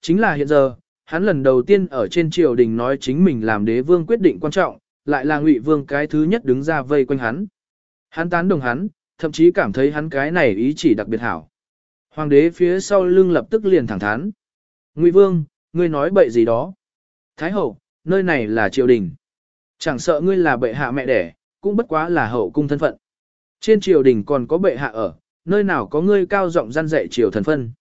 Chính là hiện giờ, hắn lần đầu tiên ở trên triều đình nói chính mình làm đế vương quyết định quan trọng, lại là ngụy vương cái thứ nhất đứng ra vây quanh hắn. Hắn tán đồng hắn, thậm chí cảm thấy hắn cái này ý chỉ đặc biệt hảo. Hoàng đế phía sau lưng lập tức liền thẳng thắn. Ngụy vương, ngươi nói bậy gì đó. Thái hậu, nơi này là triều đình. Chẳng sợ ngươi là bệ hạ mẹ đẻ, cũng bất quá là hậu cung thân phận. Trên triều đình còn có bệ hạ ở, nơi nào có ngươi cao giọng gian dạy triều thần phân.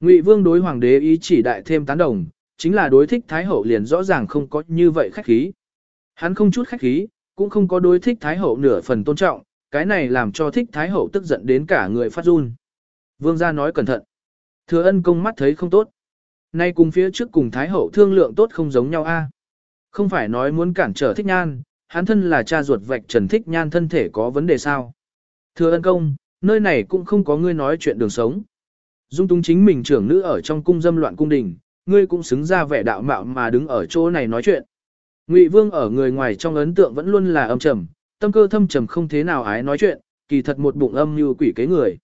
Ngụy vương đối hoàng đế ý chỉ đại thêm tán đồng, chính là đối thích thái hậu liền rõ ràng không có như vậy khách khí. Hắn không chút khách khí, cũng không có đối thích thái hậu nửa phần tôn trọng, cái này làm cho thích thái hậu tức giận đến cả người phát run. Vương gia nói cẩn thận. Thừa ân công mắt thấy không tốt. Nay cùng phía trước cùng thái hậu thương lượng tốt không giống nhau a. Không phải nói muốn cản trở thích nhan, hắn thân là cha ruột vạch trần thích nhan thân thể có vấn đề sao. Thừa ân công, nơi này cũng không có ngươi nói chuyện đường sống. Dung túng chính mình trưởng nữ ở trong cung dâm loạn cung đình, ngươi cũng xứng ra vẻ đạo mạo mà đứng ở chỗ này nói chuyện. Ngụy Vương ở người ngoài trong ấn tượng vẫn luôn là âm trầm, tâm cơ thâm trầm không thế nào ái nói chuyện, kỳ thật một bụng âm như quỷ kế người.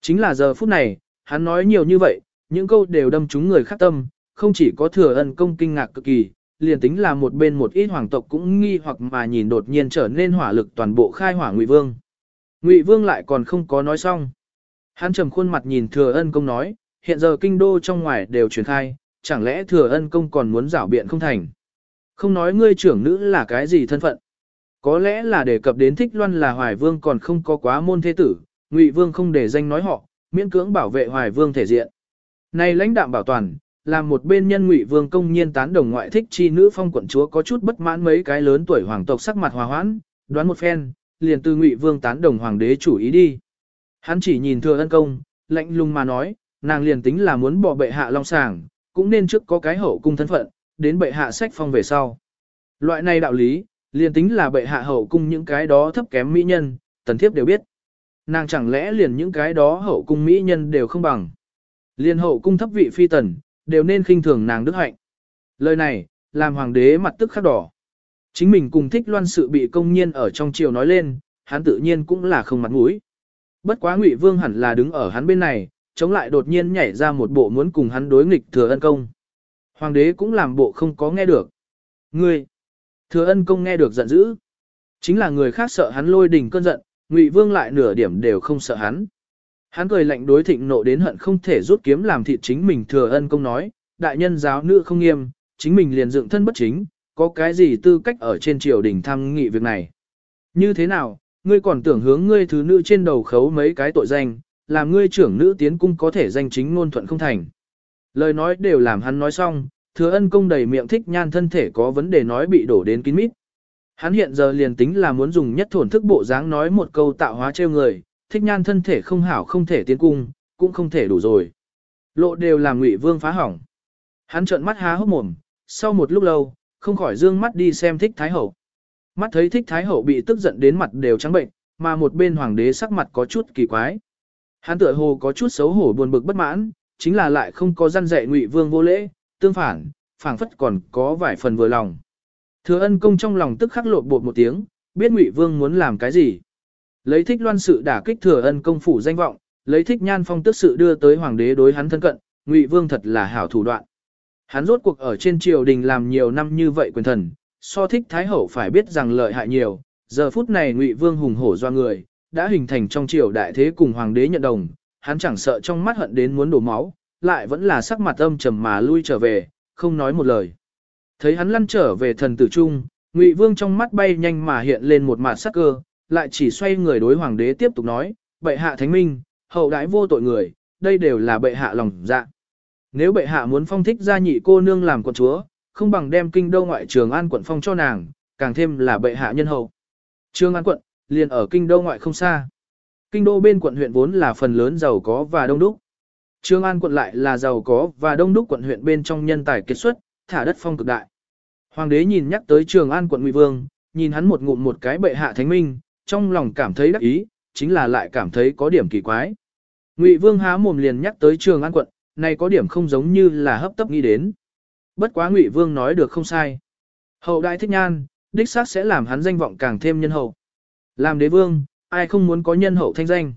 Chính là giờ phút này, hắn nói nhiều như vậy, những câu đều đâm trúng người khác tâm, không chỉ có thừa ân công kinh ngạc cực kỳ, liền tính là một bên một ít hoàng tộc cũng nghi hoặc mà nhìn đột nhiên trở nên hỏa lực toàn bộ khai hỏa Ngụy Vương. Ngụy Vương lại còn không có nói xong. Hắn trầm khuôn mặt nhìn thừa ân công nói, hiện giờ kinh đô trong ngoài đều truyền khai, chẳng lẽ thừa ân công còn muốn rảo biện không thành. Không nói ngươi trưởng nữ là cái gì thân phận. Có lẽ là đề cập đến thích loan là hoài vương còn không có quá môn thế tử, ngụy vương không để danh nói họ, miễn cưỡng bảo vệ hoài vương thể diện. Này lãnh đạm bảo toàn, làm một bên nhân ngụy vương công nhiên tán đồng ngoại thích chi nữ phong quận chúa có chút bất mãn mấy cái lớn tuổi hoàng tộc sắc mặt hòa hoãn, đoán một phen, liền từ ngụy vương tán đồng hoàng đế chủ ý đi. Hắn chỉ nhìn thừa ân công, lạnh lùng mà nói, nàng liền tính là muốn bỏ bệ hạ long sàng, cũng nên trước có cái hậu cung thân phận, đến bệ hạ sách phong về sau. Loại này đạo lý, liền tính là bệ hạ hậu cung những cái đó thấp kém mỹ nhân, tần thiếp đều biết. Nàng chẳng lẽ liền những cái đó hậu cung mỹ nhân đều không bằng. liền hậu cung thấp vị phi tần, đều nên khinh thường nàng đức hạnh. Lời này, làm hoàng đế mặt tức khắc đỏ. Chính mình cùng thích loan sự bị công nhiên ở trong triều nói lên, hắn tự nhiên cũng là không mặt mũi. Bất quá Ngụy Vương hẳn là đứng ở hắn bên này, chống lại đột nhiên nhảy ra một bộ muốn cùng hắn đối nghịch thừa ân công. Hoàng đế cũng làm bộ không có nghe được. Ngươi! Thừa ân công nghe được giận dữ. Chính là người khác sợ hắn lôi đình cơn giận, Ngụy Vương lại nửa điểm đều không sợ hắn. Hắn cười lạnh đối thịnh nộ đến hận không thể rút kiếm làm thịt chính mình thừa ân công nói, đại nhân giáo nữ không nghiêm, chính mình liền dựng thân bất chính, có cái gì tư cách ở trên triều đình tham nghị việc này. Như thế nào, ngươi còn tưởng hướng ngươi thứ nữ trên đầu khấu mấy cái tội danh, làm ngươi trưởng nữ tiến cung có thể danh chính ngôn thuận không thành. Lời nói đều làm hắn nói xong, thừa ân công đầy miệng thích nhan thân thể có vấn đề nói bị đổ đến kín mít. Hắn hiện giờ liền tính là muốn dùng nhất thổn thức bộ dáng nói một câu tạo hóa trêu người, thích nhan thân thể không hảo không thể tiến cung, cũng không thể đủ rồi. Lộ đều làm ngụy vương phá hỏng. Hắn trợn mắt há hốc mồm, sau một lúc lâu, không khỏi dương mắt đi xem thích thái hậu. Mắt thấy thích thái hậu bị tức giận đến mặt đều trắng bệnh, mà một bên hoàng đế sắc mặt có chút kỳ quái. Hắn tựa hồ có chút xấu hổ buồn bực bất mãn, chính là lại không có răn dạy ngụy vương vô lễ, tương phản, phảng phất còn có vài phần vừa lòng. Thừa ân công trong lòng tức khắc lột bột một tiếng, biết ngụy vương muốn làm cái gì. Lấy thích loan sự đả kích thừa ân công phủ danh vọng, lấy thích nhan phong tức sự đưa tới hoàng đế đối hắn thân cận, ngụy vương thật là hảo thủ đoạn. Hắn rốt cuộc ở trên triều đình làm nhiều năm như vậy quyền thần, so thích thái hậu phải biết rằng lợi hại nhiều, giờ phút này ngụy vương hùng hổ do người, đã hình thành trong triều đại thế cùng hoàng đế nhận đồng, hắn chẳng sợ trong mắt hận đến muốn đổ máu, lại vẫn là sắc mặt âm trầm mà lui trở về, không nói một lời. Thấy hắn lăn trở về thần tử trung, ngụy vương trong mắt bay nhanh mà hiện lên một mạt sắc cơ, lại chỉ xoay người đối hoàng đế tiếp tục nói, bệ hạ thánh minh, hậu đãi vô tội người, đây đều là bệ hạ lòng dạ. Nếu bệ hạ muốn phong thích gia nhị cô nương làm quận chúa, không bằng đem kinh đô ngoại trường an quận phong cho nàng, càng thêm là bệ hạ nhân hậu. Trường an quận, liền ở kinh đô ngoại không xa. Kinh đô bên quận huyện vốn là phần lớn giàu có và đông đúc. Trường an quận lại là giàu có và đông đúc quận huyện bên trong nhân tài kết xuất, thả đất phong cực đại. Hoàng đế nhìn nhắc tới trường an quận Ngụy Vương, nhìn hắn một ngụm một cái bệ hạ thánh minh, trong lòng cảm thấy đắc ý, chính là lại cảm thấy có điểm kỳ quái. Ngụy Vương há mồm liền nhắc tới trường an quận, này có điểm không giống như là hấp tấp nghĩ đến. Bất quá Ngụy Vương nói được không sai. Hậu đại thích nhan, đích xác sẽ làm hắn danh vọng càng thêm nhân hậu. Làm đế vương, ai không muốn có nhân hậu thanh danh.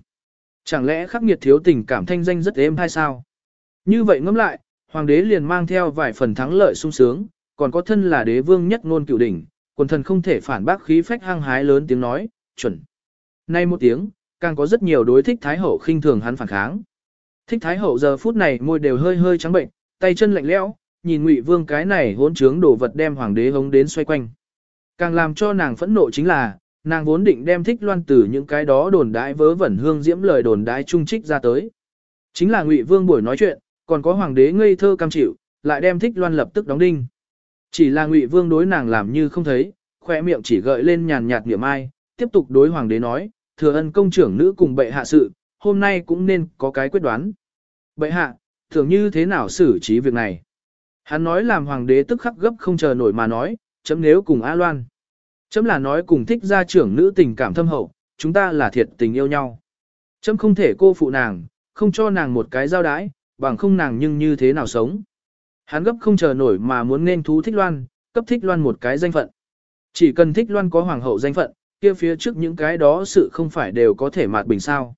Chẳng lẽ khắc nghiệt thiếu tình cảm thanh danh rất êm hay sao? Như vậy ngẫm lại, hoàng đế liền mang theo vài phần thắng lợi sung sướng, còn có thân là đế vương nhất ngôn cửu đỉnh, quần thần không thể phản bác khí phách hăng hái lớn tiếng nói, chuẩn. Nay một tiếng, càng có rất nhiều đối thích Thái Hậu khinh thường hắn phản kháng. Thích Thái Hậu giờ phút này môi đều hơi hơi trắng bệnh, tay chân lạnh lẽo, nhìn Ngụy Vương cái này hỗn trướng đồ vật đem hoàng đế hống đến xoay quanh. Càng làm cho nàng phẫn nộ chính là, nàng vốn định đem thích loan tử những cái đó đồn đái vớ vẩn hương diễm lời đồn đái trung trích ra tới. Chính là Ngụy Vương buổi nói chuyện, còn có hoàng đế ngây thơ cam chịu, lại đem thích loan lập tức đóng đinh. Chỉ là Ngụy Vương đối nàng làm như không thấy, khoe miệng chỉ gợi lên nhàn nhạt niệm ai, tiếp tục đối hoàng đế nói, thừa ân công trưởng nữ cùng bệ hạ sự, hôm nay cũng nên có cái quyết đoán. Bệ hạ, thường như thế nào xử trí việc này? Hắn nói làm hoàng đế tức khắc gấp không chờ nổi mà nói, chấm nếu cùng A Loan. Chấm là nói cùng thích gia trưởng nữ tình cảm thâm hậu, chúng ta là thiệt tình yêu nhau. Chấm không thể cô phụ nàng, không cho nàng một cái giao đái, bằng không nàng nhưng như thế nào sống. Hắn gấp không chờ nổi mà muốn nên thú thích loan, cấp thích loan một cái danh phận. Chỉ cần thích loan có hoàng hậu danh phận, kia phía trước những cái đó sự không phải đều có thể mạt bình sao.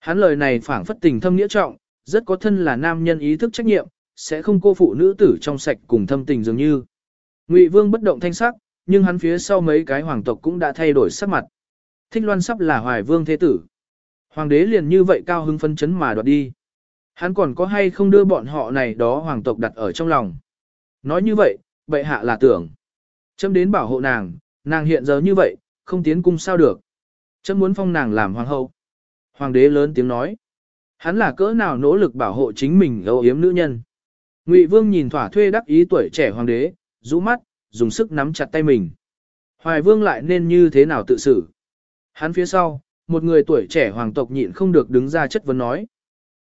Hắn lời này phảng phất tình thâm nghĩa trọng, rất có thân là nam nhân ý thức trách nhiệm, sẽ không cô phụ nữ tử trong sạch cùng thâm tình dường như. Ngụy Vương bất động thanh sắc, nhưng hắn phía sau mấy cái hoàng tộc cũng đã thay đổi sắc mặt. Thích Loan sắp là Hoài Vương thế tử. Hoàng đế liền như vậy cao hứng phân chấn mà đoạt đi. Hắn còn có hay không đưa bọn họ này đó hoàng tộc đặt ở trong lòng. Nói như vậy, bệ hạ là tưởng. Chấm đến bảo hộ nàng, nàng hiện giờ như vậy, không tiến cung sao được. Chấm muốn phong nàng làm hoàng hậu. Hoàng đế lớn tiếng nói. Hắn là cỡ nào nỗ lực bảo hộ chính mình âu yếm nữ nhân. Ngụy Vương nhìn thỏa thuê đắc ý tuổi trẻ hoàng đế, rũ mắt, dùng sức nắm chặt tay mình. Hoài Vương lại nên như thế nào tự xử? Hắn phía sau, một người tuổi trẻ hoàng tộc nhịn không được đứng ra chất vấn nói.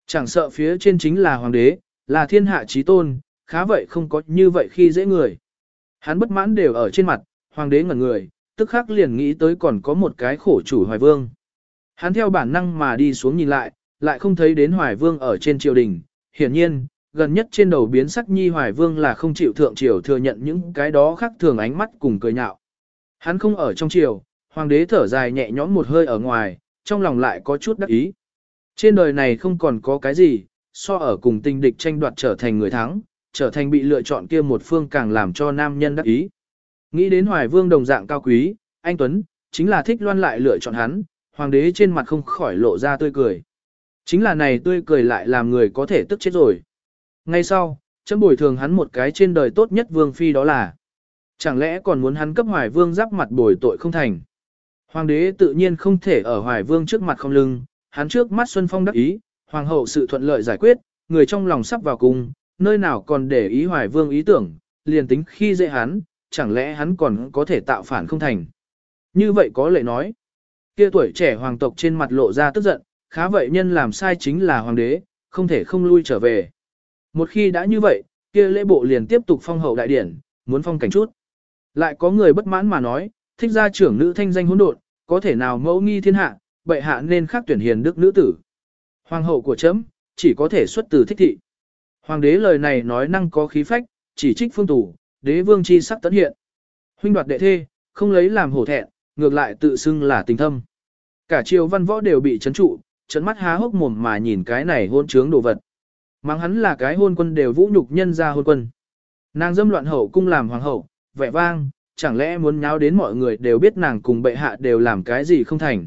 Chẳng sợ phía trên chính là hoàng đế, là thiên hạ trí tôn, khá vậy không có như vậy khi dễ người. Hắn bất mãn đều ở trên mặt, hoàng đế ngẩn người, tức khắc liền nghĩ tới còn có một cái khổ chủ hoài vương. Hắn theo bản năng mà đi xuống nhìn lại, lại không thấy đến hoài vương ở trên triều đình. Hiển nhiên, gần nhất trên đầu biến sắc nhi hoài vương là không chịu thượng triều thừa nhận những cái đó khác thường ánh mắt cùng cười nhạo. Hắn không ở trong triều, hoàng đế thở dài nhẹ nhõm một hơi ở ngoài, trong lòng lại có chút đắc ý. Trên đời này không còn có cái gì, so ở cùng tình địch tranh đoạt trở thành người thắng, trở thành bị lựa chọn kia một phương càng làm cho nam nhân đắc ý. Nghĩ đến hoài vương đồng dạng cao quý, anh Tuấn, chính là thích loan lại lựa chọn hắn, hoàng đế trên mặt không khỏi lộ ra tươi cười. Chính là này tươi cười lại làm người có thể tức chết rồi. Ngay sau, chấm bồi thường hắn một cái trên đời tốt nhất vương phi đó là. Chẳng lẽ còn muốn hắn cấp hoài vương giáp mặt bồi tội không thành. Hoàng đế tự nhiên không thể ở hoài vương trước mặt không lưng, hắn trước mắt Xuân Phong đắc ý, hoàng hậu sự thuận lợi giải quyết, người trong lòng sắp vào cung, nơi nào còn để ý hoài vương ý tưởng, liền tính khi dễ hắn, chẳng lẽ hắn còn có thể tạo phản không thành. Như vậy có lệ nói, kia tuổi trẻ hoàng tộc trên mặt lộ ra tức giận, khá vậy nhân làm sai chính là hoàng đế, không thể không lui trở về. Một khi đã như vậy, kia lễ bộ liền tiếp tục phong hậu đại điển, muốn phong cảnh chút. Lại có người bất mãn mà nói, thích gia trưởng nữ thanh danh hỗn độn, có thể nào mẫu nghi thiên hạ, bệ hạ nên khác tuyển hiền đức nữ tử. Hoàng hậu của chấm, chỉ có thể xuất từ thích thị. Hoàng đế lời này nói năng có khí phách, chỉ trích phương tủ, đế vương chi sắc tấn hiện. Huynh đoạt đệ thê, không lấy làm hổ thẹn, ngược lại tự xưng là tình thâm. Cả triều văn võ đều bị chấn trụ, chấn mắt há hốc mồm mà nhìn cái này hôn trướng đồ vật. Mang hắn là cái hôn quân đều vũ nhục nhân ra hôn quân. Nàng dâm loạn hậu cung làm hoàng hậu, vẻ vang, chẳng lẽ muốn nháo đến mọi người đều biết nàng cùng bệ hạ đều làm cái gì không thành.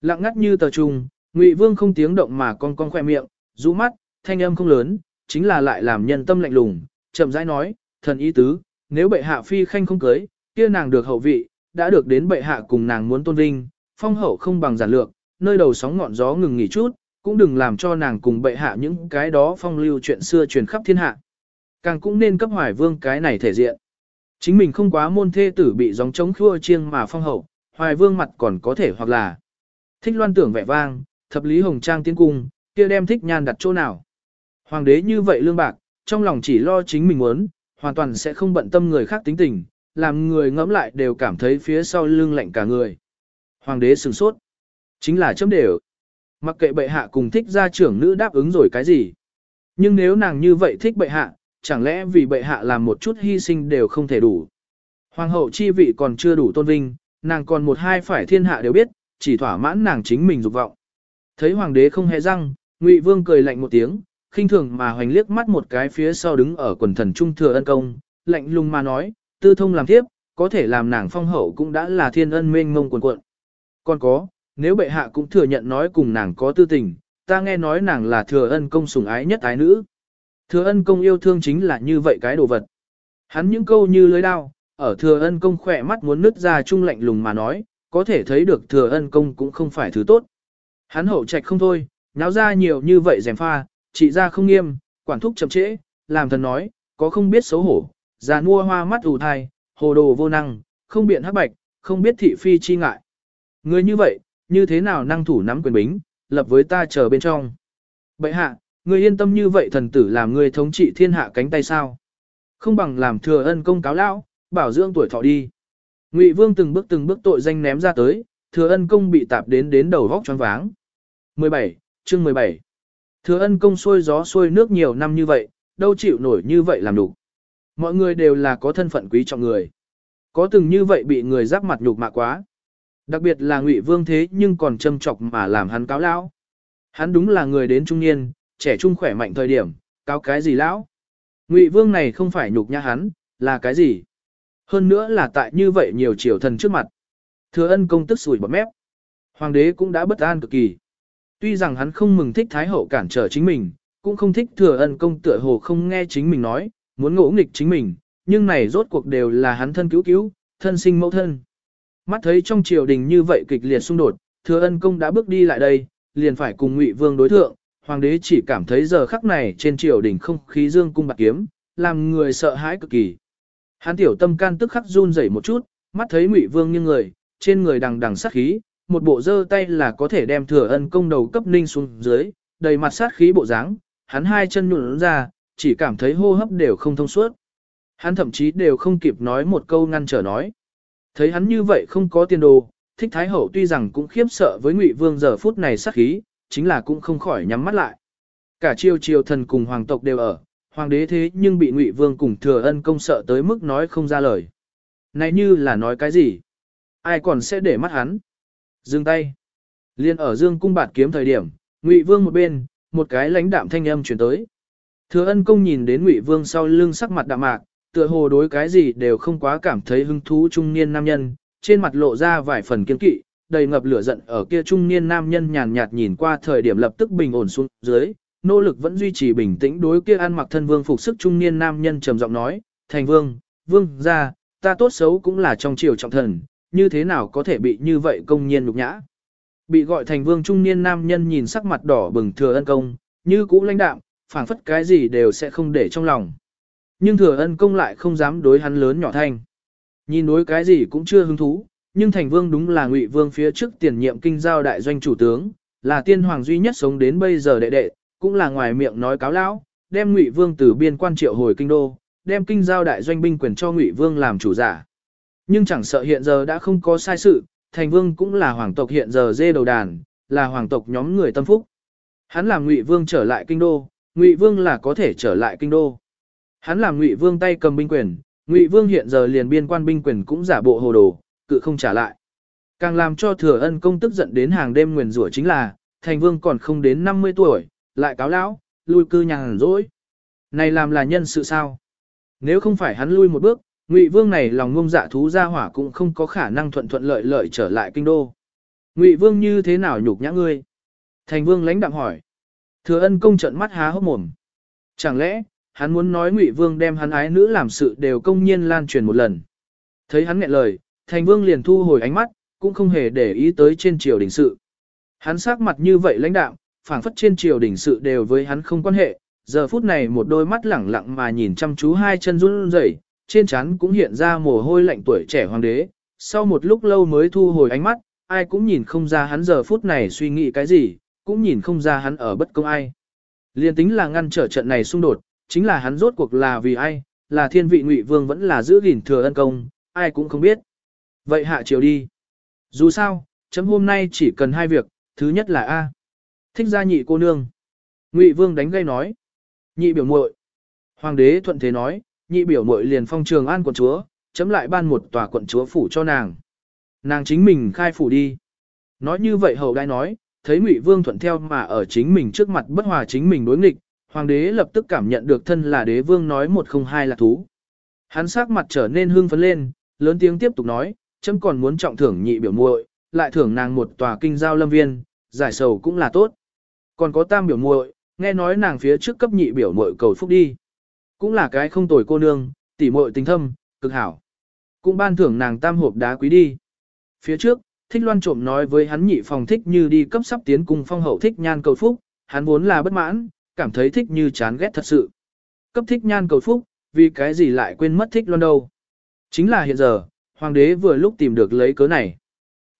Lặng ngắt như tờ trung, Ngụy Vương không tiếng động mà con con khoe miệng, rũ mắt, thanh âm không lớn, chính là lại làm nhân tâm lạnh lùng, chậm rãi nói, thần ý tứ, nếu bệ hạ phi khanh không cưới, kia nàng được hậu vị, đã được đến bệ hạ cùng nàng muốn tôn vinh, phong hậu không bằng giản lược, nơi đầu sóng ngọn gió ngừng nghỉ chút, cũng đừng làm cho nàng cùng bệ hạ những cái đó phong lưu chuyện xưa truyền khắp thiên hạ. Càng cũng nên cấp hoài vương cái này thể diện. Chính mình không quá môn thê tử bị gióng trống khua chiêng mà phong hậu, hoài vương mặt còn có thể hoặc là thích loan tưởng vẻ vang, thập lý hồng trang tiến cung, kia đem thích nhan đặt chỗ nào. Hoàng đế như vậy lương bạc, trong lòng chỉ lo chính mình muốn, hoàn toàn sẽ không bận tâm người khác tính tình, làm người ngẫm lại đều cảm thấy phía sau lưng lạnh cả người. Hoàng đế sửng sốt. Chính là chấm đều. Mặc kệ bệ hạ cùng thích gia trưởng nữ đáp ứng rồi cái gì. Nhưng nếu nàng như vậy thích bệ hạ, chẳng lẽ vì bệ hạ làm một chút hy sinh đều không thể đủ. Hoàng hậu chi vị còn chưa đủ tôn vinh, nàng còn một hai phải thiên hạ đều biết, chỉ thỏa mãn nàng chính mình dục vọng. Thấy hoàng đế không hề răng, Ngụy Vương cười lạnh một tiếng, khinh thường mà hoành liếc mắt một cái phía sau đứng ở quần thần trung thừa ân công, lạnh lùng mà nói, tư thông làm tiếp, có thể làm nàng phong hậu cũng đã là thiên ân mênh mông quần cuộn. Còn có, nếu bệ hạ cũng thừa nhận nói cùng nàng có tư tình, ta nghe nói nàng là thừa ân công sủng ái nhất ái nữ. Thừa ân công yêu thương chính là như vậy cái đồ vật. Hắn những câu như lưới đao, ở thừa ân công khỏe mắt muốn nứt ra trung lạnh lùng mà nói, có thể thấy được thừa ân công cũng không phải thứ tốt. Hắn hậu trạch không thôi, náo ra nhiều như vậy rèm pha, trị ra không nghiêm, quản thúc chậm trễ, làm thần nói, có không biết xấu hổ, già nua hoa mắt ủ thai, hồ đồ vô năng, không biện hắc bạch, không biết thị phi chi ngại. Người như vậy, như thế nào năng thủ nắm quyền bính, lập với ta chờ bên trong. Bậy hạ, người yên tâm như vậy thần tử làm người thống trị thiên hạ cánh tay sao. Không bằng làm thừa ân công cáo lão, bảo dưỡng tuổi thọ đi. Ngụy Vương từng bước từng bước tội danh ném ra tới, thừa ân công bị tạp đến đến đầu vóc choáng váng. 17, chương 17. Thừa ân công xuôi gió xuôi nước nhiều năm như vậy, đâu chịu nổi như vậy làm đủ. Mọi người đều là có thân phận quý trọng người. Có từng như vậy bị người giáp mặt nhục mạ quá. Đặc biệt là Ngụy Vương thế nhưng còn châm chọc mà làm hắn cáo lão. Hắn đúng là người đến trung niên, trẻ trung khỏe mạnh thời điểm, cáo cái gì lão? Ngụy Vương này không phải nhục nhã hắn, là cái gì? Hơn nữa là tại như vậy nhiều triều thần trước mặt. Thừa ân công tức sủi bọt mép. Hoàng đế cũng đã bất an cực kỳ. Tuy rằng hắn không mừng thích Thái Hậu cản trở chính mình, cũng không thích thừa ân công tựa hồ không nghe chính mình nói, muốn ngỗ nghịch chính mình, nhưng này rốt cuộc đều là hắn thân cứu cứu, thân sinh mẫu thân. Mắt thấy trong triều đình như vậy kịch liệt xung đột, thừa ân công đã bước đi lại đây, liền phải cùng ngụy vương đối thượng, hoàng đế chỉ cảm thấy giờ khắc này trên triều đình không khí dương cung bạc kiếm, làm người sợ hãi cực kỳ. Hắn tiểu tâm can tức khắc run rẩy một chút, mắt thấy ngụy vương như người, trên người đằng đằng sát khí, một bộ dơ tay là có thể đem thừa ân công đầu cấp ninh xuống dưới, đầy mặt sát khí bộ dáng, hắn hai chân nhuộn ra, chỉ cảm thấy hô hấp đều không thông suốt. Hắn thậm chí đều không kịp nói một câu ngăn trở nói. Thấy hắn như vậy không có tiền đồ, thích thái hậu tuy rằng cũng khiếp sợ với ngụy vương giờ phút này sát khí, chính là cũng không khỏi nhắm mắt lại. Cả triều triều thần cùng hoàng tộc đều ở, hoàng đế thế nhưng bị ngụy vương cùng thừa ân công sợ tới mức nói không ra lời. Này như là nói cái gì? Ai còn sẽ để mắt hắn? Dừng tay. Liên ở dương cung bạt kiếm thời điểm, ngụy vương một bên, một cái lãnh đạm thanh âm chuyển tới. Thừa ân công nhìn đến ngụy vương sau lưng sắc mặt đạm mạc, tựa hồ đối cái gì đều không quá cảm thấy hứng thú trung niên nam nhân, trên mặt lộ ra vài phần kiên kỵ, đầy ngập lửa giận ở kia trung niên nam nhân nhàn nhạt nhìn qua thời điểm lập tức bình ổn xuống dưới, nỗ lực vẫn duy trì bình tĩnh đối kia ăn mặc thân vương phục sức trung niên nam nhân trầm giọng nói, thành vương, vương ra, ta tốt xấu cũng là trong triều trọng thần, như thế nào có thể bị như vậy công nhiên nhục nhã. Bị gọi thành vương trung niên nam nhân nhìn sắc mặt đỏ bừng thừa ân công, như cũ lãnh đạm, phảng phất cái gì đều sẽ không để trong lòng. Nhưng thừa ân công lại không dám đối hắn lớn nhỏ thanh. Nhìn đối cái gì cũng chưa hứng thú, nhưng thành vương đúng là ngụy vương phía trước tiền nhiệm kinh giao đại doanh chủ tướng, là tiên hoàng duy nhất sống đến bây giờ đệ đệ, cũng là ngoài miệng nói cáo lão, đem ngụy vương từ biên quan triệu hồi kinh đô, đem kinh giao đại doanh binh quyền cho ngụy vương làm chủ giả. Nhưng chẳng sợ hiện giờ đã không có sai sự, thành vương cũng là hoàng tộc hiện giờ dê đầu đàn, là hoàng tộc nhóm người tâm phúc. Hắn làm ngụy vương trở lại kinh đô, ngụy vương là có thể trở lại kinh đô. Hắn làm ngụy vương tay cầm binh quyền, ngụy vương hiện giờ liền biên quan binh quyền cũng giả bộ hồ đồ, cự không trả lại. Càng làm cho thừa ân công tức giận đến hàng đêm nguyền rủa chính là, thành vương còn không đến 50 tuổi, lại cáo lão, lui cư nhàn rỗi. Này làm là nhân sự sao? Nếu không phải hắn lui một bước, Ngụy Vương này lòng ngông dạ thú ra hỏa cũng không có khả năng thuận thuận lợi lợi trở lại kinh đô. Ngụy Vương như thế nào nhục nhã ngươi? Thành Vương lãnh đạm hỏi. Thừa ân công trận mắt há hốc mồm. Chẳng lẽ, hắn muốn nói Ngụy Vương đem hắn ái nữ làm sự đều công nhiên lan truyền một lần. Thấy hắn nghẹn lời, Thành Vương liền thu hồi ánh mắt, cũng không hề để ý tới trên triều đình sự. Hắn sắc mặt như vậy lãnh đạm, phảng phất trên triều đình sự đều với hắn không quan hệ, giờ phút này một đôi mắt lẳng lặng mà nhìn chăm chú hai chân run rẩy, trên trán cũng hiện ra mồ hôi lạnh tuổi trẻ hoàng đế, sau một lúc lâu mới thu hồi ánh mắt, ai cũng nhìn không ra hắn giờ phút này suy nghĩ cái gì, cũng nhìn không ra hắn ở bất công ai. Liên tính là ngăn trở trận này xung đột, chính là hắn rốt cuộc là vì ai, là thiên vị ngụy vương vẫn là giữ gìn thừa ân công, ai cũng không biết. Vậy hạ triều đi. Dù sao, chấm hôm nay chỉ cần hai việc, thứ nhất là A. Thích gia nhị cô nương. Ngụy vương đánh gây nói. Nhị biểu muội. Hoàng đế thuận thế nói, nhị biểu muội liền phong trường an quận chúa, chấm lại ban một tòa quận chúa phủ cho nàng. Nàng chính mình khai phủ đi. Nói như vậy hầu đai nói, thấy Ngụy Vương thuận theo mà ở chính mình trước mặt bất hòa chính mình đối nghịch, Hoàng đế lập tức cảm nhận được thân là đế vương nói một không hai là thú. Hắn sắc mặt trở nên hưng phấn lên, lớn tiếng tiếp tục nói, chấm còn muốn trọng thưởng nhị biểu muội, lại thưởng nàng một tòa kinh giao lâm viên, giải sầu cũng là tốt. Còn có tam biểu muội, nghe nói nàng phía trước cấp nhị biểu muội cầu phúc đi. Cũng là cái không tồi cô nương, tỉ muội tình thâm, cực hảo. Cũng ban thưởng nàng tam hộp đá quý đi. Phía trước, thích loan trộm nói với hắn nhị phòng thích như đi cấp sắp tiến cùng phong hậu thích nhan cầu phúc, hắn vốn là bất mãn, cảm thấy thích như chán ghét thật sự. Cấp thích nhan cầu phúc, vì cái gì lại quên mất thích loan đâu. Chính là hiện giờ, hoàng đế vừa lúc tìm được lấy cớ này.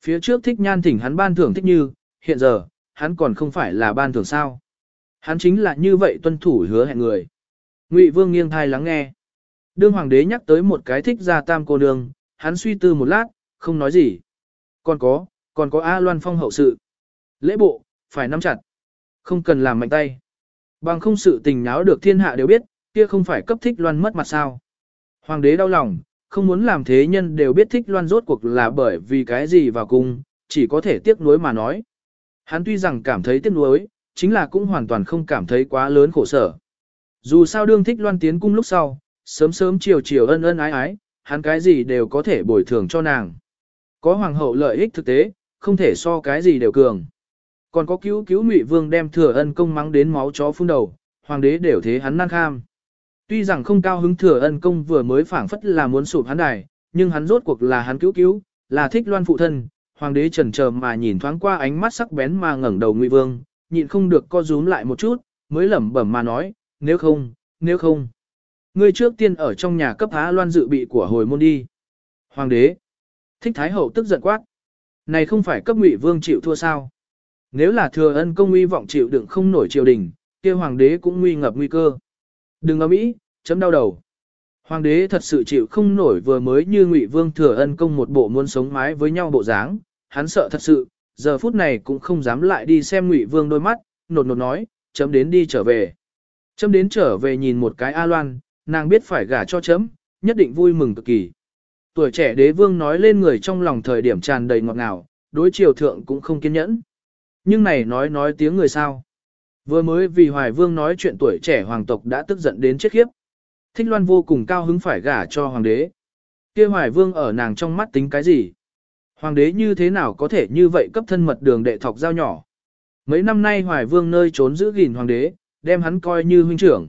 Phía trước thích nhan thỉnh hắn ban thưởng thích như, hiện giờ, hắn còn không phải là ban thưởng sao. Hắn chính là như vậy tuân thủ hứa hẹn người. Ngụy Vương nghiêng thai lắng nghe. Đương hoàng đế nhắc tới một cái thích ra tam cô nương, hắn suy tư một lát, không nói gì. Còn có, còn có A Loan Phong hậu sự. Lễ bộ, phải nắm chặt. Không cần làm mạnh tay. Bằng không sự tình náo được thiên hạ đều biết, kia không phải cấp thích Loan mất mặt sao. Hoàng đế đau lòng, không muốn làm thế nhân đều biết thích Loan rốt cuộc là bởi vì cái gì vào cung, chỉ có thể tiếc nuối mà nói. Hắn tuy rằng cảm thấy tiếc nuối, chính là cũng hoàn toàn không cảm thấy quá lớn khổ sở. Dù sao đương thích Loan tiến cung lúc sau, sớm sớm chiều chiều ân ân ái ái, hắn cái gì đều có thể bồi thường cho nàng. Có hoàng hậu lợi ích thực tế, không thể so cái gì đều cường. Còn có cứu cứu Ngụy Vương đem thừa ân công mắng đến máu chó phun đầu, hoàng đế đều thế hắn năng kham. Tuy rằng không cao hứng thừa ân công vừa mới phảng phất là muốn sụp hắn đài, nhưng hắn rốt cuộc là hắn cứu cứu, là thích loan phụ thân. Hoàng đế trần chờ mà nhìn thoáng qua ánh mắt sắc bén mà ngẩng đầu Ngụy Vương, nhịn không được co rúm lại một chút, mới lẩm bẩm mà nói, nếu không, nếu không. Ngươi trước tiên ở trong nhà cấp Á Loan dự bị của hồi môn đi. Hoàng đế. Thích Thái Hậu tức giận quát. Này không phải cấp Ngụy Vương chịu thua sao? Nếu là thừa ân công uy vọng chịu đựng không nổi triều đình, kia hoàng đế cũng nguy ngập nguy cơ. Đừng ấm ý, chấm đau đầu. Hoàng đế thật sự chịu không nổi vừa mới như Ngụy Vương thừa ân công một bộ muốn sống mái với nhau bộ dáng, hắn sợ thật sự, giờ phút này cũng không dám lại đi xem Ngụy Vương đôi mắt, nột nột nói, chấm đến đi trở về. Chấm đến trở về nhìn một cái A Loan, nàng biết phải gả cho chấm, nhất định vui mừng cực kỳ. Tuổi trẻ đế vương nói lên người trong lòng thời điểm tràn đầy ngọt ngào, đối triều thượng cũng không kiên nhẫn. Nhưng này nói nói tiếng người sao. Vừa mới vì Hoài Vương nói chuyện tuổi trẻ hoàng tộc đã tức giận đến chết khiếp. Thích Loan vô cùng cao hứng phải gả cho hoàng đế. kia Hoài Vương ở nàng trong mắt tính cái gì? Hoàng đế như thế nào có thể như vậy cấp thân mật đường đệ thọc giao nhỏ? Mấy năm nay Hoài Vương nơi trốn giữ gìn hoàng đế, đem hắn coi như huynh trưởng.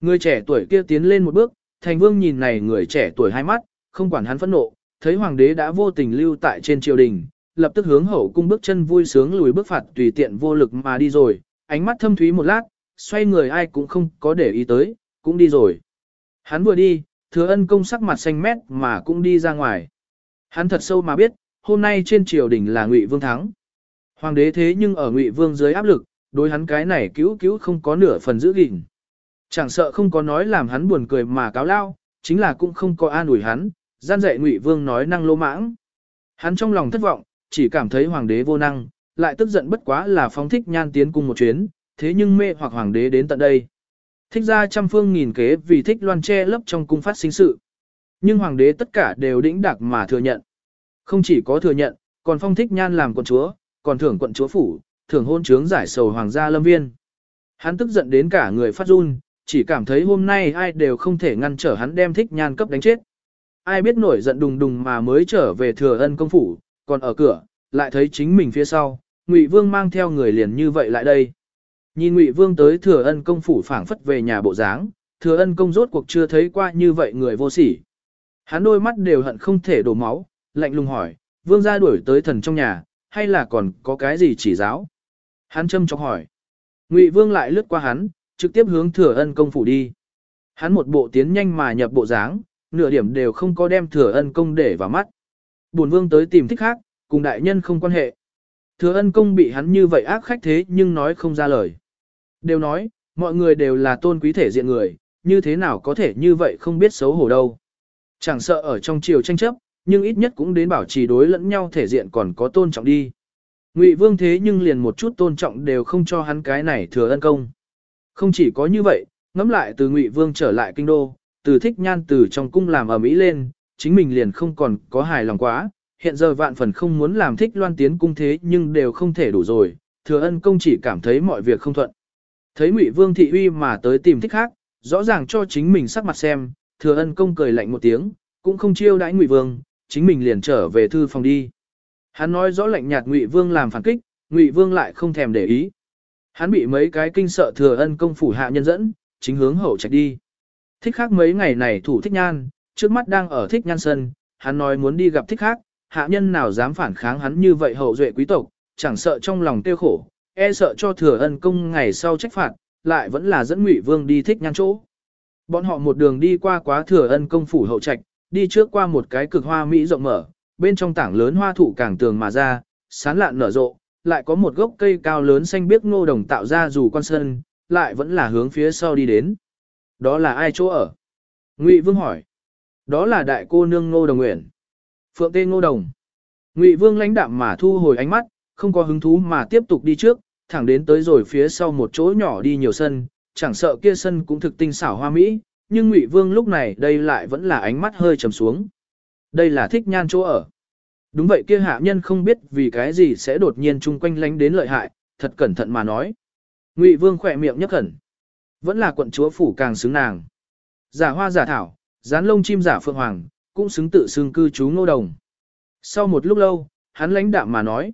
Người trẻ tuổi kia tiến lên một bước, thành vương nhìn này người trẻ tuổi hai mắt, không quản hắn phẫn nộ, thấy hoàng đế đã vô tình lưu tại trên triều đình, lập tức hướng hậu cung bước chân vui sướng lùi bước phạt tùy tiện vô lực mà đi rồi, ánh mắt thâm thúy một lát, xoay người ai cũng không có để ý tới, cũng đi rồi. Hắn vừa đi, thừa ân công sắc mặt xanh mét mà cũng đi ra ngoài. Hắn thật sâu mà biết, hôm nay trên triều đình là ngụy vương thắng. Hoàng đế thế nhưng ở ngụy vương dưới áp lực, đối hắn cái này cứu cứu không có nửa phần giữ gìn. Chẳng sợ không có nói làm hắn buồn cười mà cáo lao, chính là cũng không có an ủi hắn, gian dạy ngụy vương nói năng lô mãng. Hắn trong lòng thất vọng, chỉ cảm thấy hoàng đế vô năng, lại tức giận bất quá là phóng thích nhan tiến cùng một chuyến, thế nhưng mê hoặc hoàng đế đến tận đây. Thích ra trăm phương nghìn kế vì thích loan che lấp trong cung phát sinh sự. Nhưng hoàng đế tất cả đều đĩnh đặc mà thừa nhận. Không chỉ có thừa nhận, còn phong thích nhan làm quận chúa, còn thưởng quận chúa phủ, thưởng hôn trướng giải sầu hoàng gia lâm viên. Hắn tức giận đến cả người phát run, chỉ cảm thấy hôm nay ai đều không thể ngăn trở hắn đem thích nhan cấp đánh chết. Ai biết nổi giận đùng đùng mà mới trở về thừa ân công phủ, còn ở cửa, lại thấy chính mình phía sau, Ngụy Vương mang theo người liền như vậy lại đây. Nhìn Ngụy Vương tới thừa ân công phủ phảng phất về nhà bộ dáng, thừa ân công rốt cuộc chưa thấy qua như vậy người vô sỉ. Hắn đôi mắt đều hận không thể đổ máu, lạnh lùng hỏi, Vương gia đuổi tới thần trong nhà, hay là còn có cái gì chỉ giáo? Hắn châm chọc hỏi. Ngụy Vương lại lướt qua hắn, trực tiếp hướng thừa ân công phủ đi. Hắn một bộ tiến nhanh mà nhập bộ dáng, nửa điểm đều không có đem thừa ân công để vào mắt. Bổn Vương tới tìm thích khác, cùng đại nhân không quan hệ. Thừa ân công bị hắn như vậy ác khách thế nhưng nói không ra lời. Đều nói, mọi người đều là tôn quý thể diện người, như thế nào có thể như vậy không biết xấu hổ đâu. Chẳng sợ ở trong triều tranh chấp, nhưng ít nhất cũng đến bảo trì đối lẫn nhau thể diện còn có tôn trọng đi. Ngụy Vương thế nhưng liền một chút tôn trọng đều không cho hắn cái này thừa ân công. Không chỉ có như vậy, ngẫm lại từ Ngụy Vương trở lại kinh đô, từ thích nhan từ trong cung làm ở Mỹ lên, chính mình liền không còn có hài lòng quá, hiện giờ vạn phần không muốn làm thích loan tiến cung thế nhưng đều không thể đủ rồi, thừa ân công chỉ cảm thấy mọi việc không thuận. Thấy Ngụy Vương thị uy mà tới tìm thích khác, rõ ràng cho chính mình sắc mặt xem, thừa ân công cười lạnh một tiếng, cũng không chiêu đãi Ngụy Vương, chính mình liền trở về thư phòng đi. Hắn nói rõ lạnh nhạt Ngụy Vương làm phản kích, Ngụy Vương lại không thèm để ý. Hắn bị mấy cái kinh sợ thừa ân công phủ hạ nhân dẫn, chính hướng hậu trạch đi. Thích khác mấy ngày này thủ thích nhan, trước mắt đang ở thích nhan sân, hắn nói muốn đi gặp thích khác, hạ nhân nào dám phản kháng hắn như vậy hậu duệ quý tộc, chẳng sợ trong lòng tiêu khổ, e sợ cho thừa ân công ngày sau trách phạt, lại vẫn là dẫn Ngụy Vương đi thích nhan chỗ. Bọn họ một đường đi qua quá thừa ân công phủ hậu trạch, đi trước qua một cái cực hoa mỹ rộng mở, bên trong tảng lớn hoa thụ càng tường mà ra, sán lạn nở rộ, lại có một gốc cây cao lớn xanh biếc ngô đồng tạo ra dù quan sơn, lại vẫn là hướng phía sau đi đến. Đó là ai chỗ ở? Ngụy Vương hỏi. Đó là đại cô nương ngô đồng Nguyễn. Phượng tên ngô đồng. Ngụy Vương lãnh đạm mà thu hồi ánh mắt, không có hứng thú mà tiếp tục đi trước, thẳng đến tới rồi phía sau một chỗ nhỏ đi nhiều sân, chẳng sợ kia sân cũng thực tinh xảo hoa mỹ, nhưng Ngụy Vương lúc này đây lại vẫn là ánh mắt hơi trầm xuống. Đây là thích nhan chỗ ở. Đúng vậy kia hạ nhân không biết vì cái gì sẽ đột nhiên chung quanh lánh đến lợi hại, thật cẩn thận mà nói. Ngụy Vương khỏe miệng nhấc khẩn. Vẫn là quận chúa phủ càng xứng nàng. Giả hoa giả thảo, dán lông chim giả phượng hoàng, cũng xứng tự xưng cư trú ngô đồng. Sau một lúc lâu, hắn lãnh đạm mà nói.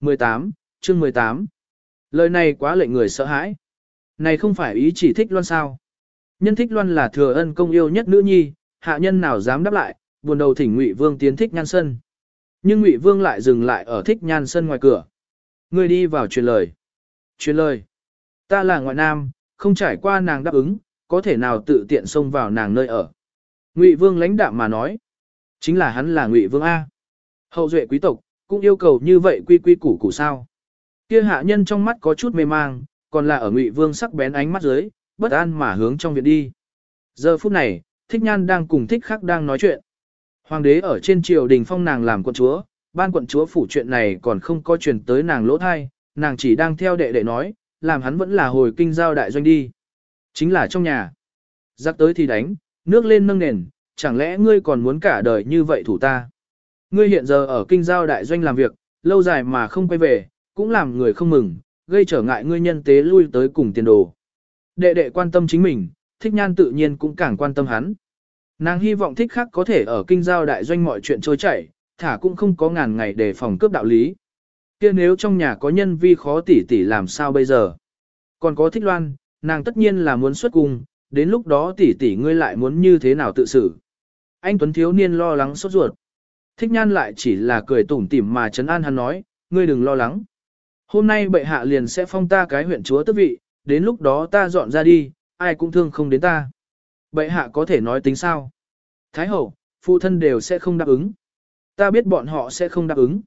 18, chương 18. Lời này quá lệnh người sợ hãi. Này không phải ý chỉ thích loan sao. Nhân thích loan là thừa ân công yêu nhất nữ nhi, hạ nhân nào dám đáp lại, buồn đầu thỉnh Ngụy Vương tiến thích nhan sân. Nhưng Ngụy Vương lại dừng lại ở thích nhan sân ngoài cửa. Người đi vào truyền lời. Truyền lời. Ta là ngoại nam, không trải qua nàng đáp ứng, có thể nào tự tiện xông vào nàng nơi ở. Ngụy Vương lãnh đạm mà nói. Chính là hắn là Ngụy Vương A. Hậu duệ quý tộc, cũng yêu cầu như vậy quy quy củ củ sao. Kia hạ nhân trong mắt có chút mê mang, còn là ở Ngụy Vương sắc bén ánh mắt dưới, bất an mà hướng trong viện đi. Giờ phút này, Thích Nhan đang cùng Thích Khắc đang nói chuyện. Hoàng đế ở trên triều đình phong nàng làm quận chúa, ban quận chúa phủ chuyện này còn không có truyền tới nàng lỗ thai, nàng chỉ đang theo đệ đệ nói, làm hắn vẫn là hồi kinh giao đại doanh đi. Chính là trong nhà. Giặc tới thì đánh, nước lên nâng nền, chẳng lẽ ngươi còn muốn cả đời như vậy thủ ta? Ngươi hiện giờ ở kinh giao đại doanh làm việc, lâu dài mà không quay về, cũng làm người không mừng, gây trở ngại ngươi nhân tế lui tới cùng tiền đồ. Đệ đệ quan tâm chính mình, thích nhan tự nhiên cũng càng quan tâm hắn. Nàng hy vọng thích khác có thể ở kinh giao đại doanh mọi chuyện trôi chảy, thả cũng không có ngàn ngày để phòng cướp đạo lý. kia nếu trong nhà có nhân vi khó tỉ tỉ làm sao bây giờ? Còn có thích loan, nàng tất nhiên là muốn xuất cung, đến lúc đó tỷ tỷ ngươi lại muốn như thế nào tự xử. Anh Tuấn thiếu niên lo lắng sốt ruột. Thích nhan lại chỉ là cười tủm tỉm mà trấn an hắn nói, ngươi đừng lo lắng. Hôm nay bệ hạ liền sẽ phong ta cái huyện chúa tước vị, đến lúc đó ta dọn ra đi, ai cũng thương không đến ta. Bệ hạ có thể nói tính sao? Thái hậu, phụ thân đều sẽ không đáp ứng. Ta biết bọn họ sẽ không đáp ứng.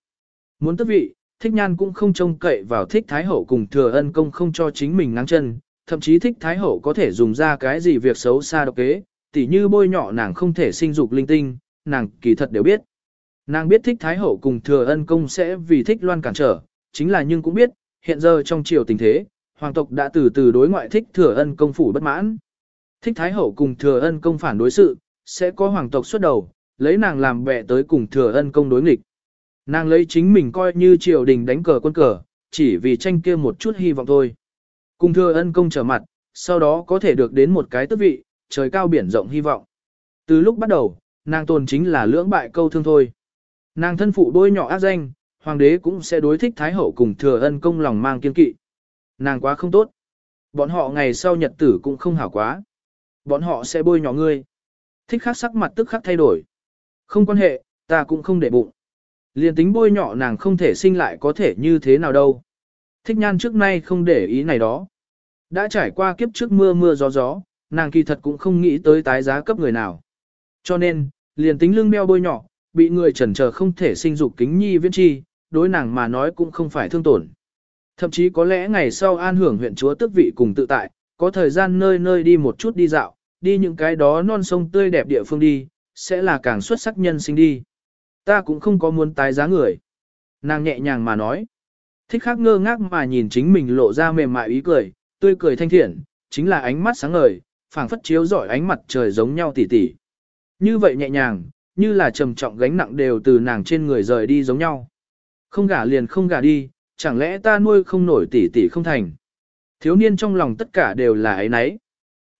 Muốn tước vị, thích nhan cũng không trông cậy vào thích thái hậu cùng thừa ân công không cho chính mình ngang chân, thậm chí thích thái hậu có thể dùng ra cái gì việc xấu xa độc kế, tỉ như bôi nhọ nàng không thể sinh dục linh tinh, nàng kỳ thật đều biết. Nàng biết thích thái hậu cùng thừa ân công sẽ vì thích loan cản trở, chính là nhưng cũng biết, hiện giờ trong triều tình thế, hoàng tộc đã từ từ đối ngoại thích thừa ân công phủ bất mãn. Thích thái hậu cùng thừa ân công phản đối sự, sẽ có hoàng tộc xuất đầu, lấy nàng làm bệ tới cùng thừa ân công đối nghịch. Nàng lấy chính mình coi như triều đình đánh cờ quân cờ, chỉ vì tranh kia một chút hy vọng thôi. Cùng thừa ân công trở mặt, sau đó có thể được đến một cái tước vị, trời cao biển rộng hy vọng. Từ lúc bắt đầu, nàng tồn chính là lưỡng bại câu thương thôi. Nàng thân phụ đôi nhỏ ác danh, hoàng đế cũng sẽ đối thích thái hậu cùng thừa ân công lòng mang kiên kỵ. Nàng quá không tốt. Bọn họ ngày sau nhật tử cũng không hảo quá. Bọn họ sẽ bôi nhỏ ngươi. Thích khắc sắc mặt tức khắc thay đổi. Không quan hệ, ta cũng không để bụng. Liên tính bôi nhỏ nàng không thể sinh lại có thể như thế nào đâu. Thích nhan trước nay không để ý này đó. Đã trải qua kiếp trước mưa mưa gió gió, nàng kỳ thật cũng không nghĩ tới tái giá cấp người nào. Cho nên, liền tính lưng beo bôi nhỏ, bị người chần chờ không thể sinh dục kính nhi viễn chi, đối nàng mà nói cũng không phải thương tổn. Thậm chí có lẽ ngày sau an hưởng huyện chúa tước vị cùng tự tại, có thời gian nơi nơi đi một chút đi dạo, đi những cái đó non sông tươi đẹp địa phương đi, sẽ là càng xuất sắc nhân sinh đi. Ta cũng không có muốn tái giá người. Nàng nhẹ nhàng mà nói. Thích khắc ngơ ngác mà nhìn chính mình lộ ra mềm mại ý cười, tươi cười thanh thiện, chính là ánh mắt sáng ngời, phảng phất chiếu rọi ánh mặt trời giống nhau tỉ tỉ. Như vậy nhẹ nhàng, như là trầm trọng gánh nặng đều từ nàng trên người rời đi giống nhau. Không gả liền không gả đi, chẳng lẽ ta nuôi không nổi tỉ tỉ không thành. Thiếu niên trong lòng tất cả đều là ấy nấy.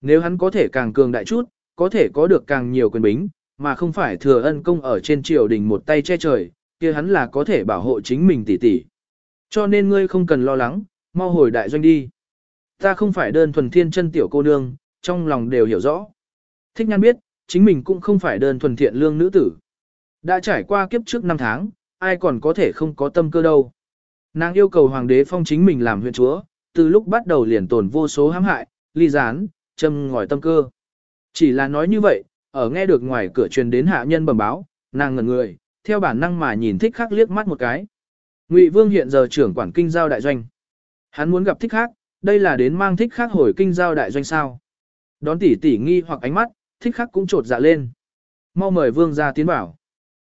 Nếu hắn có thể càng cường đại chút, có thể có được càng nhiều quyền bính, mà không phải thừa ân công ở trên triều đình một tay che trời, kia hắn là có thể bảo hộ chính mình tỷ tỷ. Cho nên ngươi không cần lo lắng, mau hồi đại doanh đi. Ta không phải đơn thuần thiên chân tiểu cô nương, trong lòng đều hiểu rõ. Thích nhan biết, chính mình cũng không phải đơn thuần thiện lương nữ tử. Đã trải qua kiếp trước năm tháng, ai còn có thể không có tâm cơ đâu. Nàng yêu cầu hoàng đế phong chính mình làm huyện chúa, từ lúc bắt đầu liền tồn vô số hãm hại, ly gián, châm ngòi tâm cơ. Chỉ là nói như vậy, ở nghe được ngoài cửa truyền đến hạ nhân bẩm báo, nàng ngẩn người, theo bản năng mà nhìn thích khắc liếc mắt một cái. Ngụy Vương hiện giờ trưởng quản kinh giao đại doanh. Hắn muốn gặp thích khắc, đây là đến mang thích khắc hồi kinh giao đại doanh sao. Đón tỷ tỷ nghi hoặc ánh mắt, thích khắc cũng trột dạ lên. Mau mời Vương ra tiến bảo.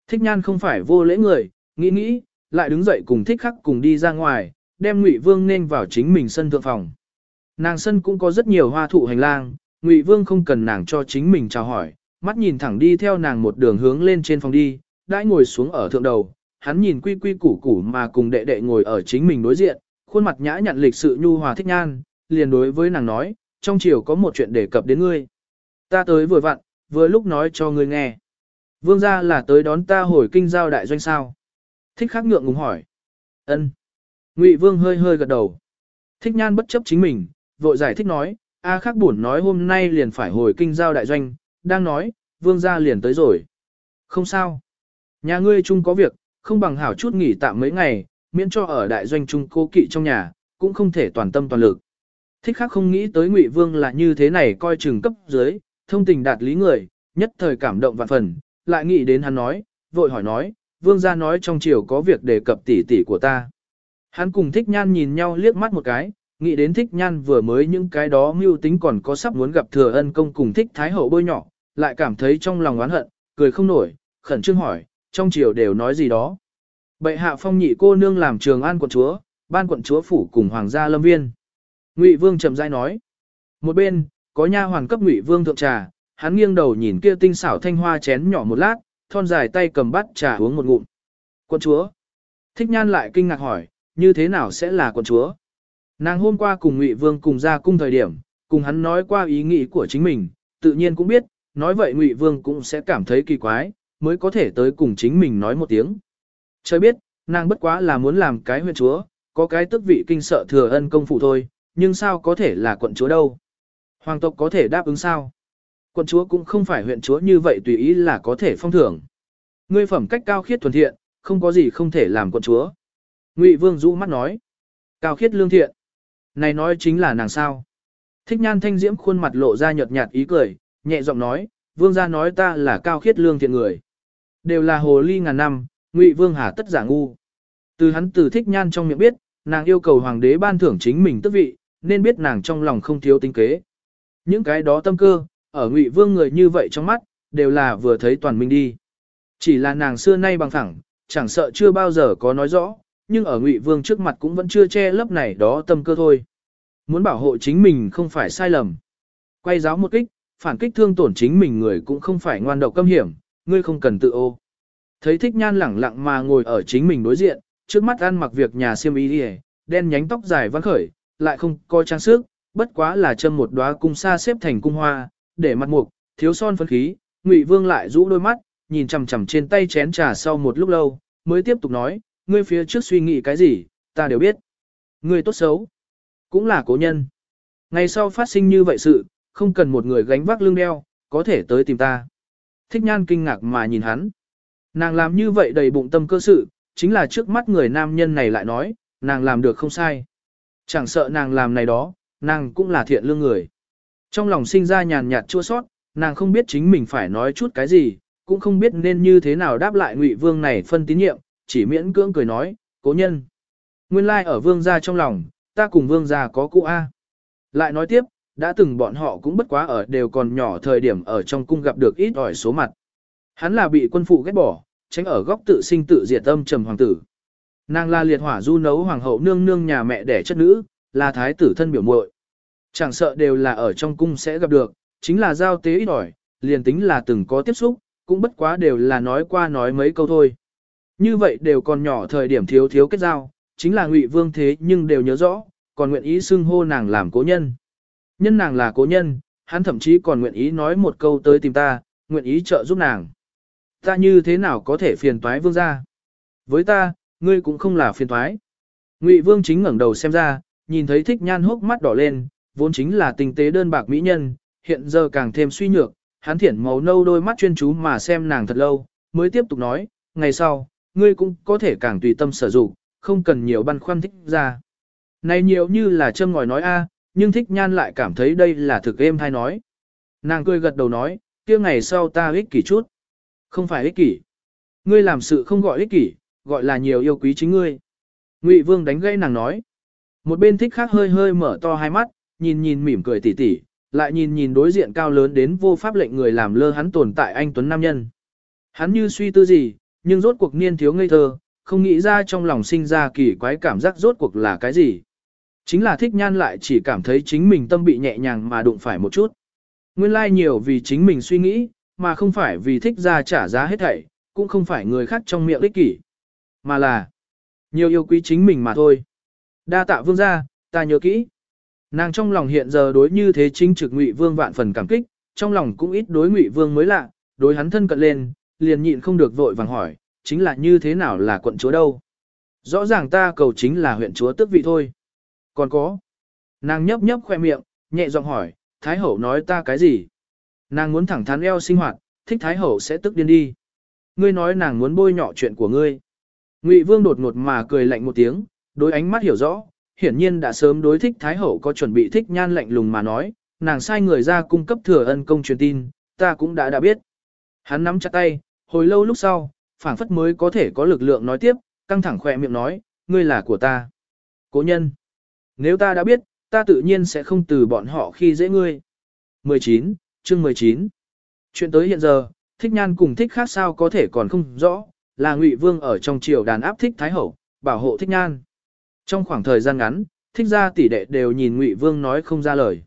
Thích nhan không phải vô lễ người, nghĩ nghĩ, lại đứng dậy cùng thích khắc cùng đi ra ngoài, đem Ngụy Vương nên vào chính mình sân thượng phòng. Nàng sân cũng có rất nhiều hoa thụ hành lang, Ngụy Vương không cần nàng cho chính mình chào hỏi, mắt nhìn thẳng đi theo nàng một đường hướng lên trên phòng đi, đã ngồi xuống ở thượng đầu, hắn nhìn quy quy củ củ mà cùng đệ đệ ngồi ở chính mình đối diện, khuôn mặt nhã nhặn lịch sự nhu hòa thích nhan, liền đối với nàng nói, trong chiều có một chuyện đề cập đến ngươi. Ta tới vừa vặn, vừa lúc nói cho ngươi nghe. Vương gia là tới đón ta hồi kinh giao đại doanh sao. Thích khắc ngượng ngùng hỏi. ân Ngụy Vương hơi hơi gật đầu. Thích nhan bất chấp chính mình, vội giải thích nói, A khắc buồn nói hôm nay liền phải hồi kinh giao đại doanh, đang nói, vương gia liền tới rồi. Không sao. Nhà ngươi chung có việc, không bằng hảo chút nghỉ tạm mấy ngày, miễn cho ở đại doanh trung cố kỵ trong nhà, cũng không thể toàn tâm toàn lực. Thích khắc không nghĩ tới Ngụy Vương là như thế này coi chừng cấp dưới, thông tình đạt lý người, nhất thời cảm động vạn phần, lại nghĩ đến hắn nói, vội hỏi nói, Vương gia nói trong triều có việc đề cập tỷ tỷ của ta. Hắn cùng Thích Nhan nhìn nhau liếc mắt một cái, nghĩ đến Thích Nhan vừa mới những cái đó mưu tính còn có sắp muốn gặp thừa ân công cùng Thích Thái Hậu bôi nhỏ, lại cảm thấy trong lòng oán hận, cười không nổi, khẩn trương hỏi, trong triều đều nói gì đó. Bệ hạ phong nhị cô nương làm trường an quận chúa, ban quận chúa phủ cùng hoàng gia lâm viên. Ngụy Vương chậm rãi nói. Một bên, có nha hoàn cấp Ngụy Vương thượng trà, hắn nghiêng đầu nhìn kia tinh xảo thanh hoa chén nhỏ một lát, thon dài tay cầm bát trà uống một ngụm. Quận chúa. Thích nhan lại kinh ngạc hỏi, như thế nào sẽ là quận chúa? Nàng hôm qua cùng Ngụy Vương cùng ra cung thời điểm, cùng hắn nói qua ý nghĩ của chính mình, tự nhiên cũng biết, nói vậy Ngụy Vương cũng sẽ cảm thấy kỳ quái, mới có thể tới cùng chính mình nói một tiếng. Trời biết, nàng bất quá là muốn làm cái huyện chúa, có cái tức vị kinh sợ thừa ân công phụ thôi, nhưng sao có thể là quận chúa đâu? Hoàng tộc có thể đáp ứng sao? Quận chúa cũng không phải huyện chúa như vậy tùy ý là có thể phong thưởng. Ngươi phẩm cách cao khiết thuần thiện, không có gì không thể làm quận chúa. Ngụy Vương rũ mắt nói. Cao khiết lương thiện. Này nói chính là nàng sao. Thích nhan thanh diễm khuôn mặt lộ ra nhợt nhạt ý cười, nhẹ giọng nói, Vương gia nói ta là cao khiết lương thiện người. Đều là hồ ly ngàn năm, Ngụy Vương hà tất giả ngu. Từ hắn từ thích nhan trong miệng biết, nàng yêu cầu hoàng đế ban thưởng chính mình tức vị, nên biết nàng trong lòng không thiếu tính kế. Những cái đó tâm cơ, ở Ngụy Vương người như vậy trong mắt, đều là vừa thấy toàn minh đi. Chỉ là nàng xưa nay bằng thẳng, chẳng sợ chưa bao giờ có nói rõ, nhưng ở Ngụy Vương trước mặt cũng vẫn chưa che lấp này đó tâm cơ thôi. Muốn bảo hộ chính mình không phải sai lầm. Quay giáo một kích, phản kích thương tổn chính mình người cũng không phải ngoan độc câm hiểm, ngươi không cần tự ô. Thấy thích nhan lẳng lặng mà ngồi ở chính mình đối diện, trước mắt ăn mặc việc nhà siêm y đi đen nhánh tóc dài văn khởi, lại không coi trang sức, bất quá là châm một đóa cung sa xếp thành cung hoa, để mặt mục, thiếu son phấn khí, Ngụy Vương lại rũ đôi mắt, nhìn chằm chằm trên tay chén trà sau một lúc lâu, mới tiếp tục nói, ngươi phía trước suy nghĩ cái gì, ta đều biết. Ngươi tốt xấu, cũng là cố nhân. Ngày sau phát sinh như vậy sự, không cần một người gánh vác lưng đeo, có thể tới tìm ta. Thích nhan kinh ngạc mà nhìn hắn. Nàng làm như vậy đầy bụng tâm cơ sự, chính là trước mắt người nam nhân này lại nói, nàng làm được không sai. Chẳng sợ nàng làm này đó, nàng cũng là thiện lương người. Trong lòng sinh ra nhàn nhạt chua sót, nàng không biết chính mình phải nói chút cái gì, cũng không biết nên như thế nào đáp lại ngụy vương này phân tín nhiệm, chỉ miễn cưỡng cười nói, cố nhân. Nguyên lai like ở vương gia trong lòng, ta cùng vương gia có cụ A. Lại nói tiếp, đã từng bọn họ cũng bất quá ở đều còn nhỏ thời điểm ở trong cung gặp được ít ỏi số mặt. Hắn là bị quân phụ ghét bỏ, tránh ở góc tự sinh tự diệt âm trầm hoàng tử. Nàng là liệt hỏa du nấu hoàng hậu nương nương nhà mẹ đẻ chất nữ, là thái tử thân biểu muội. Chẳng sợ đều là ở trong cung sẽ gặp được, chính là giao tế ít ỏi, liền tính là từng có tiếp xúc, cũng bất quá đều là nói qua nói mấy câu thôi. Như vậy đều còn nhỏ thời điểm thiếu thiếu kết giao, chính là ngụy vương thế nhưng đều nhớ rõ, còn nguyện ý xưng hô nàng làm cố nhân. Nhân nàng là cố nhân, hắn thậm chí còn nguyện ý nói một câu tới tìm ta, nguyện ý trợ giúp nàng. Ta như thế nào có thể phiền toái vương gia? Với ta, ngươi cũng không là phiền toái. Ngụy vương chính ngẩng đầu xem ra, nhìn thấy thích nhan hốc mắt đỏ lên, vốn chính là tình tế đơn bạc mỹ nhân, hiện giờ càng thêm suy nhược, hắn thiển màu nâu đôi mắt chuyên chú mà xem nàng thật lâu, mới tiếp tục nói, ngày sau, ngươi cũng có thể càng tùy tâm sử dụng, không cần nhiều băn khoăn thích ra. Này nhiều như là châm ngòi nói a, nhưng thích nhan lại cảm thấy đây là thực êm hay nói. Nàng cười gật đầu nói, kia ngày sau ta ích kỷ chút. Không phải ích kỷ. Ngươi làm sự không gọi ích kỷ, gọi là nhiều yêu quý chính ngươi. Ngụy Vương đánh gãy nàng nói. Một bên thích khác hơi hơi mở to hai mắt, nhìn nhìn mỉm cười tỉ tỉ, lại nhìn nhìn đối diện cao lớn đến vô pháp lệnh người làm lơ hắn tồn tại anh Tuấn Nam Nhân. Hắn như suy tư gì, nhưng rốt cuộc niên thiếu ngây thơ, không nghĩ ra trong lòng sinh ra kỳ quái cảm giác rốt cuộc là cái gì. Chính là thích nhan lại chỉ cảm thấy chính mình tâm bị nhẹ nhàng mà đụng phải một chút. Nguyên lai like nhiều vì chính mình suy nghĩ, mà không phải vì thích ra trả giá hết thảy, cũng không phải người khác trong miệng ích kỷ, mà là nhiều yêu quý chính mình mà thôi. Đa tạ vương gia, ta nhớ kỹ. Nàng trong lòng hiện giờ đối như thế chính trực ngụy vương vạn phần cảm kích, trong lòng cũng ít đối ngụy vương mới lạ, đối hắn thân cận lên, liền nhịn không được vội vàng hỏi, chính là như thế nào là quận chúa đâu. Rõ ràng ta cầu chính là huyện chúa tước vị thôi. Còn có. Nàng nhấp nhấp khoe miệng, nhẹ giọng hỏi, Thái Hậu nói ta cái gì? Nàng muốn thẳng thắn eo sinh hoạt, thích Thái Hậu sẽ tức điên đi. Ngươi nói nàng muốn bôi nhọ chuyện của ngươi. Ngụy Vương đột ngột mà cười lạnh một tiếng, đối ánh mắt hiểu rõ, hiển nhiên đã sớm đối thích Thái Hậu có chuẩn bị thích nhan lạnh lùng mà nói, nàng sai người ra cung cấp thừa ân công truyền tin, ta cũng đã đã biết. Hắn nắm chặt tay, hồi lâu lúc sau, phảng phất mới có thể có lực lượng nói tiếp, căng thẳng khỏe miệng nói, ngươi là của ta. Cố nhân. Nếu ta đã biết, ta tự nhiên sẽ không từ bọn họ khi dễ ngươi. 19, chương 19. Chuyện tới hiện giờ, thích nhan cùng thích khác sao có thể còn không rõ, là ngụy vương ở trong triều đàn áp thích thái hậu, bảo hộ thích nhan. Trong khoảng thời gian ngắn, thích gia tỷ đệ đều nhìn ngụy vương nói không ra lời.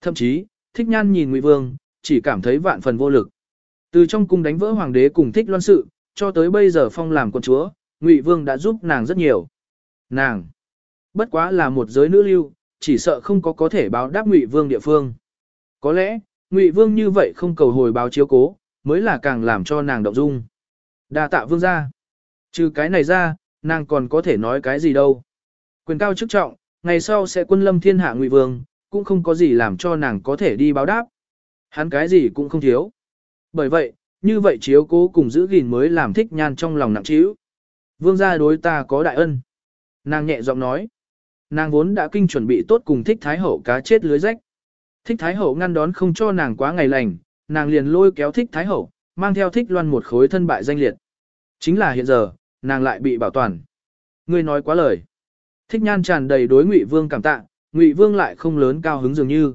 Thậm chí, thích nhan nhìn ngụy vương, chỉ cảm thấy vạn phần vô lực. Từ trong cung đánh vỡ hoàng đế cùng thích loan sự, cho tới bây giờ phong làm con chúa, ngụy vương đã giúp nàng rất nhiều. Nàng, bất quá là một giới nữ lưu, chỉ sợ không có có thể báo đáp ngụy vương địa phương. Có lẽ, ngụy vương như vậy không cầu hồi báo chiếu cố, mới là càng làm cho nàng động dung. Đa tạ vương ra. Trừ cái này ra, nàng còn có thể nói cái gì đâu. Quyền cao chức trọng, ngày sau sẽ quân lâm thiên hạ ngụy vương, cũng không có gì làm cho nàng có thể đi báo đáp. Hắn cái gì cũng không thiếu. Bởi vậy, như vậy chiếu cố cùng giữ gìn mới làm thích nhan trong lòng nặng trĩu. Vương gia đối ta có đại ân. Nàng nhẹ giọng nói. Nàng vốn đã kinh chuẩn bị tốt cùng thích thái hậu cá chết lưới rách. Thích thái hậu ngăn đón không cho nàng quá ngày lành, nàng liền lôi kéo thích thái hậu, mang theo thích loan một khối thân bại danh liệt. Chính là hiện giờ, nàng lại bị bảo toàn. Ngươi nói quá lời. Thích nhan tràn đầy đối ngụy vương cảm tạ, ngụy vương lại không lớn cao hứng dường như.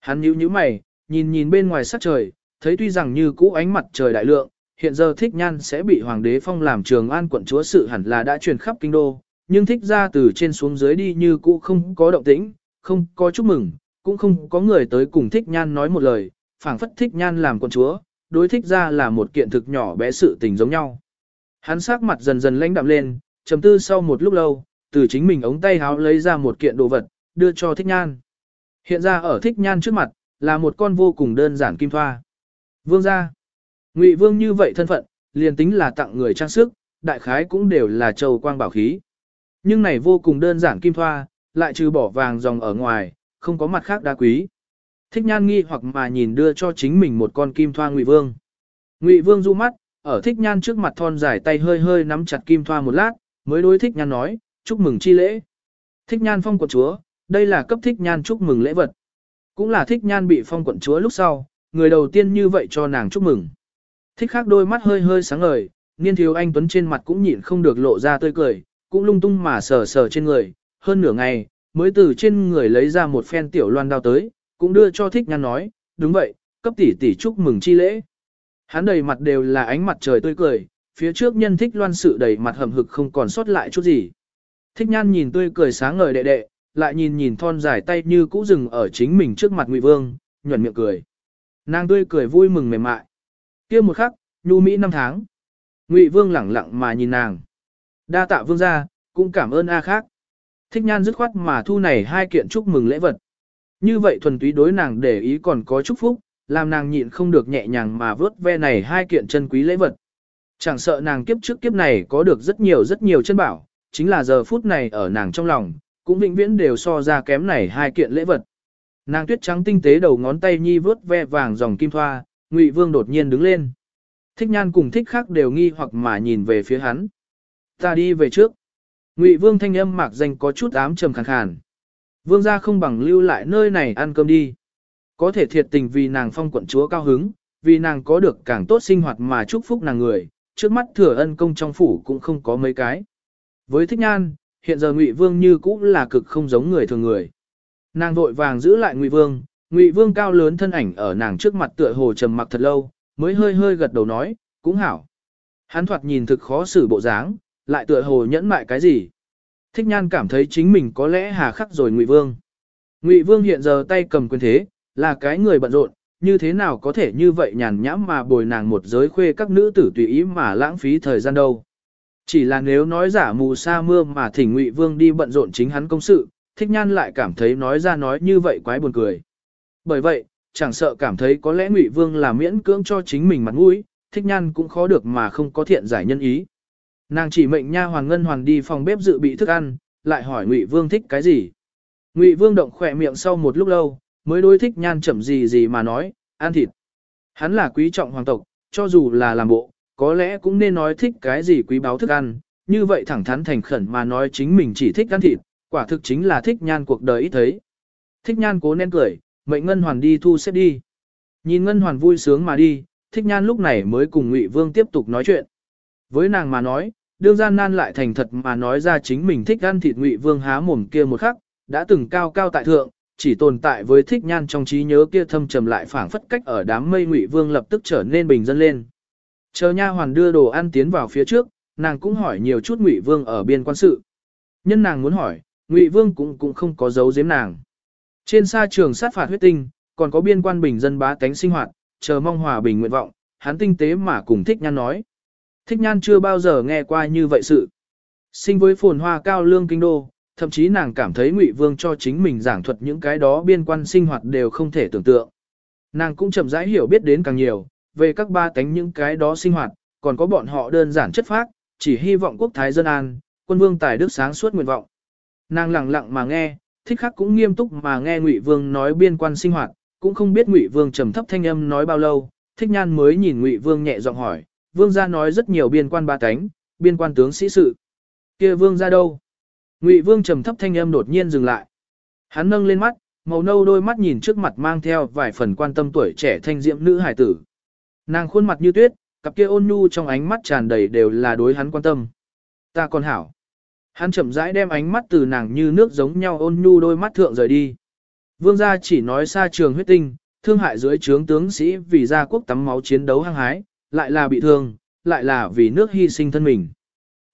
Hắn nhíu nhíu mày, nhìn nhìn bên ngoài sắc trời, thấy tuy rằng như cũ ánh mặt trời đại lượng, hiện giờ thích nhan sẽ bị hoàng đế phong làm trường an quận chúa sự hẳn là đã truyền khắp kinh đô, nhưng thích ra từ trên xuống dưới đi như cũ không có động tĩnh, không có chúc mừng, cũng không có người tới cùng thích nhan nói một lời, phảng phất thích nhan làm con chúa, đối thích ra là một kiện thực nhỏ bé sự tình giống nhau. Hắn sắc mặt dần dần lãnh đạm lên, trầm tư sau một lúc lâu, từ chính mình ống tay háo lấy ra một kiện đồ vật, đưa cho thích nhan. Hiện ra ở thích nhan trước mặt, là một con vô cùng đơn giản kim thoa. Vương gia. Ngụy vương như vậy thân phận, liền tính là tặng người trang sức, đại khái cũng đều là châu quang bảo khí. Nhưng này vô cùng đơn giản kim thoa, lại trừ bỏ vàng dòng ở ngoài, không có mặt khác đá quý. Thích nhan nghi hoặc mà nhìn đưa cho chính mình một con kim thoa ngụy vương. Ngụy vương du mắt, ở thích nhan trước mặt thon dài tay hơi hơi nắm chặt kim thoa một lát, mới đối thích nhan nói, chúc mừng chi lễ. Thích nhan phong quận chúa, đây là cấp thích nhan chúc mừng lễ vật. Cũng là thích nhan bị phong quận chúa lúc sau, người đầu tiên như vậy cho nàng chúc mừng. Thích khác đôi mắt hơi hơi sáng ngời, niên thiếu anh Tuấn trên mặt cũng nhịn không được lộ ra tươi cười, cũng lung tung mà sờ sờ trên người, hơn nửa ngày, mới từ trên người lấy ra một phen tiểu loan đao tới, cũng đưa cho thích nhan nói, đúng vậy, cấp tỷ tỷ chúc mừng chi lễ. Hắn đầy mặt đều là ánh mặt trời tươi cười, phía trước nhân thích loan sự đầy mặt hầm hực không còn sót lại chút gì. Thích nhan nhìn tươi cười sáng ngời đệ đệ, lại nhìn nhìn thon dài tay như cũ rừng ở chính mình trước mặt ngụy vương, nhuẩn miệng cười. Nàng tươi cười vui mừng mềm mại. kia một khắc, nhu mỹ năm tháng. Ngụy vương lẳng lặng mà nhìn nàng. Đa tạ vương gia, cũng cảm ơn A khác. Thích nhan dứt khoát mà thu này hai kiện chúc mừng lễ vật. Như vậy thuần túy đối nàng để ý còn có chúc phúc, làm nàng nhịn không được nhẹ nhàng mà vớt ve này hai kiện chân quý lễ vật. Chẳng sợ nàng kiếp trước kiếp này có được rất nhiều rất nhiều chân bảo, chính là giờ phút này ở nàng trong lòng, cũng vĩnh viễn đều so ra kém này hai kiện lễ vật. Nàng tuyết trắng tinh tế đầu ngón tay nhi vớt ve vàng dòng kim thoa, Ngụy Vương đột nhiên đứng lên. Thích nhan cùng thích khác đều nghi hoặc mà nhìn về phía hắn. Ta đi về trước. Ngụy Vương thanh âm mạc danh có chút ám trầm khàn khàn. Vương gia không bằng lưu lại nơi này ăn cơm đi. Có thể thiệt tình vì nàng phong quận chúa cao hứng, vì nàng có được càng tốt sinh hoạt mà chúc phúc nàng người, trước mắt thừa ân công trong phủ cũng không có mấy cái. Với thích nhan, hiện giờ Ngụy Vương như cũ là cực không giống người thường người. Nàng vội vàng giữ lại Ngụy Vương, Ngụy Vương cao lớn thân ảnh ở nàng trước mặt tựa hồ trầm mặc thật lâu, mới hơi hơi gật đầu nói, cũng hảo. Hắn thoạt nhìn thực khó xử bộ dáng, lại tựa hồ nhẫn mại cái gì. Thích nhan cảm thấy chính mình có lẽ hà khắc rồi Ngụy Vương. Ngụy Vương hiện giờ tay cầm quyền thế, là cái người bận rộn, như thế nào có thể như vậy nhàn nhãm mà bồi nàng một giới khuê các nữ tử tùy ý mà lãng phí thời gian đâu. Chỉ là nếu nói giả mù sa mưa mà thỉnh Ngụy Vương đi bận rộn chính hắn công sự, thích nhan lại cảm thấy nói ra nói như vậy quái buồn cười. Bởi vậy, chẳng sợ cảm thấy có lẽ Ngụy Vương là miễn cưỡng cho chính mình mặt mũi, thích nhan cũng khó được mà không có thiện giải nhân ý. Nàng chỉ mệnh nha hoàng ngân hoàng đi phòng bếp dự bị thức ăn, lại hỏi Ngụy Vương thích cái gì. Ngụy Vương động khỏe miệng sau một lúc lâu, mới đối thích nhan chậm gì gì mà nói, ăn thịt. Hắn là quý trọng hoàng tộc, cho dù là làm bộ, có lẽ cũng nên nói thích cái gì quý báu thức ăn, như vậy thẳng thắn thành khẩn mà nói chính mình chỉ thích ăn thịt, quả thực chính là thích nhan cuộc đời ít thấy. Thích nhan cố nén cười, mệnh Ngân Hoàn đi thu xếp đi. Nhìn Ngân Hoàn vui sướng mà đi, thích nhan lúc này mới cùng Ngụy Vương tiếp tục nói chuyện. Với nàng mà nói, đương gian nan lại thành thật mà nói ra chính mình thích ăn thịt Ngụy Vương há mồm kia một khắc, đã từng cao cao tại thượng, chỉ tồn tại với thích nhan trong trí nhớ kia thâm trầm lại phảng phất cách ở đám mây Ngụy Vương lập tức trở nên bình dân lên. Chờ nha hoàn đưa đồ ăn tiến vào phía trước, nàng cũng hỏi nhiều chút Ngụy Vương ở biên quan sự. Nhân nàng muốn hỏi, Ngụy Vương cũng cũng không có giấu giếm nàng. Trên sa trường sát phạt huyết tinh, còn có biên quan bình dân bá tánh sinh hoạt, chờ mong hòa bình nguyện vọng, hắn tinh tế mà cùng Thích Nhan nói. Thích Nhan chưa bao giờ nghe qua như vậy sự. Sinh với phồn hoa cao lương kinh đô, thậm chí nàng cảm thấy Ngụy Vương cho chính mình giảng thuật những cái đó biên quan sinh hoạt đều không thể tưởng tượng. Nàng cũng chậm rãi hiểu biết đến càng nhiều, về các ba tánh những cái đó sinh hoạt, còn có bọn họ đơn giản chất phác, chỉ hy vọng quốc thái dân an, quân vương tài đức sáng suốt nguyện vọng. Nàng lặng lặng mà nghe, thích khắc cũng nghiêm túc mà nghe Ngụy Vương nói biên quan sinh hoạt, cũng không biết Ngụy Vương trầm thấp thanh âm nói bao lâu, thích nhan mới nhìn Ngụy Vương nhẹ giọng hỏi, Vương gia nói rất nhiều biên quan ba cánh, biên quan tướng sĩ sự. kia Vương gia đâu? Ngụy Vương trầm thấp thanh âm đột nhiên dừng lại. Hắn nâng lên mắt, màu nâu đôi mắt nhìn trước mặt mang theo vài phần quan tâm tuổi trẻ thanh diệm nữ hải tử. Nàng khuôn mặt như tuyết, cặp kia ôn nhu trong ánh mắt tràn đầy đều là đối hắn quan tâm. Ta còn hảo. Hắn chậm rãi đem ánh mắt từ nàng như nước giống nhau ôn nhu đôi mắt thượng rời đi. Vương gia chỉ nói xa trường huyết tinh, thương hại dưới trướng tướng sĩ vì gia quốc tắm máu chiến đấu hăng hái, lại là bị thương, lại là vì nước hy sinh thân mình.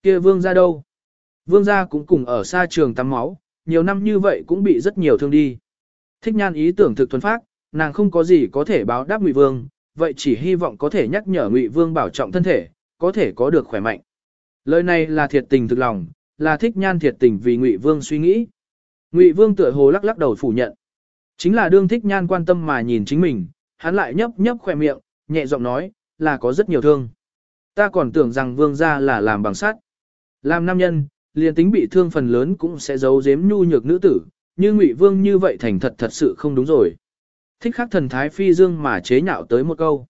kia vương gia đâu? Vương gia cũng cùng ở xa trường tắm máu, nhiều năm như vậy cũng bị rất nhiều thương đi. Thích nhan ý tưởng thực thuần phát, nàng không có gì có thể báo đáp ngụy vương, vậy chỉ hy vọng có thể nhắc nhở ngụy vương bảo trọng thân thể, có thể có được khỏe mạnh. Lời này là thiệt tình thực lòng, là thích nhan thiệt tình vì Ngụy Vương suy nghĩ. Ngụy Vương tựa hồ lắc lắc đầu phủ nhận. Chính là đương thích nhan quan tâm mà nhìn chính mình, hắn lại nhấp nhấp khỏe miệng, nhẹ giọng nói, là có rất nhiều thương. Ta còn tưởng rằng vương gia là làm bằng sắt. Làm nam nhân, liền tính bị thương phần lớn cũng sẽ giấu giếm nhu nhược nữ tử, như Ngụy Vương như vậy thành thật thật sự không đúng rồi. Thích khắc thần thái phi dương mà chế nhạo tới một câu.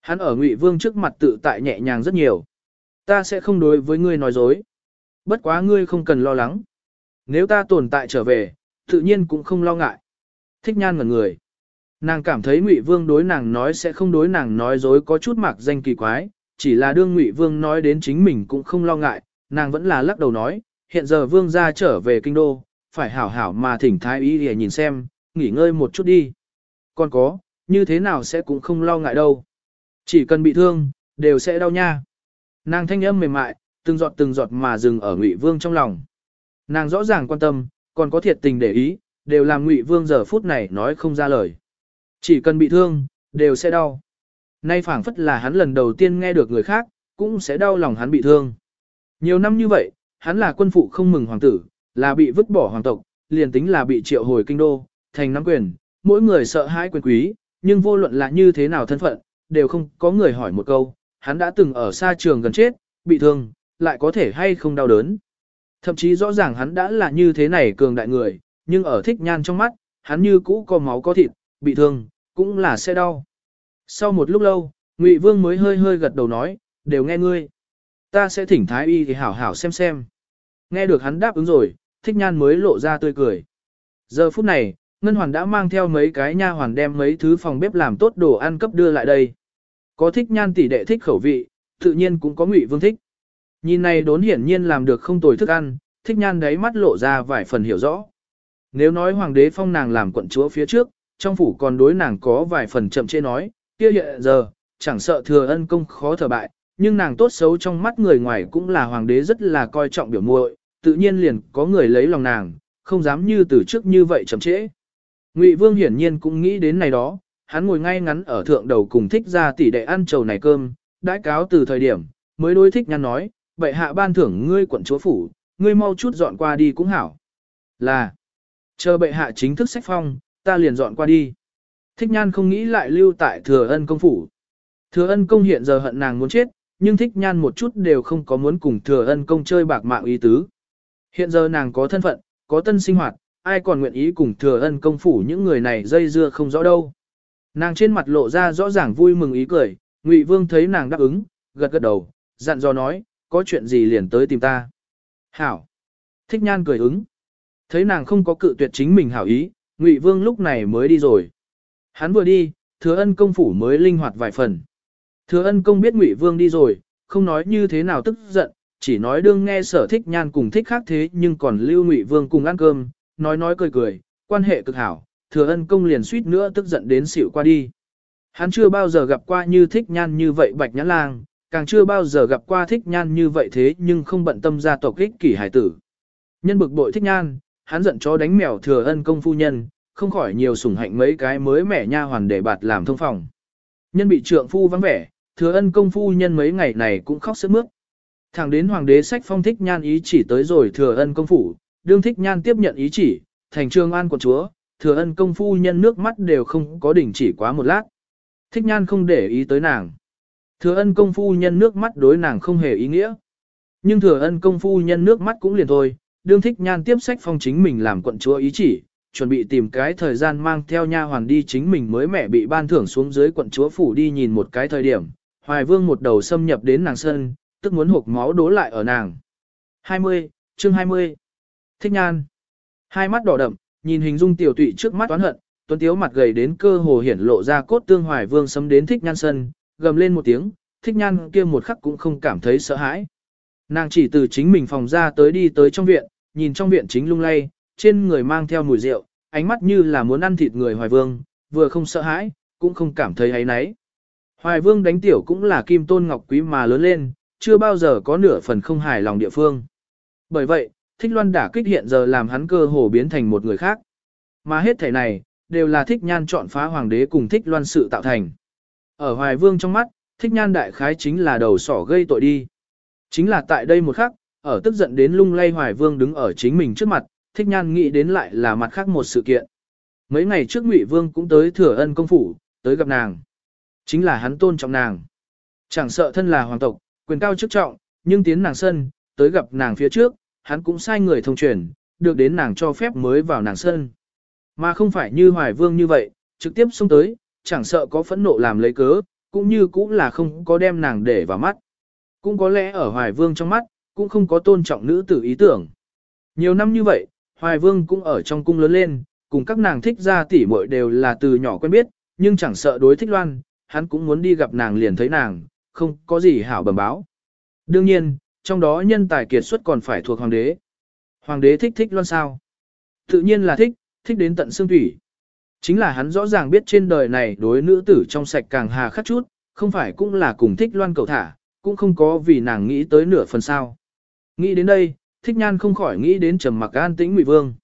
Hắn ở Ngụy Vương trước mặt tự tại nhẹ nhàng rất nhiều. Ta sẽ không đối với ngươi nói dối. Bất quá ngươi không cần lo lắng. Nếu ta tồn tại trở về, tự nhiên cũng không lo ngại. Thích nhan ngẩn người. Nàng cảm thấy Ngụy Vương đối nàng nói sẽ không đối nàng nói dối có chút mạc danh kỳ quái, chỉ là đương Ngụy Vương nói đến chính mình cũng không lo ngại, nàng vẫn là lắc đầu nói, hiện giờ Vương gia trở về kinh đô, phải hảo hảo mà thỉnh thái y để nhìn xem, nghỉ ngơi một chút đi. Còn có, như thế nào sẽ cũng không lo ngại đâu. Chỉ cần bị thương, đều sẽ đau nha. Nàng thanh âm mềm mại, từng giọt từng giọt mà dừng ở Ngụy Vương trong lòng. Nàng rõ ràng quan tâm, còn có thiệt tình để ý, đều làm Ngụy Vương giờ phút này nói không ra lời. Chỉ cần bị thương, đều sẽ đau. Nay phảng phất là hắn lần đầu tiên nghe được người khác, cũng sẽ đau lòng hắn bị thương. Nhiều năm như vậy, hắn là quân phụ không mừng hoàng tử, là bị vứt bỏ hoàng tộc, liền tính là bị triệu hồi kinh đô, thành nắm quyền, mỗi người sợ hãi quyền quý, nhưng vô luận là như thế nào thân phận, đều không có người hỏi một câu, hắn đã từng ở xa trường gần chết, bị thương, lại có thể hay không đau đớn. Thậm chí rõ ràng hắn đã là như thế này cường đại người, nhưng ở thích nhan trong mắt, hắn như cũ có máu có thịt, bị thương, cũng là sẽ đau. Sau một lúc lâu, Ngụy Vương mới hơi hơi gật đầu nói, đều nghe ngươi. Ta sẽ thỉnh Thái Y thì hảo hảo xem xem. Nghe được hắn đáp ứng rồi, thích nhan mới lộ ra tươi cười. Giờ phút này, Ngân Hoàn đã mang theo mấy cái nha hoàn đem mấy thứ phòng bếp làm tốt đồ ăn cấp đưa lại đây. Có thích nhan tỷ đệ thích khẩu vị, tự nhiên cũng có Ngụy Vương thích. Nhìn này đốn hiển nhiên làm được không tồi thức ăn, thích nhan đáy mắt lộ ra vài phần hiểu rõ. Nếu nói hoàng đế phong nàng làm quận chúa phía trước, trong phủ còn đối nàng có vài phần chậm chê nói, kia hiện giờ, chẳng sợ thừa ân công khó thở bại, nhưng nàng tốt xấu trong mắt người ngoài cũng là hoàng đế rất là coi trọng biểu muội, tự nhiên liền có người lấy lòng nàng, không dám như từ trước như vậy chậm trễ. Ngụy Vương hiển nhiên cũng nghĩ đến này đó, hắn ngồi ngay ngắn ở thượng đầu cùng thích ra tỷ đệ ăn trầu này cơm, đãi cáo từ thời điểm, mới đối thích nhăn nói, vậy hạ ban thưởng ngươi quận chúa phủ, ngươi mau chút dọn qua đi cũng hảo. Là, chờ bệ hạ chính thức sách phong, ta liền dọn qua đi. Thích nhan không nghĩ lại lưu tại thừa ân công phủ. Thừa ân công hiện giờ hận nàng muốn chết, nhưng thích nhan một chút đều không có muốn cùng thừa ân công chơi bạc mạng ý tứ. Hiện giờ nàng có thân phận, có tân sinh hoạt, ai còn nguyện ý cùng thừa ân công phủ những người này dây dưa không rõ đâu. Nàng trên mặt lộ ra rõ ràng vui mừng ý cười, Ngụy Vương thấy nàng đáp ứng, gật gật đầu, dặn dò nói, có chuyện gì liền tới tìm ta. Hảo. Thích nhan cười ứng. Thấy nàng không có cự tuyệt chính mình hảo ý, Ngụy Vương lúc này mới đi rồi. Hắn vừa đi, thừa ân công phủ mới linh hoạt vài phần. Thừa ân công biết Ngụy Vương đi rồi, không nói như thế nào tức giận, chỉ nói đương nghe sở thích nhan cùng thích khác thế nhưng còn lưu Ngụy Vương cùng ăn cơm, nói nói cười cười, quan hệ cực hảo, thừa ân công liền suýt nữa tức giận đến xỉu qua đi. Hắn chưa bao giờ gặp qua như thích nhan như vậy bạch nhãn lang, càng chưa bao giờ gặp qua thích nhan như vậy thế nhưng không bận tâm gia tộc ích kỷ hải tử. Nhân bực bội thích nhan, hắn giận chó đánh mèo thừa ân công phu nhân, không khỏi nhiều sủng hạnh mấy cái mới mẻ nha hoàn để bạt làm thông phòng. Nhân bị trượng phu vắng vẻ, thừa ân công phu nhân mấy ngày này cũng khóc sướt mướt. Thẳng đến hoàng đế sách phong thích nhan ý chỉ tới rồi thừa ân công phủ, đương thích nhan tiếp nhận ý chỉ, thành trương an quận chúa, thừa ân công phu nhân nước mắt đều không có đỉnh chỉ quá một lát. Thích nhan không để ý tới nàng. Thừa ân công phu nhân nước mắt đối nàng không hề ý nghĩa. Nhưng thừa ân công phu nhân nước mắt cũng liền thôi, đương thích nhan tiếp sách phong chính mình làm quận chúa ý chỉ, chuẩn bị tìm cái thời gian mang theo nha hoàn đi chính mình mới mẹ bị ban thưởng xuống dưới quận chúa phủ đi nhìn một cái thời điểm. Hoài vương một đầu xâm nhập đến nàng sân, tức muốn hộp máu đố lại ở nàng. 20, chương 20. Thích nhan. Hai mắt đỏ đậm, nhìn hình dung tiểu tụy trước mắt toán hận, tuấn tiếu mặt gầy đến cơ hồ hiển lộ ra cốt tương hoài vương xâm đến thích nhan sân, gầm lên một tiếng, thích nhan kia một khắc cũng không cảm thấy sợ hãi. Nàng chỉ từ chính mình phòng ra tới đi tới trong viện, nhìn trong viện chính lung lay, trên người mang theo mùi rượu, ánh mắt như là muốn ăn thịt người hoài vương, vừa không sợ hãi, cũng không cảm thấy ấy náy. Hoài vương đánh tiểu cũng là kim tôn ngọc quý mà lớn lên, chưa bao giờ có nửa phần không hài lòng địa phương. Bởi vậy, thích loan đả kích hiện giờ làm hắn cơ hồ biến thành một người khác. Mà hết thể này, đều là thích nhan chọn phá hoàng đế cùng thích loan sự tạo thành. Ở hoài vương trong mắt, thích nhan đại khái chính là đầu sỏ gây tội đi. Chính là tại đây một khắc, ở tức giận đến lung lay hoài vương đứng ở chính mình trước mặt, thích nhan nghĩ đến lại là mặt khác một sự kiện. Mấy ngày trước ngụy vương cũng tới thừa ân công phủ, tới gặp nàng. Chính là hắn tôn trọng nàng. Chẳng sợ thân là hoàng tộc, quyền cao chức trọng, nhưng tiến nàng sân, tới gặp nàng phía trước, hắn cũng sai người thông truyền, được đến nàng cho phép mới vào nàng sân. Mà không phải như hoài vương như vậy, trực tiếp xông tới, chẳng sợ có phẫn nộ làm lấy cớ, cũng như cũng là không có đem nàng để vào mắt. Cũng có lẽ ở hoài vương trong mắt, cũng không có tôn trọng nữ tử ý tưởng. Nhiều năm như vậy, hoài vương cũng ở trong cung lớn lên, cùng các nàng thích ra tỉ muội đều là từ nhỏ quen biết, nhưng chẳng sợ đối thích loan, hắn cũng muốn đi gặp nàng liền thấy nàng, không có gì hảo bẩm báo. Đương nhiên, trong đó nhân tài kiệt xuất còn phải thuộc hoàng đế. Hoàng đế thích thích loan sao? Tự nhiên là thích, thích đến tận xương thủy. Chính là hắn rõ ràng biết trên đời này đối nữ tử trong sạch càng hà khắc chút, không phải cũng là cùng thích loan cầu thả, cũng không có vì nàng nghĩ tới nửa phần sao. Nghĩ đến đây, thích nhan không khỏi nghĩ đến trầm mặc an tĩnh ngụy vương.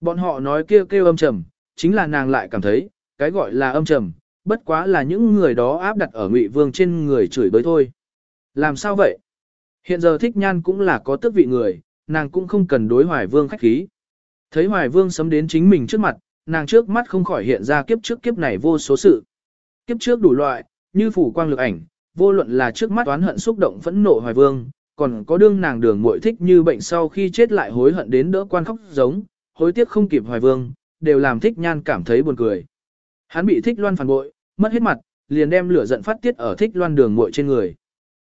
Bọn họ nói kêu kêu âm trầm, chính là nàng lại cảm thấy, cái gọi là âm trầm, bất quá là những người đó áp đặt ở ngụy vương trên người chửi bới thôi. Làm sao vậy? Hiện giờ thích nhan cũng là có tước vị người, nàng cũng không cần đối hoài vương khách khí. Thấy hoài vương sấm đến chính mình trước mặt, nàng trước mắt không khỏi hiện ra kiếp trước kiếp này vô số sự. Kiếp trước đủ loại, như phủ quang lực ảnh, vô luận là trước mắt oán hận xúc động phẫn nộ hoài vương, còn có đương nàng đường muội thích như bệnh sau khi chết lại hối hận đến đỡ quan khóc giống, hối tiếc không kịp hoài vương, đều làm thích nhan cảm thấy buồn cười. Hắn bị thích loan phản bội, mất hết mặt, liền đem lửa giận phát tiết ở thích loan đường muội trên người.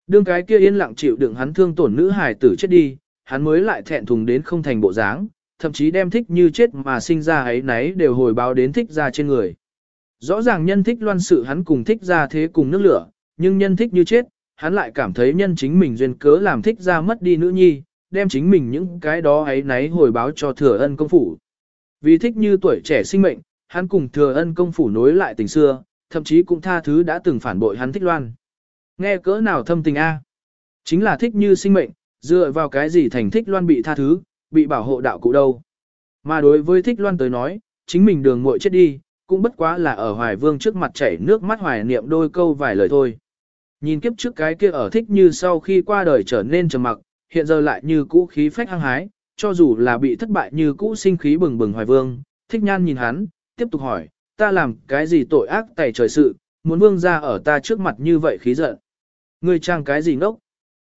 Đương cái kia yên lặng chịu đựng hắn thương tổn nữ hài tử chết đi, hắn mới lại thẹn thùng đến không thành bộ dáng, thậm chí đem thích như chết mà sinh ra ấy nấy đều hồi báo đến thích ra trên người. Rõ ràng nhân thích loan sự hắn cùng thích ra thế cùng nước lửa, nhưng nhân thích như chết, hắn lại cảm thấy nhân chính mình duyên cớ làm thích ra mất đi nữ nhi, đem chính mình những cái đó ấy nấy hồi báo cho thừa ân công phủ. Vì thích như tuổi trẻ sinh mệnh, hắn cùng thừa ân công phủ nối lại tình xưa, thậm chí cũng tha thứ đã từng phản bội hắn thích loan. Nghe cỡ nào thâm tình a? Chính là thích như sinh mệnh, dựa vào cái gì thành thích loan bị tha thứ, bị bảo hộ đạo cụ đâu. Mà đối với thích loan tới nói, chính mình đường muội chết đi, cũng bất quá là ở hoài vương trước mặt chảy nước mắt hoài niệm đôi câu vài lời thôi. Nhìn kiếp trước cái kia ở thích như sau khi qua đời trở nên trầm mặc, hiện giờ lại như cũ khí phách hăng hái, cho dù là bị thất bại như cũ sinh khí bừng bừng hoài vương, thích nhan nhìn hắn, tiếp tục hỏi, ta làm cái gì tội ác tẩy trời sự, muốn vương ra ở ta trước mặt như vậy khí giận. Ngươi trang cái gì ngốc?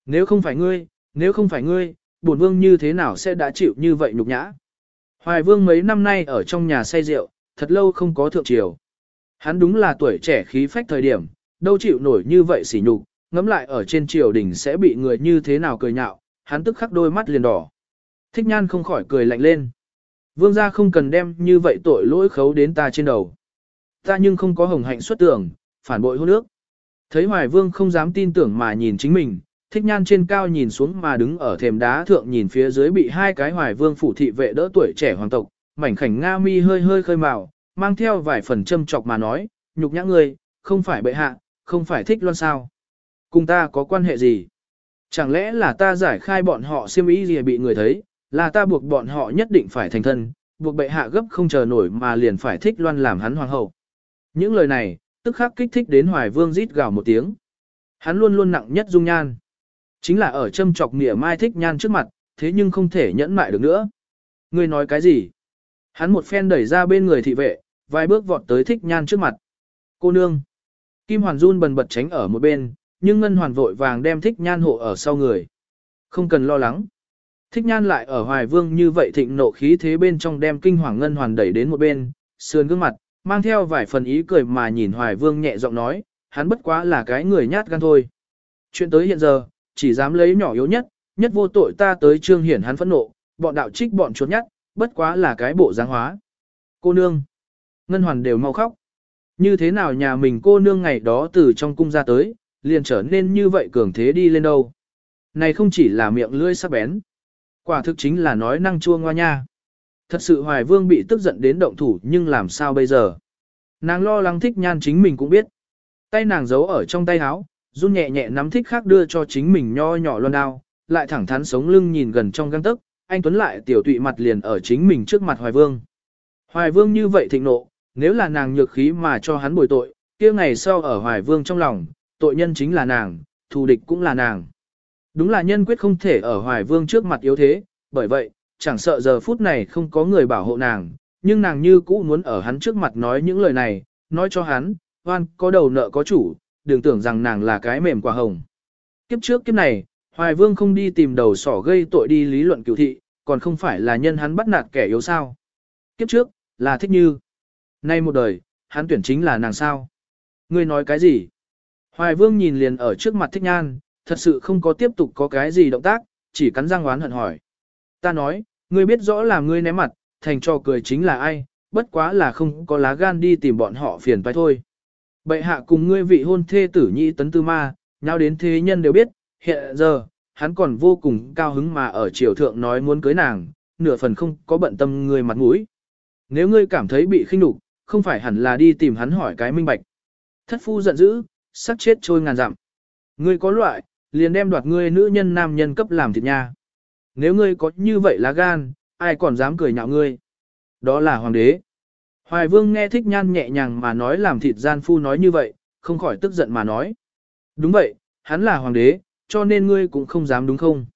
Nếu không phải ngươi, nếu không phải ngươi, bổn vương như thế nào sẽ đã chịu như vậy nhục nhã? Hoài vương mấy năm nay ở trong nhà say rượu, thật lâu không có thượng triều. Hắn đúng là tuổi trẻ khí phách thời điểm, đâu chịu nổi như vậy sỉ nhục, ngắm lại ở trên triều đình sẽ bị người như thế nào cười nhạo, hắn tức khắc đôi mắt liền đỏ. Thích nhan không khỏi cười lạnh lên. Vương gia không cần đem như vậy tội lỗi khấu đến ta trên đầu. Ta nhưng không có hồng hạnh xuất tưởng, phản bội hôn nước. Thấy Hoài Vương không dám tin tưởng mà nhìn chính mình, thích nhan trên cao nhìn xuống mà đứng ở thềm đá thượng nhìn phía dưới bị hai cái Hoài Vương phủ thị vệ đỡ tuổi trẻ hoàng tộc, mảnh khảnh Nga mi hơi hơi khơi màu, mang theo vài phần châm chọc mà nói, nhục nhã ngươi, không phải bệ hạ, không phải thích loan sao. Cùng ta có quan hệ gì? Chẳng lẽ là ta giải khai bọn họ siêm ý gì bị người thấy, là ta buộc bọn họ nhất định phải thành thân, buộc bệ hạ gấp không chờ nổi mà liền phải thích loan làm hắn hoàng hậu. Những lời này, tức khắc kích thích đến hoài vương rít gào một tiếng. Hắn luôn luôn nặng nhất dung nhan. Chính là ở châm chọc nghĩa mai thích nhan trước mặt, thế nhưng không thể nhẫn mại được nữa. Ngươi nói cái gì? Hắn một phen đẩy ra bên người thị vệ, vài bước vọt tới thích nhan trước mặt. Cô nương. Kim Hoàn run bần bật tránh ở một bên, nhưng Ngân Hoàn vội vàng đem thích nhan hộ ở sau người. Không cần lo lắng. Thích nhan lại ở hoài vương như vậy thịnh nộ khí thế bên trong đem kinh hoàng Ngân Hoàn đẩy đến một bên, sườn gương mặt, mang theo vài phần ý cười mà nhìn hoài vương nhẹ giọng nói, hắn bất quá là cái người nhát gan thôi. Chuyện tới hiện giờ, chỉ dám lấy nhỏ yếu nhất, nhất vô tội ta tới trương hiển hắn phẫn nộ, bọn đạo trích bọn chuột nhát, bất quá là cái bộ giáng hóa. Cô nương. Ngân hoàn đều mau khóc. Như thế nào nhà mình cô nương ngày đó từ trong cung ra tới, liền trở nên như vậy cường thế đi lên đâu. Này không chỉ là miệng lưỡi sắc bén. Quả thực chính là nói năng chua ngoa nha. Thật sự Hoài Vương bị tức giận đến động thủ nhưng làm sao bây giờ? Nàng lo lắng thích nhan chính mình cũng biết. Tay nàng giấu ở trong tay áo, run nhẹ nhẹ nắm thích khác đưa cho chính mình nho nhỏ loan đao, lại thẳng thắn sống lưng nhìn gần trong găng tức, anh Tuấn lại tiểu tụy mặt liền ở chính mình trước mặt Hoài Vương. Hoài Vương như vậy thịnh nộ, nếu là nàng nhược khí mà cho hắn bồi tội, kia ngày sau ở Hoài Vương trong lòng, tội nhân chính là nàng, thù địch cũng là nàng. Đúng là nhân quyết không thể ở Hoài Vương trước mặt yếu thế, bởi vậy, chẳng sợ giờ phút này không có người bảo hộ nàng, nhưng nàng như cũ muốn ở hắn trước mặt nói những lời này, nói cho hắn, oan có đầu nợ có chủ, đừng tưởng rằng nàng là cái mềm quả hồng. Kiếp trước kiếp này, Hoài Vương không đi tìm đầu sỏ gây tội đi lý luận cửu thị, còn không phải là nhân hắn bắt nạt kẻ yếu sao. Kiếp trước, là thích như. Nay một đời, hắn tuyển chính là nàng sao. Ngươi nói cái gì? Hoài Vương nhìn liền ở trước mặt thích nhan, thật sự không có tiếp tục có cái gì động tác, chỉ cắn răng oán hận hỏi. Ta nói, ngươi biết rõ là ngươi ném mặt, thành cho cười chính là ai, bất quá là không có lá gan đi tìm bọn họ phiền phải thôi. Bệ hạ cùng ngươi vị hôn thê tử nhị tấn tư ma, nhau đến thế nhân đều biết, hiện giờ, hắn còn vô cùng cao hứng mà ở triều thượng nói muốn cưới nàng, nửa phần không có bận tâm ngươi mặt mũi. Nếu ngươi cảm thấy bị khinh nhục, không phải hẳn là đi tìm hắn hỏi cái minh bạch. Thất phu giận dữ, sắc chết trôi ngàn dặm. Ngươi có loại, liền đem đoạt ngươi nữ nhân nam nhân cấp làm thịt nha. Nếu ngươi có như vậy lá gan, ai còn dám cười nhạo ngươi. Đó là hoàng đế. Hoài vương nghe thích nhan nhẹ nhàng mà nói làm thịt gian phu nói như vậy, không khỏi tức giận mà nói. Đúng vậy, hắn là hoàng đế, cho nên ngươi cũng không dám đúng không?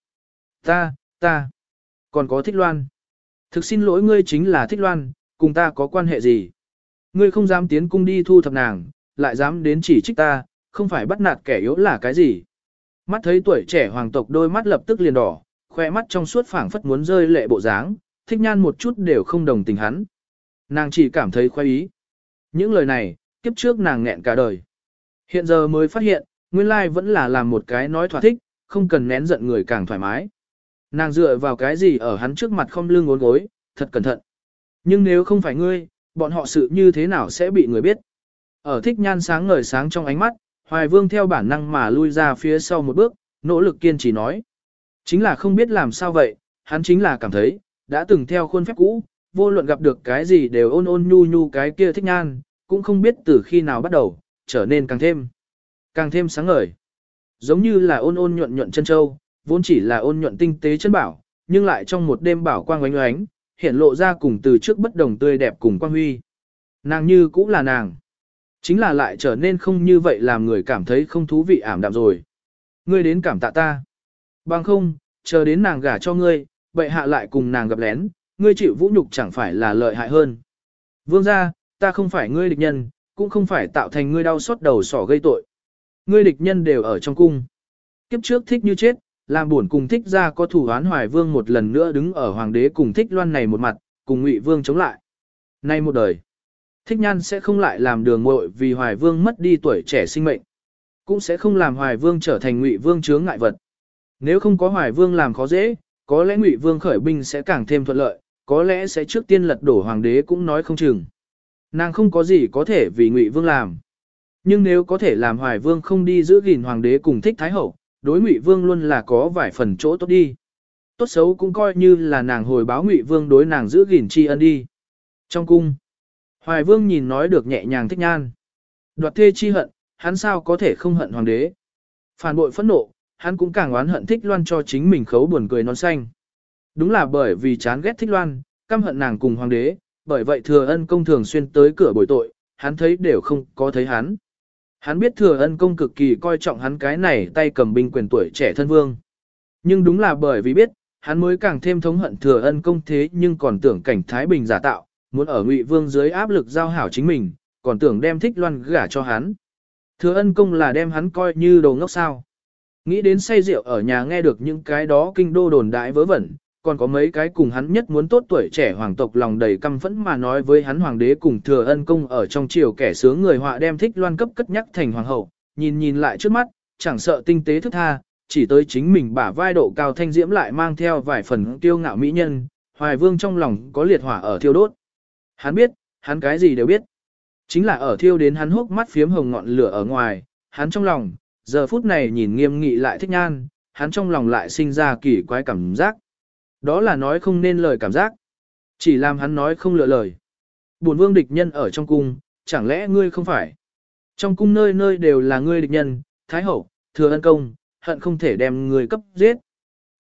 Ta, ta. còn có thích loan. Thực xin lỗi ngươi chính là thích loan, cùng ta có quan hệ gì? Ngươi không dám tiến cung đi thu thập nàng, lại dám đến chỉ trích ta, không phải bắt nạt kẻ yếu là cái gì? Mắt thấy tuổi trẻ hoàng tộc đôi mắt lập tức liền đỏ, khoe mắt trong suốt phảng phất muốn rơi lệ bộ dáng, thích nhan một chút đều không đồng tình hắn. Nàng chỉ cảm thấy khoái ý. Những lời này, kiếp trước nàng nghẹn cả đời. Hiện giờ mới phát hiện, nguyên lai vẫn là làm một cái nói thỏa thích, không cần nén giận người càng thoải mái. Nàng dựa vào cái gì ở hắn trước mặt không lưng ngốn gối, thật cẩn thận. Nhưng nếu không phải ngươi, bọn họ sự như thế nào sẽ bị người biết. Ở thích nhan sáng ngời sáng trong ánh mắt, Hoài Vương theo bản năng mà lui ra phía sau một bước, nỗ lực kiên trì nói. Chính là không biết làm sao vậy, hắn chính là cảm thấy, đã từng theo khuôn phép cũ, vô luận gặp được cái gì đều ôn ôn nhu nhu cái kia thích nhan, cũng không biết từ khi nào bắt đầu, trở nên càng thêm, càng thêm sáng ngời. Giống như là ôn ôn nhuận nhuận chân châu, vốn chỉ là ôn nhuận tinh tế chân bảo, nhưng lại trong một đêm bảo quang oánh oánh, hiện lộ ra cùng từ trước bất đồng tươi đẹp cùng Quan huy. Nàng như cũng là nàng. Chính là lại trở nên không như vậy làm người cảm thấy không thú vị ảm đạm rồi. Ngươi đến cảm tạ ta. Bằng không, chờ đến nàng gả cho ngươi, vậy hạ lại cùng nàng gặp lén, ngươi chịu vũ nhục chẳng phải là lợi hại hơn. Vương gia, ta không phải ngươi địch nhân, cũng không phải tạo thành ngươi đau xót đầu sỏ gây tội. Ngươi địch nhân đều ở trong cung. Kiếp trước thích như chết, làm buồn cùng thích ra có thủ án hoài vương một lần nữa đứng ở hoàng đế cùng thích loan này một mặt, cùng ngụy vương chống lại. Nay một đời, thích nhan sẽ không lại làm đường muội vì hoài vương mất đi tuổi trẻ sinh mệnh. Cũng sẽ không làm hoài vương trở thành ngụy vương chướng ngại vật. Nếu không có hoài vương làm khó dễ, có lẽ ngụy vương khởi binh sẽ càng thêm thuận lợi, có lẽ sẽ trước tiên lật đổ hoàng đế cũng nói không chừng. Nàng không có gì có thể vì ngụy vương làm. Nhưng nếu có thể làm hoài vương không đi giữ gìn hoàng đế cùng thích thái hậu, đối ngụy vương luôn là có vài phần chỗ tốt đi. Tốt xấu cũng coi như là nàng hồi báo ngụy vương đối nàng giữ gìn tri ân đi. Trong cung, hoài vương nhìn nói được nhẹ nhàng thích nhan. Đoạt thê chi hận, hắn sao có thể không hận hoàng đế. Phản bội phẫn nộ, hắn cũng càng oán hận thích loan cho chính mình khấu buồn cười non xanh. Đúng là bởi vì chán ghét thích loan, căm hận nàng cùng hoàng đế, bởi vậy thừa ân công thường xuyên tới cửa bồi tội, hắn thấy đều không có thấy hắn. Hắn biết thừa ân công cực kỳ coi trọng hắn cái này tay cầm binh quyền tuổi trẻ thân vương. Nhưng đúng là bởi vì biết, hắn mới càng thêm thống hận thừa ân công thế nhưng còn tưởng cảnh Thái Bình giả tạo, muốn ở ngụy vương dưới áp lực giao hảo chính mình, còn tưởng đem thích loan gả cho hắn. Thừa ân công là đem hắn coi như đồ ngốc sao. Nghĩ đến say rượu ở nhà nghe được những cái đó kinh đô đồn đại vớ vẩn, còn có mấy cái cùng hắn nhất muốn tốt tuổi trẻ hoàng tộc lòng đầy căm phẫn mà nói với hắn hoàng đế cùng thừa ân công ở trong triều kẻ sướng người họa đem thích loan cấp cất nhắc thành hoàng hậu, nhìn nhìn lại trước mắt, chẳng sợ tinh tế thức tha, chỉ tới chính mình bả vai độ cao thanh diễm lại mang theo vài phần tiêu ngạo mỹ nhân, hoài vương trong lòng có liệt hỏa ở thiêu đốt. Hắn biết, hắn cái gì đều biết. Chính là ở thiêu đến hắn hốc mắt phiếm hồng ngọn lửa ở ngoài, hắn trong lòng, giờ phút này nhìn nghiêm nghị lại thích nhan, hắn trong lòng lại sinh ra kỳ quái cảm giác. Đó là nói không nên lời cảm giác. Chỉ làm hắn nói không lựa lời. buồn vương địch nhân ở trong cung, chẳng lẽ ngươi không phải? Trong cung nơi nơi đều là ngươi địch nhân, thái hậu, thừa ân công, hận không thể đem ngươi cấp giết.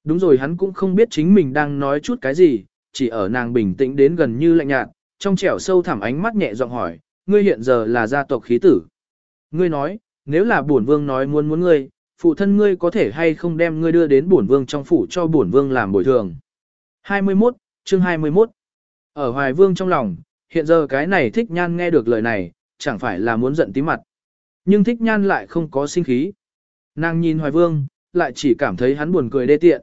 Đúng rồi hắn cũng không biết chính mình đang nói chút cái gì, chỉ ở nàng bình tĩnh đến gần như lạnh nhạt, trong trẻo sâu thẳm ánh mắt nhẹ giọng hỏi, ngươi hiện giờ là gia tộc khí tử. Ngươi nói, nếu là bổn vương nói muốn muốn ngươi, phụ thân ngươi có thể hay không đem ngươi đưa đến bổn vương trong phủ cho bổn vương làm bồi thường. 21, chương 21. Ở Hoài Vương trong lòng, hiện giờ cái này thích nhan nghe được lời này, chẳng phải là muốn giận tí mặt. Nhưng thích nhan lại không có sinh khí. Nàng nhìn Hoài Vương, lại chỉ cảm thấy hắn buồn cười đê tiện.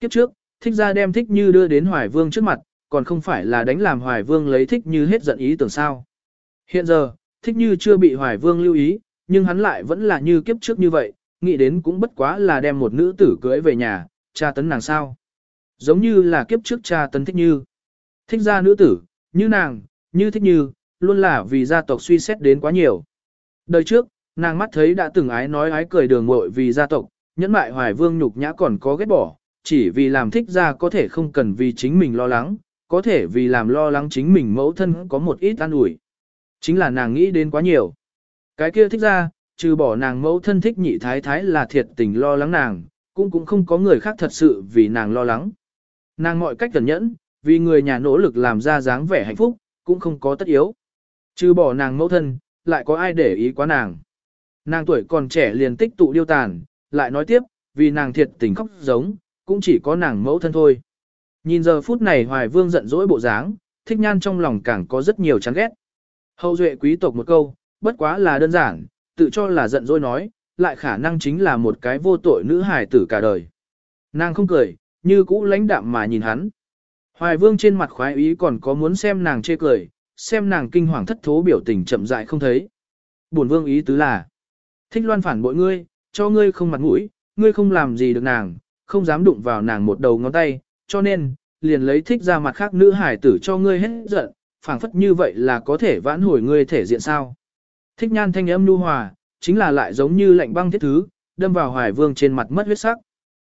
Kiếp trước, thích ra đem thích như đưa đến Hoài Vương trước mặt, còn không phải là đánh làm Hoài Vương lấy thích như hết giận ý tưởng sao. Hiện giờ, thích như chưa bị Hoài Vương lưu ý, nhưng hắn lại vẫn là như kiếp trước như vậy, nghĩ đến cũng bất quá là đem một nữ tử cưới về nhà, tra tấn nàng sao giống như là kiếp trước cha tấn thích như. Thích gia nữ tử, như nàng, như thích như, luôn là vì gia tộc suy xét đến quá nhiều. Đời trước, nàng mắt thấy đã từng ái nói ái cười đường ngội vì gia tộc, nhẫn mại hoài vương nhục nhã còn có ghét bỏ, chỉ vì làm thích gia có thể không cần vì chính mình lo lắng, có thể vì làm lo lắng chính mình mẫu thân có một ít an ủi. Chính là nàng nghĩ đến quá nhiều. Cái kia thích gia, trừ bỏ nàng mẫu thân thích nhị thái thái là thiệt tình lo lắng nàng, cũng cũng không có người khác thật sự vì nàng lo lắng. Nàng mọi cách cẩn nhẫn, vì người nhà nỗ lực làm ra dáng vẻ hạnh phúc, cũng không có tất yếu. Trừ bỏ nàng mẫu thân, lại có ai để ý quá nàng. Nàng tuổi còn trẻ liền tích tụ điêu tàn, lại nói tiếp, vì nàng thiệt tình khóc giống, cũng chỉ có nàng mẫu thân thôi. Nhìn giờ phút này Hoài Vương giận dỗi bộ dáng, thích nhan trong lòng càng có rất nhiều chán ghét. Hậu duệ quý tộc một câu, bất quá là đơn giản, tự cho là giận dỗi nói, lại khả năng chính là một cái vô tội nữ hài tử cả đời. Nàng không cười, như cũ lãnh đạm mà nhìn hắn. Hoài Vương trên mặt khoái ý còn có muốn xem nàng chê cười, xem nàng kinh hoàng thất thố biểu tình chậm dại không thấy. Bổn Vương ý tứ là, thích loan phản bội ngươi, cho ngươi không mặt mũi, ngươi không làm gì được nàng, không dám đụng vào nàng một đầu ngón tay, cho nên, liền lấy thích ra mặt khác nữ hải tử cho ngươi hết giận, phảng phất như vậy là có thể vãn hồi ngươi thể diện sao. Thích nhan thanh âm nu hòa, chính là lại giống như lạnh băng thiết thứ, đâm vào hoài vương trên mặt mất huyết sắc.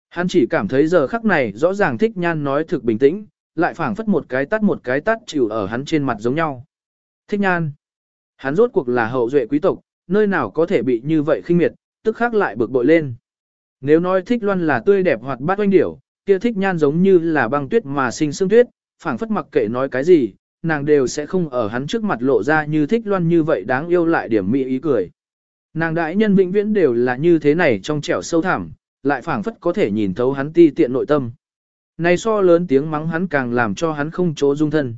Hắn chỉ cảm thấy giờ khắc này rõ ràng thích nhan nói thực bình tĩnh, lại phảng phất một cái tắt một cái tắt chịu ở hắn trên mặt giống nhau. Thích nhan. Hắn rốt cuộc là hậu duệ quý tộc, nơi nào có thể bị như vậy khinh miệt, tức khắc lại bực bội lên. Nếu nói thích loan là tươi đẹp hoặc bát oanh điểu, kia thích nhan giống như là băng tuyết mà sinh sương tuyết, phảng phất mặc kệ nói cái gì, nàng đều sẽ không ở hắn trước mặt lộ ra như thích loan như vậy đáng yêu lại điểm mỹ ý cười. Nàng đại nhân vĩnh viễn đều là như thế này trong trẻo sâu thẳm, lại phảng phất có thể nhìn thấu hắn ti tiện nội tâm. Này so lớn tiếng mắng hắn càng làm cho hắn không chỗ dung thân.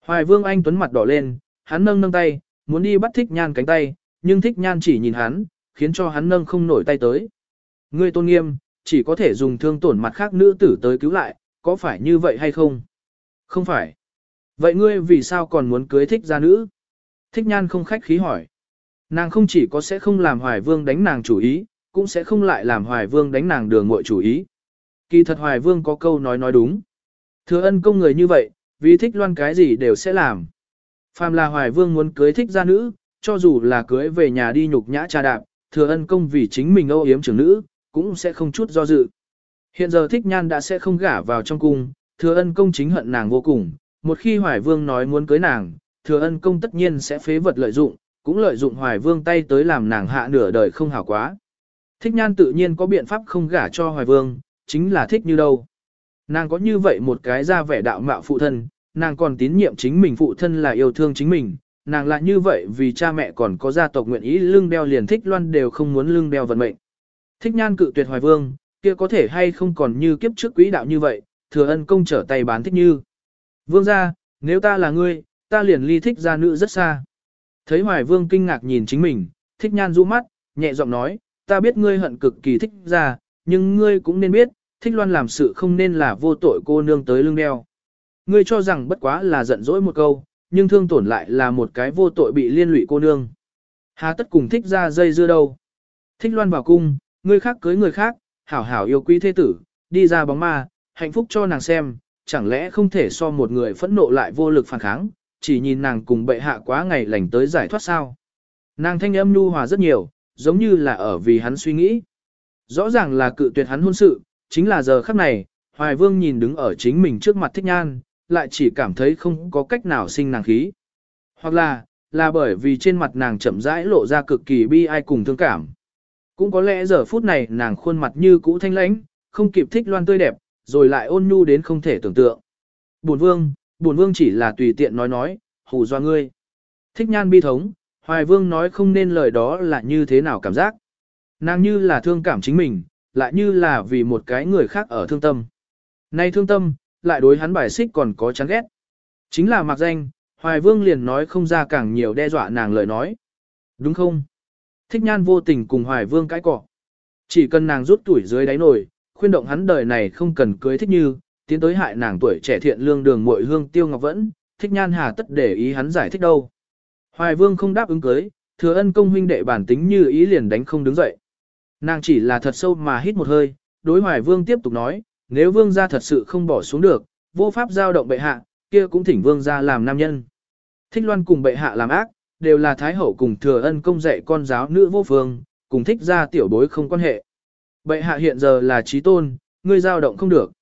Hoài vương anh tuấn mặt đỏ lên, hắn nâng nâng tay, muốn đi bắt thích nhan cánh tay, nhưng thích nhan chỉ nhìn hắn, khiến cho hắn nâng không nổi tay tới. Ngươi tôn nghiêm, chỉ có thể dùng thương tổn mặt khác nữ tử tới cứu lại, có phải như vậy hay không? Không phải. Vậy ngươi vì sao còn muốn cưới thích gia nữ? Thích nhan không khách khí hỏi. Nàng không chỉ có sẽ không làm hoài vương đánh nàng chủ ý, cũng sẽ không lại làm hoài vương đánh nàng đường muội chủ ý. Kỳ thật hoài vương có câu nói nói đúng. Thừa ân công người như vậy, vì thích loan cái gì đều sẽ làm. Phàm là hoài vương muốn cưới thích gia nữ, cho dù là cưới về nhà đi nhục nhã trà đạp, thừa ân công vì chính mình âu yếm trưởng nữ, cũng sẽ không chút do dự. Hiện giờ thích nhan đã sẽ không gả vào trong cung, thừa ân công chính hận nàng vô cùng, một khi hoài vương nói muốn cưới nàng, thừa ân công tất nhiên sẽ phế vật lợi dụng, cũng lợi dụng hoài vương tay tới làm nàng hạ nửa đời không hảo quá. Thích nhan tự nhiên có biện pháp không gả cho hoài vương, chính là thích như đâu. Nàng có như vậy một cái ra vẻ đạo mạo phụ thân, nàng còn tín nhiệm chính mình phụ thân là yêu thương chính mình, nàng lại như vậy vì cha mẹ còn có gia tộc nguyện ý lưng đeo liền thích loan đều không muốn lưng đeo vận mệnh. Thích nhan cự tuyệt hoài vương, kia có thể hay không còn như kiếp trước quỹ đạo như vậy, thừa ân công trở tay bán thích như. Vương ra, nếu ta là ngươi, ta liền ly thích gia nữ rất xa. Thấy hoài vương kinh ngạc nhìn chính mình, thích nhan rũ mắt, nhẹ giọng nói, ta biết ngươi hận cực kỳ thích ra, nhưng ngươi cũng nên biết, thích loan làm sự không nên là vô tội cô nương tới lưng đeo. Ngươi cho rằng bất quá là giận dỗi một câu, nhưng thương tổn lại là một cái vô tội bị liên lụy cô nương. Hà tất cùng thích ra dây dưa đâu. Thích loan vào cung, ngươi khác cưới người khác, hảo hảo yêu quý thế tử, đi ra bóng ma, hạnh phúc cho nàng xem, chẳng lẽ không thể so một người phẫn nộ lại vô lực phản kháng, chỉ nhìn nàng cùng bệ hạ quá ngày lành tới giải thoát sao. Nàng thanh âm nhu hòa rất nhiều, giống như là ở vì hắn suy nghĩ. Rõ ràng là cự tuyệt hắn hôn sự, chính là giờ khắc này, Hoài Vương nhìn đứng ở chính mình trước mặt thích nhan, lại chỉ cảm thấy không có cách nào sinh nàng khí. Hoặc là, là bởi vì trên mặt nàng chậm rãi lộ ra cực kỳ bi ai cùng thương cảm. Cũng có lẽ giờ phút này nàng khuôn mặt như cũ thanh lãnh, không kịp thích loan tươi đẹp, rồi lại ôn nhu đến không thể tưởng tượng. Bổn vương, bổn vương chỉ là tùy tiện nói nói, hù do ngươi. Thích nhan bi thống, hoài vương nói không nên lời đó là như thế nào cảm giác. Nàng như là thương cảm chính mình, lại như là vì một cái người khác ở thương tâm. Nay thương tâm, lại đối hắn bài xích còn có chán ghét. Chính là mặc danh, Hoài Vương liền nói không ra càng nhiều đe dọa nàng lời nói. Đúng không? Thích nhan vô tình cùng Hoài Vương cãi cọ. Chỉ cần nàng rút tuổi dưới đáy nồi, khuyên động hắn đời này không cần cưới thích như, tiến tới hại nàng tuổi trẻ thiện lương đường muội hương tiêu ngọc vẫn, thích nhan hà tất để ý hắn giải thích đâu. Hoài Vương không đáp ứng cưới, thừa ân công huynh đệ bản tính như ý liền đánh không đứng dậy. Nàng chỉ là thật sâu mà hít một hơi, đối Hoài Vương tiếp tục nói, nếu Vương gia thật sự không bỏ xuống được, vô pháp giao động bệ hạ, kia cũng thỉnh Vương gia làm nam nhân. Thích Loan cùng bệ hạ làm ác, đều là Thái Hậu cùng thừa ân công dạy con giáo nữ vô phương, cùng thích gia tiểu bối không quan hệ. Bệ hạ hiện giờ là trí tôn, ngươi giao động không được.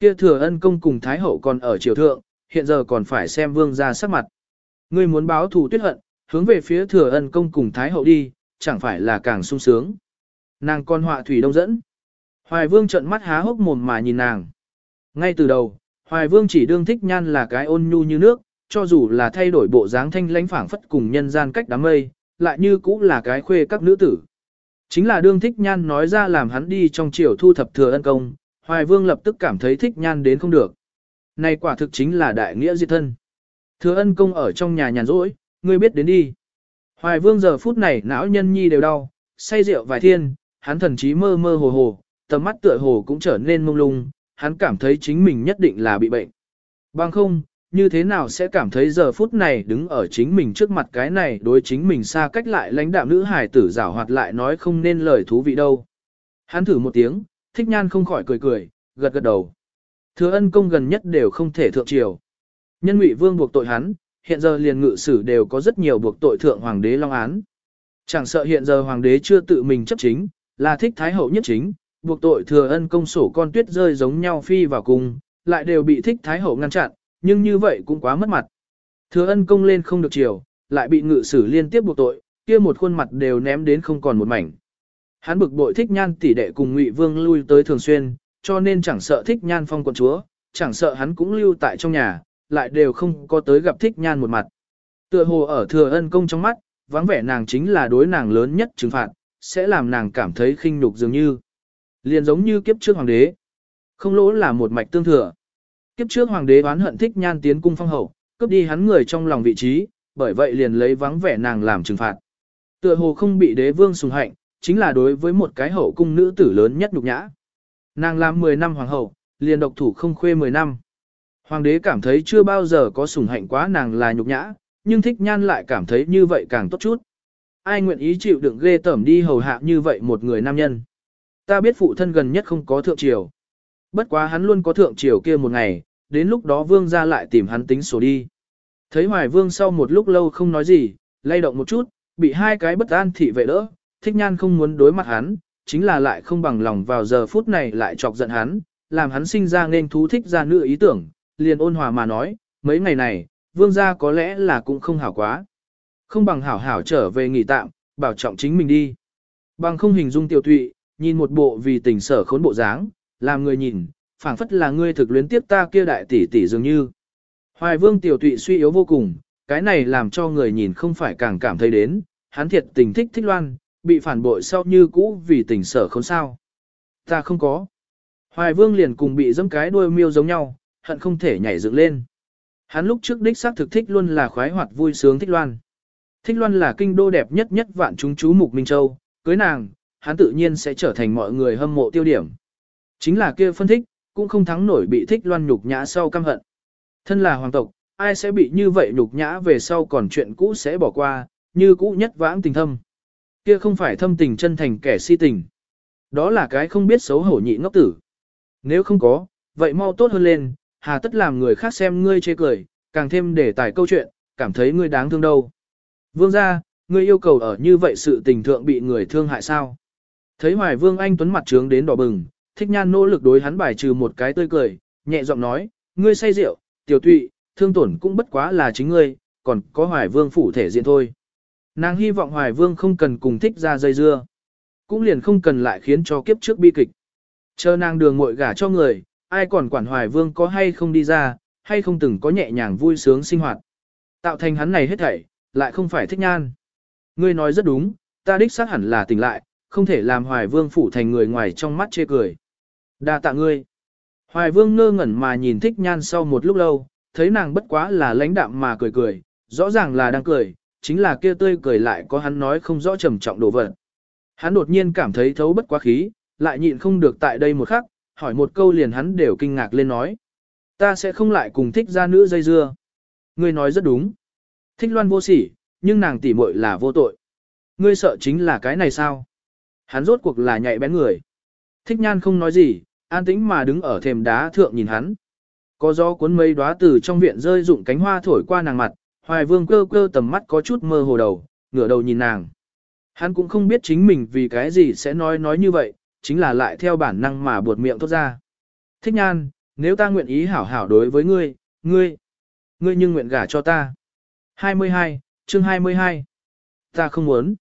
Kia thừa ân công cùng Thái Hậu còn ở triều thượng, hiện giờ còn phải xem Vương gia sắc mặt. Ngươi muốn báo thù tuyết hận, hướng về phía thừa ân công cùng Thái Hậu đi, chẳng phải là càng sung sướng. Nàng con họa thủy đông dẫn. Hoài Vương trợn mắt há hốc mồm mà nhìn nàng. Ngay từ đầu, Hoài Vương chỉ đương thích nhan là cái ôn nhu như nước, cho dù là thay đổi bộ dáng thanh lãnh phảng phất cùng nhân gian cách đám mây, lại như cũng là cái khuê các nữ tử. Chính là đương thích nhan nói ra làm hắn đi trong chiều thu thập thừa ân công, Hoài Vương lập tức cảm thấy thích nhan đến không được. Này quả thực chính là đại nghĩa diệt thân. Thừa ân công ở trong nhà nhàn rỗi, ngươi biết đến đi. Hoài vương giờ phút này não nhân nhi đều đau, say rượu vài thiên, hắn thần trí mơ mơ hồ hồ, tầm mắt tựa hồ cũng trở nên mông lung, hắn cảm thấy chính mình nhất định là bị bệnh. Bằng không, như thế nào sẽ cảm thấy giờ phút này đứng ở chính mình trước mặt cái này đối chính mình xa cách lại lãnh đạm nữ hài tử giảo hoạt lại nói không nên lời thú vị đâu. Hắn thử một tiếng, thích nhan không khỏi cười cười, gật gật đầu. Thừa ân công gần nhất đều không thể thượng triều. Nhân ngụy vương buộc tội hắn, hiện giờ liền ngự sử đều có rất nhiều buộc tội thượng hoàng đế long án. Chẳng sợ hiện giờ hoàng đế chưa tự mình chấp chính, là thích thái hậu nhất chính, buộc tội thừa ân công sổ con tuyết rơi giống nhau phi vào cùng, lại đều bị thích thái hậu ngăn chặn, nhưng như vậy cũng quá mất mặt. Thừa ân công lên không được chiều, lại bị ngự sử liên tiếp buộc tội, kia một khuôn mặt đều ném đến không còn một mảnh. Hắn bực bội thích nhan tỷ đệ cùng ngụy vương lui tới thường xuyên, cho nên chẳng sợ thích nhan phong quận chúa, chẳng sợ hắn cũng lưu tại trong nhà, lại đều không có tới gặp thích nhan một mặt. Tựa hồ ở thừa ân công trong mắt, vắng vẻ nàng chính là đối nàng lớn nhất trừng phạt, sẽ làm nàng cảm thấy khinh nhục dường như. Liền giống như kiếp trước hoàng đế. Không lỗ là một mạch tương thừa. Kiếp trước hoàng đế oán hận thích nhan tiến cung phong hậu, cướp đi hắn người trong lòng vị trí, bởi vậy liền lấy vắng vẻ nàng làm trừng phạt. Tựa hồ không bị đế vương sùng hạnh, chính là đối với một cái hậu cung nữ tử lớn nhất nhục nhã. Nàng làm 10 năm hoàng hậu, liền độc thủ không khuê 10 năm. Hoàng đế cảm thấy chưa bao giờ có sủng hạnh quá nàng là nhục nhã, nhưng thích nhan lại cảm thấy như vậy càng tốt chút. Ai nguyện ý chịu đựng ghê tởm đi hầu hạ như vậy một người nam nhân. Ta biết phụ thân gần nhất không có thượng triều. Bất quá hắn luôn có thượng triều kia một ngày, đến lúc đó vương ra lại tìm hắn tính sổ đi. Thấy hoài vương sau một lúc lâu không nói gì, lay động một chút, bị hai cái bất an thị vệ đỡ, thích nhan không muốn đối mặt hắn, chính là lại không bằng lòng vào giờ phút này lại chọc giận hắn, làm hắn sinh ra nên thú thích ra nữ ý tưởng, liền ôn hòa mà nói, mấy ngày này, vương gia có lẽ là cũng không hảo quá. Không bằng hảo hảo trở về nghỉ tạm, bảo trọng chính mình đi. Bằng không hình dung tiểu thụy, nhìn một bộ vì tình sở khốn bộ dáng, làm người nhìn, phảng phất là ngươi thực luyến tiếp ta kia đại tỷ tỷ dường như. Hoài vương tiểu thụy suy yếu vô cùng, cái này làm cho người nhìn không phải càng cảm thấy đến, hắn thiệt tình thích thích loan, bị phản bội sau như cũ vì tình sở khốn sao. Ta không có. Hoài vương liền cùng bị dẫm cái đuôi miêu giống nhau, hận không thể nhảy dựng lên. Hắn lúc trước đích xác thực thích luôn là khoái hoạt vui sướng thích loan. Thích loan là kinh đô đẹp nhất nhất vạn chúng chú mục Minh Châu, cưới nàng, hắn tự nhiên sẽ trở thành mọi người hâm mộ tiêu điểm. Chính là kia phân thích, cũng không thắng nổi bị thích loan nhục nhã sau căm hận. Thân là hoàng tộc, ai sẽ bị như vậy nhục nhã về sau còn chuyện cũ sẽ bỏ qua, như cũ nhất vãng tình thâm. Kia không phải thâm tình chân thành kẻ si tình. Đó là cái không biết xấu hổ nhị ngốc tử. Nếu không có, vậy mau tốt hơn lên, hà tất làm người khác xem ngươi chê cười, càng thêm để tải câu chuyện, cảm thấy ngươi đáng thương đâu. Vương gia, ngươi yêu cầu ở như vậy sự tình thượng bị người thương hại sao? Thấy Hoài Vương Anh Tuấn mặt trướng đến đỏ bừng, thích nhan nỗ lực đối hắn bài trừ một cái tươi cười, nhẹ giọng nói, ngươi say rượu, tiểu tụy, thương tổn cũng bất quá là chính ngươi, còn có Hoài Vương phủ thể diện thôi. Nàng hy vọng Hoài Vương không cần cùng thích ra dây dưa, cũng liền không cần lại khiến cho kiếp trước bi kịch. Chờ nàng đường muội gả cho người, ai còn quản Hoài Vương có hay không đi ra, hay không từng có nhẹ nhàng vui sướng sinh hoạt. Tạo thành hắn này hết thảy, lại không phải thích nhan. Ngươi nói rất đúng, ta đích xác hẳn là tỉnh lại, không thể làm Hoài Vương phủ thành người ngoài trong mắt chê cười. Đa tạ ngươi. Hoài Vương ngơ ngẩn mà nhìn thích nhan sau một lúc lâu, thấy nàng bất quá là lãnh đạm mà cười cười, rõ ràng là đang cười, chính là kia tươi cười lại có hắn nói không rõ trầm trọng đồ vật. Hắn đột nhiên cảm thấy thấu bất quá khí, lại nhịn không được tại đây một khắc, hỏi một câu liền hắn đều kinh ngạc lên nói. Ta sẽ không lại cùng thích ra nữ dây dưa. Ngươi nói rất đúng. Thích loan vô sỉ, nhưng nàng tỉ muội là vô tội. Ngươi sợ chính là cái này sao? Hắn rốt cuộc là nhạy bén người. Thích nhan không nói gì, an tĩnh mà đứng ở thềm đá thượng nhìn hắn. Có gió cuốn mây đóa từ trong viện rơi rụng cánh hoa thổi qua nàng mặt, hoài vương cơ cơ tầm mắt có chút mơ hồ đầu, ngửa đầu nhìn nàng. Hắn cũng không biết chính mình vì cái gì sẽ nói nói như vậy, chính là lại theo bản năng mà buột miệng thốt ra. Thích nhan, nếu ta nguyện ý hảo hảo đối với ngươi, ngươi, ngươi nhưng nguyện gả cho ta. 22, chương 22. Ta không muốn.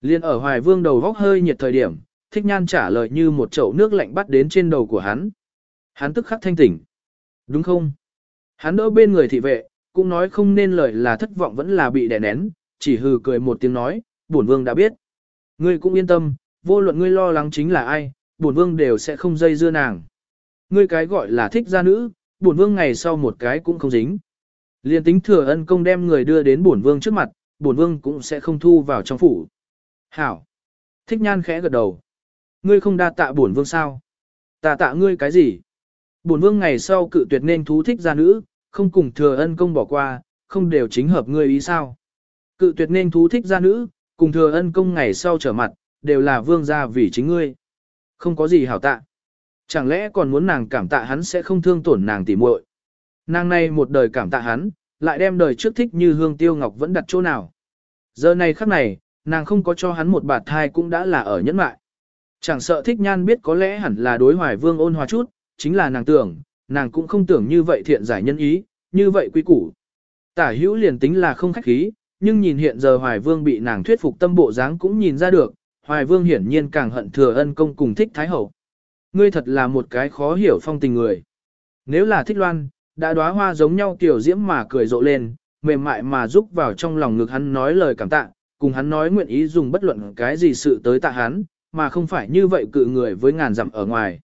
Liên ở hoài vương đầu vóc hơi nhiệt thời điểm, thích nhan trả lời như một chậu nước lạnh bắt đến trên đầu của hắn. Hắn tức khắc thanh tỉnh. Đúng không? Hắn đỡ bên người thị vệ, cũng nói không nên lời là thất vọng vẫn là bị đè nén, chỉ hừ cười một tiếng nói, bổn vương đã biết. Ngươi cũng yên tâm, vô luận ngươi lo lắng chính là ai, bổn vương đều sẽ không dây dưa nàng. Ngươi cái gọi là thích gia nữ, bổn vương ngày sau một cái cũng không dính. Liên tính thừa ân công đem người đưa đến bổn vương trước mặt, bổn vương cũng sẽ không thu vào trong phủ. Hảo. Thích nhan khẽ gật đầu. Ngươi không đa tạ bổn vương sao? Ta tạ ngươi cái gì? Bổn vương ngày sau cự tuyệt nên thú thích gia nữ, không cùng thừa ân công bỏ qua, không đều chính hợp ngươi ý sao? Cự tuyệt nên thú thích gia nữ, cùng thừa ân công ngày sau trở mặt, đều là vương gia vì chính ngươi. Không có gì hảo tạ. Chẳng lẽ còn muốn nàng cảm tạ hắn sẽ không thương tổn nàng tỉ muội? Nàng này một đời cảm tạ hắn, lại đem đời trước thích như hương tiêu ngọc vẫn đặt chỗ nào. Giờ này khắc này, nàng không có cho hắn một bạt thai cũng đã là ở nhẫn mại. Chẳng sợ thích nhan biết có lẽ hẳn là đối hoài vương ôn hòa chút, chính là nàng tưởng, nàng cũng không tưởng như vậy thiện giải nhân ý, như vậy quý củ. Tả hữu liền tính là không khách khí, nhưng nhìn hiện giờ hoài vương bị nàng thuyết phục tâm bộ dáng cũng nhìn ra được, hoài vương hiển nhiên càng hận thừa ân công cùng thích thái hậu. Ngươi thật là một cái khó hiểu phong tình người. Nếu là thích loan, đã đóa hoa giống nhau tiểu diễm mà cười rộ lên, mềm mại mà rúc vào trong lòng ngực hắn nói lời cảm tạ, cùng hắn nói nguyện ý dùng bất luận cái gì sự tới tạ hắn, mà không phải như vậy cự người với ngàn dặm ở ngoài.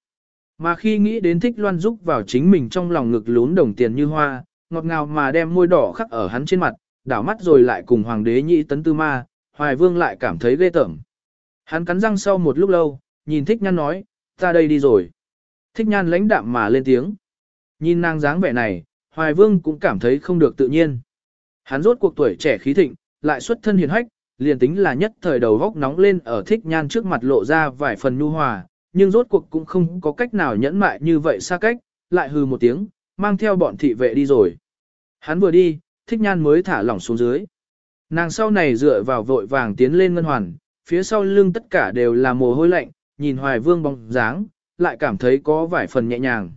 Mà khi nghĩ đến thích loan rúc vào chính mình trong lòng ngực lún đồng tiền như hoa, ngọt ngào mà đem môi đỏ khắc ở hắn trên mặt, đảo mắt rồi lại cùng hoàng đế nhị tấn tư ma, hoài vương lại cảm thấy ghê tởm. Hắn cắn răng sau một lúc lâu, nhìn thích nhan nói, ta đây đi rồi. Thích nhan lãnh đạm mà lên tiếng. Nhìn nàng dáng vẻ này, hoài vương cũng cảm thấy không được tự nhiên. Hắn rốt cuộc tuổi trẻ khí thịnh, lại xuất thân hiền hách, liền tính là nhất thời đầu góc nóng lên ở thích nhan trước mặt lộ ra vài phần nhu hòa, nhưng rốt cuộc cũng không có cách nào nhẫn mại như vậy xa cách, lại hừ một tiếng, mang theo bọn thị vệ đi rồi. Hắn vừa đi, thích nhan mới thả lỏng xuống dưới. Nàng sau này dựa vào vội vàng tiến lên ngân hoàn, phía sau lưng tất cả đều là mồ hôi lạnh, nhìn hoài vương bóng dáng, lại cảm thấy có vài phần nhẹ nhàng.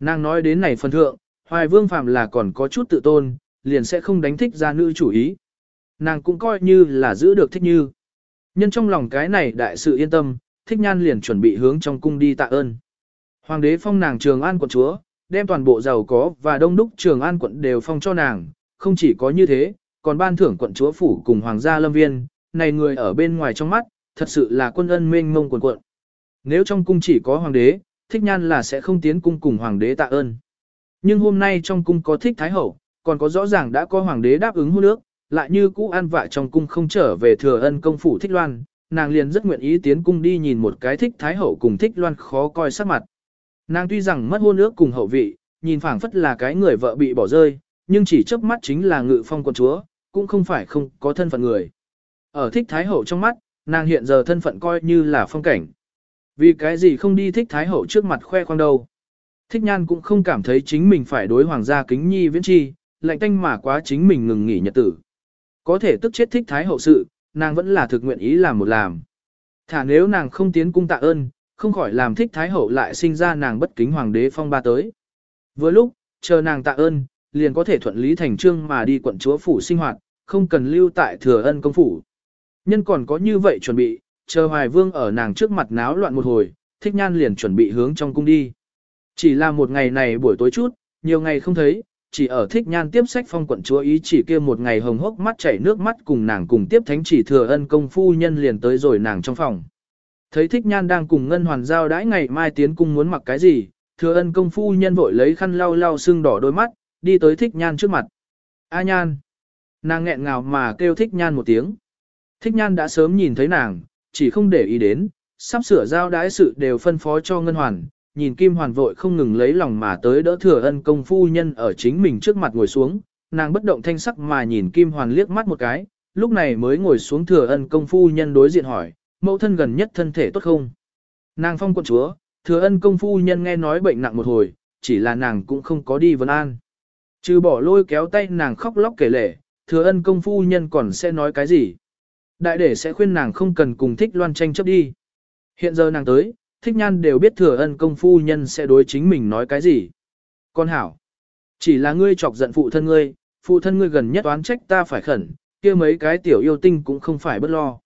Nàng nói đến này phần thượng, hoài vương phạm là còn có chút tự tôn, liền sẽ không đánh thích ra nữ chủ ý. Nàng cũng coi như là giữ được thích như. Nhân trong lòng cái này đại sự yên tâm, thích nhan liền chuẩn bị hướng trong cung đi tạ ơn. Hoàng đế phong nàng trường an quận chúa, đem toàn bộ giàu có và đông đúc trường an quận đều phong cho nàng, không chỉ có như thế, còn ban thưởng quận chúa phủ cùng hoàng gia lâm viên, này người ở bên ngoài trong mắt, thật sự là quân ân mênh mông quần quận. Nếu trong cung chỉ có hoàng đế, thích nhan là sẽ không tiến cung cùng hoàng đế tạ ơn. Nhưng hôm nay trong cung có thích thái hậu, còn có rõ ràng đã có hoàng đế đáp ứng hôn nước, lại như cũ an vạ trong cung không trở về thừa ân công phủ thích loan, nàng liền rất nguyện ý tiến cung đi nhìn một cái thích thái hậu cùng thích loan khó coi sắc mặt. Nàng tuy rằng mất hôn ước cùng hậu vị, nhìn phảng phất là cái người vợ bị bỏ rơi, nhưng chỉ chớp mắt chính là ngự phong quân chúa, cũng không phải không có thân phận người. Ở thích thái hậu trong mắt, nàng hiện giờ thân phận coi như là phong cảnh. Vì cái gì không đi thích thái hậu trước mặt khoe khoang đâu. Thích nhan cũng không cảm thấy chính mình phải đối hoàng gia kính nhi viễn chi, lạnh tanh mà quá chính mình ngừng nghỉ nhật tử. Có thể tức chết thích thái hậu sự, nàng vẫn là thực nguyện ý làm một làm. Thả nếu nàng không tiến cung tạ ơn, không khỏi làm thích thái hậu lại sinh ra nàng bất kính hoàng đế phong ba tới. Vừa lúc, chờ nàng tạ ơn, liền có thể thuận lý thành trương mà đi quận chúa phủ sinh hoạt, không cần lưu tại thừa ân công phủ. Nhân còn có như vậy chuẩn bị, chờ hoài vương ở nàng trước mặt náo loạn một hồi, thích nhan liền chuẩn bị hướng trong cung đi. Chỉ là một ngày này buổi tối chút, nhiều ngày không thấy, chỉ ở thích nhan tiếp sách phong quận chúa ý chỉ kia một ngày hồng hốc mắt chảy nước mắt cùng nàng cùng tiếp thánh chỉ thừa ân công phu nhân liền tới rồi nàng trong phòng. Thấy thích nhan đang cùng ngân hoàn giao đãi ngày mai tiến cung muốn mặc cái gì, thừa ân công phu nhân vội lấy khăn lau lau sưng đỏ đôi mắt, đi tới thích nhan trước mặt. A nhan! Nàng nghẹn ngào mà kêu thích nhan một tiếng. Thích nhan đã sớm nhìn thấy nàng, chỉ không để ý đến, sắp sửa giao đái sự đều phân phó cho ngân hoàn, nhìn Kim Hoàn vội không ngừng lấy lòng mà tới đỡ thừa ân công phu nhân ở chính mình trước mặt ngồi xuống, nàng bất động thanh sắc mà nhìn Kim Hoàn liếc mắt một cái, lúc này mới ngồi xuống thừa ân công phu nhân đối diện hỏi, mẫu thân gần nhất thân thể tốt không? Nàng phong quận chúa, thừa ân công phu nhân nghe nói bệnh nặng một hồi, chỉ là nàng cũng không có đi vấn an. Trừ bỏ lôi kéo tay nàng khóc lóc kể lể, thừa ân công phu nhân còn sẽ nói cái gì? Đại để sẽ khuyên nàng không cần cùng thích loan tranh chấp đi. Hiện giờ nàng tới, thích nhan đều biết thừa ân công phu nhân sẽ đối chính mình nói cái gì. Con hảo, chỉ là ngươi chọc giận phụ thân ngươi, phụ thân ngươi gần nhất oán trách ta phải khẩn, kia mấy cái tiểu yêu tinh cũng không phải bất lo.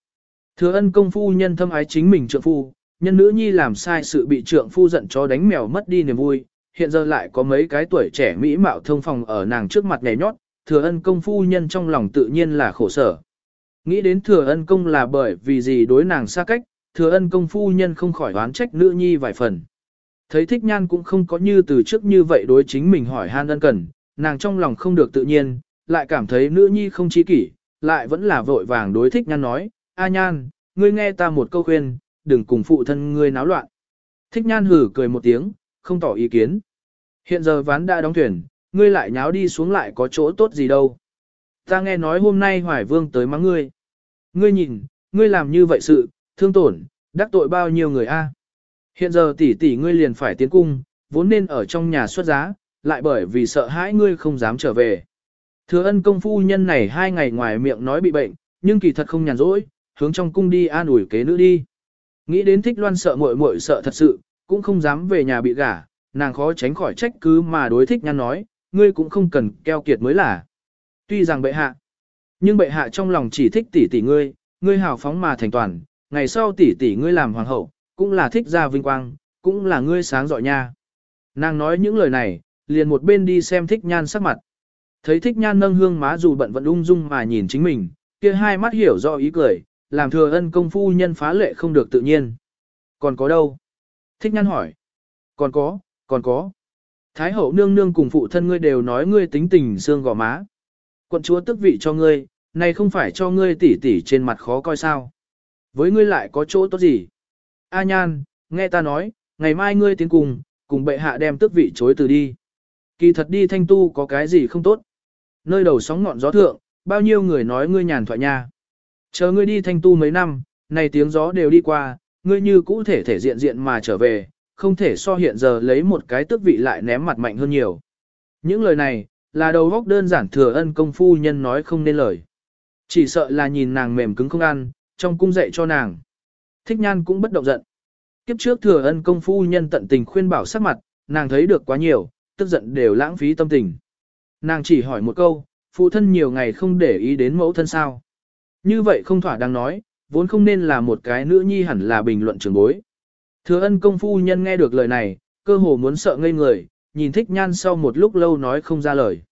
Thừa ân công phu nhân thâm ái chính mình trượng phu, nhân nữ nhi làm sai sự bị trượng phu giận cho đánh mèo mất đi niềm vui, hiện giờ lại có mấy cái tuổi trẻ mỹ mạo thông phòng ở nàng trước mặt nhảy nhót, thừa ân công phu nhân trong lòng tự nhiên là khổ sở. Nghĩ đến thừa ân công là bởi vì gì đối nàng xa cách, thừa ân công phu nhân không khỏi oán trách nữ nhi vài phần. Thấy thích nhan cũng không có như từ trước như vậy đối chính mình hỏi han ân cần, nàng trong lòng không được tự nhiên, lại cảm thấy nữ nhi không trí kỷ, lại vẫn là vội vàng đối thích nhan nói, A nhan, ngươi nghe ta một câu khuyên, đừng cùng phụ thân ngươi náo loạn. Thích nhan hử cười một tiếng, không tỏ ý kiến. Hiện giờ ván đã đóng thuyền, ngươi lại nháo đi xuống lại có chỗ tốt gì đâu. Ta nghe nói hôm nay Hoài Vương tới mắng ngươi. Ngươi nhìn, ngươi làm như vậy sự, thương tổn, đắc tội bao nhiêu người a? Hiện giờ tỷ tỷ ngươi liền phải tiến cung, vốn nên ở trong nhà xuất giá, lại bởi vì sợ hãi ngươi không dám trở về. Thừa ân công phu nhân này hai ngày ngoài miệng nói bị bệnh, nhưng kỳ thật không nhàn rỗi, hướng trong cung đi an ủi kế nữ đi. Nghĩ đến thích loan sợ muội muội sợ thật sự, cũng không dám về nhà bị gả, nàng khó tránh khỏi trách cứ mà đối thích nhăn nói, ngươi cũng không cần keo kiệt mới là. Tuy rằng bệ hạ, nhưng bệ hạ trong lòng chỉ thích tỷ tỷ ngươi, ngươi hào phóng mà thành toàn, ngày sau tỷ tỷ ngươi làm hoàng hậu, cũng là thích gia vinh quang, cũng là ngươi sáng giỏi nha. Nàng nói những lời này, liền một bên đi xem thích nhan sắc mặt. Thấy thích nhan nâng hương má dù bận vẫn ung dung mà nhìn chính mình, kia hai mắt hiểu rõ ý cười, làm thừa ân công phu nhân phá lệ không được tự nhiên. Còn có đâu? Thích nhan hỏi. Còn có, còn có. Thái hậu nương nương cùng phụ thân ngươi đều nói ngươi tính tình xương gò má. Quận chúa tức vị cho ngươi, này không phải cho ngươi tỉ tỉ trên mặt khó coi sao. Với ngươi lại có chỗ tốt gì? A nhan, nghe ta nói, ngày mai ngươi tiến cùng, cùng bệ hạ đem tước vị chối từ đi. Kỳ thật đi thanh tu có cái gì không tốt. Nơi đầu sóng ngọn gió thượng, bao nhiêu người nói ngươi nhàn thoại nha. Chờ ngươi đi thanh tu mấy năm, này tiếng gió đều đi qua, ngươi như cũ thể thể diện diện mà trở về, không thể so hiện giờ lấy một cái tước vị lại ném mặt mạnh hơn nhiều. Những lời này, là đầu góc đơn giản thừa ân công phu nhân nói không nên lời. Chỉ sợ là nhìn nàng mềm cứng không ăn, trong cung dạy cho nàng. Thích nhan cũng bất động giận. Kiếp trước thừa ân công phu nhân tận tình khuyên bảo sắc mặt, nàng thấy được quá nhiều, tức giận đều lãng phí tâm tình. Nàng chỉ hỏi một câu, phụ thân nhiều ngày không để ý đến mẫu thân sao. Như vậy không thỏa đang nói, vốn không nên là một cái nữ nhi hẳn là bình luận trường bối. Thừa ân công phu nhân nghe được lời này, cơ hồ muốn sợ ngây người, nhìn thích nhan sau một lúc lâu nói không ra lời.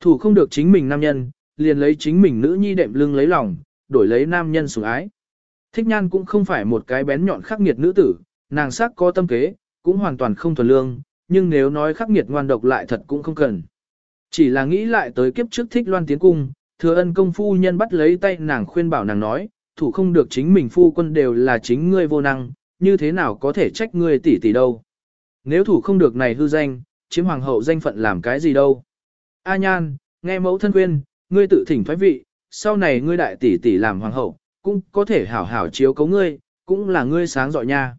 Thủ không được chính mình nam nhân, liền lấy chính mình nữ nhi đệm lưng lấy lòng, đổi lấy nam nhân sủng ái. Thích nhan cũng không phải một cái bén nhọn khắc nghiệt nữ tử, nàng sắc có tâm kế, cũng hoàn toàn không thuần lương, nhưng nếu nói khắc nghiệt ngoan độc lại thật cũng không cần. Chỉ là nghĩ lại tới kiếp trước thích loan tiến cung, thừa ân công phu nhân bắt lấy tay nàng khuyên bảo nàng nói, thủ không được chính mình phu quân đều là chính ngươi vô năng, như thế nào có thể trách ngươi tỷ tỷ đâu. Nếu thủ không được này hư danh, chiếm hoàng hậu danh phận làm cái gì đâu. A nhan, nghe mẫu thân khuyên, ngươi tự thỉnh thoái vị, sau này ngươi đại tỷ tỷ làm hoàng hậu, cũng có thể hảo hảo chiếu cấu ngươi, cũng là ngươi sáng dọi nha.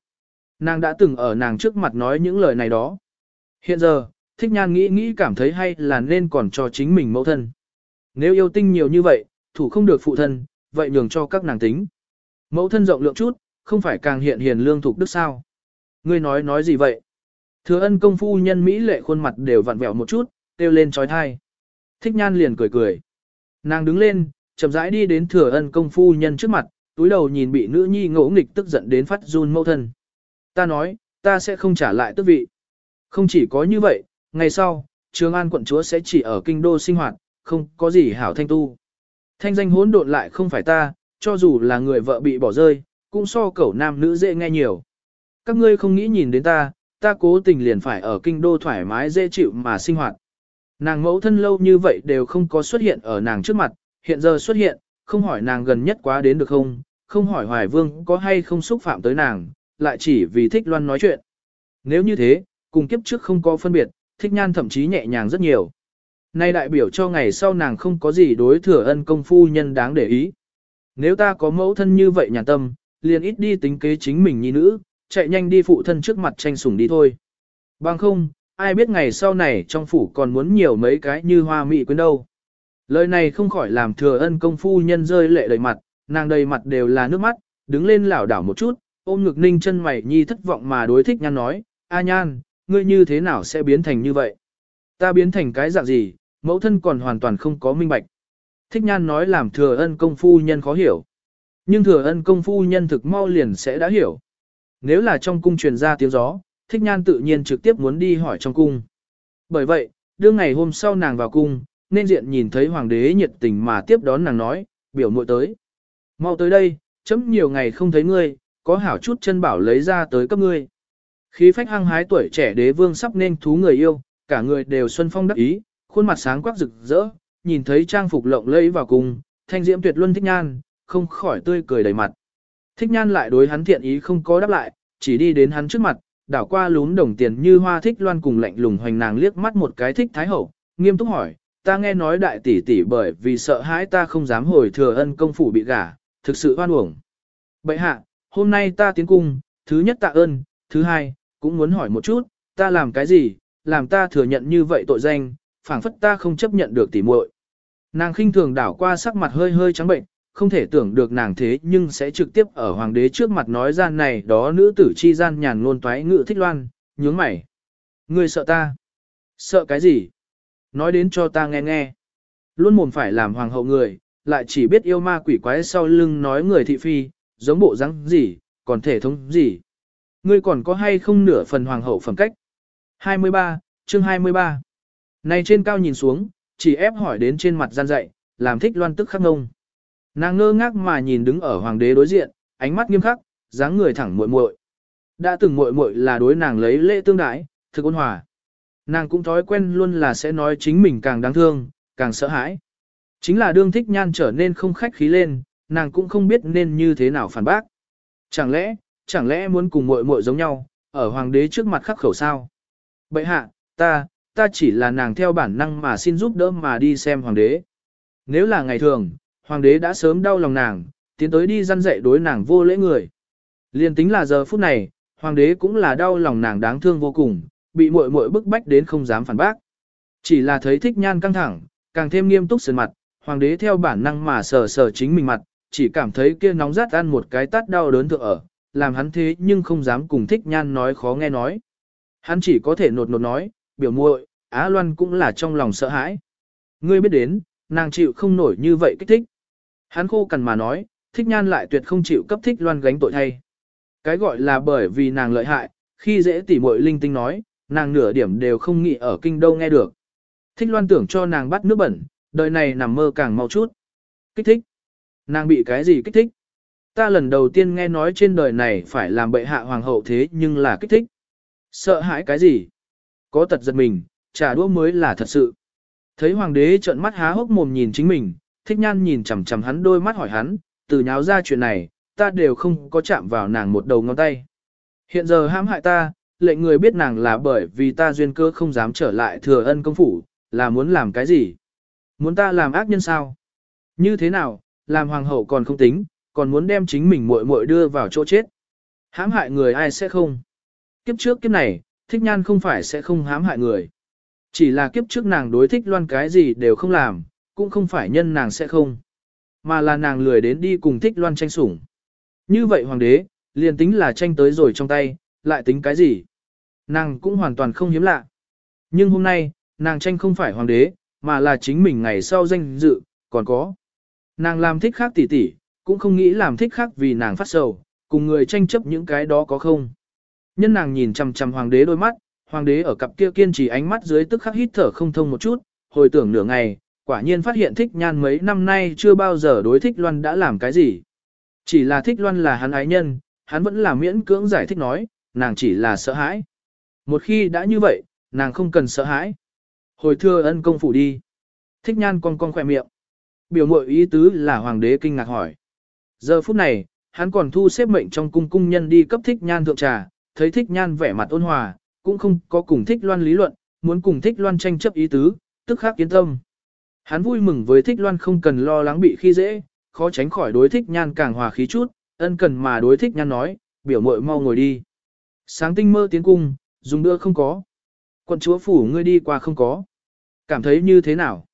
Nàng đã từng ở nàng trước mặt nói những lời này đó. Hiện giờ, thích nhan nghĩ nghĩ cảm thấy hay là nên còn cho chính mình mẫu thân. Nếu yêu tinh nhiều như vậy, thủ không được phụ thân, vậy nhường cho các nàng tính. Mẫu thân rộng lượng chút, không phải càng hiện hiền lương thuộc đức sao. Ngươi nói nói gì vậy? Thừa ân công phu nhân Mỹ lệ khuôn mặt đều vặn vẹo một chút, kêu lên trói thai. Thích nhan liền cười cười. Nàng đứng lên, chậm rãi đi đến thừa ân công phu nhân trước mặt, túi đầu nhìn bị nữ nhi ngỗ nghịch tức giận đến phát run mâu thân. Ta nói, ta sẽ không trả lại tước vị. Không chỉ có như vậy, ngày sau, Trường An quận chúa sẽ chỉ ở kinh đô sinh hoạt, không có gì hảo thanh tu. Thanh danh hỗn độn lại không phải ta, cho dù là người vợ bị bỏ rơi, cũng so cẩu nam nữ dễ nghe nhiều. Các ngươi không nghĩ nhìn đến ta, ta cố tình liền phải ở kinh đô thoải mái dễ chịu mà sinh hoạt. Nàng mẫu thân lâu như vậy đều không có xuất hiện ở nàng trước mặt, hiện giờ xuất hiện, không hỏi nàng gần nhất quá đến được không, không hỏi Hoài Vương có hay không xúc phạm tới nàng, lại chỉ vì thích loan nói chuyện. Nếu như thế, cùng kiếp trước không có phân biệt, thích nhan thậm chí nhẹ nhàng rất nhiều. Nay đại biểu cho ngày sau nàng không có gì đối thừa ân công phu nhân đáng để ý. Nếu ta có mẫu thân như vậy nhà tâm, liền ít đi tính kế chính mình nhi nữ, chạy nhanh đi phụ thân trước mặt tranh sủng đi thôi. Bằng không, ai biết ngày sau này trong phủ còn muốn nhiều mấy cái như hoa mị quyến đâu. Lời này không khỏi làm thừa ân công phu nhân rơi lệ đầy mặt, nàng đầy mặt đều là nước mắt, đứng lên lảo đảo một chút, ôm ngực ninh chân mày nhi thất vọng mà đối thích nhan nói, a nhan, ngươi như thế nào sẽ biến thành như vậy? Ta biến thành cái dạng gì, mẫu thân còn hoàn toàn không có minh bạch. Thích nhan nói làm thừa ân công phu nhân khó hiểu. Nhưng thừa ân công phu nhân thực mau liền sẽ đã hiểu. Nếu là trong cung truyền ra tiếng gió, thích nhan tự nhiên trực tiếp muốn đi hỏi trong cung. Bởi vậy, đương ngày hôm sau nàng vào cung, nên diện nhìn thấy hoàng đế nhiệt tình mà tiếp đón nàng nói, biểu muội tới. Mau tới đây, chấm nhiều ngày không thấy ngươi, có hảo chút chân bảo lấy ra tới cấp ngươi. Khí phách hăng hái tuổi trẻ đế vương sắp nên thú người yêu, cả người đều xuân phong đắc ý, khuôn mặt sáng quắc rực rỡ, nhìn thấy trang phục lộng lẫy vào cùng, thanh diễm tuyệt luân thích nhan, không khỏi tươi cười đầy mặt. Thích nhan lại đối hắn thiện ý không có đáp lại, chỉ đi đến hắn trước mặt, đảo qua lún đồng tiền như hoa thích loan cùng lạnh lùng hoành nàng liếc mắt một cái thích thái hậu, nghiêm túc hỏi, ta nghe nói đại tỷ tỷ bởi vì sợ hãi ta không dám hồi thừa ân công phủ bị gả, thực sự oan uổng. Bệ hạ, hôm nay ta tiến cung, thứ nhất tạ ơn, thứ hai, cũng muốn hỏi một chút, ta làm cái gì, làm ta thừa nhận như vậy tội danh, phảng phất ta không chấp nhận được tỉ muội. Nàng khinh thường đảo qua sắc mặt hơi hơi trắng bệnh, không thể tưởng được nàng thế nhưng sẽ trực tiếp ở hoàng đế trước mặt nói ra này đó nữ tử chi gian nhàn ngôn toái ngự thích loan, nhướng mày. Ngươi sợ ta? Sợ cái gì? Nói đến cho ta nghe nghe. Luôn mồm phải làm hoàng hậu người, lại chỉ biết yêu ma quỷ quái sau lưng nói người thị phi, giống bộ răng gì, còn thể thống gì. Ngươi còn có hay không nửa phần hoàng hậu phẩm cách? 23, chương 23. Này trên cao nhìn xuống, chỉ ép hỏi đến trên mặt gian dạy, làm thích loan tức khắc ngông. Nàng ngơ ngác mà nhìn đứng ở hoàng đế đối diện, ánh mắt nghiêm khắc, dáng người thẳng muội muội. Đã từng muội muội là đối nàng lấy lễ tương đãi, thực ôn hòa. Nàng cũng thói quen luôn là sẽ nói chính mình càng đáng thương, càng sợ hãi. Chính là đương thích nhan trở nên không khách khí lên, nàng cũng không biết nên như thế nào phản bác. Chẳng lẽ, chẳng lẽ muốn cùng muội muội giống nhau, ở hoàng đế trước mặt khắc khẩu sao? Bậy hạ, ta, ta chỉ là nàng theo bản năng mà xin giúp đỡ mà đi xem hoàng đế. Nếu là ngày thường, hoàng đế đã sớm đau lòng nàng, tiến tới đi răn dạy đối nàng vô lễ người. Liên tính là giờ phút này, hoàng đế cũng là đau lòng nàng đáng thương vô cùng, bị muội muội bức bách đến không dám phản bác. Chỉ là thấy thích nhan căng thẳng, càng thêm nghiêm túc sườn mặt, hoàng đế theo bản năng mà sờ sờ chính mình mặt, chỉ cảm thấy kia nóng rát ăn một cái tát đau đớn thượng ở, làm hắn thế nhưng không dám cùng thích nhan nói khó nghe nói. Hắn chỉ có thể nột nột nói, biểu muội, Á Loan cũng là trong lòng sợ hãi. Ngươi biết đến, nàng chịu không nổi như vậy kích thích. Hắn khô cằn mà nói, thích nhan lại tuyệt không chịu cấp thích Loan gánh tội thay. Cái gọi là bởi vì nàng lợi hại, khi dễ tỉ muội linh tinh nói, nàng nửa điểm đều không nghĩ ở kinh đâu nghe được. Thích Loan tưởng cho nàng bắt nước bẩn, đời này nằm mơ càng mau chút. Kích thích. Nàng bị cái gì kích thích? Ta lần đầu tiên nghe nói trên đời này phải làm bệ hạ hoàng hậu thế nhưng là kích thích. Sợ hãi cái gì? Có tật giật mình, trả đũa mới là thật sự. Thấy hoàng đế trợn mắt há hốc mồm nhìn chính mình, thích nhan nhìn chằm chằm hắn đôi mắt hỏi hắn, từ nháo ra chuyện này, ta đều không có chạm vào nàng một đầu ngón tay. Hiện giờ hãm hại ta, lệnh người biết nàng là bởi vì ta duyên cơ không dám trở lại thừa ân công phủ, là muốn làm cái gì? Muốn ta làm ác nhân sao? Như thế nào, làm hoàng hậu còn không tính, còn muốn đem chính mình muội muội đưa vào chỗ chết. Hãm hại người ai sẽ không? Kiếp trước kiếp này, thích nhan không phải sẽ không hãm hại người. Chỉ là kiếp trước nàng đối thích loan cái gì đều không làm, cũng không phải nhân nàng sẽ không. Mà là nàng lười đến đi cùng thích loan tranh sủng. Như vậy hoàng đế, liền tính là tranh tới rồi trong tay, lại tính cái gì? Nàng cũng hoàn toàn không hiếm lạ. Nhưng hôm nay, nàng tranh không phải hoàng đế, mà là chính mình ngày sau danh dự, còn có. Nàng làm thích khác tỉ tỉ, cũng không nghĩ làm thích khác vì nàng phát sầu, cùng người tranh chấp những cái đó có không. Nhân nàng nhìn chằm chằm hoàng đế đôi mắt, hoàng đế ở cặp kia kiên trì ánh mắt dưới tức khắc hít thở không thông một chút, hồi tưởng nửa ngày, quả nhiên phát hiện thích nhan mấy năm nay chưa bao giờ đối thích loan đã làm cái gì. Chỉ là thích loan là hắn ái nhân, hắn vẫn là miễn cưỡng giải thích nói, nàng chỉ là sợ hãi. Một khi đã như vậy, nàng không cần sợ hãi. Hồi thưa ân công phủ đi. Thích nhan con con khỏe miệng. Biểu mội ý tứ là hoàng đế kinh ngạc hỏi. Giờ phút này, hắn còn thu xếp mệnh trong cung cung nhân đi cấp thích nhan thượng trà, thấy thích nhan vẻ mặt ôn hòa, cũng không có cùng thích loan lý luận, muốn cùng thích loan tranh chấp ý tứ, tức khắc kiến tâm. Hắn vui mừng với thích loan không cần lo lắng bị khi dễ, khó tránh khỏi đối thích nhan càng hòa khí chút, ân cần mà đối thích nhan nói, biểu mội mau ngồi đi. Sáng tinh mơ tiến cung, dùng đưa không có. Quận chúa phủ ngươi đi qua không có. Cảm thấy như thế nào?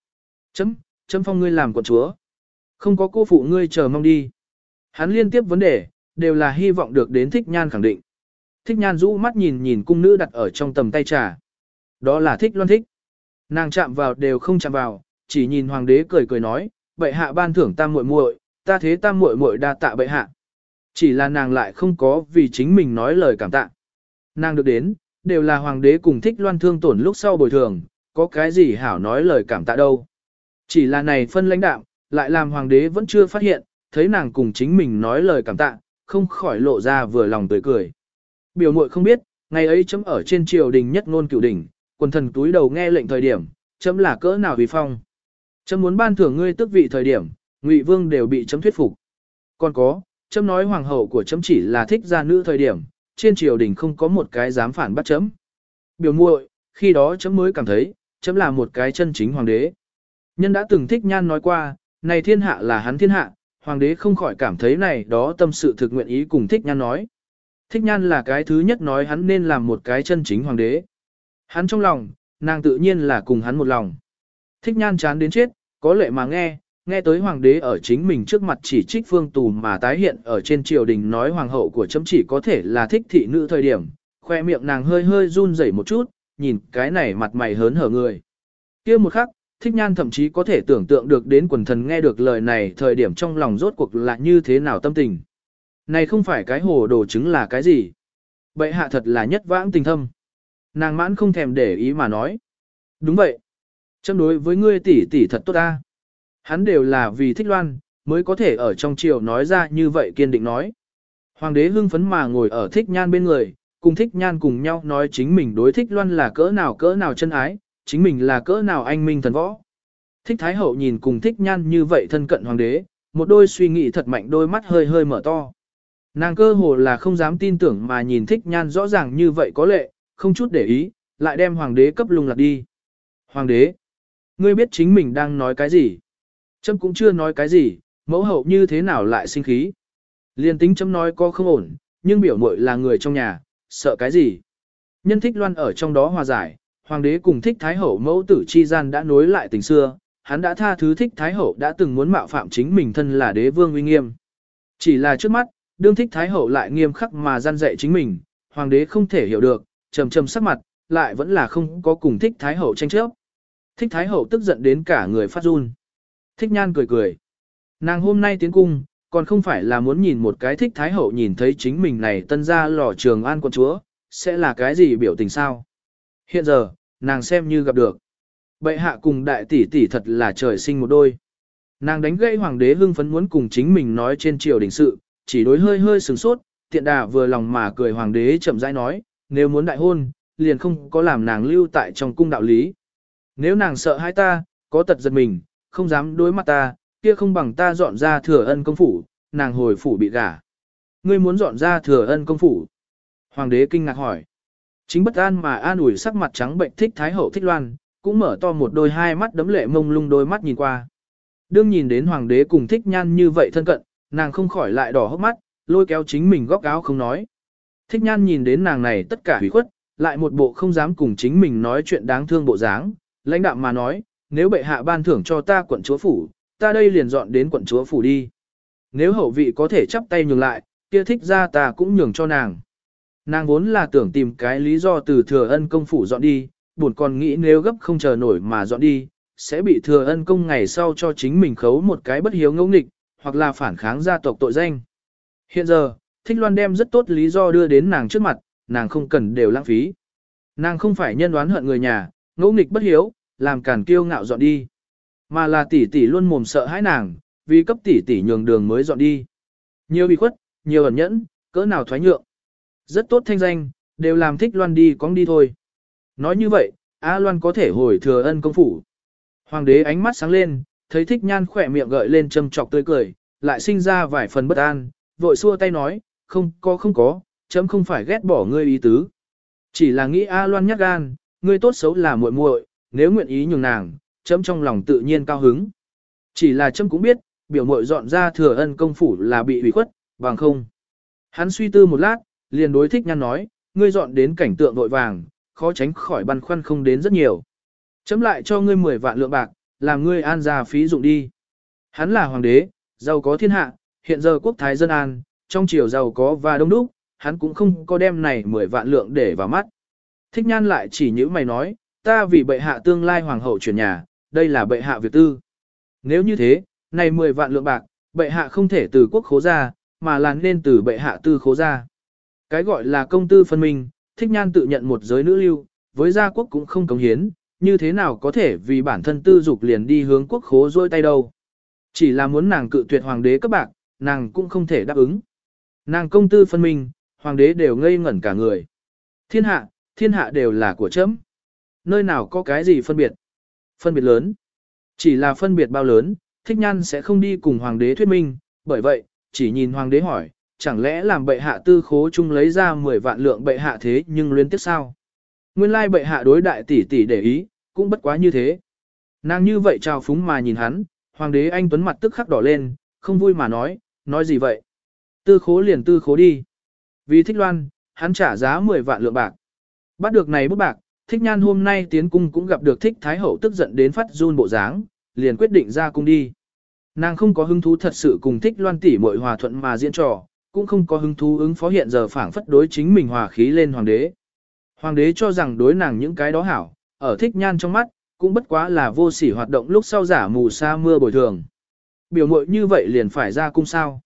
Chấm, chấm phong ngươi làm quận chúa. Không có cô phụ ngươi chờ mong đi. Hắn liên tiếp vấn đề, đều là hy vọng được đến thích nhan khẳng định. Thích nhan rũ mắt nhìn nhìn cung nữ đặt ở trong tầm tay trà. Đó là thích loan thích. Nàng chạm vào đều không chạm vào, chỉ nhìn hoàng đế cười cười nói, bệ hạ ban thưởng tam muội muội, ta thế tam muội muội đa tạ bệ hạ. Chỉ là nàng lại không có vì chính mình nói lời cảm tạ. Nàng được đến, đều là hoàng đế cùng thích loan thương tổn lúc sau bồi thường, có cái gì hảo nói lời cảm tạ đâu. Chỉ là này phân lãnh đạo, lại làm hoàng đế vẫn chưa phát hiện, thấy nàng cùng chính mình nói lời cảm tạ, không khỏi lộ ra vừa lòng tươi cười. Biểu muội không biết, Ngày ấy chấm ở trên triều đình nhất ngôn cửu đỉnh, quần thần túi đầu nghe lệnh thời điểm, chấm là cỡ nào vì phong. Chấm muốn ban thưởng ngươi tước vị thời điểm, Ngụy Vương đều bị chấm thuyết phục. Còn có, chấm nói hoàng hậu của chấm chỉ là thích gia nữ thời điểm, trên triều đình không có một cái dám phản bắt chấm. Biểu muội, khi đó chấm mới cảm thấy, chấm là một cái chân chính hoàng đế. Nhân đã từng thích nhan nói qua, này thiên hạ là hắn thiên hạ, hoàng đế không khỏi cảm thấy này đó tâm sự thực nguyện ý cùng thích nhan nói. Thích nhan là cái thứ nhất nói hắn nên làm một cái chân chính hoàng đế. Hắn trong lòng, nàng tự nhiên là cùng hắn một lòng. Thích nhan chán đến chết, có lệ mà nghe, nghe tới hoàng đế ở chính mình trước mặt chỉ trích phương tù mà tái hiện ở trên triều đình nói hoàng hậu của chấm chỉ có thể là thích thị nữ thời điểm, khoe miệng nàng hơi hơi run rẩy một chút, nhìn cái này mặt mày hớn hở người. kia một khắc, thích nhan thậm chí có thể tưởng tượng được đến quần thần nghe được lời này thời điểm trong lòng rốt cuộc là như thế nào tâm tình. Này không phải cái hồ đồ chứng là cái gì. Bệ hạ thật là nhất vãng tình thâm. Nàng mãn không thèm để ý mà nói. Đúng vậy. Châm đối với ngươi tỷ tỷ thật tốt ta. Hắn đều là vì thích loan, mới có thể ở trong triều nói ra như vậy kiên định nói. Hoàng đế hưng phấn mà ngồi ở thích nhan bên người, cùng thích nhan cùng nhau nói chính mình đối thích loan là cỡ nào cỡ nào chân ái, chính mình là cỡ nào anh minh thần võ. Thích thái hậu nhìn cùng thích nhan như vậy thân cận hoàng đế, một đôi suy nghĩ thật mạnh đôi mắt hơi hơi mở to. Nàng cơ hồ là không dám tin tưởng mà nhìn thích nhan rõ ràng như vậy có lệ, không chút để ý, lại đem hoàng đế cấp lung lạc đi. Hoàng đế, ngươi biết chính mình đang nói cái gì? Trâm cũng chưa nói cái gì, mẫu hậu như thế nào lại sinh khí. Liên tính chấm nói có không ổn, nhưng biểu muội là người trong nhà, sợ cái gì. Nhân thích loan ở trong đó hòa giải, hoàng đế cùng thích thái hậu mẫu tử chi gian đã nối lại tình xưa, hắn đã tha thứ thích thái hậu đã từng muốn mạo phạm chính mình thân là đế vương uy nghiêm. Chỉ là trước mắt, đương thích thái hậu lại nghiêm khắc mà gian dạy chính mình, hoàng đế không thể hiểu được, trầm trầm sắc mặt, lại vẫn là không có cùng thích thái hậu tranh chấp. Thích thái hậu tức giận đến cả người phát run. Thích nhan cười cười. Nàng hôm nay tiến cung, còn không phải là muốn nhìn một cái thích thái hậu nhìn thấy chính mình này tân ra lò trường an quân chúa, sẽ là cái gì biểu tình sao? Hiện giờ, nàng xem như gặp được. Bệ hạ cùng đại tỷ tỷ thật là trời sinh một đôi. Nàng đánh gây hoàng đế hưng phấn muốn cùng chính mình nói trên triều đình sự, chỉ đối hơi hơi sừng sốt, tiện đà vừa lòng mà cười hoàng đế chậm rãi nói, nếu muốn đại hôn, liền không có làm nàng lưu tại trong cung đạo lý. Nếu nàng sợ hai ta, có tật giật mình, không dám đối mặt ta, kia không bằng ta dọn ra thừa ân công phủ, nàng hồi phủ bị gả. Ngươi muốn dọn ra thừa ân công phủ. Hoàng đế kinh ngạc hỏi. Chính bất an mà an ủi sắc mặt trắng bệnh thích thái hậu thích loan, cũng mở to một đôi hai mắt đấm lệ mông lung đôi mắt nhìn qua. Đương nhìn đến hoàng đế cùng thích nhan như vậy thân cận, nàng không khỏi lại đỏ hốc mắt, lôi kéo chính mình góc áo không nói. Thích nhan nhìn đến nàng này tất cả hủy khuất, lại một bộ không dám cùng chính mình nói chuyện đáng thương bộ dáng, lãnh đạm mà nói, nếu bệ hạ ban thưởng cho ta quận chúa phủ, ta đây liền dọn đến quận chúa phủ đi. Nếu hậu vị có thể chắp tay nhường lại, kia thích ra ta cũng nhường cho nàng. Nàng vốn là tưởng tìm cái lý do từ thừa ân công phủ dọn đi, buồn còn nghĩ nếu gấp không chờ nổi mà dọn đi, sẽ bị thừa ân công ngày sau cho chính mình khấu một cái bất hiếu ngẫu nghịch, hoặc là phản kháng gia tộc tội danh. Hiện giờ, Thích Loan đem rất tốt lý do đưa đến nàng trước mặt, nàng không cần đều lãng phí. Nàng không phải nhân đoán hận người nhà, ngỗ nghịch bất hiếu, làm càn kiêu ngạo dọn đi. Mà là tỷ tỷ luôn mồm sợ hãi nàng, vì cấp tỷ tỷ nhường đường mới dọn đi. Nhiều bị khuất, nhiều ẩn nhẫn, cỡ nào thoái nhượng. Rất tốt thanh danh, đều làm thích loan đi cong đi thôi. Nói như vậy, A Loan có thể hồi thừa ân công phủ. Hoàng đế ánh mắt sáng lên, thấy thích nhan khỏe miệng gợi lên châm trọc tươi cười, lại sinh ra vài phần bất an, vội xua tay nói, không có không có, chấm không phải ghét bỏ ngươi ý tứ. Chỉ là nghĩ A Loan nhắc gan, ngươi tốt xấu là muội muội, nếu nguyện ý nhường nàng, chấm trong lòng tự nhiên cao hứng. Chỉ là chấm cũng biết, biểu muội dọn ra thừa ân công phủ là bị ủy khuất, bằng không. Hắn suy tư một lát, liền đối thích nhăn nói, ngươi dọn đến cảnh tượng vội vàng, khó tránh khỏi băn khoăn không đến rất nhiều. Chấm lại cho ngươi 10 vạn lượng bạc, làm ngươi an gia phí dụng đi. Hắn là hoàng đế, giàu có thiên hạ, hiện giờ quốc thái dân an, trong triều giàu có và đông đúc, hắn cũng không có đem này 10 vạn lượng để vào mắt. Thích nhan lại chỉ như mày nói, ta vì bệ hạ tương lai hoàng hậu chuyển nhà, đây là bệ hạ việc tư. Nếu như thế, này 10 vạn lượng bạc, bệ hạ không thể từ quốc khố ra, mà là nên từ bệ hạ tư khố ra. Cái gọi là công tư phân minh, thích nhan tự nhận một giới nữ lưu, với gia quốc cũng không cống hiến, như thế nào có thể vì bản thân tư dục liền đi hướng quốc khố rôi tay đâu. Chỉ là muốn nàng cự tuyệt hoàng đế các bạc, nàng cũng không thể đáp ứng. Nàng công tư phân minh, hoàng đế đều ngây ngẩn cả người. Thiên hạ, thiên hạ đều là của chấm. Nơi nào có cái gì phân biệt? Phân biệt lớn. Chỉ là phân biệt bao lớn, thích nhan sẽ không đi cùng hoàng đế thuyết minh, bởi vậy, chỉ nhìn hoàng đế hỏi, chẳng lẽ làm bệ hạ tư khố chung lấy ra 10 vạn lượng bệ hạ thế nhưng liên tiếp sao? Nguyên lai bệ hạ đối đại tỷ tỷ để ý, cũng bất quá như thế. Nàng như vậy trao phúng mà nhìn hắn, hoàng đế anh tuấn mặt tức khắc đỏ lên, không vui mà nói, nói gì vậy? Tư khố liền tư khố đi. Vì thích loan, hắn trả giá 10 vạn lượng bạc. Bắt được này bút bạc, thích nhan hôm nay tiến cung cũng gặp được thích thái hậu tức giận đến phát run bộ dáng, liền quyết định ra cung đi. Nàng không có hứng thú thật sự cùng thích loan tỷ muội hòa thuận mà diễn trò, cũng không có hứng thú ứng phó hiện giờ phản phất đối chính mình hòa khí lên hoàng đế. Hoàng đế cho rằng đối nàng những cái đó hảo, ở thích nhan trong mắt, cũng bất quá là vô sỉ hoạt động lúc sau giả mù sa mưa bồi thường. Biểu mội như vậy liền phải ra cung sao.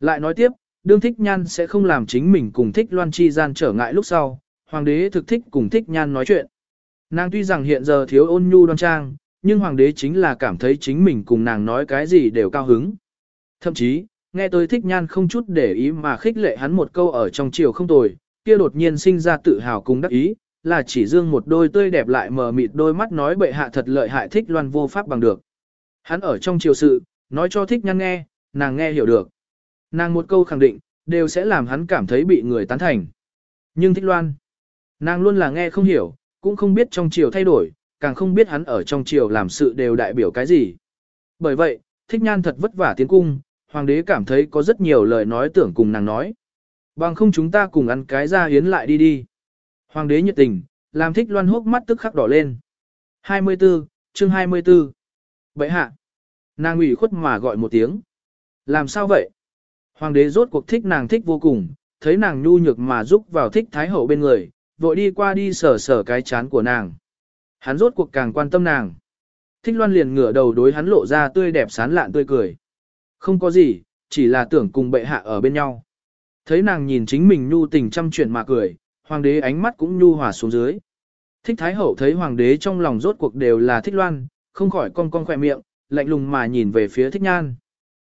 Lại nói tiếp, đương thích nhan sẽ không làm chính mình cùng thích loan chi gian trở ngại lúc sau, hoàng đế thực thích cùng thích nhan nói chuyện. Nàng tuy rằng hiện giờ thiếu ôn nhu đoan trang, nhưng hoàng đế chính là cảm thấy chính mình cùng nàng nói cái gì đều cao hứng. Thậm chí, nghe tôi thích nhan không chút để ý mà khích lệ hắn một câu ở trong chiều không tồi, kia đột nhiên sinh ra tự hào cùng đắc ý, là chỉ dương một đôi tươi đẹp lại mờ mịt đôi mắt nói bệ hạ thật lợi hại thích loan vô pháp bằng được. Hắn ở trong chiều sự, nói cho thích nhan nghe, nàng nghe hiểu được. Nàng một câu khẳng định, đều sẽ làm hắn cảm thấy bị người tán thành. Nhưng thích loan, nàng luôn là nghe không hiểu, cũng không biết trong chiều thay đổi, càng không biết hắn ở trong chiều làm sự đều đại biểu cái gì. Bởi vậy, thích nhan thật vất vả tiến cung, hoàng đế cảm thấy có rất nhiều lời nói tưởng cùng nàng nói. Bằng không chúng ta cùng ăn cái ra hiến lại đi đi. Hoàng đế nhiệt tình, làm thích loan hốc mắt tức khắc đỏ lên. 24, chương 24. Vậy hạ. Nàng ủy khuất mà gọi một tiếng. Làm sao vậy? Hoàng đế rốt cuộc thích nàng thích vô cùng, thấy nàng nhu nhược mà giúp vào thích thái hậu bên người, vội đi qua đi sờ sờ cái chán của nàng. Hắn rốt cuộc càng quan tâm nàng. Thích loan liền ngửa đầu đối hắn lộ ra tươi đẹp sán lạn tươi cười. Không có gì, chỉ là tưởng cùng bệ hạ ở bên nhau. Thấy nàng nhìn chính mình nhu tình chăm chuyện mà cười, hoàng đế ánh mắt cũng nhu hòa xuống dưới. Thích thái hậu thấy hoàng đế trong lòng rốt cuộc đều là thích loan, không khỏi cong cong khỏe miệng, lạnh lùng mà nhìn về phía thích nhan.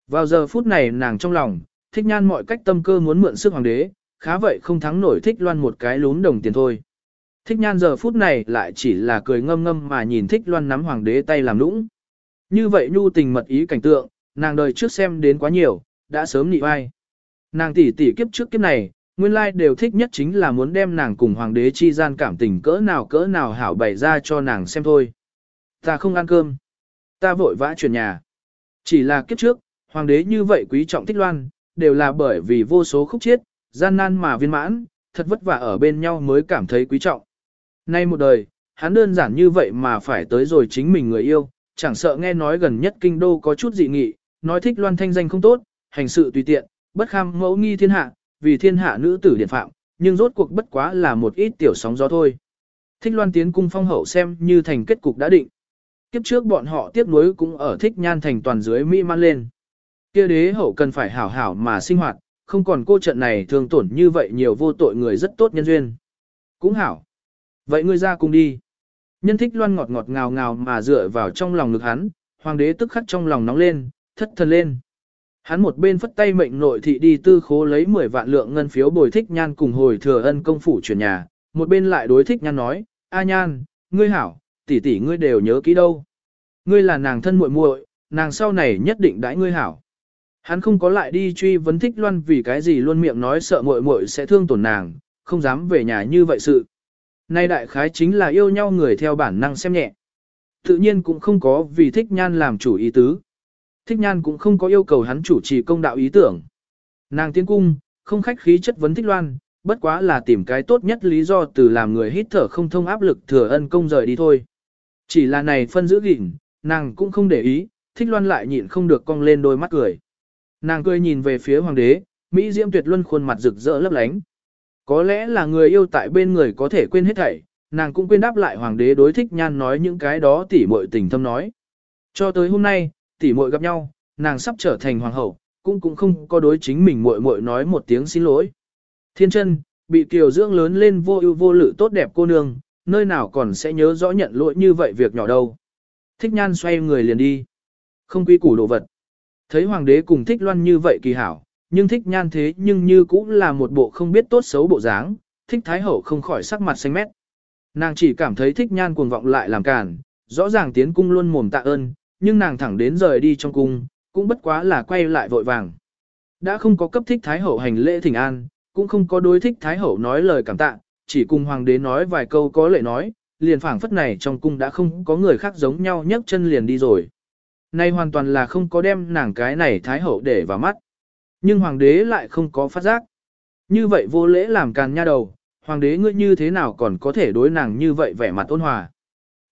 Vào giờ phút này nàng trong lòng, thích nhan mọi cách tâm cơ muốn mượn sức hoàng đế, khá vậy không thắng nổi thích loan một cái lún đồng tiền thôi. Thích nhan giờ phút này lại chỉ là cười ngâm ngâm mà nhìn thích loan nắm hoàng đế tay làm nũng. Như vậy nhu tình mật ý cảnh tượng, nàng đời trước xem đến quá nhiều, đã sớm nị vai. Nàng tỷ tỷ kiếp trước kiếp này, nguyên lai đều thích nhất chính là muốn đem nàng cùng hoàng đế chi gian cảm tình cỡ nào cỡ nào hảo bày ra cho nàng xem thôi. Ta không ăn cơm. Ta vội vã chuyển nhà. Chỉ là kiếp trước, hoàng đế như vậy quý trọng thích loan, đều là bởi vì vô số khúc chiết, gian nan mà viên mãn, thật vất vả ở bên nhau mới cảm thấy quý trọng. Nay một đời, hắn đơn giản như vậy mà phải tới rồi chính mình người yêu, chẳng sợ nghe nói gần nhất kinh đô có chút dị nghị, nói thích loan thanh danh không tốt, hành sự tùy tiện, bất kham mẫu nghi thiên hạ, vì thiên hạ nữ tử điện phạm, nhưng rốt cuộc bất quá là một ít tiểu sóng gió thôi. Thích loan tiến cung phong hậu xem như thành kết cục đã định. Kiếp trước bọn họ tiếp nối cũng ở thích nhan thành toàn dưới mỹ man lên. Kia đế hậu cần phải hảo hảo mà sinh hoạt, không còn cô trận này thường tổn như vậy nhiều vô tội người rất tốt nhân duyên. Cũng hảo. Vậy ngươi ra cùng đi. Nhân thích loan ngọt ngọt ngào ngào mà dựa vào trong lòng ngực hắn, hoàng đế tức khắc trong lòng nóng lên, thất thần lên. Hắn một bên phất tay mệnh nội thị đi tư khố lấy 10 vạn lượng ngân phiếu bồi thích nhan cùng hồi thừa ân công phủ chuyển nhà, một bên lại đối thích nhan nói, A nhan, ngươi hảo, tỷ tỷ ngươi đều nhớ kỹ đâu. Ngươi là nàng thân muội muội, nàng sau này nhất định đãi ngươi hảo. Hắn không có lại đi truy vấn thích loan vì cái gì luôn miệng nói sợ muội muội sẽ thương tổn nàng, không dám về nhà như vậy sự. Nay đại khái chính là yêu nhau người theo bản năng xem nhẹ. Tự nhiên cũng không có vì thích nhan làm chủ ý tứ. Thích nhan cũng không có yêu cầu hắn chủ trì công đạo ý tưởng. Nàng tiến cung, không khách khí chất vấn thích loan, bất quá là tìm cái tốt nhất lý do từ làm người hít thở không thông áp lực thừa ân công rời đi thôi. Chỉ là này phân giữ gìn, nàng cũng không để ý, thích loan lại nhịn không được cong lên đôi mắt cười. Nàng cười nhìn về phía hoàng đế, Mỹ Diễm tuyệt luân khuôn mặt rực rỡ lấp lánh. Có lẽ là người yêu tại bên người có thể quên hết thảy, nàng cũng quên đáp lại hoàng đế đối thích nhan nói những cái đó tỉ muội tình thâm nói. Cho tới hôm nay, tỉ muội gặp nhau, nàng sắp trở thành hoàng hậu, cũng cũng không có đối chính mình muội muội nói một tiếng xin lỗi. Thiên chân, bị kiều dưỡng lớn lên vô ưu vô lự tốt đẹp cô nương, nơi nào còn sẽ nhớ rõ nhận lỗi như vậy việc nhỏ đâu. Thích nhan xoay người liền đi. Không quy củ đồ vật. Thấy hoàng đế cùng thích loan như vậy kỳ hảo, nhưng thích nhan thế nhưng như cũng là một bộ không biết tốt xấu bộ dáng, thích thái hậu không khỏi sắc mặt xanh mét. Nàng chỉ cảm thấy thích nhan cuồng vọng lại làm cản, rõ ràng tiến cung luôn mồm tạ ơn, nhưng nàng thẳng đến rời đi trong cung, cũng bất quá là quay lại vội vàng. Đã không có cấp thích thái hậu hành lễ thỉnh an, cũng không có đối thích thái hậu nói lời cảm tạ, chỉ cùng hoàng đế nói vài câu có lệ nói, liền phảng phất này trong cung đã không có người khác giống nhau nhấc chân liền đi rồi. Nay hoàn toàn là không có đem nàng cái này thái hậu để vào mắt. Nhưng hoàng đế lại không có phát giác. Như vậy vô lễ làm càn nha đầu, hoàng đế ngươi như thế nào còn có thể đối nàng như vậy vẻ mặt ôn hòa.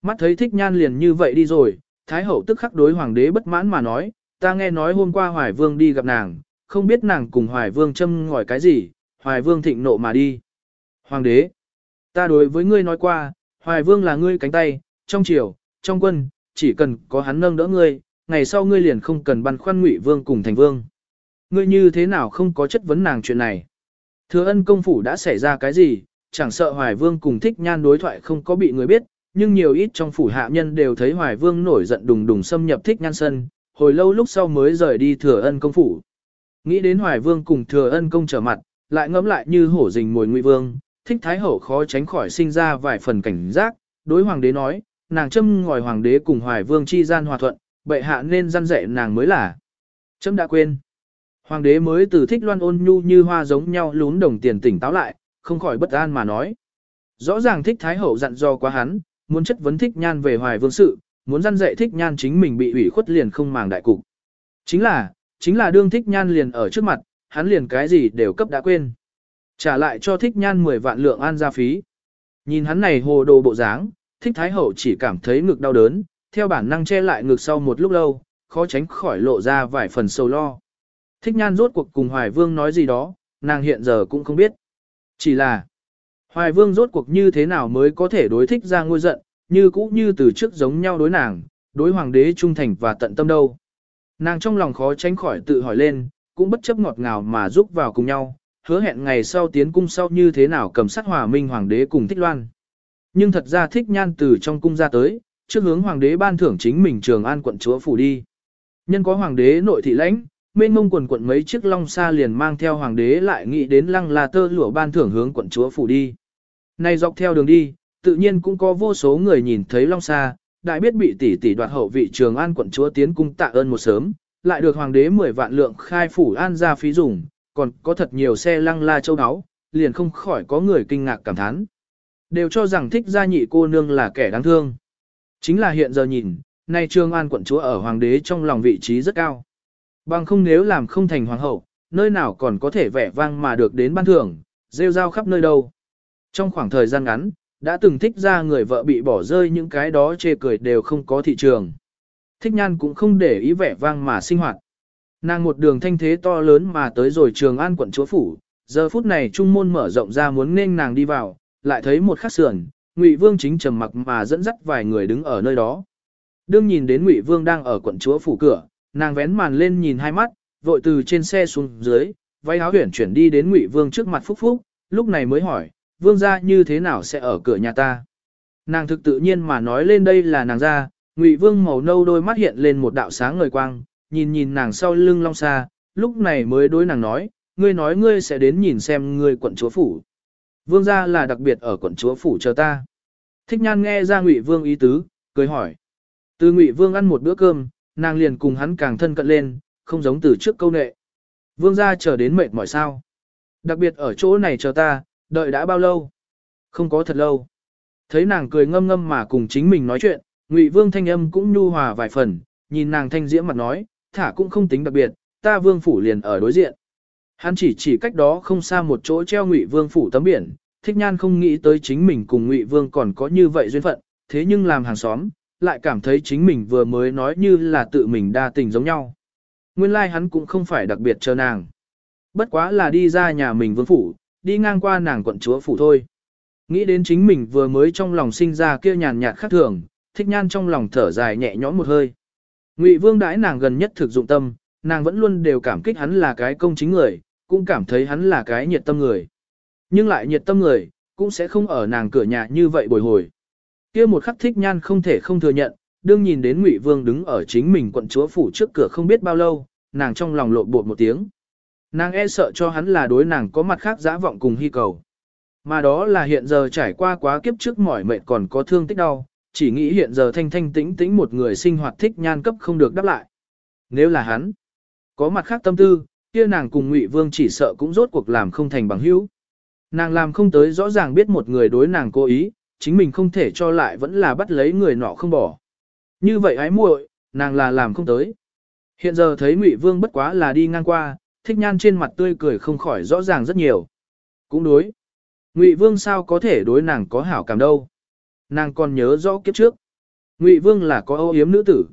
Mắt thấy thích nhan liền như vậy đi rồi, thái hậu tức khắc đối hoàng đế bất mãn mà nói, ta nghe nói hôm qua hoài vương đi gặp nàng, không biết nàng cùng hoài vương châm ngòi cái gì, hoài vương thịnh nộ mà đi. Hoàng đế, ta đối với ngươi nói qua, hoài vương là ngươi cánh tay, trong triều, trong quân, chỉ cần có hắn nâng đỡ ngươi, ngày sau ngươi liền không cần băn khoăn ngụy vương cùng thành vương. Ngươi như thế nào không có chất vấn nàng chuyện này? Thừa ân công phủ đã xảy ra cái gì, chẳng sợ Hoài Vương cùng thích nhan đối thoại không có bị người biết, nhưng nhiều ít trong phủ hạ nhân đều thấy Hoài Vương nổi giận đùng đùng xâm nhập thích nhan sân, hồi lâu lúc sau mới rời đi thừa ân công phủ. Nghĩ đến Hoài Vương cùng thừa ân công trở mặt, lại ngẫm lại như hổ rình mồi ngụy vương, thích thái hậu khó tránh khỏi sinh ra vài phần cảnh giác, đối hoàng đế nói, nàng châm ngòi hoàng đế cùng Hoài Vương chi gian hòa thuận, bệ hạ nên răn dạy nàng mới là. Chấm đã quên. Hoàng đế mới từ thích loan ôn nhu như hoa giống nhau lún đồng tiền tỉnh táo lại, không khỏi bất an mà nói. Rõ ràng thích thái hậu dặn dò quá hắn, muốn chất vấn thích nhan về hoài vương sự, muốn răn dạy thích nhan chính mình bị ủy khuất liền không màng đại cục. Chính là, chính là đương thích nhan liền ở trước mặt, hắn liền cái gì đều cấp đã quên. Trả lại cho thích nhan 10 vạn lượng an gia phí. Nhìn hắn này hồ đồ bộ dáng, thích thái hậu chỉ cảm thấy ngực đau đớn, theo bản năng che lại ngực sau một lúc lâu, khó tránh khỏi lộ ra vài phần sầu lo. Thích nhan rốt cuộc cùng Hoài Vương nói gì đó, nàng hiện giờ cũng không biết. Chỉ là, Hoài Vương rốt cuộc như thế nào mới có thể đối thích ra ngôi giận, như cũ như từ trước giống nhau đối nàng, đối hoàng đế trung thành và tận tâm đâu. Nàng trong lòng khó tránh khỏi tự hỏi lên, cũng bất chấp ngọt ngào mà giúp vào cùng nhau, hứa hẹn ngày sau tiến cung sau như thế nào cầm sát hòa minh hoàng đế cùng thích loan. Nhưng thật ra thích nhan từ trong cung ra tới, trước hướng hoàng đế ban thưởng chính mình trường an quận chúa phủ đi. Nhân có hoàng đế nội thị lãnh, mênh mông quần quận mấy chiếc long xa liền mang theo hoàng đế lại nghĩ đến lăng là tơ lụa ban thưởng hướng quận chúa phủ đi. Này dọc theo đường đi, tự nhiên cũng có vô số người nhìn thấy long xa, đại biết bị tỷ tỷ đoạt hậu vị trường an quận chúa tiến cung tạ ơn một sớm, lại được hoàng đế 10 vạn lượng khai phủ an ra phí dùng, còn có thật nhiều xe lăng la châu áo, liền không khỏi có người kinh ngạc cảm thán. Đều cho rằng thích gia nhị cô nương là kẻ đáng thương. Chính là hiện giờ nhìn, nay Trương An quận chúa ở hoàng đế trong lòng vị trí rất cao. Bằng không nếu làm không thành hoàng hậu, nơi nào còn có thể vẻ vang mà được đến ban thưởng, rêu rao khắp nơi đâu. Trong khoảng thời gian ngắn, đã từng thích ra người vợ bị bỏ rơi những cái đó chê cười đều không có thị trường. Thích nhan cũng không để ý vẻ vang mà sinh hoạt. Nàng một đường thanh thế to lớn mà tới rồi trường an quận chúa phủ, giờ phút này trung môn mở rộng ra muốn nên nàng đi vào, lại thấy một khắc sườn, Ngụy Vương chính trầm mặc mà dẫn dắt vài người đứng ở nơi đó. Đương nhìn đến Ngụy Vương đang ở quận chúa phủ cửa, nàng vén màn lên nhìn hai mắt, vội từ trên xe xuống dưới, váy áo huyển chuyển đi đến Ngụy Vương trước mặt Phúc Phúc, lúc này mới hỏi, Vương gia như thế nào sẽ ở cửa nhà ta? Nàng thực tự nhiên mà nói lên đây là nàng gia, Ngụy Vương màu nâu đôi mắt hiện lên một đạo sáng ngời quang, nhìn nhìn nàng sau lưng long xa, lúc này mới đối nàng nói, ngươi nói ngươi sẽ đến nhìn xem ngươi quận chúa phủ. Vương gia là đặc biệt ở quận chúa phủ chờ ta. Thích nhan nghe ra Ngụy Vương ý tứ, cười hỏi. Từ Ngụy Vương ăn một bữa cơm, nàng liền cùng hắn càng thân cận lên, không giống từ trước câu nệ. Vương gia chờ đến mệt mỏi sao. Đặc biệt ở chỗ này chờ ta, đợi đã bao lâu? Không có thật lâu. Thấy nàng cười ngâm ngâm mà cùng chính mình nói chuyện, Ngụy Vương thanh âm cũng nhu hòa vài phần, nhìn nàng thanh diễm mặt nói, thả cũng không tính đặc biệt, ta Vương phủ liền ở đối diện. Hắn chỉ chỉ cách đó không xa một chỗ treo Ngụy Vương phủ tấm biển, Thích Nhan không nghĩ tới chính mình cùng Ngụy Vương còn có như vậy duyên phận, thế nhưng làm hàng xóm, lại cảm thấy chính mình vừa mới nói như là tự mình đa tình giống nhau. Nguyên lai like hắn cũng không phải đặc biệt chờ nàng. Bất quá là đi ra nhà mình vương phủ, đi ngang qua nàng quận chúa phủ thôi. Nghĩ đến chính mình vừa mới trong lòng sinh ra kia nhàn nhạt khác thường, thích nhan trong lòng thở dài nhẹ nhõm một hơi. Ngụy vương đãi nàng gần nhất thực dụng tâm, nàng vẫn luôn đều cảm kích hắn là cái công chính người, cũng cảm thấy hắn là cái nhiệt tâm người. Nhưng lại nhiệt tâm người, cũng sẽ không ở nàng cửa nhà như vậy bồi hồi kia một khắc thích nhan không thể không thừa nhận, đương nhìn đến Ngụy Vương đứng ở chính mình quận chúa phủ trước cửa không biết bao lâu, nàng trong lòng lộn bột một tiếng. Nàng e sợ cho hắn là đối nàng có mặt khác dã vọng cùng hy cầu. Mà đó là hiện giờ trải qua quá kiếp trước mỏi mệt còn có thương tích đau, chỉ nghĩ hiện giờ thanh thanh tĩnh tĩnh một người sinh hoạt thích nhan cấp không được đáp lại. Nếu là hắn, có mặt khác tâm tư, kia nàng cùng Ngụy Vương chỉ sợ cũng rốt cuộc làm không thành bằng hữu. Nàng làm không tới rõ ràng biết một người đối nàng cố ý, chính mình không thể cho lại vẫn là bắt lấy người nọ không bỏ. Như vậy ái muội, nàng là làm không tới. Hiện giờ thấy Ngụy Vương bất quá là đi ngang qua, thích nhan trên mặt tươi cười không khỏi rõ ràng rất nhiều. Cũng đối. Ngụy Vương sao có thể đối nàng có hảo cảm đâu. Nàng còn nhớ rõ kiếp trước. Ngụy Vương là có âu yếm nữ tử.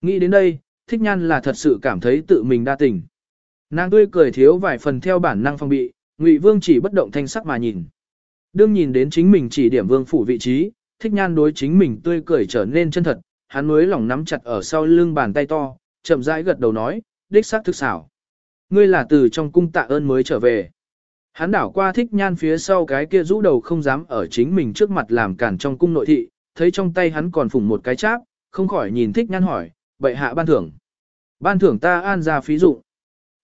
Nghĩ đến đây, thích nhan là thật sự cảm thấy tự mình đa tình. Nàng tươi cười thiếu vài phần theo bản năng phong bị, Ngụy Vương chỉ bất động thanh sắc mà nhìn. Đương nhìn đến chính mình chỉ điểm vương phủ vị trí, thích nhan đối chính mình tươi cười trở nên chân thật, hắn nuối lòng nắm chặt ở sau lưng bàn tay to, chậm rãi gật đầu nói, đích xác thực xảo. Ngươi là từ trong cung tạ ơn mới trở về. Hắn đảo qua thích nhan phía sau cái kia rũ đầu không dám ở chính mình trước mặt làm cản trong cung nội thị, thấy trong tay hắn còn phủng một cái cháp, không khỏi nhìn thích nhan hỏi, bệ hạ ban thưởng. Ban thưởng ta an ra phí dụng.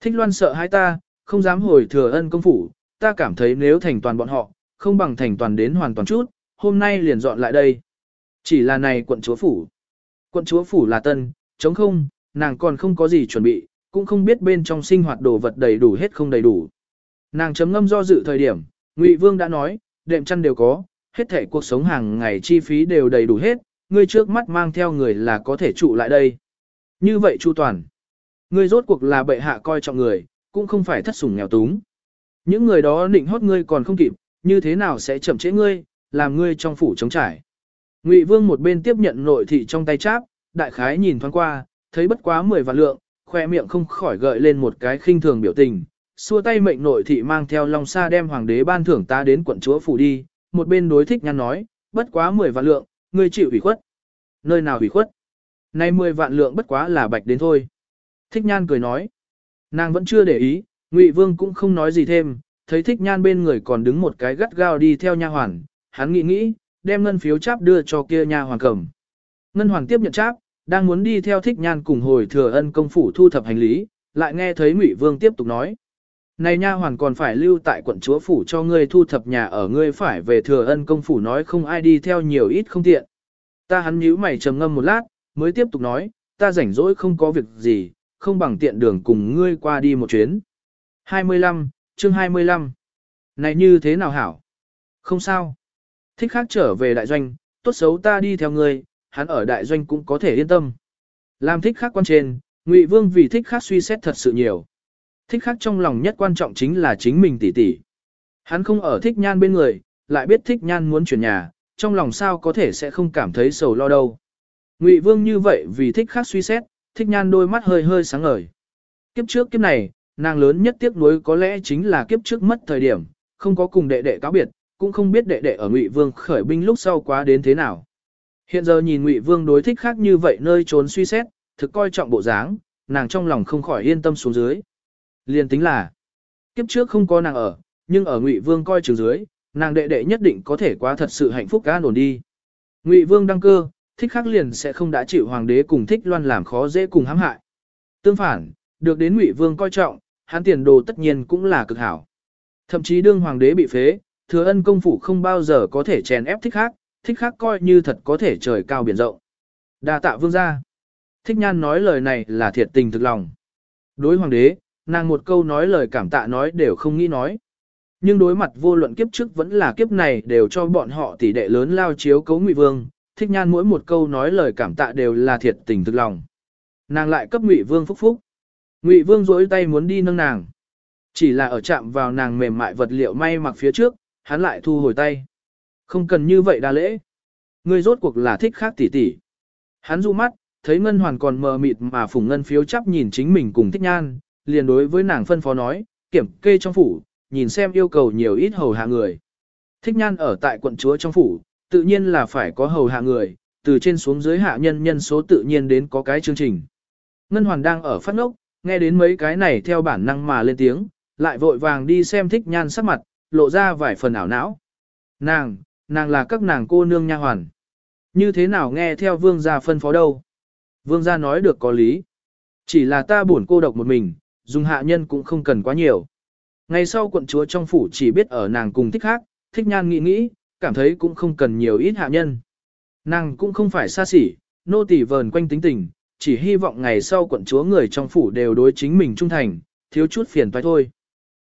Thích loan sợ hai ta, không dám hồi thừa ân công phủ, ta cảm thấy nếu thành toàn bọn họ, không bằng thành toàn đến hoàn toàn chút, hôm nay liền dọn lại đây. Chỉ là này quận chúa phủ. Quận chúa phủ là tân, chống không, nàng còn không có gì chuẩn bị, cũng không biết bên trong sinh hoạt đồ vật đầy đủ hết không đầy đủ. Nàng chấm ngâm do dự thời điểm, Ngụy Vương đã nói, đệm chăn đều có, hết thể cuộc sống hàng ngày chi phí đều đầy đủ hết, ngươi trước mắt mang theo người là có thể trụ lại đây. Như vậy Chu Toàn, ngươi rốt cuộc là bệ hạ coi trọng người, cũng không phải thất sủng nghèo túng. Những người đó định hót ngươi còn không kịp, như thế nào sẽ chậm trễ ngươi, làm ngươi trong phủ chống trải. Ngụy Vương một bên tiếp nhận nội thị trong tay cháp, đại khái nhìn thoáng qua, thấy bất quá 10 vạn lượng, khoe miệng không khỏi gợi lên một cái khinh thường biểu tình, xua tay mệnh nội thị mang theo long sa đem hoàng đế ban thưởng ta đến quận chúa phủ đi, một bên đối thích nhăn nói, bất quá 10 vạn lượng, ngươi chịu ủy khuất. Nơi nào ủy khuất? Nay 10 vạn lượng bất quá là bạch đến thôi. Thích nhan cười nói. Nàng vẫn chưa để ý, Ngụy Vương cũng không nói gì thêm, thấy thích nhan bên người còn đứng một cái gắt gao đi theo nha hoàn, hắn nghĩ nghĩ, đem ngân phiếu cháp đưa cho kia nha hoàn cầm. Ngân hoàn tiếp nhận cháp, đang muốn đi theo thích nhan cùng hồi thừa ân công phủ thu thập hành lý, lại nghe thấy Ngụy Vương tiếp tục nói. Này nha hoàn còn phải lưu tại quận chúa phủ cho ngươi thu thập nhà ở ngươi phải về thừa ân công phủ nói không ai đi theo nhiều ít không tiện. Ta hắn nhíu mày trầm ngâm một lát, mới tiếp tục nói, ta rảnh rỗi không có việc gì, không bằng tiện đường cùng ngươi qua đi một chuyến. 25, chương 25. Này như thế nào hảo? Không sao. Thích khác trở về đại doanh, tốt xấu ta đi theo ngươi, hắn ở đại doanh cũng có thể yên tâm. Làm thích khác quan trên, Ngụy Vương vì thích khác suy xét thật sự nhiều. Thích khác trong lòng nhất quan trọng chính là chính mình tỷ tỷ. Hắn không ở thích nhan bên người, lại biết thích nhan muốn chuyển nhà, trong lòng sao có thể sẽ không cảm thấy sầu lo đâu. Ngụy Vương như vậy vì thích khác suy xét, thích nhan đôi mắt hơi hơi sáng ngời. Kiếp trước kiếp này, nàng lớn nhất tiếc nuối có lẽ chính là kiếp trước mất thời điểm, không có cùng đệ đệ cáo biệt, cũng không biết đệ đệ ở Ngụy Vương khởi binh lúc sau quá đến thế nào. Hiện giờ nhìn Ngụy Vương đối thích khác như vậy nơi trốn suy xét, thực coi trọng bộ dáng, nàng trong lòng không khỏi yên tâm xuống dưới. Liên tính là, kiếp trước không có nàng ở, nhưng ở Ngụy Vương coi chừng dưới, nàng đệ đệ nhất định có thể quá thật sự hạnh phúc an ổn đi. Ngụy Vương đăng cơ, thích khắc liền sẽ không đã chịu hoàng đế cùng thích loan làm khó dễ cùng hãm hại. Tương phản, được đến Ngụy Vương coi trọng, hắn tiền đồ tất nhiên cũng là cực hảo. Thậm chí đương hoàng đế bị phế, thừa ân công phủ không bao giờ có thể chèn ép thích Khắc. thích Khắc coi như thật có thể trời cao biển rộng. Đa tạ vương gia. Thích nhan nói lời này là thiệt tình thực lòng. Đối hoàng đế, nàng một câu nói lời cảm tạ nói đều không nghĩ nói. Nhưng đối mặt vô luận kiếp trước vẫn là kiếp này đều cho bọn họ tỷ đệ lớn lao chiếu cấu ngụy vương, thích nhan mỗi một câu nói lời cảm tạ đều là thiệt tình thực lòng. Nàng lại cấp ngụy vương phúc phúc. Ngụy vương rỗi tay muốn đi nâng nàng. Chỉ là ở chạm vào nàng mềm mại vật liệu may mặc phía trước, hắn lại thu hồi tay. Không cần như vậy đa lễ. Ngươi rốt cuộc là thích khác tỷ tỷ. Hắn du mắt, thấy ngân hoàn còn mờ mịt mà phùng ngân phiếu chắp nhìn chính mình cùng thích nhan, liền đối với nàng phân phó nói, kiểm kê trong phủ, nhìn xem yêu cầu nhiều ít hầu hạ người. Thích nhan ở tại quận chúa trong phủ, tự nhiên là phải có hầu hạ người, từ trên xuống dưới hạ nhân nhân số tự nhiên đến có cái chương trình. Ngân Hoàn đang ở phát ngốc, nghe đến mấy cái này theo bản năng mà lên tiếng, lại vội vàng đi xem thích nhan sắc mặt, lộ ra vài phần ảo não. Nàng, nàng là các nàng cô nương nha hoàn. Như thế nào nghe theo vương gia phân phó đâu? Vương gia nói được có lý. Chỉ là ta buồn cô độc một mình, dùng hạ nhân cũng không cần quá nhiều. Ngày sau quận chúa trong phủ chỉ biết ở nàng cùng thích khác, thích nhan nghĩ nghĩ, cảm thấy cũng không cần nhiều ít hạ nhân. Nàng cũng không phải xa xỉ, nô tỳ vờn quanh tính tình, chỉ hy vọng ngày sau quận chúa người trong phủ đều đối chính mình trung thành, thiếu chút phiền toái thôi.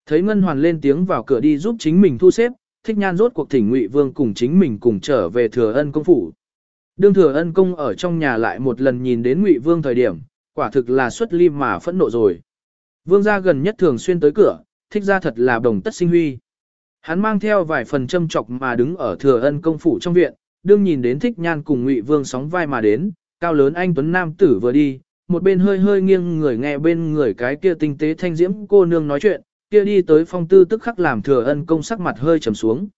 Thấy Ngân Hoàn lên tiếng vào cửa đi giúp chính mình thu xếp, thích nhan rốt cuộc thỉnh Ngụy Vương cùng chính mình cùng trở về thừa ân công phủ. Đương thừa ân công ở trong nhà lại một lần nhìn đến Ngụy Vương thời điểm, quả thực là xuất lim mà phẫn nộ rồi. Vương gia gần nhất thường xuyên tới cửa, thích ra thật là đồng tất sinh huy. Hắn mang theo vài phần châm chọc mà đứng ở thừa ân công phủ trong viện, đương nhìn đến thích nhan cùng Ngụy Vương sóng vai mà đến, cao lớn anh Tuấn Nam tử vừa đi, một bên hơi hơi nghiêng người nghe bên người cái kia tinh tế thanh diễm cô nương nói chuyện, kia đi tới phong tư tức khắc làm thừa ân công sắc mặt hơi trầm xuống.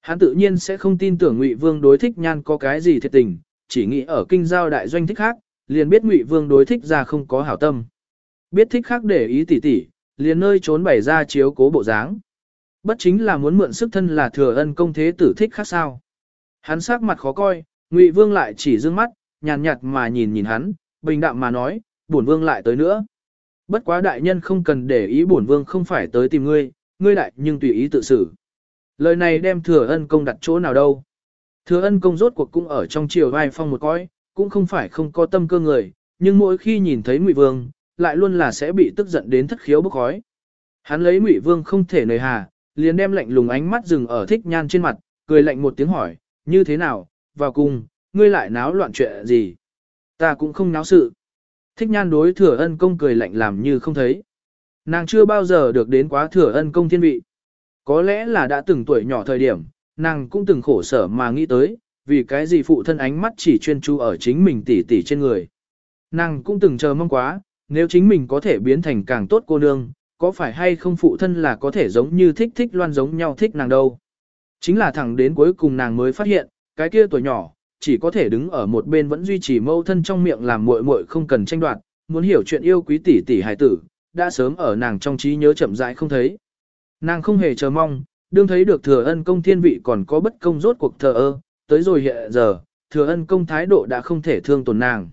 Hắn tự nhiên sẽ không tin tưởng Ngụy Vương đối thích nhan có cái gì thiệt tình, chỉ nghĩ ở kinh giao đại doanh thích khác, liền biết Ngụy Vương đối thích ra không có hảo tâm. Biết thích khác để ý tỉ tỉ, liền nơi trốn bày ra chiếu cố bộ dáng. Bất chính là muốn mượn sức thân là thừa ân công thế tử thích khác sao. Hắn sắc mặt khó coi, Ngụy Vương lại chỉ dương mắt, nhàn nhạt mà nhìn nhìn hắn, bình đạm mà nói, bổn vương lại tới nữa. Bất quá đại nhân không cần để ý bổn vương không phải tới tìm ngươi, ngươi đại nhưng tùy ý tự xử. Lời này đem thừa ân công đặt chỗ nào đâu. Thừa ân công rốt cuộc cũng ở trong chiều vai phong một cõi, cũng không phải không có tâm cơ người, nhưng mỗi khi nhìn thấy ngụy vương, lại luôn là sẽ bị tức giận đến thất khiếu bốc khói. Hắn lấy ngụy vương không thể nời hà, liền đem lạnh lùng ánh mắt dừng ở thích nhan trên mặt, cười lạnh một tiếng hỏi, như thế nào, vào cùng, ngươi lại náo loạn chuyện gì? Ta cũng không náo sự. Thích nhan đối thừa ân công cười lạnh làm như không thấy. Nàng chưa bao giờ được đến quá thừa ân công thiên vị. Có lẽ là đã từng tuổi nhỏ thời điểm, nàng cũng từng khổ sở mà nghĩ tới, vì cái gì phụ thân ánh mắt chỉ chuyên chú ở chính mình tỉ tỉ trên người. Nàng cũng từng chờ mong quá, nếu chính mình có thể biến thành càng tốt cô nương, có phải hay không phụ thân là có thể giống như thích thích loan giống nhau thích nàng đâu. Chính là thẳng đến cuối cùng nàng mới phát hiện, cái kia tuổi nhỏ, chỉ có thể đứng ở một bên vẫn duy trì mâu thân trong miệng làm muội muội không cần tranh đoạt, muốn hiểu chuyện yêu quý tỷ tỷ hài tử, đã sớm ở nàng trong trí nhớ chậm rãi không thấy. Nàng không hề chờ mong, đương thấy được thừa ân công thiên vị còn có bất công rốt cuộc thờ ơ, tới rồi hiện giờ, thừa ân công thái độ đã không thể thương tổn nàng.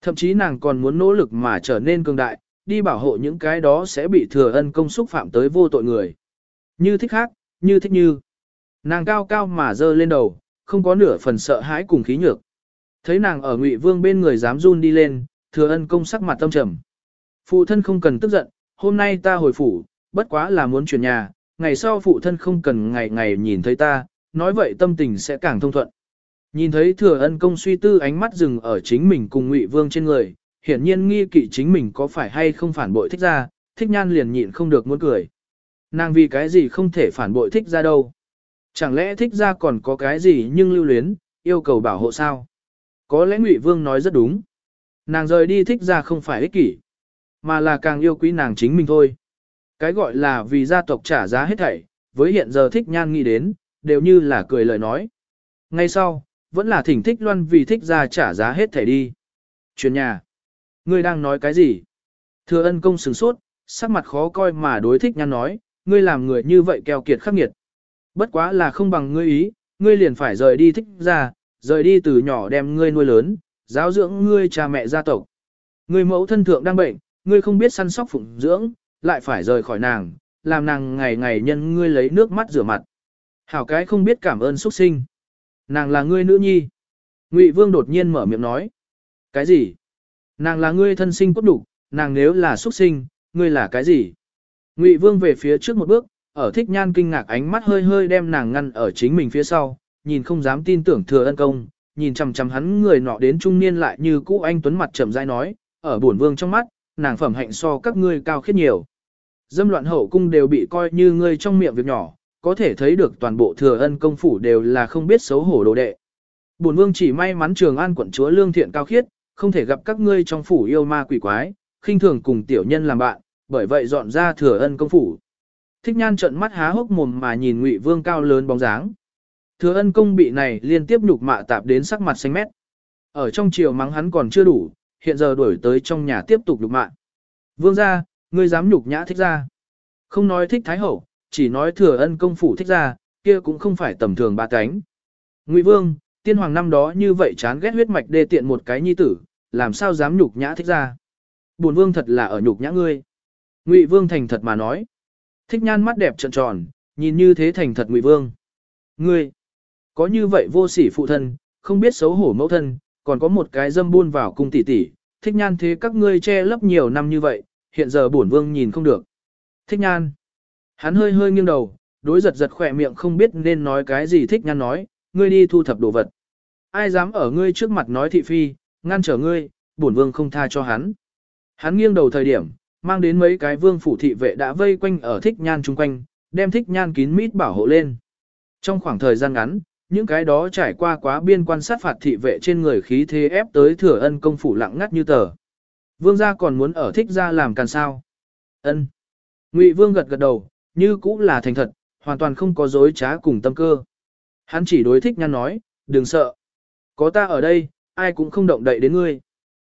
Thậm chí nàng còn muốn nỗ lực mà trở nên cường đại, đi bảo hộ những cái đó sẽ bị thừa ân công xúc phạm tới vô tội người. Như thích khác, như thích như. Nàng cao cao mà dơ lên đầu, không có nửa phần sợ hãi cùng khí nhược. Thấy nàng ở Ngụy Vương bên người dám run đi lên, Thừa Ân công sắc mặt tâm trầm. Phụ thân không cần tức giận, hôm nay ta hồi phủ, bất quá là muốn chuyển nhà, ngày sau phụ thân không cần ngày ngày nhìn thấy ta, nói vậy tâm tình sẽ càng thông thuận. Nhìn thấy Thừa Ân công suy tư ánh mắt dừng ở chính mình cùng Ngụy Vương trên người, hiển nhiên nghi kỵ chính mình có phải hay không phản bội thích ra, thích nhan liền nhịn không được muốn cười. Nàng vì cái gì không thể phản bội thích ra đâu. Chẳng lẽ thích ra còn có cái gì nhưng lưu luyến, yêu cầu bảo hộ sao? Có lẽ Ngụy Vương nói rất đúng. Nàng rời đi thích ra không phải ích kỷ, mà là càng yêu quý nàng chính mình thôi. Cái gọi là vì gia tộc trả giá hết thảy, với hiện giờ thích nhan nghĩ đến, đều như là cười lời nói. Ngay sau, vẫn là thỉnh thích loan vì thích ra trả giá hết thảy đi. Chuyển nhà. Ngươi đang nói cái gì? Thừa ân công sừng sốt, sắc mặt khó coi mà đối thích nhăn nói, ngươi làm người như vậy keo kiệt khắc nghiệt. Bất quá là không bằng ngươi ý, ngươi liền phải rời đi thích ra, rời đi từ nhỏ đem ngươi nuôi lớn, giáo dưỡng ngươi cha mẹ gia tộc. Ngươi mẫu thân thượng đang bệnh, ngươi không biết săn sóc phụng dưỡng, lại phải rời khỏi nàng, làm nàng ngày ngày nhân ngươi lấy nước mắt rửa mặt. Hảo cái không biết cảm ơn xuất sinh. Nàng là ngươi nữ nhi. Ngụy Vương đột nhiên mở miệng nói. Cái gì? Nàng là ngươi thân sinh cốt đủ, nàng nếu là xuất sinh, ngươi là cái gì? Ngụy Vương về phía trước một bước, ở thích nhan kinh ngạc ánh mắt hơi hơi đem nàng ngăn ở chính mình phía sau, nhìn không dám tin tưởng thừa ân công, nhìn chằm chằm hắn người nọ đến trung niên lại như cũ anh tuấn mặt chậm rãi nói, ở bổn vương trong mắt, nàng phẩm hạnh so các ngươi cao khiết nhiều. Dâm loạn hậu cung đều bị coi như ngươi trong miệng việc nhỏ, có thể thấy được toàn bộ thừa ân công phủ đều là không biết xấu hổ đồ đệ. Bổn vương chỉ may mắn trường an quận chúa lương thiện cao khiết, không thể gặp các ngươi trong phủ yêu ma quỷ quái, khinh thường cùng tiểu nhân làm bạn, bởi vậy dọn ra thừa ân công phủ. Thích nhan trận mắt há hốc mồm mà nhìn Ngụy Vương cao lớn bóng dáng. Thừa ân công bị này liên tiếp nhục mạ tạp đến sắc mặt xanh mét. Ở trong chiều mắng hắn còn chưa đủ, hiện giờ đuổi tới trong nhà tiếp tục nhục mạ. Vương gia, ngươi dám nhục nhã thích ra. Không nói thích thái hậu, chỉ nói thừa ân công phủ thích ra, kia cũng không phải tầm thường ba cánh. Ngụy Vương, tiên hoàng năm đó như vậy chán ghét huyết mạch đê tiện một cái nhi tử, làm sao dám nhục nhã thích ra. Buồn vương thật là ở nhục nhã ngươi. Ngụy Vương thành thật mà nói. Thích nhan mắt đẹp trợn tròn, nhìn như thế thành thật ngụy vương. Ngươi, có như vậy vô sỉ phụ thân, không biết xấu hổ mẫu thân, còn có một cái dâm buôn vào cung tỷ tỷ, thích nhan thế các ngươi che lấp nhiều năm như vậy, hiện giờ bổn vương nhìn không được. Thích nhan. Hắn hơi hơi nghiêng đầu, đối giật giật khỏe miệng không biết nên nói cái gì thích nhan nói, ngươi đi thu thập đồ vật. Ai dám ở ngươi trước mặt nói thị phi, ngăn trở ngươi, bổn vương không tha cho hắn. Hắn nghiêng đầu thời điểm, mang đến mấy cái vương phủ thị vệ đã vây quanh ở thích nhan chung quanh, đem thích nhan kín mít bảo hộ lên. Trong khoảng thời gian ngắn, những cái đó trải qua quá biên quan sát phạt thị vệ trên người khí thế ép tới thừa ân công phủ lặng ngắt như tờ. Vương gia còn muốn ở thích ra làm càn sao. ân Ngụy vương gật gật đầu, như cũng là thành thật, hoàn toàn không có dối trá cùng tâm cơ. Hắn chỉ đối thích nhan nói, đừng sợ. Có ta ở đây, ai cũng không động đậy đến ngươi.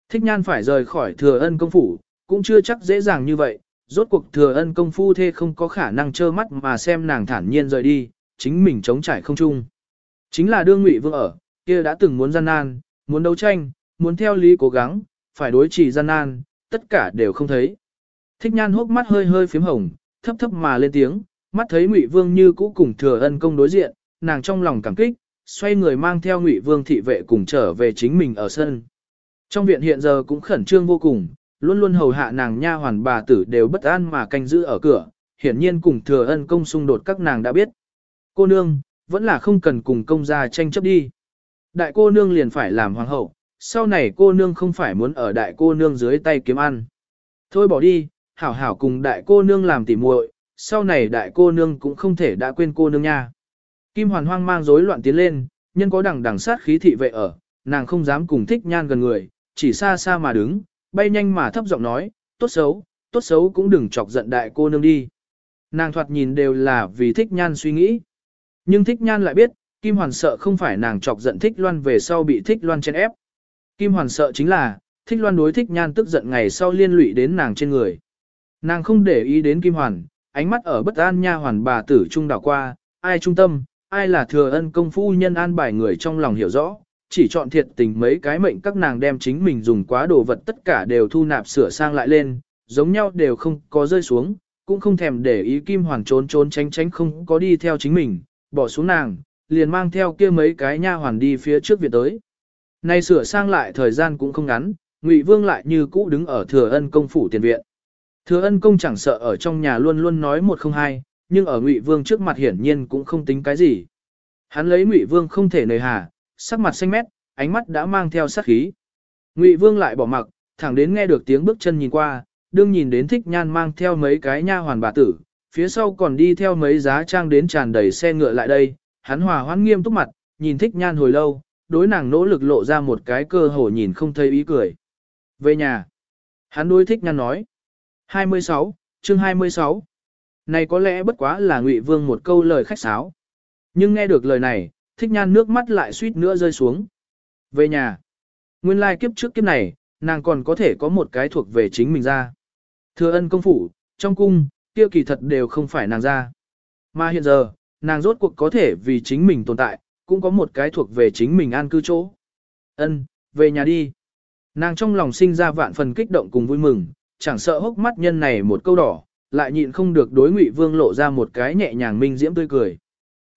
Thích nhan phải rời khỏi thừa ân công phủ, cũng chưa chắc dễ dàng như vậy, rốt cuộc thừa ân công phu thê không có khả năng trơ mắt mà xem nàng thản nhiên rời đi, chính mình chống trải không chung. Chính là đương ngụy vương ở, kia đã từng muốn gian nan, muốn đấu tranh, muốn theo lý cố gắng, phải đối trì gian nan, tất cả đều không thấy. Thích nhan hốc mắt hơi hơi phím hồng, thấp thấp mà lên tiếng, mắt thấy ngụy vương như cũ cùng thừa ân công đối diện, nàng trong lòng cảm kích, xoay người mang theo ngụy vương thị vệ cùng trở về chính mình ở sân. Trong viện hiện giờ cũng khẩn trương vô cùng, luôn luôn hầu hạ nàng nha hoàn bà tử đều bất an mà canh giữ ở cửa, hiển nhiên cùng thừa ân công xung đột các nàng đã biết. Cô nương, vẫn là không cần cùng công gia tranh chấp đi. Đại cô nương liền phải làm hoàng hậu, sau này cô nương không phải muốn ở đại cô nương dưới tay kiếm ăn. Thôi bỏ đi, hảo hảo cùng đại cô nương làm tỉ muội, sau này đại cô nương cũng không thể đã quên cô nương nha. Kim hoàn hoang mang rối loạn tiến lên, nhân có đằng đằng sát khí thị vệ ở, nàng không dám cùng thích nhan gần người, chỉ xa xa mà đứng, bay nhanh mà thấp giọng nói, tốt xấu, tốt xấu cũng đừng chọc giận đại cô nương đi. Nàng thoạt nhìn đều là vì thích nhan suy nghĩ. Nhưng thích nhan lại biết, Kim Hoàn sợ không phải nàng chọc giận thích loan về sau bị thích loan chen ép. Kim Hoàn sợ chính là, thích loan đối thích nhan tức giận ngày sau liên lụy đến nàng trên người. Nàng không để ý đến Kim Hoàn, ánh mắt ở bất an nha hoàn bà tử trung đảo qua, ai trung tâm, ai là thừa ân công phu nhân an bài người trong lòng hiểu rõ, chỉ chọn thiệt tình mấy cái mệnh các nàng đem chính mình dùng quá đồ vật tất cả đều thu nạp sửa sang lại lên, giống nhau đều không có rơi xuống, cũng không thèm để ý Kim Hoàn trốn trốn tránh tránh không có đi theo chính mình, bỏ xuống nàng, liền mang theo kia mấy cái nha hoàn đi phía trước viện tới. Nay sửa sang lại thời gian cũng không ngắn, Ngụy Vương lại như cũ đứng ở Thừa Ân công phủ tiền viện. Thừa Ân công chẳng sợ ở trong nhà luôn luôn nói một không hai, nhưng ở Ngụy Vương trước mặt hiển nhiên cũng không tính cái gì. Hắn lấy Ngụy Vương không thể nề hà, sắc mặt xanh mét, ánh mắt đã mang theo sát khí. Ngụy Vương lại bỏ mặc, thẳng đến nghe được tiếng bước chân nhìn qua, đương nhìn đến Thích Nhan mang theo mấy cái nha hoàn bà tử, phía sau còn đi theo mấy giá trang đến tràn đầy xe ngựa lại đây, hắn hòa hoãn nghiêm túc mặt, nhìn thích nhan hồi lâu, đối nàng nỗ lực lộ ra một cái cơ hồ nhìn không thấy ý cười. Về nhà, hắn đối thích nhan nói. 26, chương 26. Này có lẽ bất quá là ngụy vương một câu lời khách sáo. Nhưng nghe được lời này, thích nhan nước mắt lại suýt nữa rơi xuống. Về nhà, nguyên lai kiếp trước kiếp này, nàng còn có thể có một cái thuộc về chính mình ra. Thừa ân công phủ, trong cung, kia kỳ thật đều không phải nàng ra. Mà hiện giờ, nàng rốt cuộc có thể vì chính mình tồn tại, cũng có một cái thuộc về chính mình an cư chỗ. Ân, về nhà đi. Nàng trong lòng sinh ra vạn phần kích động cùng vui mừng, chẳng sợ hốc mắt nhân này một câu đỏ, lại nhịn không được đối Ngụy Vương lộ ra một cái nhẹ nhàng minh diễm tươi cười.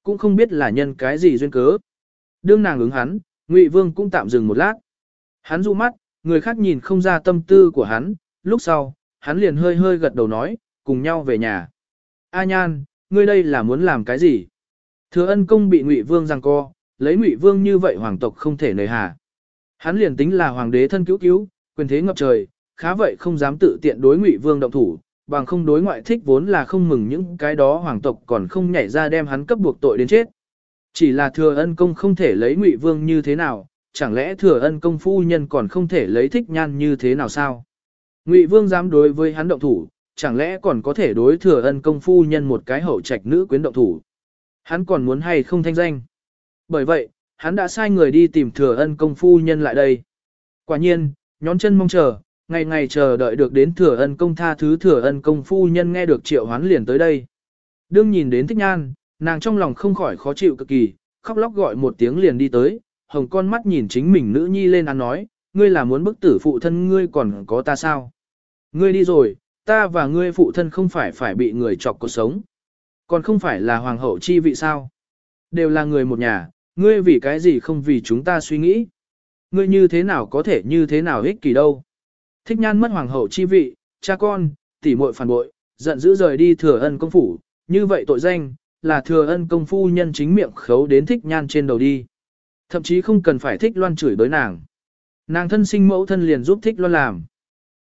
Cũng không biết là nhân cái gì duyên cớ. Đương nàng ứng hắn, Ngụy Vương cũng tạm dừng một lát. Hắn du mắt, người khác nhìn không ra tâm tư của hắn, lúc sau, hắn liền hơi hơi gật đầu nói, cùng nhau về nhà. A Nhan, ngươi đây là muốn làm cái gì? Thừa ân công bị Ngụy Vương giằng co, lấy Ngụy Vương như vậy hoàng tộc không thể nời hà. Hắn liền tính là hoàng đế thân cứu cứu, quyền thế ngập trời, khá vậy không dám tự tiện đối Ngụy Vương động thủ, bằng không đối ngoại thích vốn là không mừng những cái đó hoàng tộc còn không nhảy ra đem hắn cấp buộc tội đến chết. Chỉ là thừa ân công không thể lấy Ngụy Vương như thế nào, chẳng lẽ thừa ân công phu nhân còn không thể lấy thích nhan như thế nào sao? Ngụy Vương dám đối với hắn động thủ, chẳng lẽ còn có thể đối thừa ân công phu nhân một cái hậu trạch nữ quyến động thủ. Hắn còn muốn hay không thanh danh. Bởi vậy, hắn đã sai người đi tìm thừa ân công phu nhân lại đây. Quả nhiên, nhón chân mong chờ, ngày ngày chờ đợi được đến thừa ân công tha thứ thừa ân công phu nhân nghe được triệu hoán liền tới đây. Đương nhìn đến thích nhan, nàng trong lòng không khỏi khó chịu cực kỳ, khóc lóc gọi một tiếng liền đi tới, hồng con mắt nhìn chính mình nữ nhi lên ăn nói, ngươi là muốn bức tử phụ thân ngươi còn có ta sao? Ngươi đi rồi, ta và ngươi phụ thân không phải phải bị người chọc cuộc sống. Còn không phải là hoàng hậu chi vị sao. đều là người một nhà, ngươi vì cái gì không vì chúng ta suy nghĩ. Ngươi như thế nào có thể như thế nào ích kỷ đâu. Thích nhan mất hoàng hậu chi vị, cha con, tỷ muội phản bội, giận dữ rời đi thừa ân công phủ, như vậy tội danh, là thừa ân công phu nhân chính miệng khấu đến thích nhan trên đầu đi. Thậm chí không cần phải thích loan chửi đối nàng. Nàng thân sinh mẫu thân liền giúp thích loan làm.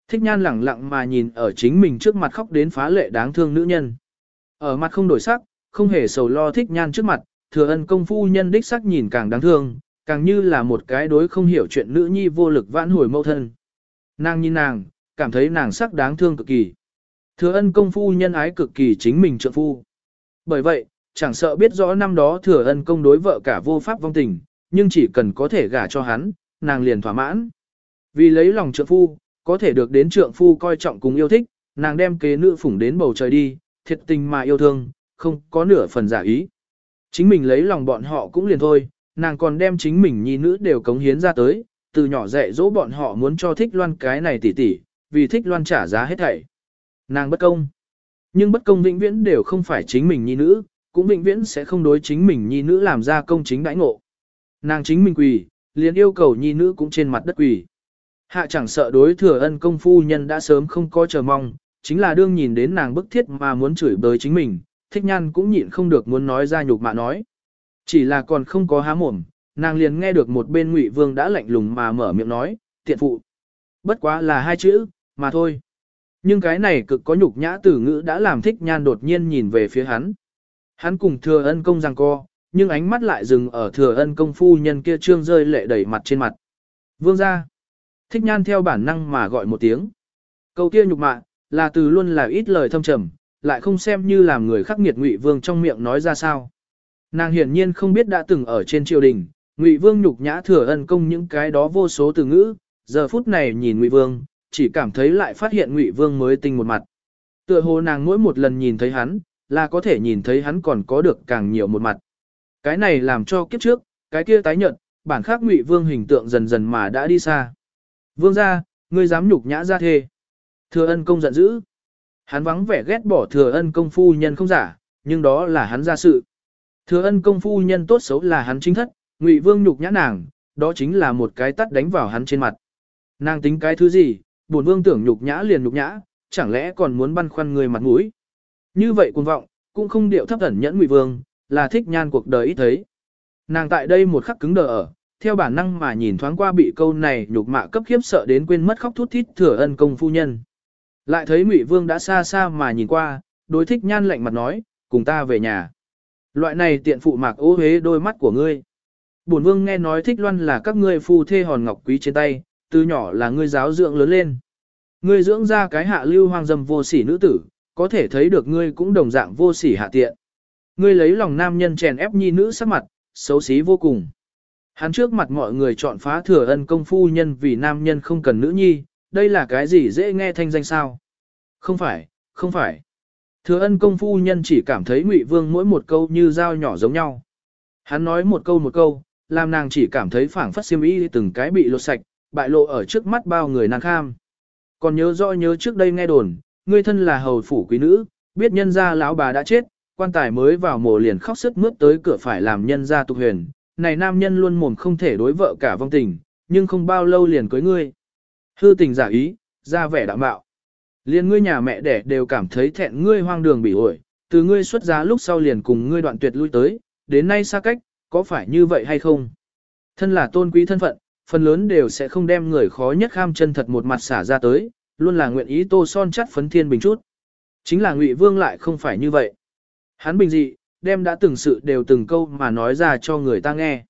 Thích nhan lẳng lặng mà nhìn ở chính mình trước mặt khóc đến phá lệ đáng thương nữ nhân. Ở mặt không đổi sắc, không hề sầu lo thích nhan trước mặt, thừa ân công phu nhân đích sắc nhìn càng đáng thương, càng như là một cái đối không hiểu chuyện nữ nhi vô lực vãn hồi mẫu thân. Nàng nhìn nàng, cảm thấy nàng sắc đáng thương cực kỳ. Thừa ân công phu nhân ái cực kỳ chính mình trợ phu. Bởi vậy, chẳng sợ biết rõ năm đó thừa ân công đối vợ cả vô pháp vong tình, nhưng chỉ cần có thể gả cho hắn, nàng liền thỏa mãn. Vì lấy lòng trượng phu, có thể được đến trượng phu coi trọng cùng yêu thích, nàng đem kế nữ phủng đến bầu trời đi, thiệt tình mà yêu thương, không có nửa phần giả ý. Chính mình lấy lòng bọn họ cũng liền thôi, nàng còn đem chính mình nhi nữ đều cống hiến ra tới, từ nhỏ dạy dỗ bọn họ muốn cho thích loan cái này tỉ tỉ, vì thích loan trả giá hết thảy. Nàng bất công. Nhưng bất công vĩnh viễn đều không phải chính mình nhi nữ, cũng vĩnh viễn sẽ không đối chính mình nhi nữ làm ra công chính đãi ngộ. Nàng chính mình quỳ, liền yêu cầu nhi nữ cũng trên mặt đất quỳ. Hạ chẳng sợ đối thừa ân công phu nhân đã sớm không có chờ mong, chính là đương nhìn đến nàng bức thiết mà muốn chửi bới chính mình, thích nhan cũng nhịn không được muốn nói ra nhục mạ nói. Chỉ là còn không có há mồm, nàng liền nghe được một bên ngụy vương đã lạnh lùng mà mở miệng nói, tiện phụ. Bất quá là hai chữ, mà thôi. Nhưng cái này cực có nhục nhã từ ngữ đã làm thích nhan đột nhiên nhìn về phía hắn. Hắn cùng thừa ân công rằng co, nhưng ánh mắt lại dừng ở thừa ân công phu nhân kia trương rơi lệ đẩy mặt trên mặt. Vương ra. Thích nhan theo bản năng mà gọi một tiếng. Câu kia nhục mạ, là từ luôn là ít lời thâm trầm, lại không xem như làm người khắc nghiệt ngụy vương trong miệng nói ra sao. Nàng hiển nhiên không biết đã từng ở trên triều đình, ngụy vương nhục nhã thừa ân công những cái đó vô số từ ngữ, giờ phút này nhìn ngụy vương, chỉ cảm thấy lại phát hiện ngụy vương mới tinh một mặt. Tựa hồ nàng mỗi một lần nhìn thấy hắn, là có thể nhìn thấy hắn còn có được càng nhiều một mặt. Cái này làm cho kiếp trước, cái kia tái nhận, bản khác ngụy vương hình tượng dần dần mà đã đi xa. Vương ra, ngươi dám nhục nhã ra thê. Thừa ân công giận dữ. Hắn vắng vẻ ghét bỏ thừa ân công phu nhân không giả, nhưng đó là hắn ra sự. Thừa ân công phu nhân tốt xấu là hắn chính thất, ngụy vương nhục nhã nàng, đó chính là một cái tắt đánh vào hắn trên mặt. Nàng tính cái thứ gì, bổn vương tưởng nhục nhã liền nhục nhã, chẳng lẽ còn muốn băn khoăn người mặt mũi. Như vậy cuồng vọng, cũng không điệu thấp ẩn nhẫn ngụy vương, là thích nhan cuộc đời ít thấy. Nàng tại đây một khắc cứng đờ ở, theo bản năng mà nhìn thoáng qua bị câu này nhục mạ cấp khiếp sợ đến quên mất khóc thút thít thừa ân công phu nhân. Lại thấy Ngụy Vương đã xa xa mà nhìn qua, đối thích nhan lạnh mặt nói, cùng ta về nhà. Loại này tiện phụ mạc ô hế đôi mắt của ngươi. Bổn Vương nghe nói thích loan là các ngươi phu thê hòn ngọc quý trên tay, từ nhỏ là ngươi giáo dưỡng lớn lên. Ngươi dưỡng ra cái hạ lưu hoang dâm vô sỉ nữ tử, có thể thấy được ngươi cũng đồng dạng vô sỉ hạ tiện. Ngươi lấy lòng nam nhân chèn ép nhi nữ sắc mặt, xấu xí vô cùng. Hắn trước mặt mọi người chọn phá thừa ân công phu nhân vì nam nhân không cần nữ nhi, đây là cái gì dễ nghe thanh danh sao? Không phải, không phải. Thừa ân công phu nhân chỉ cảm thấy ngụy vương mỗi một câu như dao nhỏ giống nhau. Hắn nói một câu một câu, làm nàng chỉ cảm thấy phảng phất xiêm y từng cái bị lột sạch, bại lộ ở trước mắt bao người nàng kham. Còn nhớ rõ nhớ trước đây nghe đồn, ngươi thân là hầu phủ quý nữ, biết nhân gia lão bà đã chết, quan tài mới vào mồ liền khóc sức mướt tới cửa phải làm nhân gia tục huyền, này nam nhân luôn mồm không thể đối vợ cả vong tình, nhưng không bao lâu liền cưới ngươi. Hư tình giả ý, ra vẻ đạm bạo. liền ngươi nhà mẹ đẻ đều cảm thấy thẹn ngươi hoang đường bị ổi, từ ngươi xuất giá lúc sau liền cùng ngươi đoạn tuyệt lui tới, đến nay xa cách, có phải như vậy hay không? Thân là tôn quý thân phận, phần lớn đều sẽ không đem người khó nhất kham chân thật một mặt xả ra tới, luôn là nguyện ý tô son chắt phấn thiên bình chút. Chính là Ngụy Vương lại không phải như vậy. Hắn bình dị, đem đã từng sự đều từng câu mà nói ra cho người ta nghe.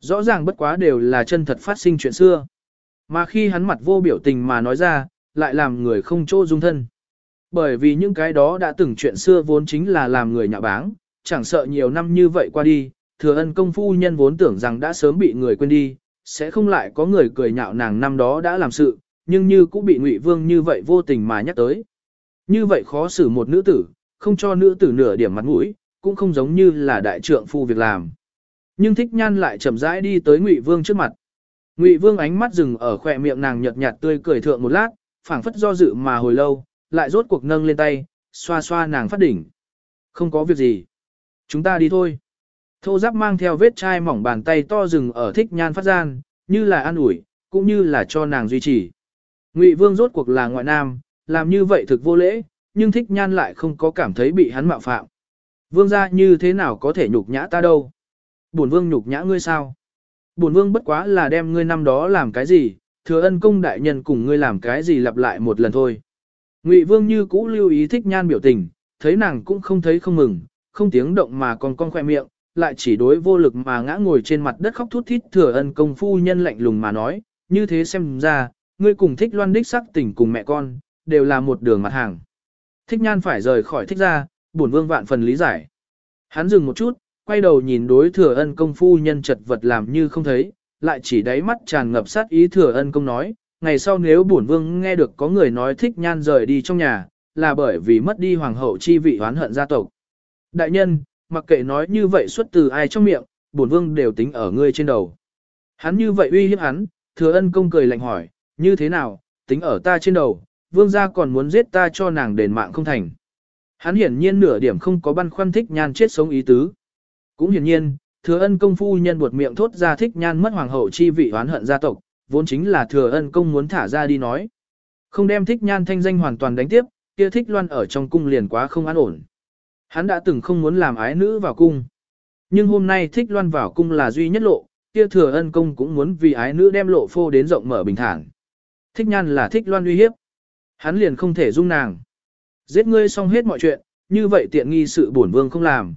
Rõ ràng bất quá đều là chân thật phát sinh chuyện xưa. Mà khi hắn mặt vô biểu tình mà nói ra, lại làm người không chỗ dung thân. Bởi vì những cái đó đã từng chuyện xưa vốn chính là làm người nhạ báng, chẳng sợ nhiều năm như vậy qua đi, thừa ân công phu nhân vốn tưởng rằng đã sớm bị người quên đi, sẽ không lại có người cười nhạo nàng năm đó đã làm sự, nhưng như cũng bị ngụy vương như vậy vô tình mà nhắc tới. Như vậy khó xử một nữ tử, không cho nữ tử nửa điểm mặt mũi, cũng không giống như là đại trượng phu việc làm. Nhưng thích nhan lại chậm rãi đi tới Ngụy Vương trước mặt. Ngụy Vương ánh mắt dừng ở khỏe miệng nàng nhợt nhạt tươi cười thượng một lát, phảng phất do dự mà hồi lâu, lại rốt cuộc nâng lên tay, xoa xoa nàng phát đỉnh. Không có việc gì. Chúng ta đi thôi. Thô giáp mang theo vết chai mỏng bàn tay to rừng ở thích nhan phát gian, như là an ủi, cũng như là cho nàng duy trì. Ngụy Vương rốt cuộc là ngoại nam, làm như vậy thực vô lễ, nhưng thích nhan lại không có cảm thấy bị hắn mạo phạm. Vương gia như thế nào có thể nhục nhã ta đâu? Bổn vương nhục nhã ngươi sao? Bổn vương bất quá là đem ngươi năm đó làm cái gì, thừa ân công đại nhân cùng ngươi làm cái gì lặp lại một lần thôi. Ngụy vương như cũ lưu ý thích nhan biểu tình, thấy nàng cũng không thấy không mừng, không tiếng động mà còn con khoe miệng, lại chỉ đối vô lực mà ngã ngồi trên mặt đất khóc thút thít thừa ân công phu nhân lạnh lùng mà nói, như thế xem ra, ngươi cùng thích loan đích sắc tình cùng mẹ con, đều là một đường mặt hàng. Thích nhan phải rời khỏi thích ra, bổn vương vạn phần lý giải. Hắn dừng một chút, quay đầu nhìn đối thừa ân công phu nhân chật vật làm như không thấy, lại chỉ đáy mắt tràn ngập sát ý thừa ân công nói, ngày sau nếu bổn vương nghe được có người nói thích nhan rời đi trong nhà, là bởi vì mất đi hoàng hậu chi vị oán hận gia tộc. Đại nhân, mặc kệ nói như vậy xuất từ ai trong miệng, bổn vương đều tính ở ngươi trên đầu. Hắn như vậy uy hiếp hắn, thừa ân công cười lạnh hỏi, như thế nào, tính ở ta trên đầu, vương gia còn muốn giết ta cho nàng đền mạng không thành. Hắn hiển nhiên nửa điểm không có băn khoăn thích nhan chết sống ý tứ. Cũng hiển nhiên, thừa ân công phu nhân buột miệng thốt ra thích nhan mất hoàng hậu chi vị oán hận gia tộc, vốn chính là thừa ân công muốn thả ra đi nói. Không đem thích nhan thanh danh hoàn toàn đánh tiếp, kia thích loan ở trong cung liền quá không an ổn. Hắn đã từng không muốn làm ái nữ vào cung. Nhưng hôm nay thích loan vào cung là duy nhất lộ, kia thừa ân công cũng muốn vì ái nữ đem lộ phô đến rộng mở bình thản. Thích nhan là thích loan uy hiếp. Hắn liền không thể dung nàng. Giết ngươi xong hết mọi chuyện, như vậy tiện nghi sự bổn vương không làm.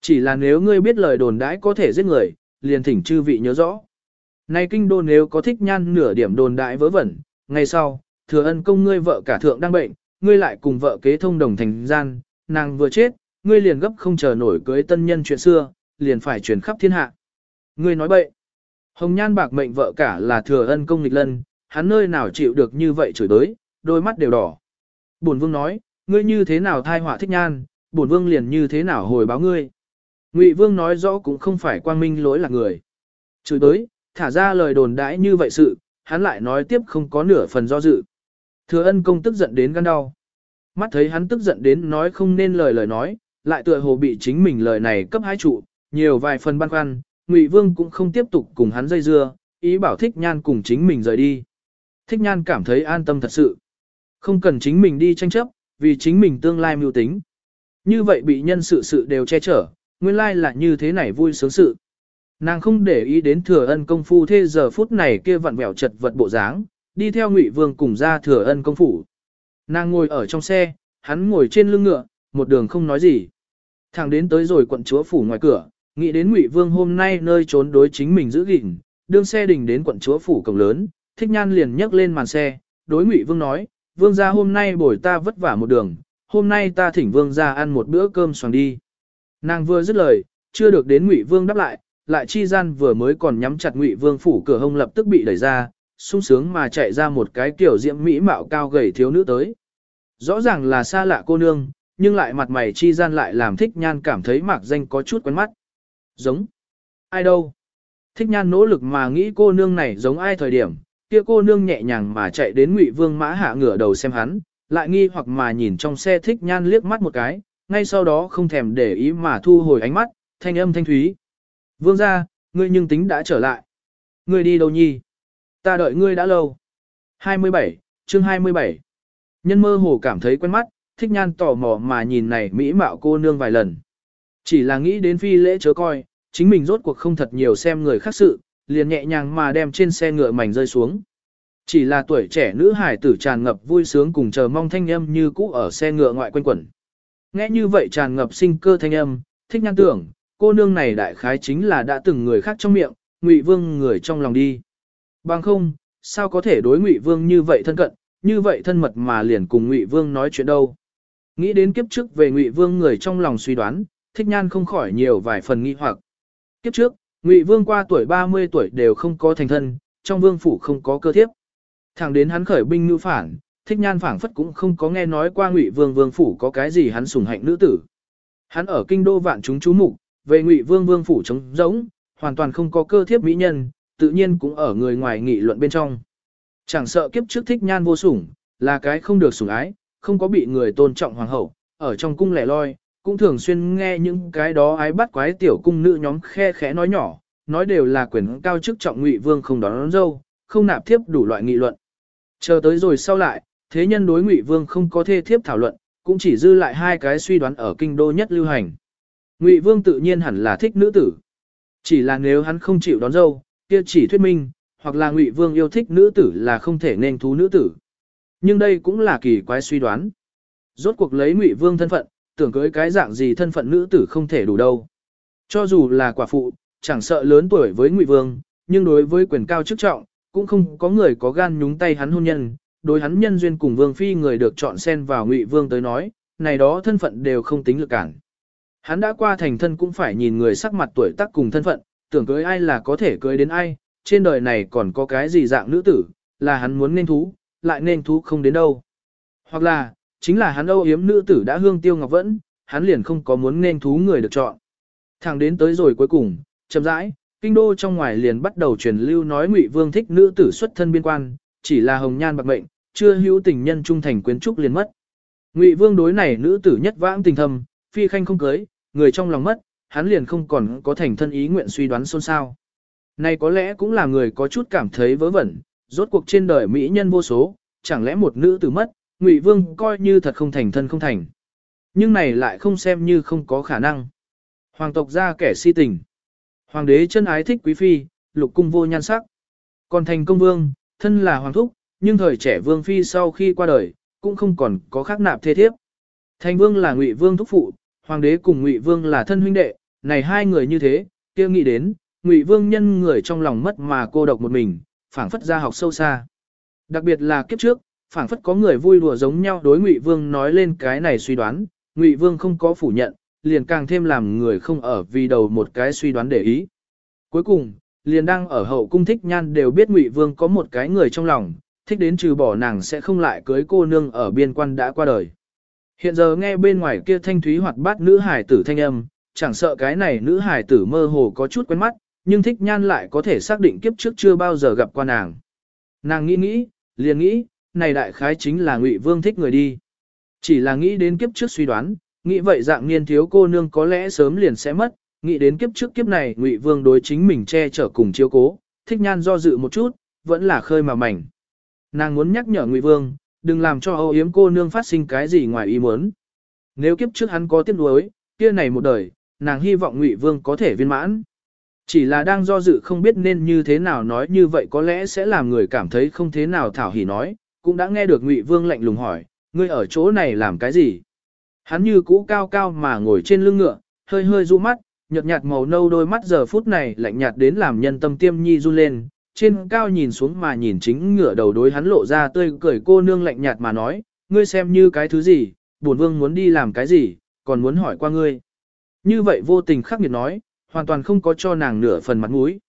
Chỉ là nếu ngươi biết lời đồn đãi có thể giết người, liền thỉnh chư vị nhớ rõ. Nay kinh đô nếu có thích nhan nửa điểm đồn đại vớ vẩn, ngày sau, thừa ân công ngươi vợ cả thượng đang bệnh, ngươi lại cùng vợ kế thông đồng thành gian, nàng vừa chết, ngươi liền gấp không chờ nổi cưới tân nhân chuyện xưa, liền phải truyền khắp thiên hạ. Ngươi nói bậy. Hồng nhan bạc mệnh vợ cả là thừa ân công nghịch lân, hắn nơi nào chịu được như vậy chửi tới, đôi mắt đều đỏ. Bổn vương nói, ngươi như thế nào thai họa thích nhan, bổn vương liền như thế nào hồi báo ngươi. Ngụy vương nói rõ cũng không phải quang minh lỗi là người. Chửi tới, thả ra lời đồn đãi như vậy sự, hắn lại nói tiếp không có nửa phần do dự. Thừa ân công tức giận đến gan đau. Mắt thấy hắn tức giận đến nói không nên lời lời nói, lại tựa hồ bị chính mình lời này cấp hai trụ, nhiều vài phần băn khoăn, Ngụy Vương cũng không tiếp tục cùng hắn dây dưa, ý bảo Thích Nhan cùng chính mình rời đi. Thích Nhan cảm thấy an tâm thật sự. Không cần chính mình đi tranh chấp, vì chính mình tương lai mưu tính. Như vậy bị nhân sự sự đều che chở, nguyên lai là như thế này vui sướng sự. Nàng không để ý đến thừa ân công phu thế giờ phút này kia vặn vẹo chật vật bộ dáng, đi theo Ngụy Vương cùng ra thừa ân công phủ. Nàng ngồi ở trong xe, hắn ngồi trên lưng ngựa, một đường không nói gì. Thẳng đến tới rồi quận chúa phủ ngoài cửa, nghĩ đến Ngụy Vương hôm nay nơi trốn đối chính mình giữ gìn, đương xe đình đến quận chúa phủ cổng lớn, Thích Nhan liền nhấc lên màn xe, đối Ngụy Vương nói, Vương gia hôm nay bồi ta vất vả một đường, hôm nay ta thỉnh Vương gia ăn một bữa cơm xoàng đi. Nàng vừa dứt lời, chưa được đến Ngụy Vương đáp lại, lại chi gian vừa mới còn nhắm chặt Ngụy Vương phủ cửa hông lập tức bị đẩy ra, sung sướng mà chạy ra một cái kiểu diễm mỹ mạo cao gầy thiếu nữ tới. Rõ ràng là xa lạ cô nương, nhưng lại mặt mày chi gian lại làm thích nhan cảm thấy mạc danh có chút quen mắt. Giống. Ai đâu? Thích nhan nỗ lực mà nghĩ cô nương này giống ai thời điểm, kia cô nương nhẹ nhàng mà chạy đến ngụy vương mã hạ ngửa đầu xem hắn, lại nghi hoặc mà nhìn trong xe thích nhan liếc mắt một cái, ngay sau đó không thèm để ý mà thu hồi ánh mắt, thanh âm thanh thúy. Vương ra, ngươi nhưng tính đã trở lại. Ngươi đi đâu nhi? Ta đợi ngươi đã lâu. 27, chương 27. Nhân mơ hồ cảm thấy quen mắt, thích nhan tò mò mà nhìn này mỹ mạo cô nương vài lần. Chỉ là nghĩ đến phi lễ chớ coi, chính mình rốt cuộc không thật nhiều xem người khác sự, liền nhẹ nhàng mà đem trên xe ngựa mảnh rơi xuống. Chỉ là tuổi trẻ nữ hải tử tràn ngập vui sướng cùng chờ mong thanh âm như cũ ở xe ngựa ngoại quanh quẩn. Nghe như vậy tràn ngập sinh cơ thanh âm, thích nhan tưởng, cô nương này đại khái chính là đã từng người khác trong miệng, ngụy vương người trong lòng đi. Bằng không, sao có thể đối ngụy vương như vậy thân cận, như vậy thân mật mà liền cùng ngụy vương nói chuyện đâu. Nghĩ đến kiếp trước về ngụy vương người trong lòng suy đoán, thích nhan không khỏi nhiều vài phần nghi hoặc. Kiếp trước, ngụy vương qua tuổi 30 tuổi đều không có thành thân, trong vương phủ không có cơ thiếp. Thẳng đến hắn khởi binh ngữ phản, thích nhan phảng phất cũng không có nghe nói qua ngụy vương vương phủ có cái gì hắn sủng hạnh nữ tử. Hắn ở kinh đô vạn chúng chú mục, về ngụy vương vương phủ trống rỗng, hoàn toàn không có cơ thiếp mỹ nhân, tự nhiên cũng ở người ngoài nghị luận bên trong. Chẳng sợ kiếp trước thích nhan vô sủng, là cái không được sủng ái, không có bị người tôn trọng hoàng hậu, ở trong cung lẻ loi, cũng thường xuyên nghe những cái đó ái bắt quái tiểu cung nữ nhóm khe khẽ nói nhỏ, nói đều là quyền cao chức trọng ngụy vương không đón, đón dâu, không nạp thiếp đủ loại nghị luận. Chờ tới rồi sau lại, thế nhân đối ngụy vương không có thê thiếp thảo luận, cũng chỉ dư lại hai cái suy đoán ở kinh đô nhất lưu hành. Ngụy vương tự nhiên hẳn là thích nữ tử. Chỉ là nếu hắn không chịu đón dâu, kia chỉ thuyết minh, hoặc là Ngụy Vương yêu thích nữ tử là không thể nên thú nữ tử. Nhưng đây cũng là kỳ quái suy đoán. Rốt cuộc lấy Ngụy Vương thân phận, tưởng cưới cái dạng gì thân phận nữ tử không thể đủ đâu. Cho dù là quả phụ, chẳng sợ lớn tuổi với Ngụy Vương, nhưng đối với quyền cao chức trọng, cũng không có người có gan nhúng tay hắn hôn nhân, đối hắn nhân duyên cùng Vương phi người được chọn xen vào Ngụy Vương tới nói, này đó thân phận đều không tính lực cản. Hắn đã qua thành thân cũng phải nhìn người sắc mặt tuổi tác cùng thân phận, tưởng cưới ai là có thể cưới đến ai, trên đời này còn có cái gì dạng nữ tử, là hắn muốn nên thú, lại nên thú không đến đâu. Hoặc là, chính là hắn âu yếm nữ tử đã hương tiêu ngọc vẫn, hắn liền không có muốn nên thú người được chọn. Thẳng đến tới rồi cuối cùng, chậm rãi, kinh đô trong ngoài liền bắt đầu truyền lưu nói Ngụy Vương thích nữ tử xuất thân biên quan, chỉ là hồng nhan bạc mệnh, chưa hữu tình nhân trung thành quyến trúc liền mất. Ngụy Vương đối này nữ tử nhất vãng tình thầm, phi khanh không cưới, người trong lòng mất, hắn liền không còn có thành thân ý nguyện suy đoán xôn xao. Này có lẽ cũng là người có chút cảm thấy vớ vẩn, rốt cuộc trên đời mỹ nhân vô số, chẳng lẽ một nữ tử mất, Ngụy Vương coi như thật không thành thân không thành. Nhưng này lại không xem như không có khả năng. Hoàng tộc ra kẻ si tình. Hoàng đế chân ái thích quý phi, lục cung vô nhan sắc. Còn thành công vương, thân là hoàng thúc, nhưng thời trẻ vương phi sau khi qua đời, cũng không còn có khác nạp thế thiếp. Thành vương là ngụy vương thúc phụ, hoàng đế cùng ngụy vương là thân huynh đệ, này hai người như thế, kia nghĩ đến, Ngụy Vương nhân người trong lòng mất mà cô độc một mình, phảng phất ra học sâu xa. Đặc biệt là kiếp trước, phảng phất có người vui đùa giống nhau đối Ngụy Vương nói lên cái này suy đoán, Ngụy Vương không có phủ nhận, liền càng thêm làm người không ở vì đầu một cái suy đoán để ý. Cuối cùng, liền đang ở hậu cung thích nhan đều biết Ngụy Vương có một cái người trong lòng, thích đến trừ bỏ nàng sẽ không lại cưới cô nương ở biên quan đã qua đời. Hiện giờ nghe bên ngoài kia thanh thúy hoạt bát nữ hải tử thanh âm, chẳng sợ cái này nữ hải tử mơ hồ có chút quen mắt, nhưng thích nhan lại có thể xác định kiếp trước chưa bao giờ gặp qua nàng. Nàng nghĩ nghĩ, liền nghĩ, này đại khái chính là ngụy vương thích người đi. Chỉ là nghĩ đến kiếp trước suy đoán, nghĩ vậy dạng niên thiếu cô nương có lẽ sớm liền sẽ mất, nghĩ đến kiếp trước kiếp này ngụy vương đối chính mình che chở cùng chiếu cố, thích nhan do dự một chút, vẫn là khơi mà mảnh. Nàng muốn nhắc nhở ngụy vương, đừng làm cho âu yếm cô nương phát sinh cái gì ngoài ý muốn. Nếu kiếp trước hắn có tiếc nuối, kia này một đời, nàng hy vọng ngụy vương có thể viên mãn. Chỉ là đang do dự không biết nên như thế nào nói như vậy có lẽ sẽ làm người cảm thấy không thế nào thảo hỉ nói, cũng đã nghe được Ngụy Vương lạnh lùng hỏi, ngươi ở chỗ này làm cái gì? Hắn như cũ cao cao mà ngồi trên lưng ngựa, hơi hơi du mắt, nhợt nhạt màu nâu đôi mắt giờ phút này lạnh nhạt đến làm nhân tâm tiêm nhi run lên, trên cao nhìn xuống mà nhìn chính ngựa đầu đối hắn lộ ra tươi cười cô nương lạnh nhạt mà nói, ngươi xem như cái thứ gì, bổn vương muốn đi làm cái gì, còn muốn hỏi qua ngươi. Như vậy vô tình khắc nghiệt nói, hoàn toàn không có cho nàng nửa phần mặt mũi.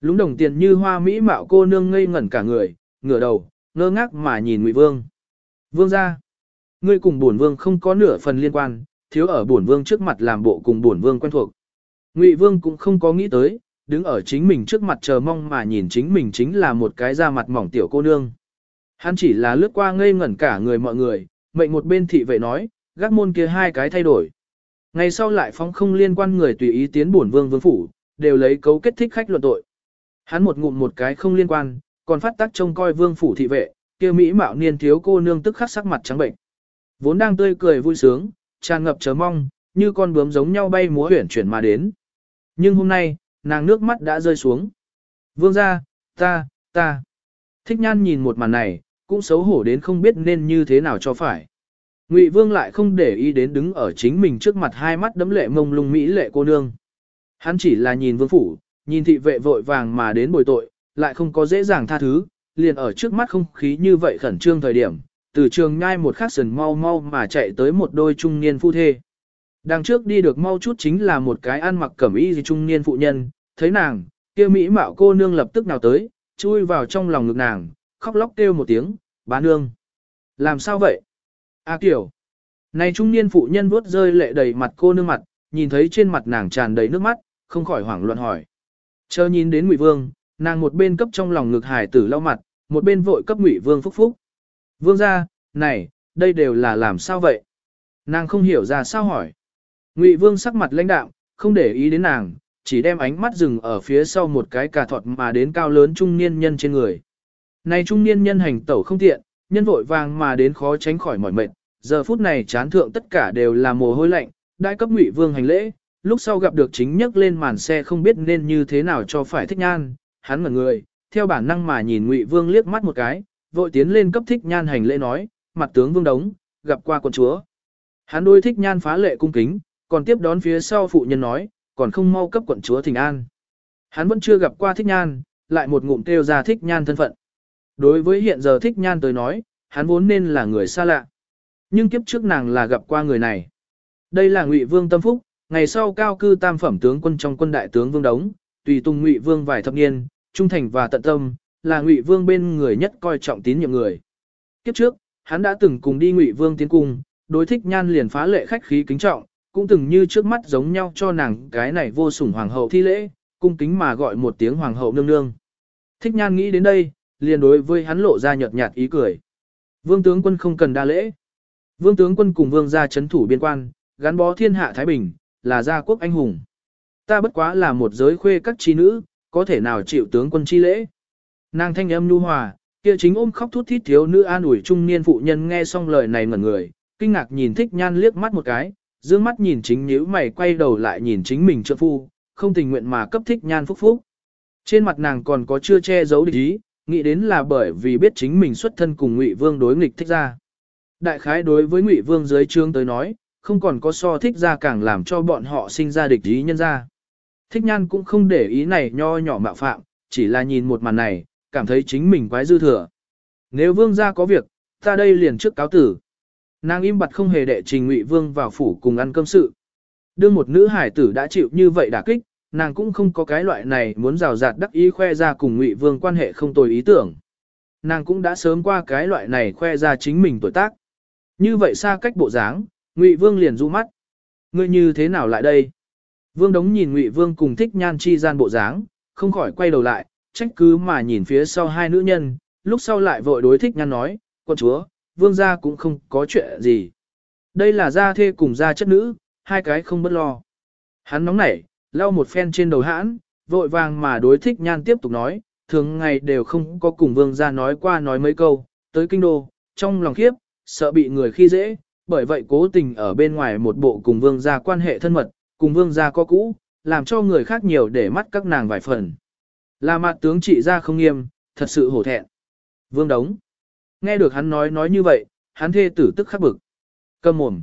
Lúng đồng tiền như hoa mỹ mạo cô nương ngây ngẩn cả người, ngửa đầu, ngơ ngác mà nhìn Ngụy Vương. Vương ra. Ngươi cùng bổn vương không có nửa phần liên quan, thiếu ở bổn vương trước mặt làm bộ cùng bổn vương quen thuộc. Ngụy Vương cũng không có nghĩ tới, đứng ở chính mình trước mặt chờ mong mà nhìn chính mình chính là một cái da mặt mỏng tiểu cô nương. Hắn chỉ là lướt qua ngây ngẩn cả người mọi người, mệnh một bên thị vệ nói, gác môn kia hai cái thay đổi. Ngày sau lại phóng không liên quan người tùy ý tiến bổn vương vương phủ, đều lấy cấu kết thích khách luận tội. Hắn một ngụm một cái không liên quan, còn phát tác trông coi vương phủ thị vệ, kia mỹ mạo niên thiếu cô nương tức khắc sắc mặt trắng bệnh. Vốn đang tươi cười vui sướng, tràn ngập chờ mong, như con bướm giống nhau bay múa huyển chuyển mà đến. Nhưng hôm nay, nàng nước mắt đã rơi xuống. Vương ra, ta, ta. Thích nhan nhìn một màn này, cũng xấu hổ đến không biết nên như thế nào cho phải. Ngụy Vương lại không để ý đến đứng ở chính mình trước mặt hai mắt đấm lệ mông lung mỹ lệ cô nương. Hắn chỉ là nhìn vương phủ, nhìn thị vệ vội vàng mà đến bồi tội, lại không có dễ dàng tha thứ, liền ở trước mắt không khí như vậy khẩn trương thời điểm, từ trường nhai một khắc sần mau mau mà chạy tới một đôi trung niên phu thê. Đằng trước đi được mau chút chính là một cái ăn mặc cẩm y gì trung niên phụ nhân, thấy nàng, kia mỹ mạo cô nương lập tức nào tới, chui vào trong lòng ngực nàng, khóc lóc kêu một tiếng, bá nương. Làm sao vậy? A à, Kiều. Này trung niên phụ nhân vuốt rơi lệ đầy mặt cô nương mặt, nhìn thấy trên mặt nàng tràn đầy nước mắt, không khỏi hoảng loạn hỏi. Chờ nhìn đến Ngụy Vương, nàng một bên cấp trong lòng ngực hải tử lau mặt, một bên vội cấp Ngụy Vương phúc phúc. Vương ra, này, đây đều là làm sao vậy? Nàng không hiểu ra sao hỏi. Ngụy Vương sắc mặt lãnh đạm, không để ý đến nàng, chỉ đem ánh mắt dừng ở phía sau một cái cà thọt mà đến cao lớn trung niên nhân trên người. Này trung niên nhân hành tẩu không tiện, nhân vội vàng mà đến khó tránh khỏi mỏi mệt, giờ phút này chán thượng tất cả đều là mồ hôi lạnh, đại cấp Ngụy Vương hành lễ, lúc sau gặp được chính nhấc lên màn xe không biết nên như thế nào cho phải thích nhan, hắn mở người, theo bản năng mà nhìn Ngụy Vương liếc mắt một cái, vội tiến lên cấp thích nhan hành lễ nói, mặt tướng Vương Đống, gặp qua quận chúa. Hắn đôi thích nhan phá lệ cung kính, còn tiếp đón phía sau phụ nhân nói, còn không mau cấp quận chúa thỉnh an. Hắn vẫn chưa gặp qua thích nhan, lại một ngụm kêu ra thích nhan thân phận. Đối với hiện giờ thích nhan tới nói, hắn vốn nên là người xa lạ. Nhưng kiếp trước nàng là gặp qua người này. Đây là Ngụy Vương Tâm Phúc, ngày sau cao cư tam phẩm tướng quân trong quân đại tướng Vương Đống, tùy tùng Ngụy Vương vài thập niên, trung thành và tận tâm, là Ngụy Vương bên người nhất coi trọng tín nhiệm người. Kiếp trước, hắn đã từng cùng đi Ngụy Vương tiến cung, đối thích nhan liền phá lệ khách khí kính trọng, cũng từng như trước mắt giống nhau cho nàng cái này vô sủng hoàng hậu thi lễ, cung kính mà gọi một tiếng hoàng hậu nương nương. Thích nhan nghĩ đến đây, liền đối với hắn lộ ra nhợt nhạt ý cười. Vương tướng quân không cần đa lễ. Vương tướng quân cùng vương gia chấn thủ biên quan, gắn bó thiên hạ Thái Bình, là gia quốc anh hùng. Ta bất quá là một giới khuê các trí nữ, có thể nào chịu tướng quân chi lễ. Nàng thanh âm nhu hòa, kia chính ôm khóc thút thít thiếu nữ an ủi trung niên phụ nhân nghe xong lời này ngẩn người, kinh ngạc nhìn thích nhan liếc mắt một cái, dương mắt nhìn chính nhíu mày quay đầu lại nhìn chính mình trợ phu, không tình nguyện mà cấp thích nhan phúc phúc. Trên mặt nàng còn có chưa che giấu địch ý, nghĩ đến là bởi vì biết chính mình xuất thân cùng Ngụy Vương đối nghịch thích ra. Đại khái đối với Ngụy Vương dưới trương tới nói, không còn có so thích ra càng làm cho bọn họ sinh ra địch ý nhân ra. Thích nhan cũng không để ý này nho nhỏ mạo phạm, chỉ là nhìn một màn này, cảm thấy chính mình quái dư thừa. Nếu vương gia có việc, ta đây liền trước cáo tử. Nàng im bặt không hề đệ trình ngụy vương vào phủ cùng ăn cơm sự. Đương một nữ hải tử đã chịu như vậy đả kích, nàng cũng không có cái loại này muốn rào rạt đắc ý khoe ra cùng ngụy vương quan hệ không tồi ý tưởng. Nàng cũng đã sớm qua cái loại này khoe ra chính mình tuổi tác. Như vậy xa cách bộ dáng, ngụy vương liền du mắt. Ngươi như thế nào lại đây? Vương đống nhìn ngụy vương cùng thích nhan chi gian bộ dáng, không khỏi quay đầu lại, trách cứ mà nhìn phía sau hai nữ nhân, lúc sau lại vội đối thích nhan nói, quân chúa, vương gia cũng không có chuyện gì. Đây là gia thê cùng gia chất nữ, hai cái không bất lo. Hắn nóng nảy, lau một phen trên đầu hãn, vội vàng mà đối thích nhan tiếp tục nói, thường ngày đều không có cùng vương gia nói qua nói mấy câu, tới kinh đô, trong lòng khiếp, sợ bị người khi dễ, bởi vậy cố tình ở bên ngoài một bộ cùng vương gia quan hệ thân mật, cùng vương gia có cũ, làm cho người khác nhiều để mắt các nàng vài phần. Là mặt tướng trị ra không nghiêm, thật sự hổ thẹn. Vương đống. Nghe được hắn nói nói như vậy, hắn thê tử tức khắc bực. Cầm mồm.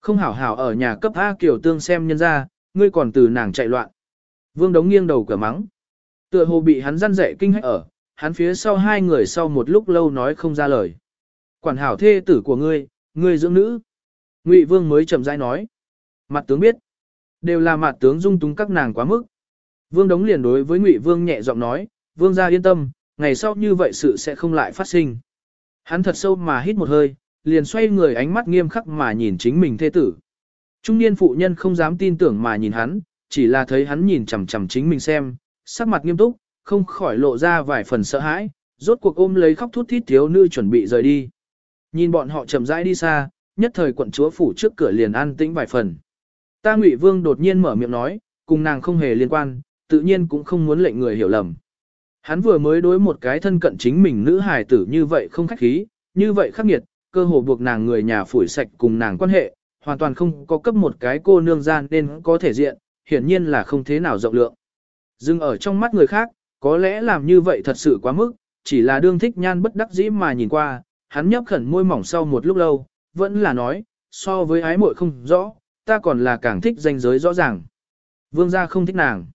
Không hảo hảo ở nhà cấp A kiểu tương xem nhân ra, ngươi còn từ nàng chạy loạn. Vương đống nghiêng đầu cửa mắng. Tựa hồ bị hắn răn dạy kinh hách ở, hắn phía sau hai người sau một lúc lâu nói không ra lời. Quản hảo thê tử của ngươi, ngươi dưỡng nữ. Ngụy vương mới chậm rãi nói. Mặt tướng biết. Đều là mặt tướng dung túng các nàng quá mức. Vương đống liền đối với Ngụy vương nhẹ giọng nói, vương gia yên tâm, ngày sau như vậy sự sẽ không lại phát sinh. Hắn thật sâu mà hít một hơi, liền xoay người ánh mắt nghiêm khắc mà nhìn chính mình thê tử. Trung niên phụ nhân không dám tin tưởng mà nhìn hắn, chỉ là thấy hắn nhìn chằm chằm chính mình xem, sắc mặt nghiêm túc, không khỏi lộ ra vài phần sợ hãi, rốt cuộc ôm lấy khóc thút thít thiếu nữ chuẩn bị rời đi. Nhìn bọn họ chậm rãi đi xa, nhất thời quận chúa phủ trước cửa liền an tĩnh vài phần. Ta Ngụy Vương đột nhiên mở miệng nói, cùng nàng không hề liên quan, tự nhiên cũng không muốn lệnh người hiểu lầm. Hắn vừa mới đối một cái thân cận chính mình nữ hài tử như vậy không khách khí, như vậy khắc nghiệt, cơ hồ buộc nàng người nhà phủi sạch cùng nàng quan hệ, hoàn toàn không có cấp một cái cô nương gian nên có thể diện, hiển nhiên là không thế nào rộng lượng. Dừng ở trong mắt người khác, có lẽ làm như vậy thật sự quá mức, chỉ là đương thích nhan bất đắc dĩ mà nhìn qua, hắn nhấp khẩn môi mỏng sau một lúc lâu, vẫn là nói, so với ái muội không rõ, ta còn là càng thích danh giới rõ ràng. Vương gia không thích nàng.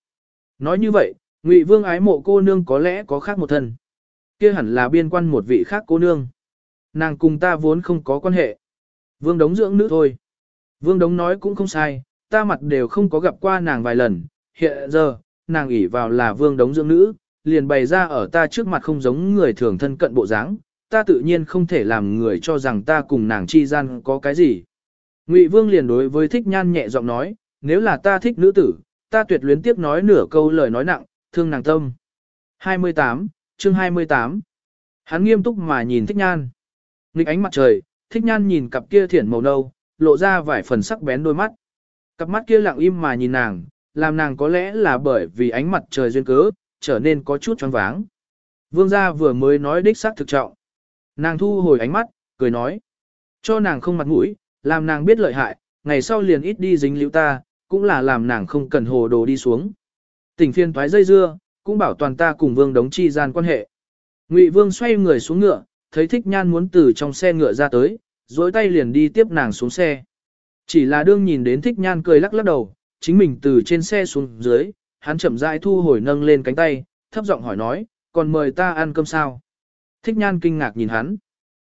Nói như vậy, Ngụy Vương ái mộ cô nương có lẽ có khác một thân. Kia hẳn là biên quan một vị khác cô nương. Nàng cùng ta vốn không có quan hệ. Vương Đống dưỡng nữ thôi. Vương Đống nói cũng không sai, ta mặt đều không có gặp qua nàng vài lần. Hiện giờ, nàng ỷ vào là Vương Đống dưỡng nữ, liền bày ra ở ta trước mặt không giống người thường thân cận bộ dáng, ta tự nhiên không thể làm người cho rằng ta cùng nàng chi gian có cái gì. Ngụy Vương liền đối với thích nhan nhẹ giọng nói, nếu là ta thích nữ tử, ta tuyệt luyến tiếp nói nửa câu lời nói nặng, thương nàng tâm. 28, chương 28. Hắn nghiêm túc mà nhìn thích nhan. Nghịch ánh mặt trời, thích nhan nhìn cặp kia thiển màu nâu, lộ ra vài phần sắc bén đôi mắt. Cặp mắt kia lặng im mà nhìn nàng, làm nàng có lẽ là bởi vì ánh mặt trời duyên cớ, trở nên có chút choáng váng. Vương gia vừa mới nói đích xác thực trọng. Nàng thu hồi ánh mắt, cười nói. Cho nàng không mặt mũi, làm nàng biết lợi hại, ngày sau liền ít đi dính liễu ta, cũng là làm nàng không cần hồ đồ đi xuống. Tỉnh phiên thoái dây dưa, cũng bảo toàn ta cùng vương đống chi gian quan hệ. Ngụy vương xoay người xuống ngựa, thấy thích nhan muốn từ trong xe ngựa ra tới, dối tay liền đi tiếp nàng xuống xe. Chỉ là đương nhìn đến thích nhan cười lắc lắc đầu, chính mình từ trên xe xuống dưới, hắn chậm rãi thu hồi nâng lên cánh tay, thấp giọng hỏi nói, còn mời ta ăn cơm sao? Thích nhan kinh ngạc nhìn hắn.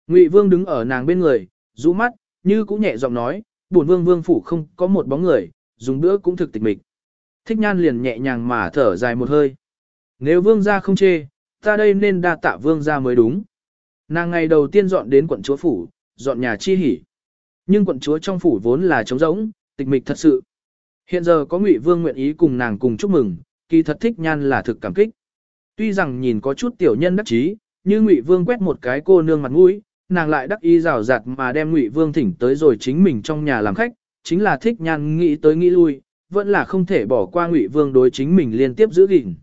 Ngụy vương đứng ở nàng bên người, rũ mắt, như cũng nhẹ giọng nói, buồn vương vương phủ không có một bóng người, dùng bữa cũng thực tịch mịch. Thích nhan liền nhẹ nhàng mà thở dài một hơi. Nếu vương gia không chê, ta đây nên đa tạ vương gia mới đúng. Nàng ngày đầu tiên dọn đến quận chúa phủ, dọn nhà chi hỉ. Nhưng quận chúa trong phủ vốn là trống rỗng, tịch mịch thật sự. Hiện giờ có Ngụy Vương nguyện ý cùng nàng cùng chúc mừng, kỳ thật thích nhan là thực cảm kích. Tuy rằng nhìn có chút tiểu nhân đắc chí, như Ngụy Vương quét một cái cô nương mặt mũi, nàng lại đắc ý rào rạt mà đem Ngụy Vương thỉnh tới rồi chính mình trong nhà làm khách, chính là thích nhan nghĩ tới nghĩ lui, vẫn là không thể bỏ qua Ngụy Vương đối chính mình liên tiếp giữ gìn.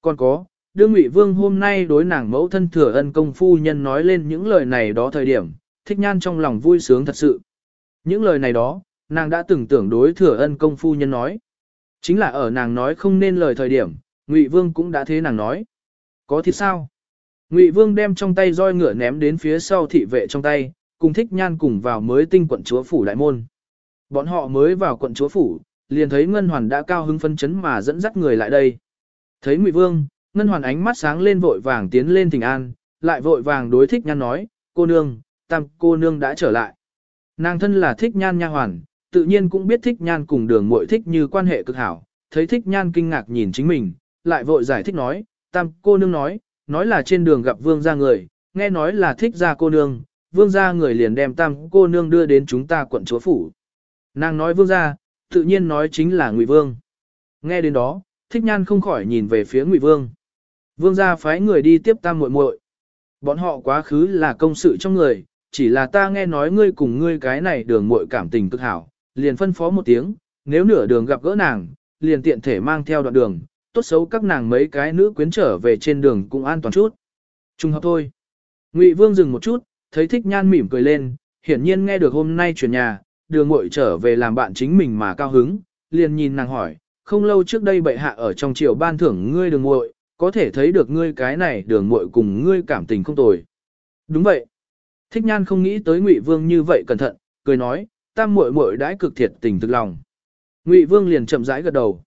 Còn có, đưa Ngụy Vương hôm nay đối nàng mẫu thân thừa ân công phu nhân nói lên những lời này đó thời điểm, thích nhan trong lòng vui sướng thật sự. Những lời này đó, nàng đã từng tưởng đối thừa ân công phu nhân nói. Chính là ở nàng nói không nên lời thời điểm, Ngụy Vương cũng đã thế nàng nói. Có thì sao? Ngụy Vương đem trong tay roi ngựa ném đến phía sau thị vệ trong tay, cùng thích nhan cùng vào mới tinh quận chúa phủ đại môn. Bọn họ mới vào quận chúa phủ, liền thấy Ngân Hoàn đã cao hứng phân chấn mà dẫn dắt người lại đây. Thấy Ngụy Vương, Ngân Hoàn ánh mắt sáng lên vội vàng tiến lên thỉnh an, lại vội vàng đối thích nhan nói, cô nương, tam cô nương đã trở lại. Nàng thân là thích nhan nha hoàn, tự nhiên cũng biết thích nhan cùng đường muội thích như quan hệ cực hảo, thấy thích nhan kinh ngạc nhìn chính mình, lại vội giải thích nói, tam cô nương nói, nói là trên đường gặp vương gia người, nghe nói là thích gia cô nương, vương gia người liền đem tam cô nương đưa đến chúng ta quận chúa phủ. Nàng nói vương gia, tự nhiên nói chính là ngụy vương. Nghe đến đó, thích nhan không khỏi nhìn về phía ngụy vương. Vương gia phái người đi tiếp tam muội muội. Bọn họ quá khứ là công sự trong người, chỉ là ta nghe nói ngươi cùng ngươi cái này đường muội cảm tình cực hảo, liền phân phó một tiếng, nếu nửa đường gặp gỡ nàng, liền tiện thể mang theo đoạn đường, tốt xấu các nàng mấy cái nữ quyến trở về trên đường cũng an toàn chút. Trùng hợp thôi. Ngụy Vương dừng một chút, thấy thích nhan mỉm cười lên, hiển nhiên nghe được hôm nay chuyển nhà, đường muội trở về làm bạn chính mình mà cao hứng, liền nhìn nàng hỏi, không lâu trước đây bệ hạ ở trong triều ban thưởng ngươi đường muội, có thể thấy được ngươi cái này đường muội cùng ngươi cảm tình không tồi. Đúng vậy. Thích nhan không nghĩ tới Ngụy Vương như vậy cẩn thận, cười nói, tam muội muội đãi cực thiệt tình thực lòng. Ngụy Vương liền chậm rãi gật đầu.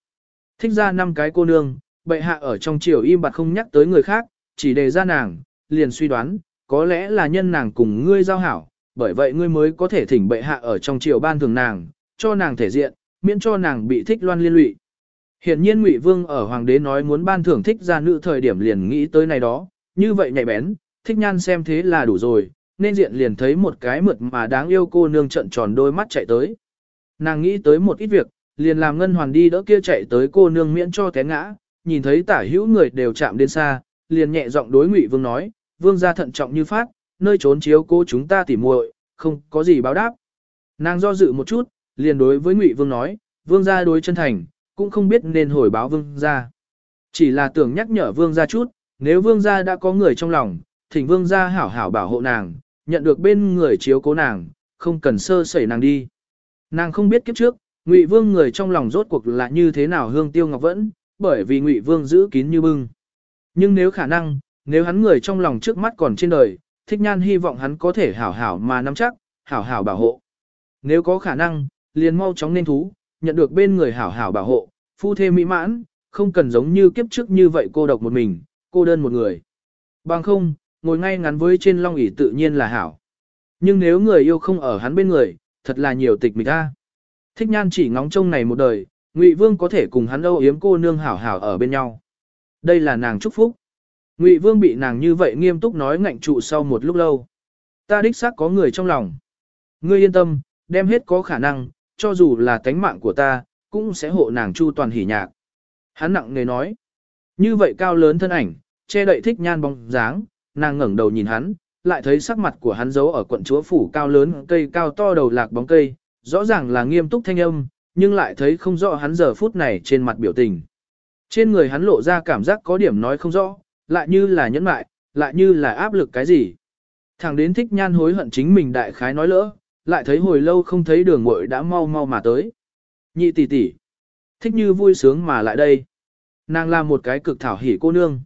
Thích ra năm cái cô nương, bệ hạ ở trong triều im bặt không nhắc tới người khác, chỉ đề ra nàng, liền suy đoán, có lẽ là nhân nàng cùng ngươi giao hảo, bởi vậy ngươi mới có thể thỉnh bệ hạ ở trong triều ban thường nàng, cho nàng thể diện, miễn cho nàng bị thích loan liên lụy. Hiện nhiên Ngụy Vương ở hoàng đế nói muốn ban thưởng thích ra nữ thời điểm liền nghĩ tới này đó, như vậy nhạy bén, thích nhan xem thế là đủ rồi, nên diện liền thấy một cái mượt mà đáng yêu cô nương trận tròn đôi mắt chạy tới. Nàng nghĩ tới một ít việc, liền làm ngân hoàn đi đỡ kia chạy tới cô nương miễn cho té ngã, nhìn thấy tả hữu người đều chạm đến xa, liền nhẹ giọng đối Ngụy Vương nói, vương gia thận trọng như phát, nơi trốn chiếu cô chúng ta tỉ muội, không có gì báo đáp. Nàng do dự một chút, liền đối với Ngụy Vương nói, vương gia đối chân thành, cũng không biết nên hồi báo vương gia. Chỉ là tưởng nhắc nhở vương gia chút, nếu vương gia đã có người trong lòng, thỉnh vương gia hảo hảo bảo hộ nàng, nhận được bên người chiếu cố nàng, không cần sơ sẩy nàng đi. Nàng không biết kiếp trước, Ngụy Vương người trong lòng rốt cuộc là như thế nào hương tiêu ngọc vẫn, bởi vì Ngụy Vương giữ kín như bưng. Nhưng nếu khả năng, nếu hắn người trong lòng trước mắt còn trên đời, Thích Nhan hy vọng hắn có thể hảo hảo mà nắm chắc, hảo hảo bảo hộ. Nếu có khả năng, liền mau chóng nên thú, nhận được bên người hảo hảo bảo hộ, phu thê mỹ mãn, không cần giống như kiếp trước như vậy cô độc một mình, cô đơn một người. Bằng không, ngồi ngay ngắn với trên long ỷ tự nhiên là hảo. Nhưng nếu người yêu không ở hắn bên người, thật là nhiều tịch mịch ta. Thích nhan chỉ ngóng trông này một đời, Ngụy Vương có thể cùng hắn âu yếm cô nương hảo hảo ở bên nhau. Đây là nàng chúc phúc. Ngụy Vương bị nàng như vậy nghiêm túc nói ngạnh trụ sau một lúc lâu. Ta đích xác có người trong lòng. Ngươi yên tâm, đem hết có khả năng, cho dù là tánh mạng của ta, cũng sẽ hộ nàng chu toàn hỉ nhạc. Hắn nặng nề nói. Như vậy cao lớn thân ảnh, che đậy thích nhan bóng dáng, nàng ngẩng đầu nhìn hắn, lại thấy sắc mặt của hắn giấu ở quận chúa phủ cao lớn cây cao to đầu lạc bóng cây, rõ ràng là nghiêm túc thanh âm, nhưng lại thấy không rõ hắn giờ phút này trên mặt biểu tình. Trên người hắn lộ ra cảm giác có điểm nói không rõ, lại như là nhẫn mại, lại như là áp lực cái gì. Thằng đến thích nhan hối hận chính mình đại khái nói lỡ, lại thấy hồi lâu không thấy đường muội đã mau mau mà tới. Nhị tỷ tỷ, thích như vui sướng mà lại đây. Nàng là một cái cực thảo hỉ cô nương.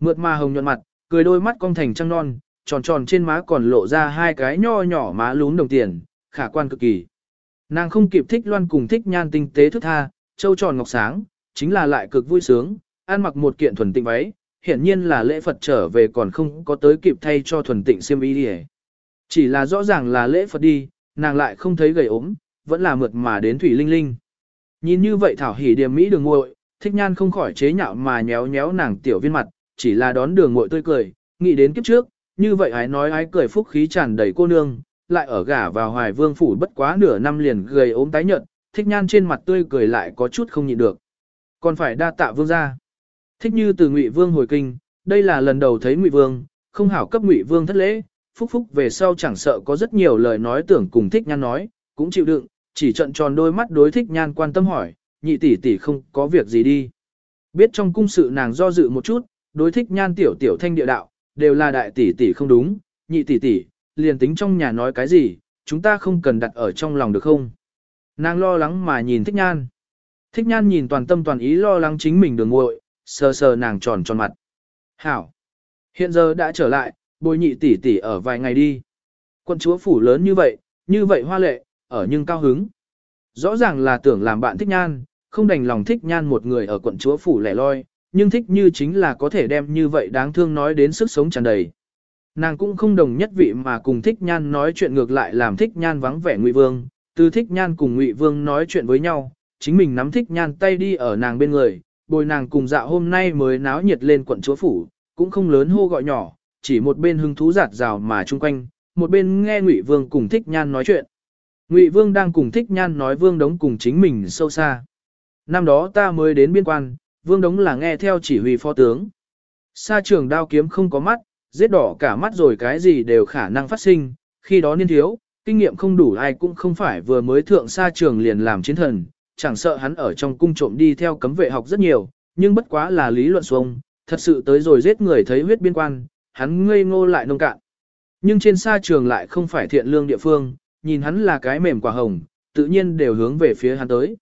Mượt mà hồng nhuận mặt, cười đôi mắt cong thành trăng non, tròn tròn trên má còn lộ ra hai cái nho nhỏ má lún đồng tiền, khả quan cực kỳ. Nàng không kịp thích loan cùng thích nhan tinh tế thức tha, châu tròn ngọc sáng, chính là lại cực vui sướng, ăn mặc một kiện thuần tịnh váy, hiển nhiên là lễ Phật trở về còn không có tới kịp thay cho thuần tịnh xiêm y đi Chỉ là rõ ràng là lễ Phật đi, nàng lại không thấy gầy ốm, vẫn là mượt mà đến thủy linh linh. Nhìn như vậy thảo hỉ điềm mỹ đường ngội, thích nhan không khỏi chế nhạo mà nhéo nhéo nàng tiểu viên mặt, chỉ là đón đường ngội tươi cười, nghĩ đến kiếp trước, như vậy ái nói ái cười phúc khí tràn đầy cô nương, lại ở gả vào hoài vương phủ bất quá nửa năm liền gầy ốm tái nhợt, thích nhan trên mặt tươi cười lại có chút không nhịn được. Còn phải đa tạ vương gia. Thích như từ ngụy vương hồi kinh, đây là lần đầu thấy ngụy vương, không hảo cấp ngụy vương thất lễ, phúc phúc về sau chẳng sợ có rất nhiều lời nói tưởng cùng thích nhan nói, cũng chịu đựng, chỉ trận tròn đôi mắt đối thích nhan quan tâm hỏi, nhị tỷ tỷ không có việc gì đi. Biết trong cung sự nàng do dự một chút, đối thích nhan tiểu tiểu thanh địa đạo, đều là đại tỷ tỷ không đúng, nhị tỷ tỷ, liền tính trong nhà nói cái gì, chúng ta không cần đặt ở trong lòng được không? Nàng lo lắng mà nhìn thích nhan. Thích nhan nhìn toàn tâm toàn ý lo lắng chính mình đường ngội, sờ sờ nàng tròn tròn mặt. Hảo! Hiện giờ đã trở lại, bồi nhị tỷ tỷ ở vài ngày đi. Quân chúa phủ lớn như vậy, như vậy hoa lệ, ở nhưng cao hứng. Rõ ràng là tưởng làm bạn thích nhan, không đành lòng thích nhan một người ở quận chúa phủ lẻ loi, nhưng thích như chính là có thể đem như vậy đáng thương nói đến sức sống tràn đầy. Nàng cũng không đồng nhất vị mà cùng thích nhan nói chuyện ngược lại làm thích nhan vắng vẻ ngụy vương, từ thích nhan cùng ngụy vương nói chuyện với nhau, chính mình nắm thích nhan tay đi ở nàng bên người, bồi nàng cùng dạo hôm nay mới náo nhiệt lên quận chúa phủ, cũng không lớn hô gọi nhỏ, chỉ một bên hứng thú giạt rào mà chung quanh, một bên nghe ngụy vương cùng thích nhan nói chuyện. Ngụy vương đang cùng thích nhan nói vương đống cùng chính mình sâu xa. Năm đó ta mới đến biên quan, vương đống là nghe theo chỉ huy phó tướng. Sa trường đao kiếm không có mắt, giết đỏ cả mắt rồi cái gì đều khả năng phát sinh, khi đó niên thiếu, kinh nghiệm không đủ ai cũng không phải vừa mới thượng sa trường liền làm chiến thần, chẳng sợ hắn ở trong cung trộm đi theo cấm vệ học rất nhiều, nhưng bất quá là lý luận xuông, thật sự tới rồi giết người thấy huyết biên quan, hắn ngây ngô lại nông cạn. Nhưng trên sa trường lại không phải thiện lương địa phương, nhìn hắn là cái mềm quả hồng, tự nhiên đều hướng về phía hắn tới.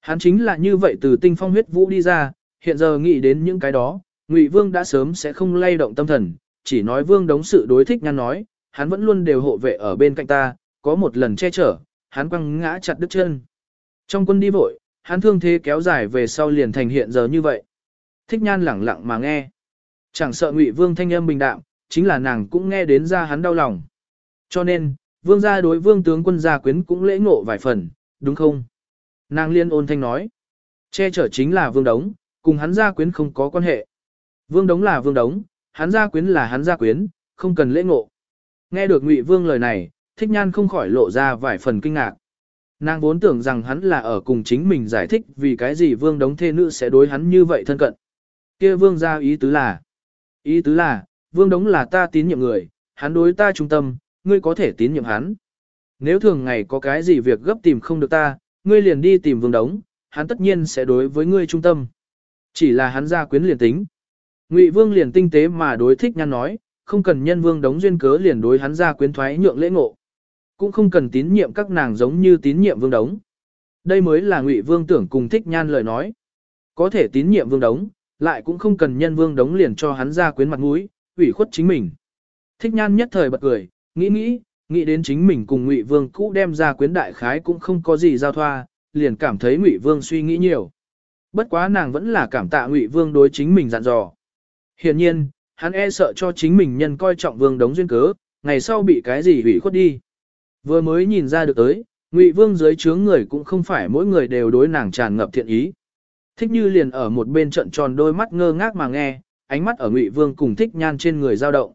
Hắn chính là như vậy từ tinh phong huyết vũ đi ra, hiện giờ nghĩ đến những cái đó, Ngụy Vương đã sớm sẽ không lay động tâm thần, chỉ nói Vương đống sự đối thích nhan nói, hắn vẫn luôn đều hộ vệ ở bên cạnh ta, có một lần che chở, hắn quăng ngã chặt đứt chân. Trong quân đi vội, hắn thương thế kéo dài về sau liền thành hiện giờ như vậy. Thích nhan lẳng lặng mà nghe. Chẳng sợ Ngụy Vương thanh âm bình đạm, chính là nàng cũng nghe đến ra hắn đau lòng. Cho nên, Vương gia đối Vương tướng quân gia quyến cũng lễ ngộ vài phần, đúng không? Nàng liên ôn thanh nói. Che chở chính là Vương Đống, cùng hắn gia quyến không có quan hệ. Vương Đống là Vương Đống, hắn gia quyến là hắn gia quyến, không cần lễ ngộ. Nghe được Ngụy Vương lời này, Thích Nhan không khỏi lộ ra vài phần kinh ngạc. Nàng vốn tưởng rằng hắn là ở cùng chính mình giải thích vì cái gì Vương Đống thê nữ sẽ đối hắn như vậy thân cận. Kia Vương gia ý tứ là, ý tứ là, Vương Đống là ta tín nhiệm người, hắn đối ta trung tâm, ngươi có thể tín nhiệm hắn. Nếu thường ngày có cái gì việc gấp tìm không được ta, ngươi liền đi tìm Vương Đống, hắn tất nhiên sẽ đối với ngươi trung tâm. Chỉ là hắn ra quyến liền tính. Ngụy Vương liền tinh tế mà đối thích nhan nói, không cần nhân Vương đóng duyên cớ liền đối hắn ra quyến thoái nhượng lễ ngộ. Cũng không cần tín nhiệm các nàng giống như tín nhiệm Vương Đống. Đây mới là Ngụy Vương tưởng cùng thích nhan lời nói. Có thể tín nhiệm Vương Đống, lại cũng không cần nhân Vương Đống liền cho hắn ra quyến mặt mũi, ủy khuất chính mình. Thích nhan nhất thời bật cười, nghĩ nghĩ, nghĩ đến chính mình cùng Ngụy Vương cũ đem ra quyến đại khái cũng không có gì giao thoa, liền cảm thấy Ngụy Vương suy nghĩ nhiều. Bất quá nàng vẫn là cảm tạ Ngụy Vương đối chính mình dặn dò. Hiển nhiên, hắn e sợ cho chính mình nhân coi trọng Vương đống duyên cớ, ngày sau bị cái gì hủy khuất đi. Vừa mới nhìn ra được tới, Ngụy Vương dưới chướng người cũng không phải mỗi người đều đối nàng tràn ngập thiện ý. Thích Như liền ở một bên trận tròn đôi mắt ngơ ngác mà nghe, ánh mắt ở Ngụy Vương cùng Thích Nhan trên người dao động.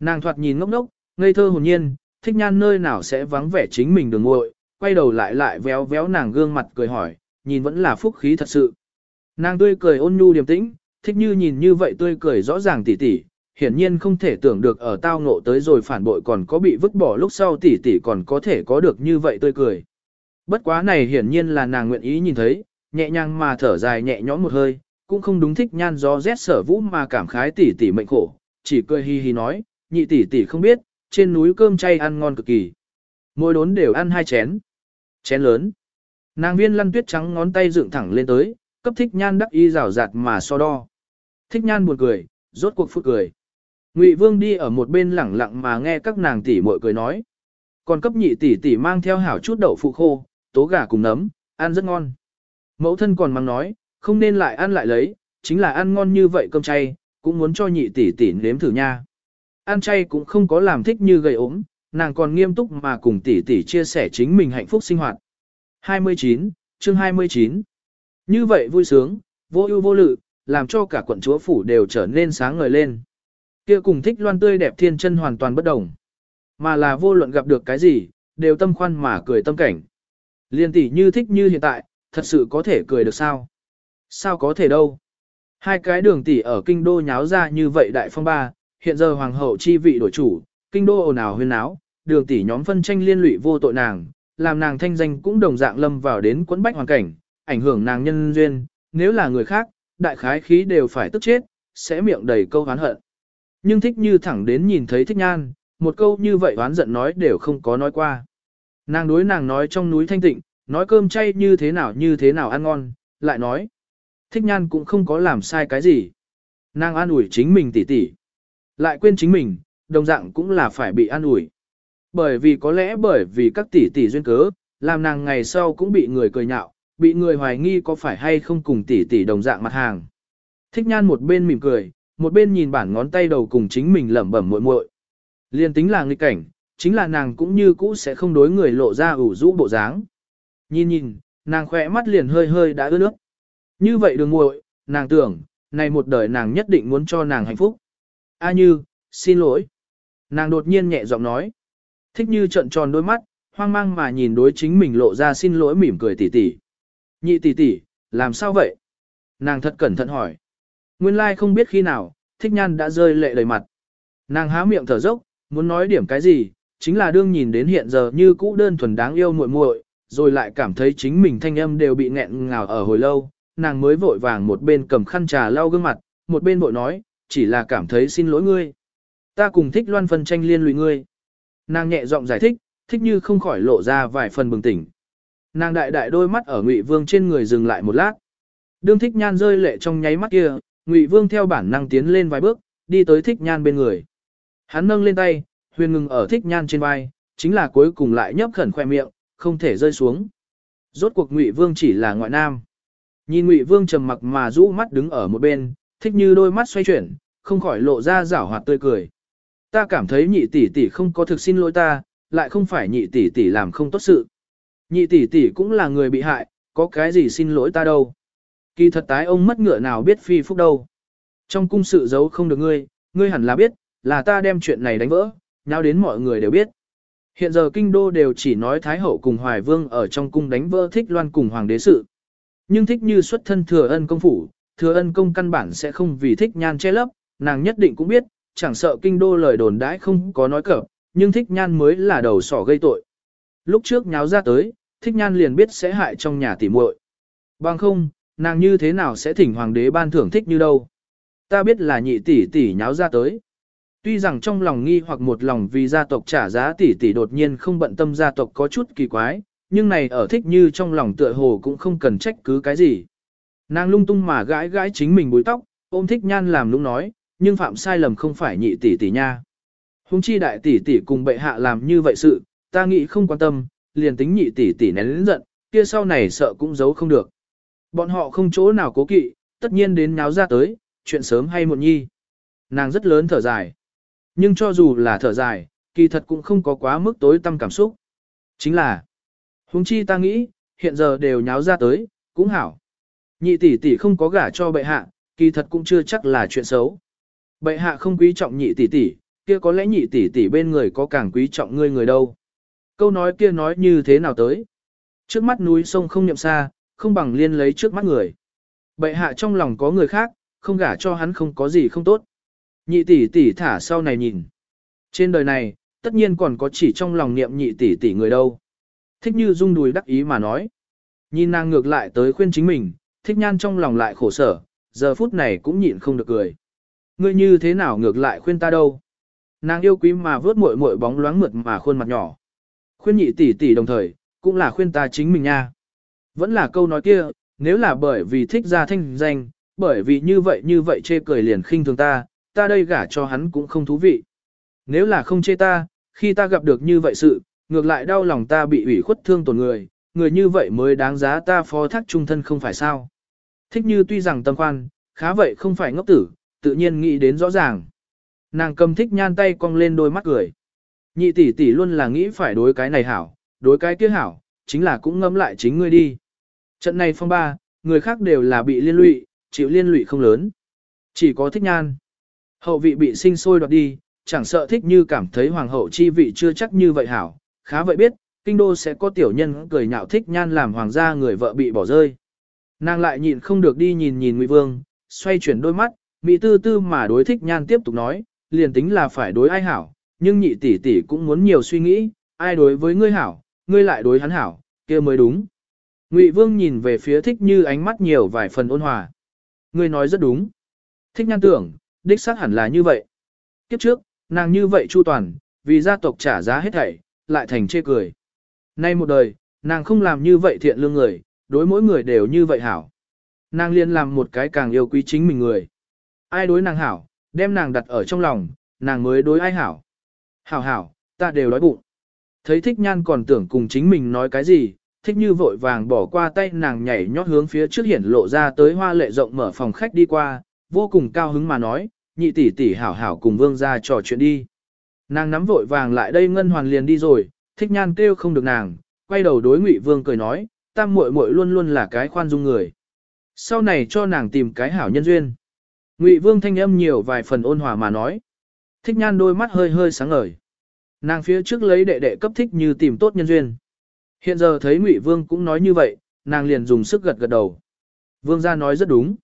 Nàng thoạt nhìn ngốc ngốc, ngây thơ hồn nhiên, thích nhan nơi nào sẽ vắng vẻ chính mình đường ngội, quay đầu lại lại véo véo nàng gương mặt cười hỏi, nhìn vẫn là phúc khí thật sự. Nàng tươi cười ôn nhu điềm tĩnh, thích như nhìn như vậy tươi cười rõ ràng tỉ tỉ, hiển nhiên không thể tưởng được ở tao ngộ tới rồi phản bội còn có bị vứt bỏ lúc sau tỉ tỉ còn có thể có được như vậy tươi cười. Bất quá này hiển nhiên là nàng nguyện ý nhìn thấy, nhẹ nhàng mà thở dài nhẹ nhõm một hơi, cũng không đúng thích nhan gió rét sở vũ mà cảm khái tỉ tỉ mệnh khổ, chỉ cười hi hi nói, nhị tỷ tỷ không biết, trên núi cơm chay ăn ngon cực kỳ. Mỗi đốn đều ăn hai chén. Chén lớn. Nàng viên lăn tuyết trắng ngón tay dựng thẳng lên tới, cấp thích nhan đắc y rào rạt mà so đo. Thích nhan buồn cười, rốt cuộc phút cười. Ngụy Vương đi ở một bên lẳng lặng mà nghe các nàng tỷ muội cười nói. Còn cấp nhị tỷ tỷ mang theo hảo chút đậu phụ khô, tố gà cùng nấm, ăn rất ngon. Mẫu thân còn mang nói, không nên lại ăn lại lấy, chính là ăn ngon như vậy cơm chay, cũng muốn cho nhị tỷ tỷ nếm thử nha. Ăn chay cũng không có làm thích như gầy ốm, nàng còn nghiêm túc mà cùng tỷ tỷ chia sẻ chính mình hạnh phúc sinh hoạt. 29, chương 29. Như vậy vui sướng, vô ưu vô lự, làm cho cả quận chúa phủ đều trở nên sáng ngời lên. Kia cùng thích loan tươi đẹp thiên chân hoàn toàn bất đồng. Mà là vô luận gặp được cái gì, đều tâm khoan mà cười tâm cảnh. Liên tỷ như thích như hiện tại, thật sự có thể cười được sao? Sao có thể đâu? Hai cái đường tỷ ở kinh đô nháo ra như vậy đại phong ba, hiện giờ hoàng hậu chi vị đổi chủ, kinh đô ồn ào huyên náo, đường tỷ nhóm phân tranh liên lụy vô tội nàng, làm nàng thanh danh cũng đồng dạng lâm vào đến quẫn bách hoàn cảnh, ảnh hưởng nàng nhân duyên, nếu là người khác, đại khái khí đều phải tức chết, sẽ miệng đầy câu oán hận. Nhưng thích như thẳng đến nhìn thấy thích nhan, một câu như vậy oán giận nói đều không có nói qua. Nàng đối nàng nói trong núi thanh tịnh, nói cơm chay như thế nào như thế nào ăn ngon, lại nói. Thích nhan cũng không có làm sai cái gì. Nàng an ủi chính mình tỉ tỉ. Lại quên chính mình, đồng dạng cũng là phải bị an ủi. Bởi vì có lẽ bởi vì các tỷ tỷ duyên cớ, làm nàng ngày sau cũng bị người cười nhạo, bị người hoài nghi có phải hay không cùng tỷ tỷ đồng dạng mặt hàng. Thích nhan một bên mỉm cười, một bên nhìn bản ngón tay đầu cùng chính mình lẩm bẩm muội muội. Liên tính là nghịch cảnh, chính là nàng cũng như cũ sẽ không đối người lộ ra ủ rũ bộ dáng. Nhìn nhìn, nàng khỏe mắt liền hơi hơi đã ướt nước. Như vậy đường muội, nàng tưởng, này một đời nàng nhất định muốn cho nàng hạnh phúc. A như, xin lỗi. Nàng đột nhiên nhẹ giọng nói. Thích như trận tròn đôi mắt, hoang mang mà nhìn đối chính mình lộ ra xin lỗi mỉm cười tỉ tỉ. Nhị tỷ tỷ, làm sao vậy? Nàng thật cẩn thận hỏi. Nguyên lai không biết khi nào, thích nhan đã rơi lệ đầy mặt. Nàng há miệng thở dốc, muốn nói điểm cái gì, chính là đương nhìn đến hiện giờ như cũ đơn thuần đáng yêu muội muội, rồi lại cảm thấy chính mình thanh âm đều bị nghẹn ngào ở hồi lâu, nàng mới vội vàng một bên cầm khăn trà lau gương mặt, một bên vội nói, chỉ là cảm thấy xin lỗi ngươi. Ta cùng thích loan phân tranh liên lụy ngươi. Nàng nhẹ giọng giải thích, thích như không khỏi lộ ra vài phần bừng tỉnh. Nàng đại đại đôi mắt ở Ngụy Vương trên người dừng lại một lát. Đương thích nhan rơi lệ trong nháy mắt kia, Ngụy Vương theo bản năng tiến lên vài bước, đi tới thích nhan bên người. Hắn nâng lên tay, huyền ngừng ở thích nhan trên vai, chính là cuối cùng lại nhấp khẩn khoe miệng, không thể rơi xuống. Rốt cuộc Ngụy Vương chỉ là ngoại nam. Nhìn Ngụy Vương trầm mặc mà rũ mắt đứng ở một bên, thích như đôi mắt xoay chuyển, không khỏi lộ ra rảo hoạt tươi cười. Ta cảm thấy nhị tỷ tỷ không có thực xin lỗi ta, lại không phải nhị tỷ tỷ làm không tốt sự. Nhị tỷ tỷ cũng là người bị hại, có cái gì xin lỗi ta đâu. Kỳ thật tái ông mất ngựa nào biết phi phúc đâu. Trong cung sự giấu không được ngươi, ngươi hẳn là biết, là ta đem chuyện này đánh vỡ, nhau đến mọi người đều biết. Hiện giờ kinh đô đều chỉ nói Thái Hậu cùng Hoài Vương ở trong cung đánh vỡ thích loan cùng Hoàng đế sự. Nhưng thích như xuất thân thừa ân công phủ, thừa ân công căn bản sẽ không vì thích nhan che lấp, nàng nhất định cũng biết, chẳng sợ kinh đô lời đồn đãi không có nói cỡ, nhưng thích nhan mới là đầu sỏ gây tội. Lúc trước nháo ra tới, thích nhan liền biết sẽ hại trong nhà tỉ muội. Bằng không, nàng như thế nào sẽ thỉnh hoàng đế ban thưởng thích như đâu. Ta biết là nhị tỷ tỷ nháo ra tới. Tuy rằng trong lòng nghi hoặc một lòng vì gia tộc trả giá tỷ tỷ đột nhiên không bận tâm gia tộc có chút kỳ quái, nhưng này ở thích như trong lòng tựa hồ cũng không cần trách cứ cái gì. Nàng lung tung mà gãi gãi chính mình búi tóc, ôm thích nhan làm lúc nói, nhưng phạm sai lầm không phải nhị tỷ tỷ nha. Hùng chi đại tỷ tỷ cùng bệ hạ làm như vậy sự, ta nghĩ không quan tâm, liền tính nhị tỷ tỷ nén lĩnh giận, kia sau này sợ cũng giấu không được. Bọn họ không chỗ nào cố kỵ, tất nhiên đến nháo ra tới, chuyện sớm hay muộn nhi. Nàng rất lớn thở dài. Nhưng cho dù là thở dài, kỳ thật cũng không có quá mức tối tâm cảm xúc. Chính là, huống chi ta nghĩ, hiện giờ đều nháo ra tới, cũng hảo. Nhị tỷ tỷ không có gả cho bệ hạ, kỳ thật cũng chưa chắc là chuyện xấu. Bệ hạ không quý trọng nhị tỷ tỷ, kia có lẽ nhị tỷ tỷ bên người có càng quý trọng ngươi người đâu. Câu nói kia nói như thế nào tới? Trước mắt núi sông không nhậm xa, không bằng liên lấy trước mắt người. Bệ hạ trong lòng có người khác, không gả cho hắn không có gì không tốt. Nhị tỷ tỷ thả sau này nhìn. Trên đời này, tất nhiên còn có chỉ trong lòng niệm nhị tỷ tỷ người đâu. Thích như rung đùi đắc ý mà nói. Nhìn nàng ngược lại tới khuyên chính mình, thích nhan trong lòng lại khổ sở, giờ phút này cũng nhịn không được cười. Ngươi như thế nào ngược lại khuyên ta đâu? Nàng yêu quý mà vớt muội muội bóng loáng mượt mà khuôn mặt nhỏ. Khuyên nhị tỷ tỷ đồng thời, cũng là khuyên ta chính mình nha. Vẫn là câu nói kia, nếu là bởi vì thích ra thanh danh, bởi vì như vậy như vậy chê cười liền khinh thường ta, ta đây gả cho hắn cũng không thú vị. Nếu là không chê ta, khi ta gặp được như vậy sự, ngược lại đau lòng ta bị ủy khuất thương tổn người, người như vậy mới đáng giá ta phó thác trung thân không phải sao. Thích như tuy rằng tâm khoan, khá vậy không phải ngốc tử, tự nhiên nghĩ đến rõ ràng. Nàng cầm thích nhan tay cong lên đôi mắt cười. Nhị tỷ tỷ luôn là nghĩ phải đối cái này hảo, đối cái kia hảo, chính là cũng ngâm lại chính ngươi đi. Trận này phong ba, người khác đều là bị liên lụy, chịu liên lụy không lớn. Chỉ có thích nhan. Hậu vị bị sinh sôi đoạt đi, chẳng sợ thích như cảm thấy hoàng hậu chi vị chưa chắc như vậy hảo, khá vậy biết, kinh đô sẽ có tiểu nhân cười nhạo thích nhan làm hoàng gia người vợ bị bỏ rơi. Nàng lại nhịn không được đi nhìn nhìn Ngụy Vương, xoay chuyển đôi mắt, mỹ tư tư mà đối thích nhan tiếp tục nói, liền tính là phải đối ai hảo, nhưng nhị tỷ tỷ cũng muốn nhiều suy nghĩ, ai đối với ngươi hảo, ngươi lại đối hắn hảo, kia mới đúng. Ngụy Vương nhìn về phía thích như ánh mắt nhiều vài phần ôn hòa. Ngươi nói rất đúng. Thích nhan tưởng, đích xác hẳn là như vậy. Kiếp trước, nàng như vậy chu toàn, vì gia tộc trả giá hết thảy, lại thành chê cười. Nay một đời, nàng không làm như vậy thiện lương người, đối mỗi người đều như vậy hảo. Nàng liên làm một cái càng yêu quý chính mình người. Ai đối nàng hảo, đem nàng đặt ở trong lòng, nàng mới đối ai hảo. Hảo hảo, ta đều đói bụng. Thấy thích nhan còn tưởng cùng chính mình nói cái gì, thích như vội vàng bỏ qua tay nàng nhảy nhót hướng phía trước hiển lộ ra tới hoa lệ rộng mở phòng khách đi qua, vô cùng cao hứng mà nói, nhị tỷ tỷ hảo hảo cùng vương ra trò chuyện đi. Nàng nắm vội vàng lại đây ngân hoàn liền đi rồi, thích nhan kêu không được nàng, quay đầu đối ngụy vương cười nói, tam muội muội luôn luôn là cái khoan dung người. Sau này cho nàng tìm cái hảo nhân duyên. Ngụy vương thanh âm nhiều vài phần ôn hòa mà nói. Thích nhan đôi mắt hơi hơi sáng ngời. Nàng phía trước lấy đệ đệ cấp thích như tìm tốt nhân duyên. Hiện giờ thấy Ngụy Vương cũng nói như vậy, nàng liền dùng sức gật gật đầu. Vương gia nói rất đúng.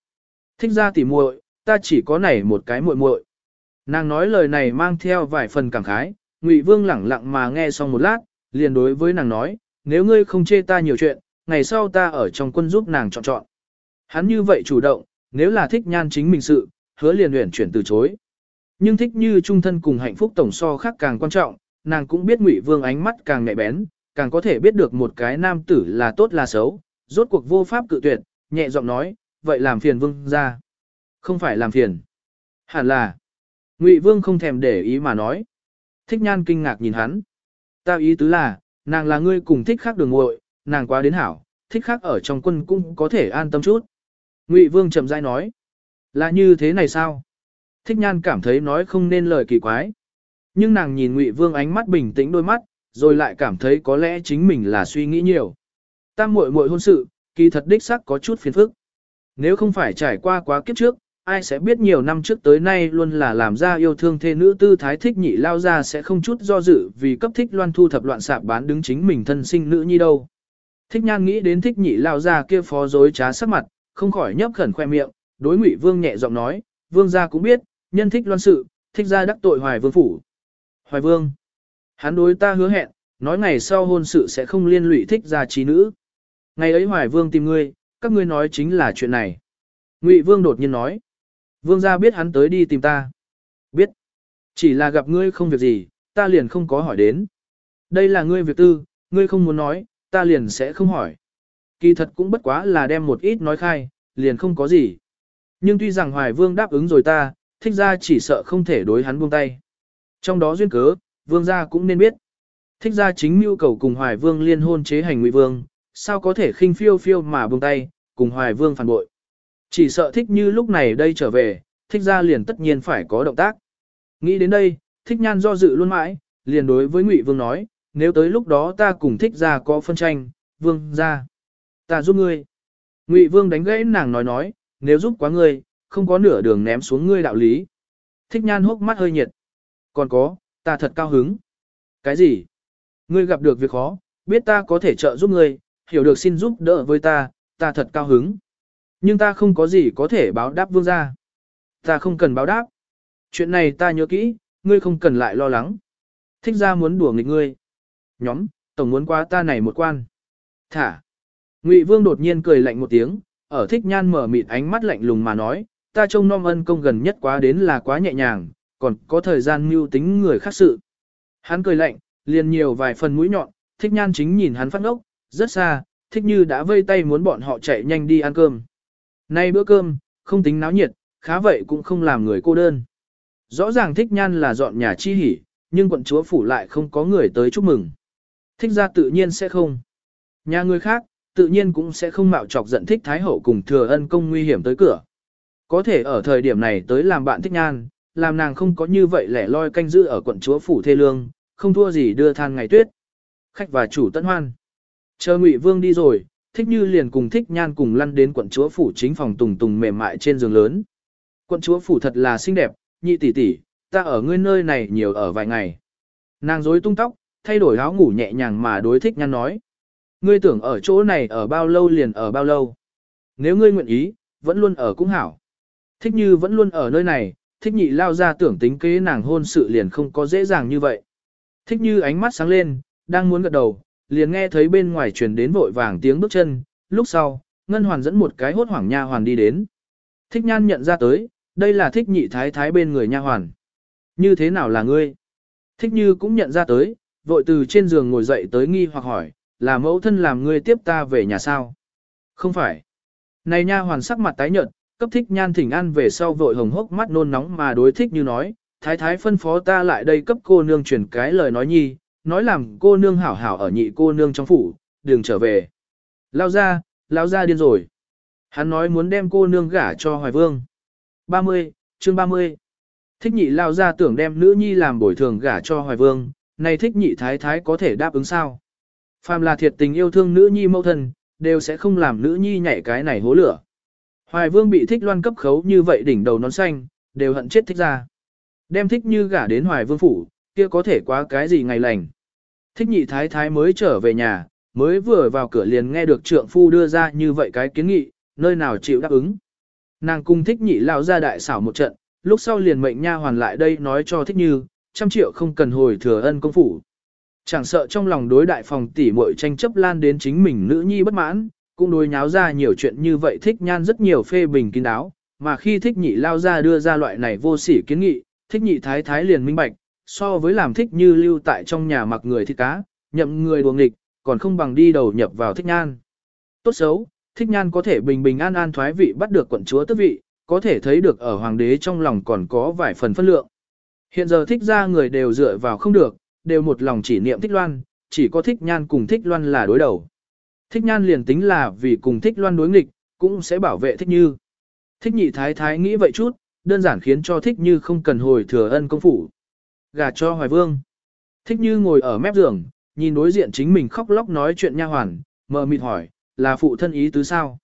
Thích ra tỉ muội, ta chỉ có này một cái muội muội. Nàng nói lời này mang theo vài phần cảm khái, Ngụy Vương lẳng lặng mà nghe xong một lát, liền đối với nàng nói, nếu ngươi không chê ta nhiều chuyện, ngày sau ta ở trong quân giúp nàng chọn chọn. Hắn như vậy chủ động, nếu là thích nhan chính mình sự, hứa liền luyện chuyển từ chối. Nhưng thích như trung thân cùng hạnh phúc tổng so khác càng quan trọng, nàng cũng biết Ngụy Vương ánh mắt càng nhạy bén, càng có thể biết được một cái nam tử là tốt là xấu, rốt cuộc vô pháp cự tuyệt, nhẹ giọng nói, vậy làm phiền Vương ra. Không phải làm phiền. Hẳn là. Ngụy Vương không thèm để ý mà nói. Thích nhan kinh ngạc nhìn hắn. Ta ý tứ là, nàng là ngươi cùng thích khác đường muội nàng quá đến hảo, thích khác ở trong quân cũng có thể an tâm chút. Ngụy Vương chậm rãi nói. Là như thế này sao? Thích nhan cảm thấy nói không nên lời kỳ quái. Nhưng nàng nhìn Ngụy Vương ánh mắt bình tĩnh đôi mắt, rồi lại cảm thấy có lẽ chính mình là suy nghĩ nhiều. Tam muội muội hôn sự, kỳ thật đích xác có chút phiền phức. Nếu không phải trải qua quá kiếp trước, ai sẽ biết nhiều năm trước tới nay luôn là làm ra yêu thương thê nữ tư thái thích nhị lao ra sẽ không chút do dự vì cấp thích loan thu thập loạn sạp bán đứng chính mình thân sinh nữ nhi đâu. Thích nhan nghĩ đến thích nhị lao ra kia phó dối trá sắc mặt, không khỏi nhấp khẩn khoe miệng, đối ngụy vương nhẹ giọng nói, vương gia cũng biết, nhân thích loan sự, thích gia đắc tội hoài vương phủ. Hoài vương, hắn đối ta hứa hẹn, nói ngày sau hôn sự sẽ không liên lụy thích gia trí nữ. Ngày ấy hoài vương tìm ngươi, các ngươi nói chính là chuyện này. Ngụy vương đột nhiên nói, vương gia biết hắn tới đi tìm ta. Biết, chỉ là gặp ngươi không việc gì, ta liền không có hỏi đến. Đây là ngươi việc tư, ngươi không muốn nói, ta liền sẽ không hỏi. Kỳ thật cũng bất quá là đem một ít nói khai, liền không có gì. Nhưng tuy rằng Hoài Vương đáp ứng rồi ta, thích ra chỉ sợ không thể đối hắn buông tay. Trong đó duyên cớ, Vương gia cũng nên biết. Thích ra chính mưu cầu cùng Hoài Vương liên hôn chế hành Ngụy Vương, sao có thể khinh phiêu phiêu mà buông tay, cùng Hoài Vương phản bội. Chỉ sợ thích như lúc này đây trở về, thích ra liền tất nhiên phải có động tác. Nghĩ đến đây, thích nhan do dự luôn mãi, liền đối với Ngụy Vương nói, nếu tới lúc đó ta cùng thích ra có phân tranh, Vương ra. Ta giúp ngươi. Ngụy Vương đánh gãy nàng nói nói, nếu giúp quá ngươi, không có nửa đường ném xuống ngươi đạo lý. Thích nhan hốc mắt hơi nhiệt. Còn có, ta thật cao hứng. Cái gì? Ngươi gặp được việc khó, biết ta có thể trợ giúp ngươi, hiểu được xin giúp đỡ với ta, ta thật cao hứng. Nhưng ta không có gì có thể báo đáp vương gia. Ta không cần báo đáp. Chuyện này ta nhớ kỹ, ngươi không cần lại lo lắng. Thích ra muốn đùa nghịch ngươi. Nhóm, tổng muốn qua ta này một quan. Thả. Ngụy Vương đột nhiên cười lạnh một tiếng, ở thích nhan mở mịt ánh mắt lạnh lùng mà nói, ta trông nom ân công gần nhất quá đến là quá nhẹ nhàng, còn có thời gian mưu tính người khác sự. Hắn cười lạnh, liền nhiều vài phần mũi nhọn, thích nhan chính nhìn hắn phát ngốc, rất xa, thích như đã vây tay muốn bọn họ chạy nhanh đi ăn cơm. Nay bữa cơm, không tính náo nhiệt, khá vậy cũng không làm người cô đơn. Rõ ràng thích nhan là dọn nhà chi hỉ, nhưng quận chúa phủ lại không có người tới chúc mừng. Thích ra tự nhiên sẽ không. Nhà người khác, tự nhiên cũng sẽ không mạo chọc giận thích thái hậu cùng thừa ân công nguy hiểm tới cửa. Có thể ở thời điểm này tới làm bạn thích nhan, làm nàng không có như vậy lẻ loi canh giữ ở quận chúa phủ thê lương, không thua gì đưa than ngày tuyết. Khách và chủ tận hoan. Chờ Ngụy Vương đi rồi, thích như liền cùng thích nhan cùng lăn đến quận chúa phủ chính phòng tùng tùng mềm mại trên giường lớn. Quận chúa phủ thật là xinh đẹp, nhị tỷ tỷ, ta ở ngươi nơi này nhiều ở vài ngày. Nàng rối tung tóc, thay đổi áo ngủ nhẹ nhàng mà đối thích nhan nói. Ngươi tưởng ở chỗ này ở bao lâu liền ở bao lâu. Nếu ngươi nguyện ý, vẫn luôn ở cũng hảo. Thích như vẫn luôn ở nơi này, thích nhị lao ra tưởng tính kế nàng hôn sự liền không có dễ dàng như vậy. Thích như ánh mắt sáng lên, đang muốn gật đầu, liền nghe thấy bên ngoài truyền đến vội vàng tiếng bước chân, lúc sau, Ngân Hoàn dẫn một cái hốt hoảng nha hoàn đi đến. Thích nhan nhận ra tới, đây là thích nhị thái thái bên người nha hoàn. Như thế nào là ngươi? Thích như cũng nhận ra tới, vội từ trên giường ngồi dậy tới nghi hoặc hỏi, là mẫu thân làm ngươi tiếp ta về nhà sao? Không phải. Này nha hoàn sắc mặt tái nhợt, cấp thích nhan thỉnh ăn về sau vội hồng hốc mắt nôn nóng mà đối thích như nói, thái thái phân phó ta lại đây cấp cô nương truyền cái lời nói nhi, nói làm cô nương hảo hảo ở nhị cô nương trong phủ, đừng trở về. Lao ra, lao ra điên rồi. Hắn nói muốn đem cô nương gả cho Hoài Vương. 30, chương 30. Thích nhị lao ra tưởng đem nữ nhi làm bồi thường gả cho Hoài Vương, này thích nhị thái thái có thể đáp ứng sao? Phàm là thiệt tình yêu thương nữ nhi mẫu thân, đều sẽ không làm nữ nhi nhảy cái này hố lửa. Hoài Vương bị thích loan cấp khấu như vậy đỉnh đầu nón xanh, đều hận chết thích ra. Đem thích như gả đến Hoài Vương phủ, kia có thể quá cái gì ngày lành. Thích nhị thái thái mới trở về nhà, mới vừa vào cửa liền nghe được trượng phu đưa ra như vậy cái kiến nghị, nơi nào chịu đáp ứng. Nàng cung thích nhị lao ra đại xảo một trận, lúc sau liền mệnh nha hoàn lại đây nói cho thích như, trăm triệu không cần hồi thừa ân công phủ. Chẳng sợ trong lòng đối đại phòng tỷ muội tranh chấp lan đến chính mình nữ nhi bất mãn, cũng đối nháo ra nhiều chuyện như vậy thích nhan rất nhiều phê bình kín đáo, mà khi thích nhị lao ra đưa ra loại này vô sỉ kiến nghị, thích nhị thái thái liền minh bạch, so với làm thích như lưu tại trong nhà mặc người thịt cá, nhậm người đuồng nghịch, còn không bằng đi đầu nhập vào thích nhan. Tốt xấu, thích nhan có thể bình bình an an thoái vị bắt được quận chúa tước vị, có thể thấy được ở hoàng đế trong lòng còn có vài phần phân lượng. Hiện giờ thích ra người đều dựa vào không được, đều một lòng chỉ niệm thích loan, chỉ có thích nhan cùng thích loan là đối đầu. Thích nhan liền tính là vì cùng thích loan đối nghịch, cũng sẽ bảo vệ thích như. Thích nhị thái thái nghĩ vậy chút, đơn giản khiến cho thích như không cần hồi thừa ân công phủ. Gà cho hoài vương. Thích như ngồi ở mép giường, nhìn đối diện chính mình khóc lóc nói chuyện nha hoàn, mờ mịt hỏi, là phụ thân ý tứ sao?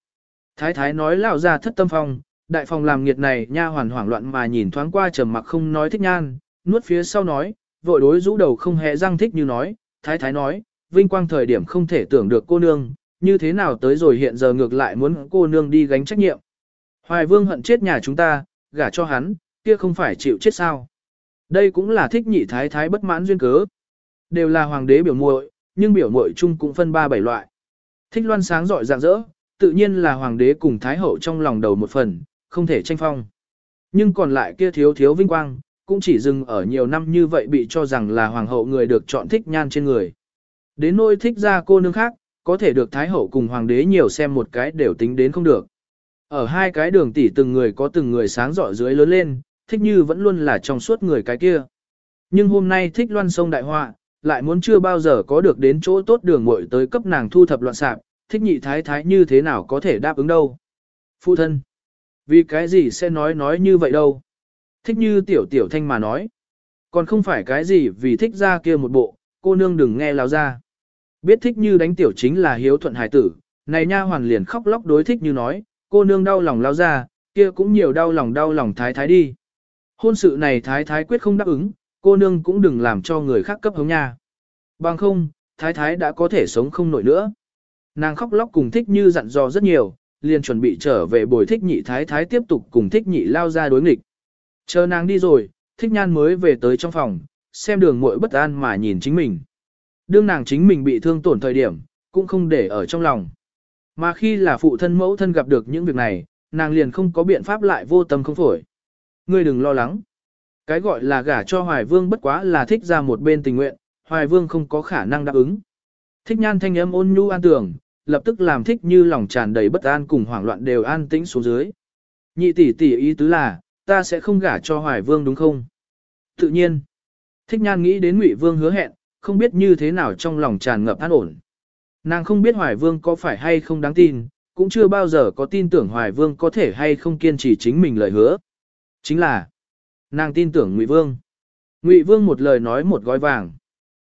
Thái thái nói lão ra thất tâm phong, đại phòng làm nghiệt này nha hoàn hoảng loạn mà nhìn thoáng qua trầm mặc không nói thích nhan, nuốt phía sau nói, vội đối rũ đầu không hề răng thích như nói, thái thái nói, vinh quang thời điểm không thể tưởng được cô nương, như thế nào tới rồi hiện giờ ngược lại muốn cô nương đi gánh trách nhiệm. Hoài vương hận chết nhà chúng ta, gả cho hắn, kia không phải chịu chết sao. Đây cũng là thích nhị thái thái bất mãn duyên cớ. Đều là hoàng đế biểu muội, nhưng biểu muội chung cũng phân ba bảy loại. Thích loan sáng giỏi rạng rỡ, tự nhiên là hoàng đế cùng thái hậu trong lòng đầu một phần, không thể tranh phong. Nhưng còn lại kia thiếu thiếu vinh quang, cũng chỉ dừng ở nhiều năm như vậy bị cho rằng là hoàng hậu người được chọn thích nhan trên người. Đến nỗi thích ra cô nương khác, có thể được thái hậu cùng hoàng đế nhiều xem một cái đều tính đến không được. Ở hai cái đường tỷ từng người có từng người sáng giỏi dưới lớn lên, thích như vẫn luôn là trong suốt người cái kia. Nhưng hôm nay thích loan sông đại họa, lại muốn chưa bao giờ có được đến chỗ tốt đường muội tới cấp nàng thu thập loạn sạp, thích nhị thái thái như thế nào có thể đáp ứng đâu. Phụ thân, vì cái gì sẽ nói nói như vậy đâu. Thích như tiểu tiểu thanh mà nói. Còn không phải cái gì vì thích ra kia một bộ, cô nương đừng nghe láo ra. Biết thích như đánh tiểu chính là hiếu thuận hải tử, này nha hoàn liền khóc lóc đối thích như nói, cô nương đau lòng lao ra, kia cũng nhiều đau lòng đau lòng thái thái đi. Hôn sự này thái thái quyết không đáp ứng, cô nương cũng đừng làm cho người khác cấp hống nha. Bằng không, thái thái đã có thể sống không nổi nữa. Nàng khóc lóc cùng thích như dặn dò rất nhiều, liền chuẩn bị trở về bồi thích nhị thái thái tiếp tục cùng thích nhị lao ra đối nghịch. Chờ nàng đi rồi, thích nhan mới về tới trong phòng, xem đường muội bất an mà nhìn chính mình. Đương nàng chính mình bị thương tổn thời điểm, cũng không để ở trong lòng. Mà khi là phụ thân mẫu thân gặp được những việc này, nàng liền không có biện pháp lại vô tâm không phổi. Ngươi đừng lo lắng. Cái gọi là gả cho Hoài Vương bất quá là thích ra một bên tình nguyện, Hoài Vương không có khả năng đáp ứng. Thích nhan thanh âm ôn nhu an tưởng, lập tức làm thích như lòng tràn đầy bất an cùng hoảng loạn đều an tĩnh xuống dưới. Nhị tỷ tỷ ý tứ là, ta sẽ không gả cho Hoài Vương đúng không? Tự nhiên, thích nhan nghĩ đến Ngụy Vương hứa hẹn, không biết như thế nào trong lòng tràn ngập an ổn. Nàng không biết Hoài Vương có phải hay không đáng tin, cũng chưa bao giờ có tin tưởng Hoài Vương có thể hay không kiên trì chính mình lời hứa. Chính là, nàng tin tưởng Ngụy Vương. Ngụy Vương một lời nói một gói vàng.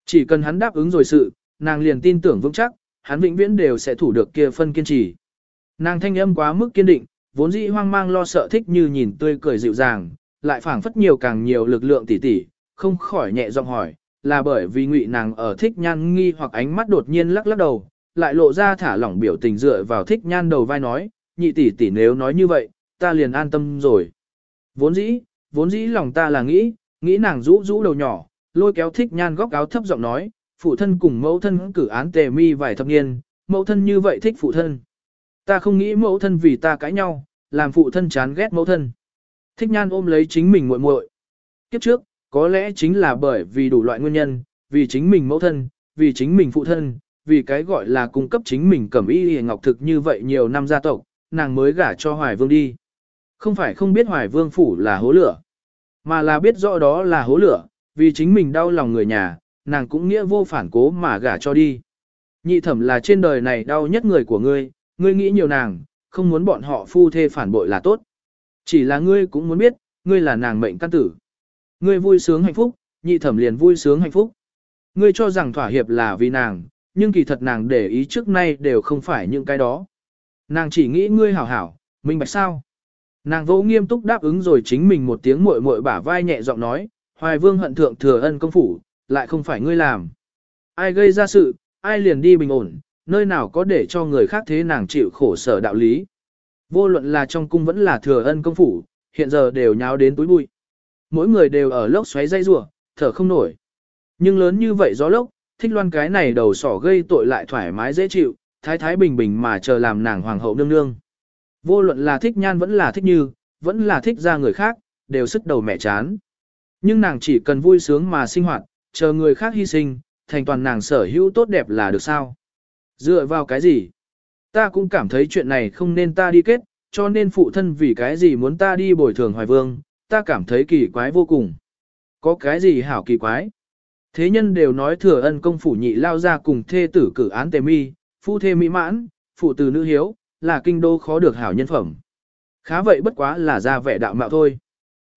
Chỉ cần hắn đáp ứng rồi sự, nàng liền tin tưởng vững chắc, hắn vĩnh viễn đều sẽ thủ được kia phân kiên trì. Nàng thanh âm quá mức kiên định, vốn dĩ hoang mang lo sợ thích như nhìn tươi cười dịu dàng, lại phảng phất nhiều càng nhiều lực lượng tỉ tỉ, không khỏi nhẹ giọng hỏi, là bởi vì ngụy nàng ở thích nhan nghi hoặc ánh mắt đột nhiên lắc lắc đầu, lại lộ ra thả lỏng biểu tình dựa vào thích nhan đầu vai nói, nhị tỷ tỷ nếu nói như vậy, ta liền an tâm rồi. Vốn dĩ, vốn dĩ lòng ta là nghĩ, nghĩ nàng rũ rũ đầu nhỏ, lôi kéo thích nhan góc áo thấp giọng nói, phụ thân cùng mẫu thân cử án tề mi vài thập niên, mẫu thân như vậy thích phụ thân. Ta không nghĩ mẫu thân vì ta cãi nhau, làm phụ thân chán ghét mẫu thân. Thích nhan ôm lấy chính mình muội muội. Kiếp trước, có lẽ chính là bởi vì đủ loại nguyên nhân, vì chính mình mẫu thân, vì chính mình phụ thân, vì cái gọi là cung cấp chính mình cẩm y hề ngọc thực như vậy nhiều năm gia tộc, nàng mới gả cho Hoài Vương đi. Không phải không biết Hoài Vương phủ là hố lửa, mà là biết rõ đó là hố lửa, vì chính mình đau lòng người nhà, nàng cũng nghĩa vô phản cố mà gả cho đi. Nhị thẩm là trên đời này đau nhất người của ngươi, ngươi nghĩ nhiều nàng, không muốn bọn họ phu thê phản bội là tốt. Chỉ là ngươi cũng muốn biết, ngươi là nàng mệnh căn tử. Ngươi vui sướng hạnh phúc, nhị thẩm liền vui sướng hạnh phúc. Ngươi cho rằng thỏa hiệp là vì nàng, nhưng kỳ thật nàng để ý trước nay đều không phải những cái đó. Nàng chỉ nghĩ ngươi hảo hảo, minh bạch sao. Nàng vô nghiêm túc đáp ứng rồi chính mình một tiếng muội muội bả vai nhẹ giọng nói, Hoài Vương hận thượng thừa ân công phủ, lại không phải ngươi làm. Ai gây ra sự, ai liền đi bình ổn, nơi nào có để cho người khác thế nàng chịu khổ sở đạo lý. Vô luận là trong cung vẫn là thừa ân công phủ, hiện giờ đều nháo đến túi bụi. Mỗi người đều ở lốc xoáy dây rủa, thở không nổi. Nhưng lớn như vậy gió lốc, thích loan cái này đầu sỏ gây tội lại thoải mái dễ chịu, thái thái bình bình mà chờ làm nàng hoàng hậu nương nương. Vô luận là thích nhan vẫn là thích như, vẫn là thích ra người khác, đều sức đầu mẹ chán. Nhưng nàng chỉ cần vui sướng mà sinh hoạt, chờ người khác hy sinh, thành toàn nàng sở hữu tốt đẹp là được sao. Dựa vào cái gì? Ta cũng cảm thấy chuyện này không nên ta đi kết, cho nên phụ thân vì cái gì muốn ta đi bồi thường hoài vương, ta cảm thấy kỳ quái vô cùng. Có cái gì hảo kỳ quái? Thế nhân đều nói thừa ân công phủ nhị lao ra cùng thê tử cử án tề mi, phu thê mỹ mãn, phụ tử nữ hiếu, là kinh đô khó được hảo nhân phẩm. Khá vậy bất quá là ra vẻ đạo mạo thôi.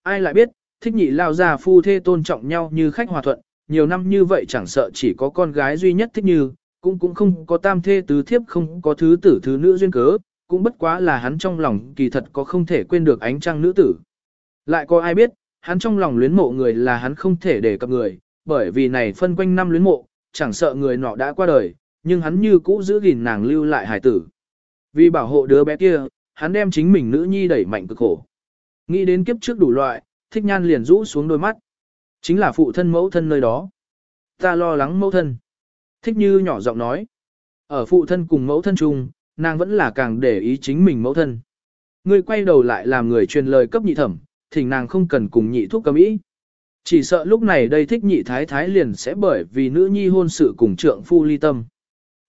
Ai lại biết, thích nhị lao ra phu thê tôn trọng nhau như khách hòa thuận, nhiều năm như vậy chẳng sợ chỉ có con gái duy nhất thích như, cũng cũng không có tam thê tứ thiếp không có thứ tử thứ nữ duyên cớ, cũng bất quá là hắn trong lòng kỳ thật có không thể quên được ánh trăng nữ tử. Lại có ai biết, hắn trong lòng luyến mộ người là hắn không thể để cập người, bởi vì này phân quanh năm luyến mộ, chẳng sợ người nọ đã qua đời, nhưng hắn như cũ giữ gìn nàng lưu lại hải tử. Vì bảo hộ đứa bé kia, hắn đem chính mình nữ nhi đẩy mạnh cực khổ. Nghĩ đến kiếp trước đủ loại, thích nhan liền rũ xuống đôi mắt. Chính là phụ thân mẫu thân nơi đó. Ta lo lắng mẫu thân. Thích như nhỏ giọng nói. Ở phụ thân cùng mẫu thân chung, nàng vẫn là càng để ý chính mình mẫu thân. Người quay đầu lại làm người truyền lời cấp nhị thẩm, thỉnh nàng không cần cùng nhị thuốc cầm ý. Chỉ sợ lúc này đây thích nhị thái thái liền sẽ bởi vì nữ nhi hôn sự cùng trượng phu ly tâm.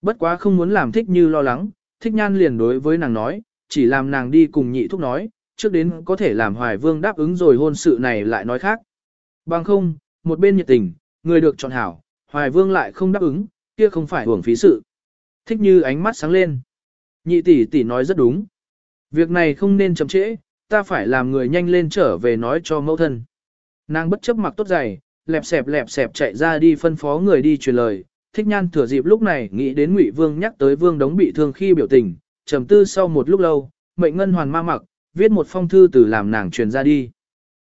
Bất quá không muốn làm thích như lo lắng, thích nhan liền đối với nàng nói, chỉ làm nàng đi cùng nhị thúc nói, trước đến có thể làm hoài vương đáp ứng rồi hôn sự này lại nói khác. Bằng không, một bên nhiệt tình, người được chọn hảo, hoài vương lại không đáp ứng, kia không phải hưởng phí sự. Thích như ánh mắt sáng lên. Nhị tỷ tỷ nói rất đúng. Việc này không nên chậm trễ, ta phải làm người nhanh lên trở về nói cho mẫu thân. Nàng bất chấp mặc tốt giày, lẹp xẹp lẹp xẹp chạy ra đi phân phó người đi truyền lời. Thích nhan thừa dịp lúc này nghĩ đến Ngụy Vương nhắc tới Vương đống bị thương khi biểu tình, trầm tư sau một lúc lâu, mệnh ngân hoàn ma mặc, viết một phong thư từ làm nàng truyền ra đi.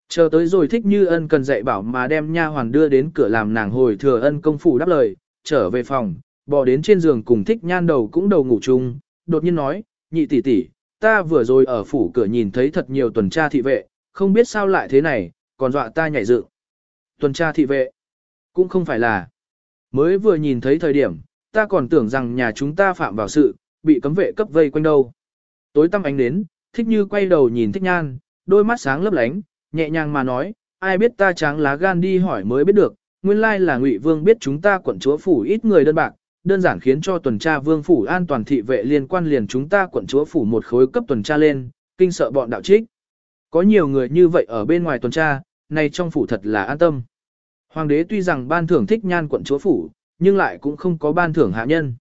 Chờ tới rồi thích như ân cần dạy bảo mà đem nha hoàn đưa đến cửa làm nàng hồi thừa ân công phủ đáp lời, trở về phòng, bỏ đến trên giường cùng thích nhan đầu cũng đầu ngủ chung, đột nhiên nói, nhị tỷ tỷ, ta vừa rồi ở phủ cửa nhìn thấy thật nhiều tuần tra thị vệ, không biết sao lại thế này, còn dọa ta nhảy dựng. Tuần tra thị vệ, cũng không phải là. Mới vừa nhìn thấy thời điểm, ta còn tưởng rằng nhà chúng ta phạm vào sự, bị cấm vệ cấp vây quanh đâu. Tối tăm ánh đến, thích như quay đầu nhìn thích nhan, đôi mắt sáng lấp lánh, nhẹ nhàng mà nói, ai biết ta tráng lá gan đi hỏi mới biết được, nguyên lai là ngụy vương biết chúng ta quận chúa phủ ít người đơn bạc, đơn giản khiến cho tuần tra vương phủ an toàn thị vệ liên quan liền chúng ta quận chúa phủ một khối cấp tuần tra lên, kinh sợ bọn đạo trích. Có nhiều người như vậy ở bên ngoài tuần tra, này trong phủ thật là an tâm. Hoàng đế tuy rằng ban thưởng thích nhan quận chúa phủ, nhưng lại cũng không có ban thưởng hạ nhân.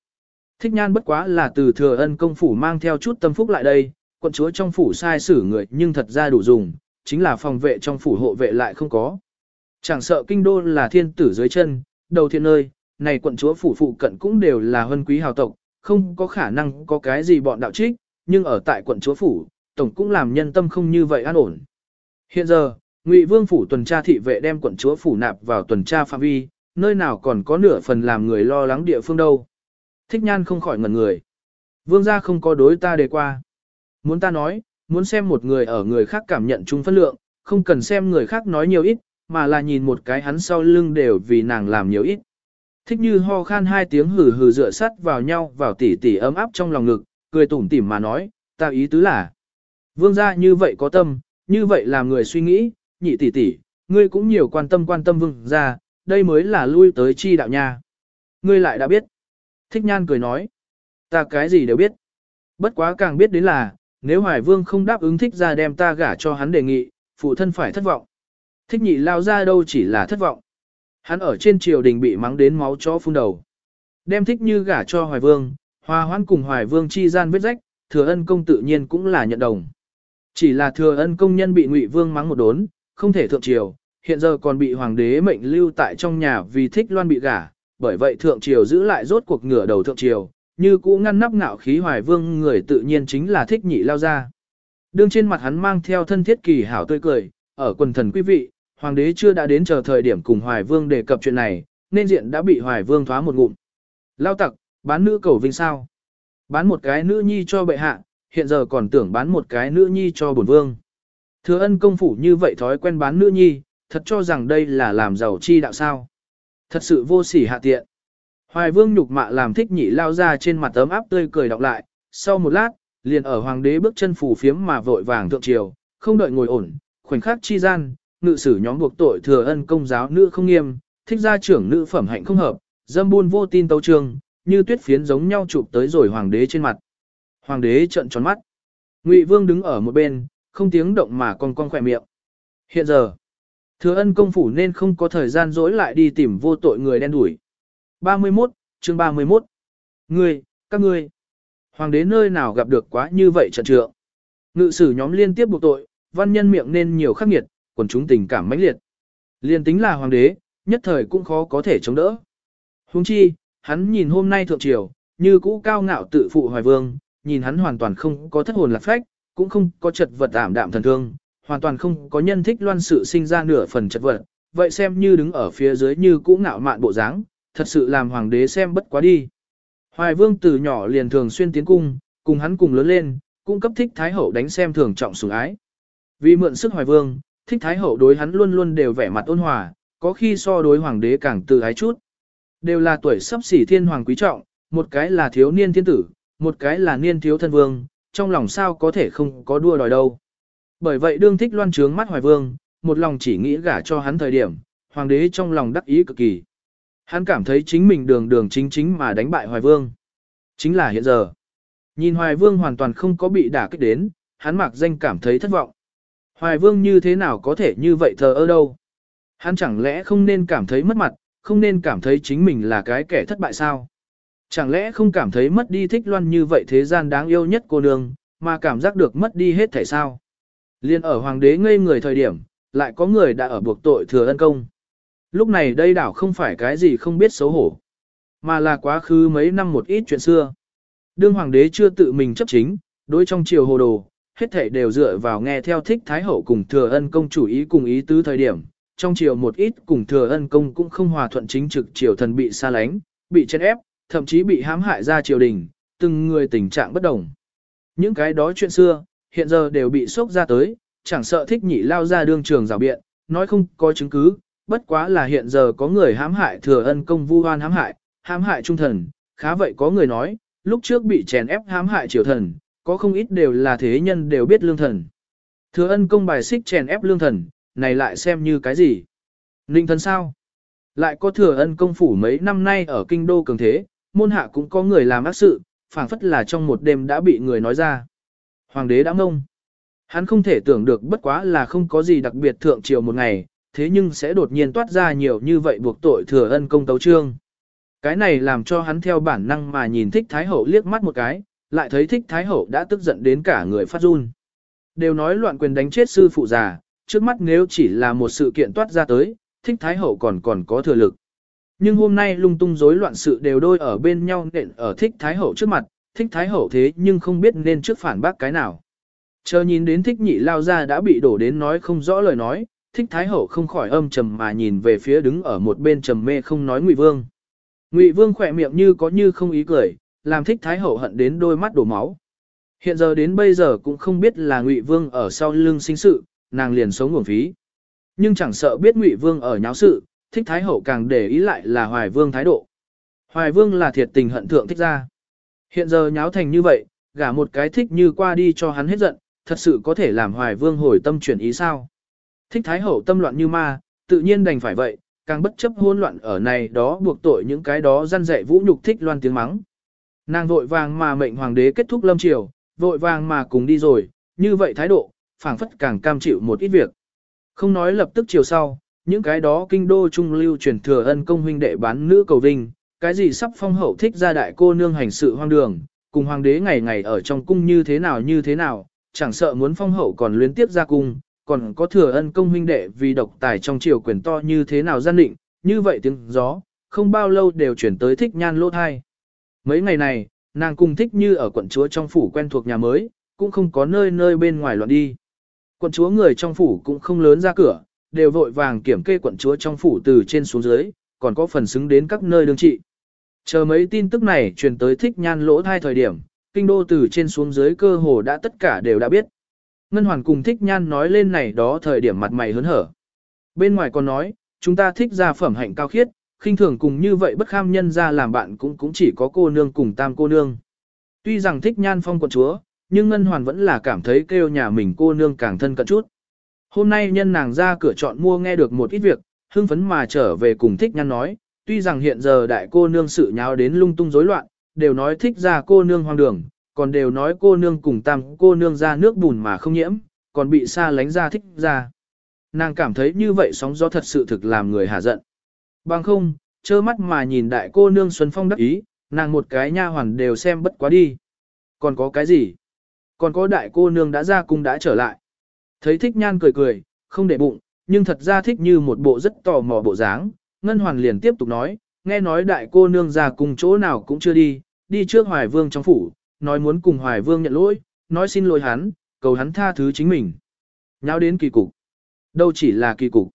Thích nhan bất quá là từ thừa ân công phủ mang theo chút tâm phúc lại đây, quận chúa trong phủ sai xử người nhưng thật ra đủ dùng, chính là phòng vệ trong phủ hộ vệ lại không có. Chẳng sợ kinh đô là thiên tử dưới chân, đầu thiên nơi, này quận chúa phủ phụ cận cũng đều là huân quý hào tộc, không có khả năng có cái gì bọn đạo trích, nhưng ở tại quận chúa phủ, tổng cũng làm nhân tâm không như vậy an ổn. Hiện giờ, Ngụy Vương phủ tuần tra thị vệ đem quận chúa phủ nạp vào tuần tra phạm vi, nơi nào còn có nửa phần làm người lo lắng địa phương đâu. Thích nhan không khỏi ngẩn người. Vương gia không có đối ta đề qua. Muốn ta nói, muốn xem một người ở người khác cảm nhận chung phân lượng, không cần xem người khác nói nhiều ít, mà là nhìn một cái hắn sau lưng đều vì nàng làm nhiều ít. Thích như ho khan hai tiếng hừ hừ dựa sắt vào nhau vào tỉ tỉ ấm áp trong lòng ngực, cười tủm tỉm mà nói, ta ý tứ là. Vương gia như vậy có tâm, như vậy làm người suy nghĩ, nhị tỷ tỷ, ngươi cũng nhiều quan tâm quan tâm vương gia, đây mới là lui tới chi đạo nha. Ngươi lại đã biết. Thích nhan cười nói, ta cái gì đều biết. Bất quá càng biết đến là, nếu Hoài Vương không đáp ứng thích ra đem ta gả cho hắn đề nghị, phụ thân phải thất vọng. Thích nhị lao ra đâu chỉ là thất vọng. Hắn ở trên triều đình bị mắng đến máu chó phun đầu. Đem thích như gả cho Hoài Vương, hòa hoãn cùng Hoài Vương chi gian vết rách, thừa ân công tự nhiên cũng là nhận đồng. Chỉ là thừa ân công nhân bị Ngụy Vương mắng một đốn, không thể thượng triều, hiện giờ còn bị hoàng đế mệnh lưu tại trong nhà vì thích loan bị gả, bởi vậy thượng triều giữ lại rốt cuộc ngửa đầu thượng triều, như cũ ngăn nắp ngạo khí hoài vương người tự nhiên chính là thích nhị lao ra. Đương trên mặt hắn mang theo thân thiết kỳ hảo tươi cười, ở quần thần quý vị, hoàng đế chưa đã đến chờ thời điểm cùng hoài vương đề cập chuyện này, nên diện đã bị hoài vương thoá một ngụm. Lao tặc, bán nữ cầu vinh sao. Bán một cái nữ nhi cho bệ hạ, hiện giờ còn tưởng bán một cái nữ nhi cho bổn vương. Thừa ân công phủ như vậy thói quen bán nữ nhi, thật cho rằng đây là làm giàu chi đạo sao. Thật sự vô sỉ hạ tiện. Hoài vương nhục mạ làm thích nhị lao ra trên mặt ấm áp tươi cười đọc lại, sau một lát, liền ở hoàng đế bước chân phủ phiếm mà vội vàng thượng triều, không đợi ngồi ổn, khoảnh khắc chi gian, ngự sử nhóm buộc tội thừa ân công giáo nữ không nghiêm, thích gia trưởng nữ phẩm hạnh không hợp, dâm buôn vô tin tấu trương, như tuyết phiến giống nhau chụp tới rồi hoàng đế trên mặt. Hoàng đế trợn tròn mắt. Ngụy vương đứng ở một bên, không tiếng động mà con con khỏe miệng. Hiện giờ, thừa ân công phủ nên không có thời gian dỗi lại đi tìm vô tội người đen đuổi. 31, chương 31. Ngươi, các ngươi. Hoàng đế nơi nào gặp được quá như vậy trận trượng. Ngự sử nhóm liên tiếp buộc tội, văn nhân miệng nên nhiều khắc nghiệt, quần chúng tình cảm mãnh liệt. Liên tính là hoàng đế, nhất thời cũng khó có thể chống đỡ. Huống chi, hắn nhìn hôm nay thượng triều, như cũ cao ngạo tự phụ hoài vương, nhìn hắn hoàn toàn không có thất hồn lạc phách, cũng không có chật vật ảm đạm thần thương, hoàn toàn không có nhân thích loan sự sinh ra nửa phần chật vật, vậy xem như đứng ở phía dưới như cũ ngạo mạn bộ dáng, thật sự làm hoàng đế xem bất quá đi. Hoài vương từ nhỏ liền thường xuyên tiến cung, cùng hắn cùng lớn lên, cung cấp thích thái hậu đánh xem thường trọng sủng ái. Vì mượn sức hoài vương, thích thái hậu đối hắn luôn luôn đều vẻ mặt ôn hòa, có khi so đối hoàng đế càng tự ái chút. Đều là tuổi sắp xỉ thiên hoàng quý trọng, một cái là thiếu niên thiên tử, một cái là niên thiếu thân vương, trong lòng sao có thể không có đua đòi đâu. Bởi vậy đương thích loan trướng mắt hoài vương, một lòng chỉ nghĩ gả cho hắn thời điểm, hoàng đế trong lòng đắc ý cực kỳ. Hắn cảm thấy chính mình đường đường chính chính mà đánh bại Hoài Vương. Chính là hiện giờ. Nhìn Hoài Vương hoàn toàn không có bị đả kích đến, hắn mặc danh cảm thấy thất vọng. Hoài Vương như thế nào có thể như vậy thờ ơ đâu. Hắn chẳng lẽ không nên cảm thấy mất mặt, không nên cảm thấy chính mình là cái kẻ thất bại sao? Chẳng lẽ không cảm thấy mất đi thích loan như vậy thế gian đáng yêu nhất cô nương, mà cảm giác được mất đi hết thể sao? Liên ở hoàng đế ngây người thời điểm, lại có người đã ở buộc tội thừa ân công. Lúc này đây đảo không phải cái gì không biết xấu hổ, mà là quá khứ mấy năm một ít chuyện xưa. Đương hoàng đế chưa tự mình chấp chính, đối trong triều hồ đồ, hết thảy đều dựa vào nghe theo thích thái hậu cùng thừa ân công chủ ý cùng ý tứ thời điểm. Trong triều một ít cùng thừa ân công cũng không hòa thuận chính trực triều thần bị xa lánh, bị chen ép, thậm chí bị hãm hại ra triều đình, từng người tình trạng bất đồng. Những cái đó chuyện xưa, hiện giờ đều bị sốc ra tới, chẳng sợ thích nhị lao ra đương trường rào biện, nói không có chứng cứ, bất quá là hiện giờ có người hãm hại thừa ân công vu hoan hãm hại, hãm hại trung thần, khá vậy có người nói, lúc trước bị chèn ép hãm hại triều thần, có không ít đều là thế nhân đều biết lương thần. Thừa ân công bài xích chèn ép lương thần, này lại xem như cái gì? Ninh thần sao? Lại có thừa ân công phủ mấy năm nay ở kinh đô cường thế, môn hạ cũng có người làm ác sự, phảng phất là trong một đêm đã bị người nói ra. Hoàng đế đã ngông. Hắn không thể tưởng được bất quá là không có gì đặc biệt thượng triều một ngày, thế nhưng sẽ đột nhiên toát ra nhiều như vậy buộc tội thừa ân công tấu trương. Cái này làm cho hắn theo bản năng mà nhìn thích Thái Hậu liếc mắt một cái, lại thấy thích Thái Hậu đã tức giận đến cả người phát run. Đều nói loạn quyền đánh chết sư phụ già, trước mắt nếu chỉ là một sự kiện toát ra tới, thích Thái Hậu còn còn có thừa lực. Nhưng hôm nay lung tung rối loạn sự đều đôi ở bên nhau nện ở thích Thái Hậu trước mặt, thích Thái Hậu thế nhưng không biết nên trước phản bác cái nào. Chờ nhìn đến thích nhị lao ra đã bị đổ đến nói không rõ lời nói, thích Thái Hậu không khỏi âm trầm mà nhìn về phía đứng ở một bên trầm mê không nói Ngụy Vương. Ngụy Vương khỏe miệng như có như không ý cười, làm thích Thái Hậu hận đến đôi mắt đổ máu. Hiện giờ đến bây giờ cũng không biết là Ngụy Vương ở sau lưng sinh sự, nàng liền sống nguồn phí. Nhưng chẳng sợ biết Ngụy Vương ở nháo sự, thích Thái Hậu càng để ý lại là Hoài Vương thái độ. Hoài Vương là thiệt tình hận thượng thích ra. Hiện giờ nháo thành như vậy, gả một cái thích như qua đi cho hắn hết giận, thật sự có thể làm Hoài Vương hồi tâm chuyển ý sao. Thích Thái Hậu tâm loạn như ma, tự nhiên đành phải vậy, càng bất chấp hỗn loạn ở này đó buộc tội những cái đó gian dạy vũ nhục thích loan tiếng mắng. Nàng vội vàng mà mệnh hoàng đế kết thúc lâm triều, vội vàng mà cùng đi rồi, như vậy thái độ, phảng phất càng cam chịu một ít việc. Không nói lập tức chiều sau, những cái đó kinh đô trung lưu truyền thừa ân công huynh đệ bán nữ cầu vinh, cái gì sắp phong hậu thích ra đại cô nương hành sự hoang đường, cùng hoàng đế ngày ngày ở trong cung như thế nào như thế nào, chẳng sợ muốn phong hậu còn luyến tiếp ra cung, còn có thừa ân công huynh đệ vì độc tài trong triều quyền to như thế nào gian định, như vậy tiếng gió, không bao lâu đều chuyển tới thích nhan lỗ thai. Mấy ngày này, nàng cùng thích như ở quận chúa trong phủ quen thuộc nhà mới, cũng không có nơi nơi bên ngoài loạn đi. Quận chúa người trong phủ cũng không lớn ra cửa, đều vội vàng kiểm kê quận chúa trong phủ từ trên xuống dưới, còn có phần xứng đến các nơi đương trị. Chờ mấy tin tức này truyền tới thích nhan lỗ thai thời điểm, kinh đô từ trên xuống dưới cơ hồ đã tất cả đều đã biết. Ngân Hoàn cùng thích nhan nói lên này đó thời điểm mặt mày hớn hở. Bên ngoài còn nói, chúng ta thích gia phẩm hạnh cao khiết, khinh thường cùng như vậy bất kham nhân ra làm bạn cũng cũng chỉ có cô nương cùng tam cô nương. Tuy rằng thích nhan phong quận chúa, nhưng Ngân Hoàn vẫn là cảm thấy kêu nhà mình cô nương càng thân cận chút. Hôm nay nhân nàng ra cửa chọn mua nghe được một ít việc, hưng phấn mà trở về cùng thích nhan nói, tuy rằng hiện giờ đại cô nương sự nháo đến lung tung rối loạn, đều nói thích ra cô nương hoang đường, còn đều nói cô nương cùng tam cô nương ra nước bùn mà không nhiễm, còn bị xa lánh ra thích ra. Nàng cảm thấy như vậy sóng gió thật sự thực làm người hà giận. Bằng không, trơ mắt mà nhìn đại cô nương Xuân Phong đắc ý, nàng một cái nha hoàn đều xem bất quá đi. Còn có cái gì? Còn có đại cô nương đã ra cung đã trở lại. Thấy thích nhan cười cười, không để bụng, nhưng thật ra thích như một bộ rất tò mò bộ dáng. Ngân Hoàn liền tiếp tục nói, nghe nói đại cô nương ra cùng chỗ nào cũng chưa đi, đi trước Hoài Vương trong phủ, nói muốn cùng Hoài Vương nhận lỗi, nói xin lỗi hắn, cầu hắn tha thứ chính mình. Nháo đến kỳ cục. Đâu chỉ là kỳ cục.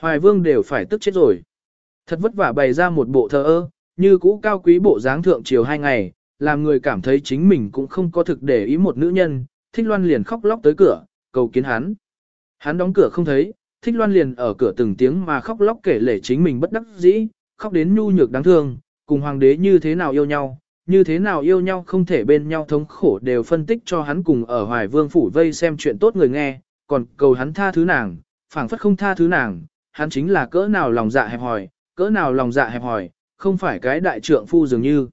Hoài Vương đều phải tức chết rồi. Thật vất vả bày ra một bộ thơ ơ, như cũ cao quý bộ dáng thượng chiều hai ngày, làm người cảm thấy chính mình cũng không có thực để ý một nữ nhân, thích loan liền khóc lóc tới cửa, cầu kiến hắn. Hắn đóng cửa không thấy, thích loan liền ở cửa từng tiếng mà khóc lóc kể lể chính mình bất đắc dĩ, khóc đến nhu nhược đáng thương, cùng hoàng đế như thế nào yêu nhau, như thế nào yêu nhau không thể bên nhau thống khổ đều phân tích cho hắn cùng ở hoài vương phủ vây xem chuyện tốt người nghe, còn cầu hắn tha thứ nàng, phảng phất không tha thứ nàng, hắn chính là cỡ nào lòng dạ hẹp hòi, cỡ nào lòng dạ hẹp hòi, không phải cái đại trượng phu dường như.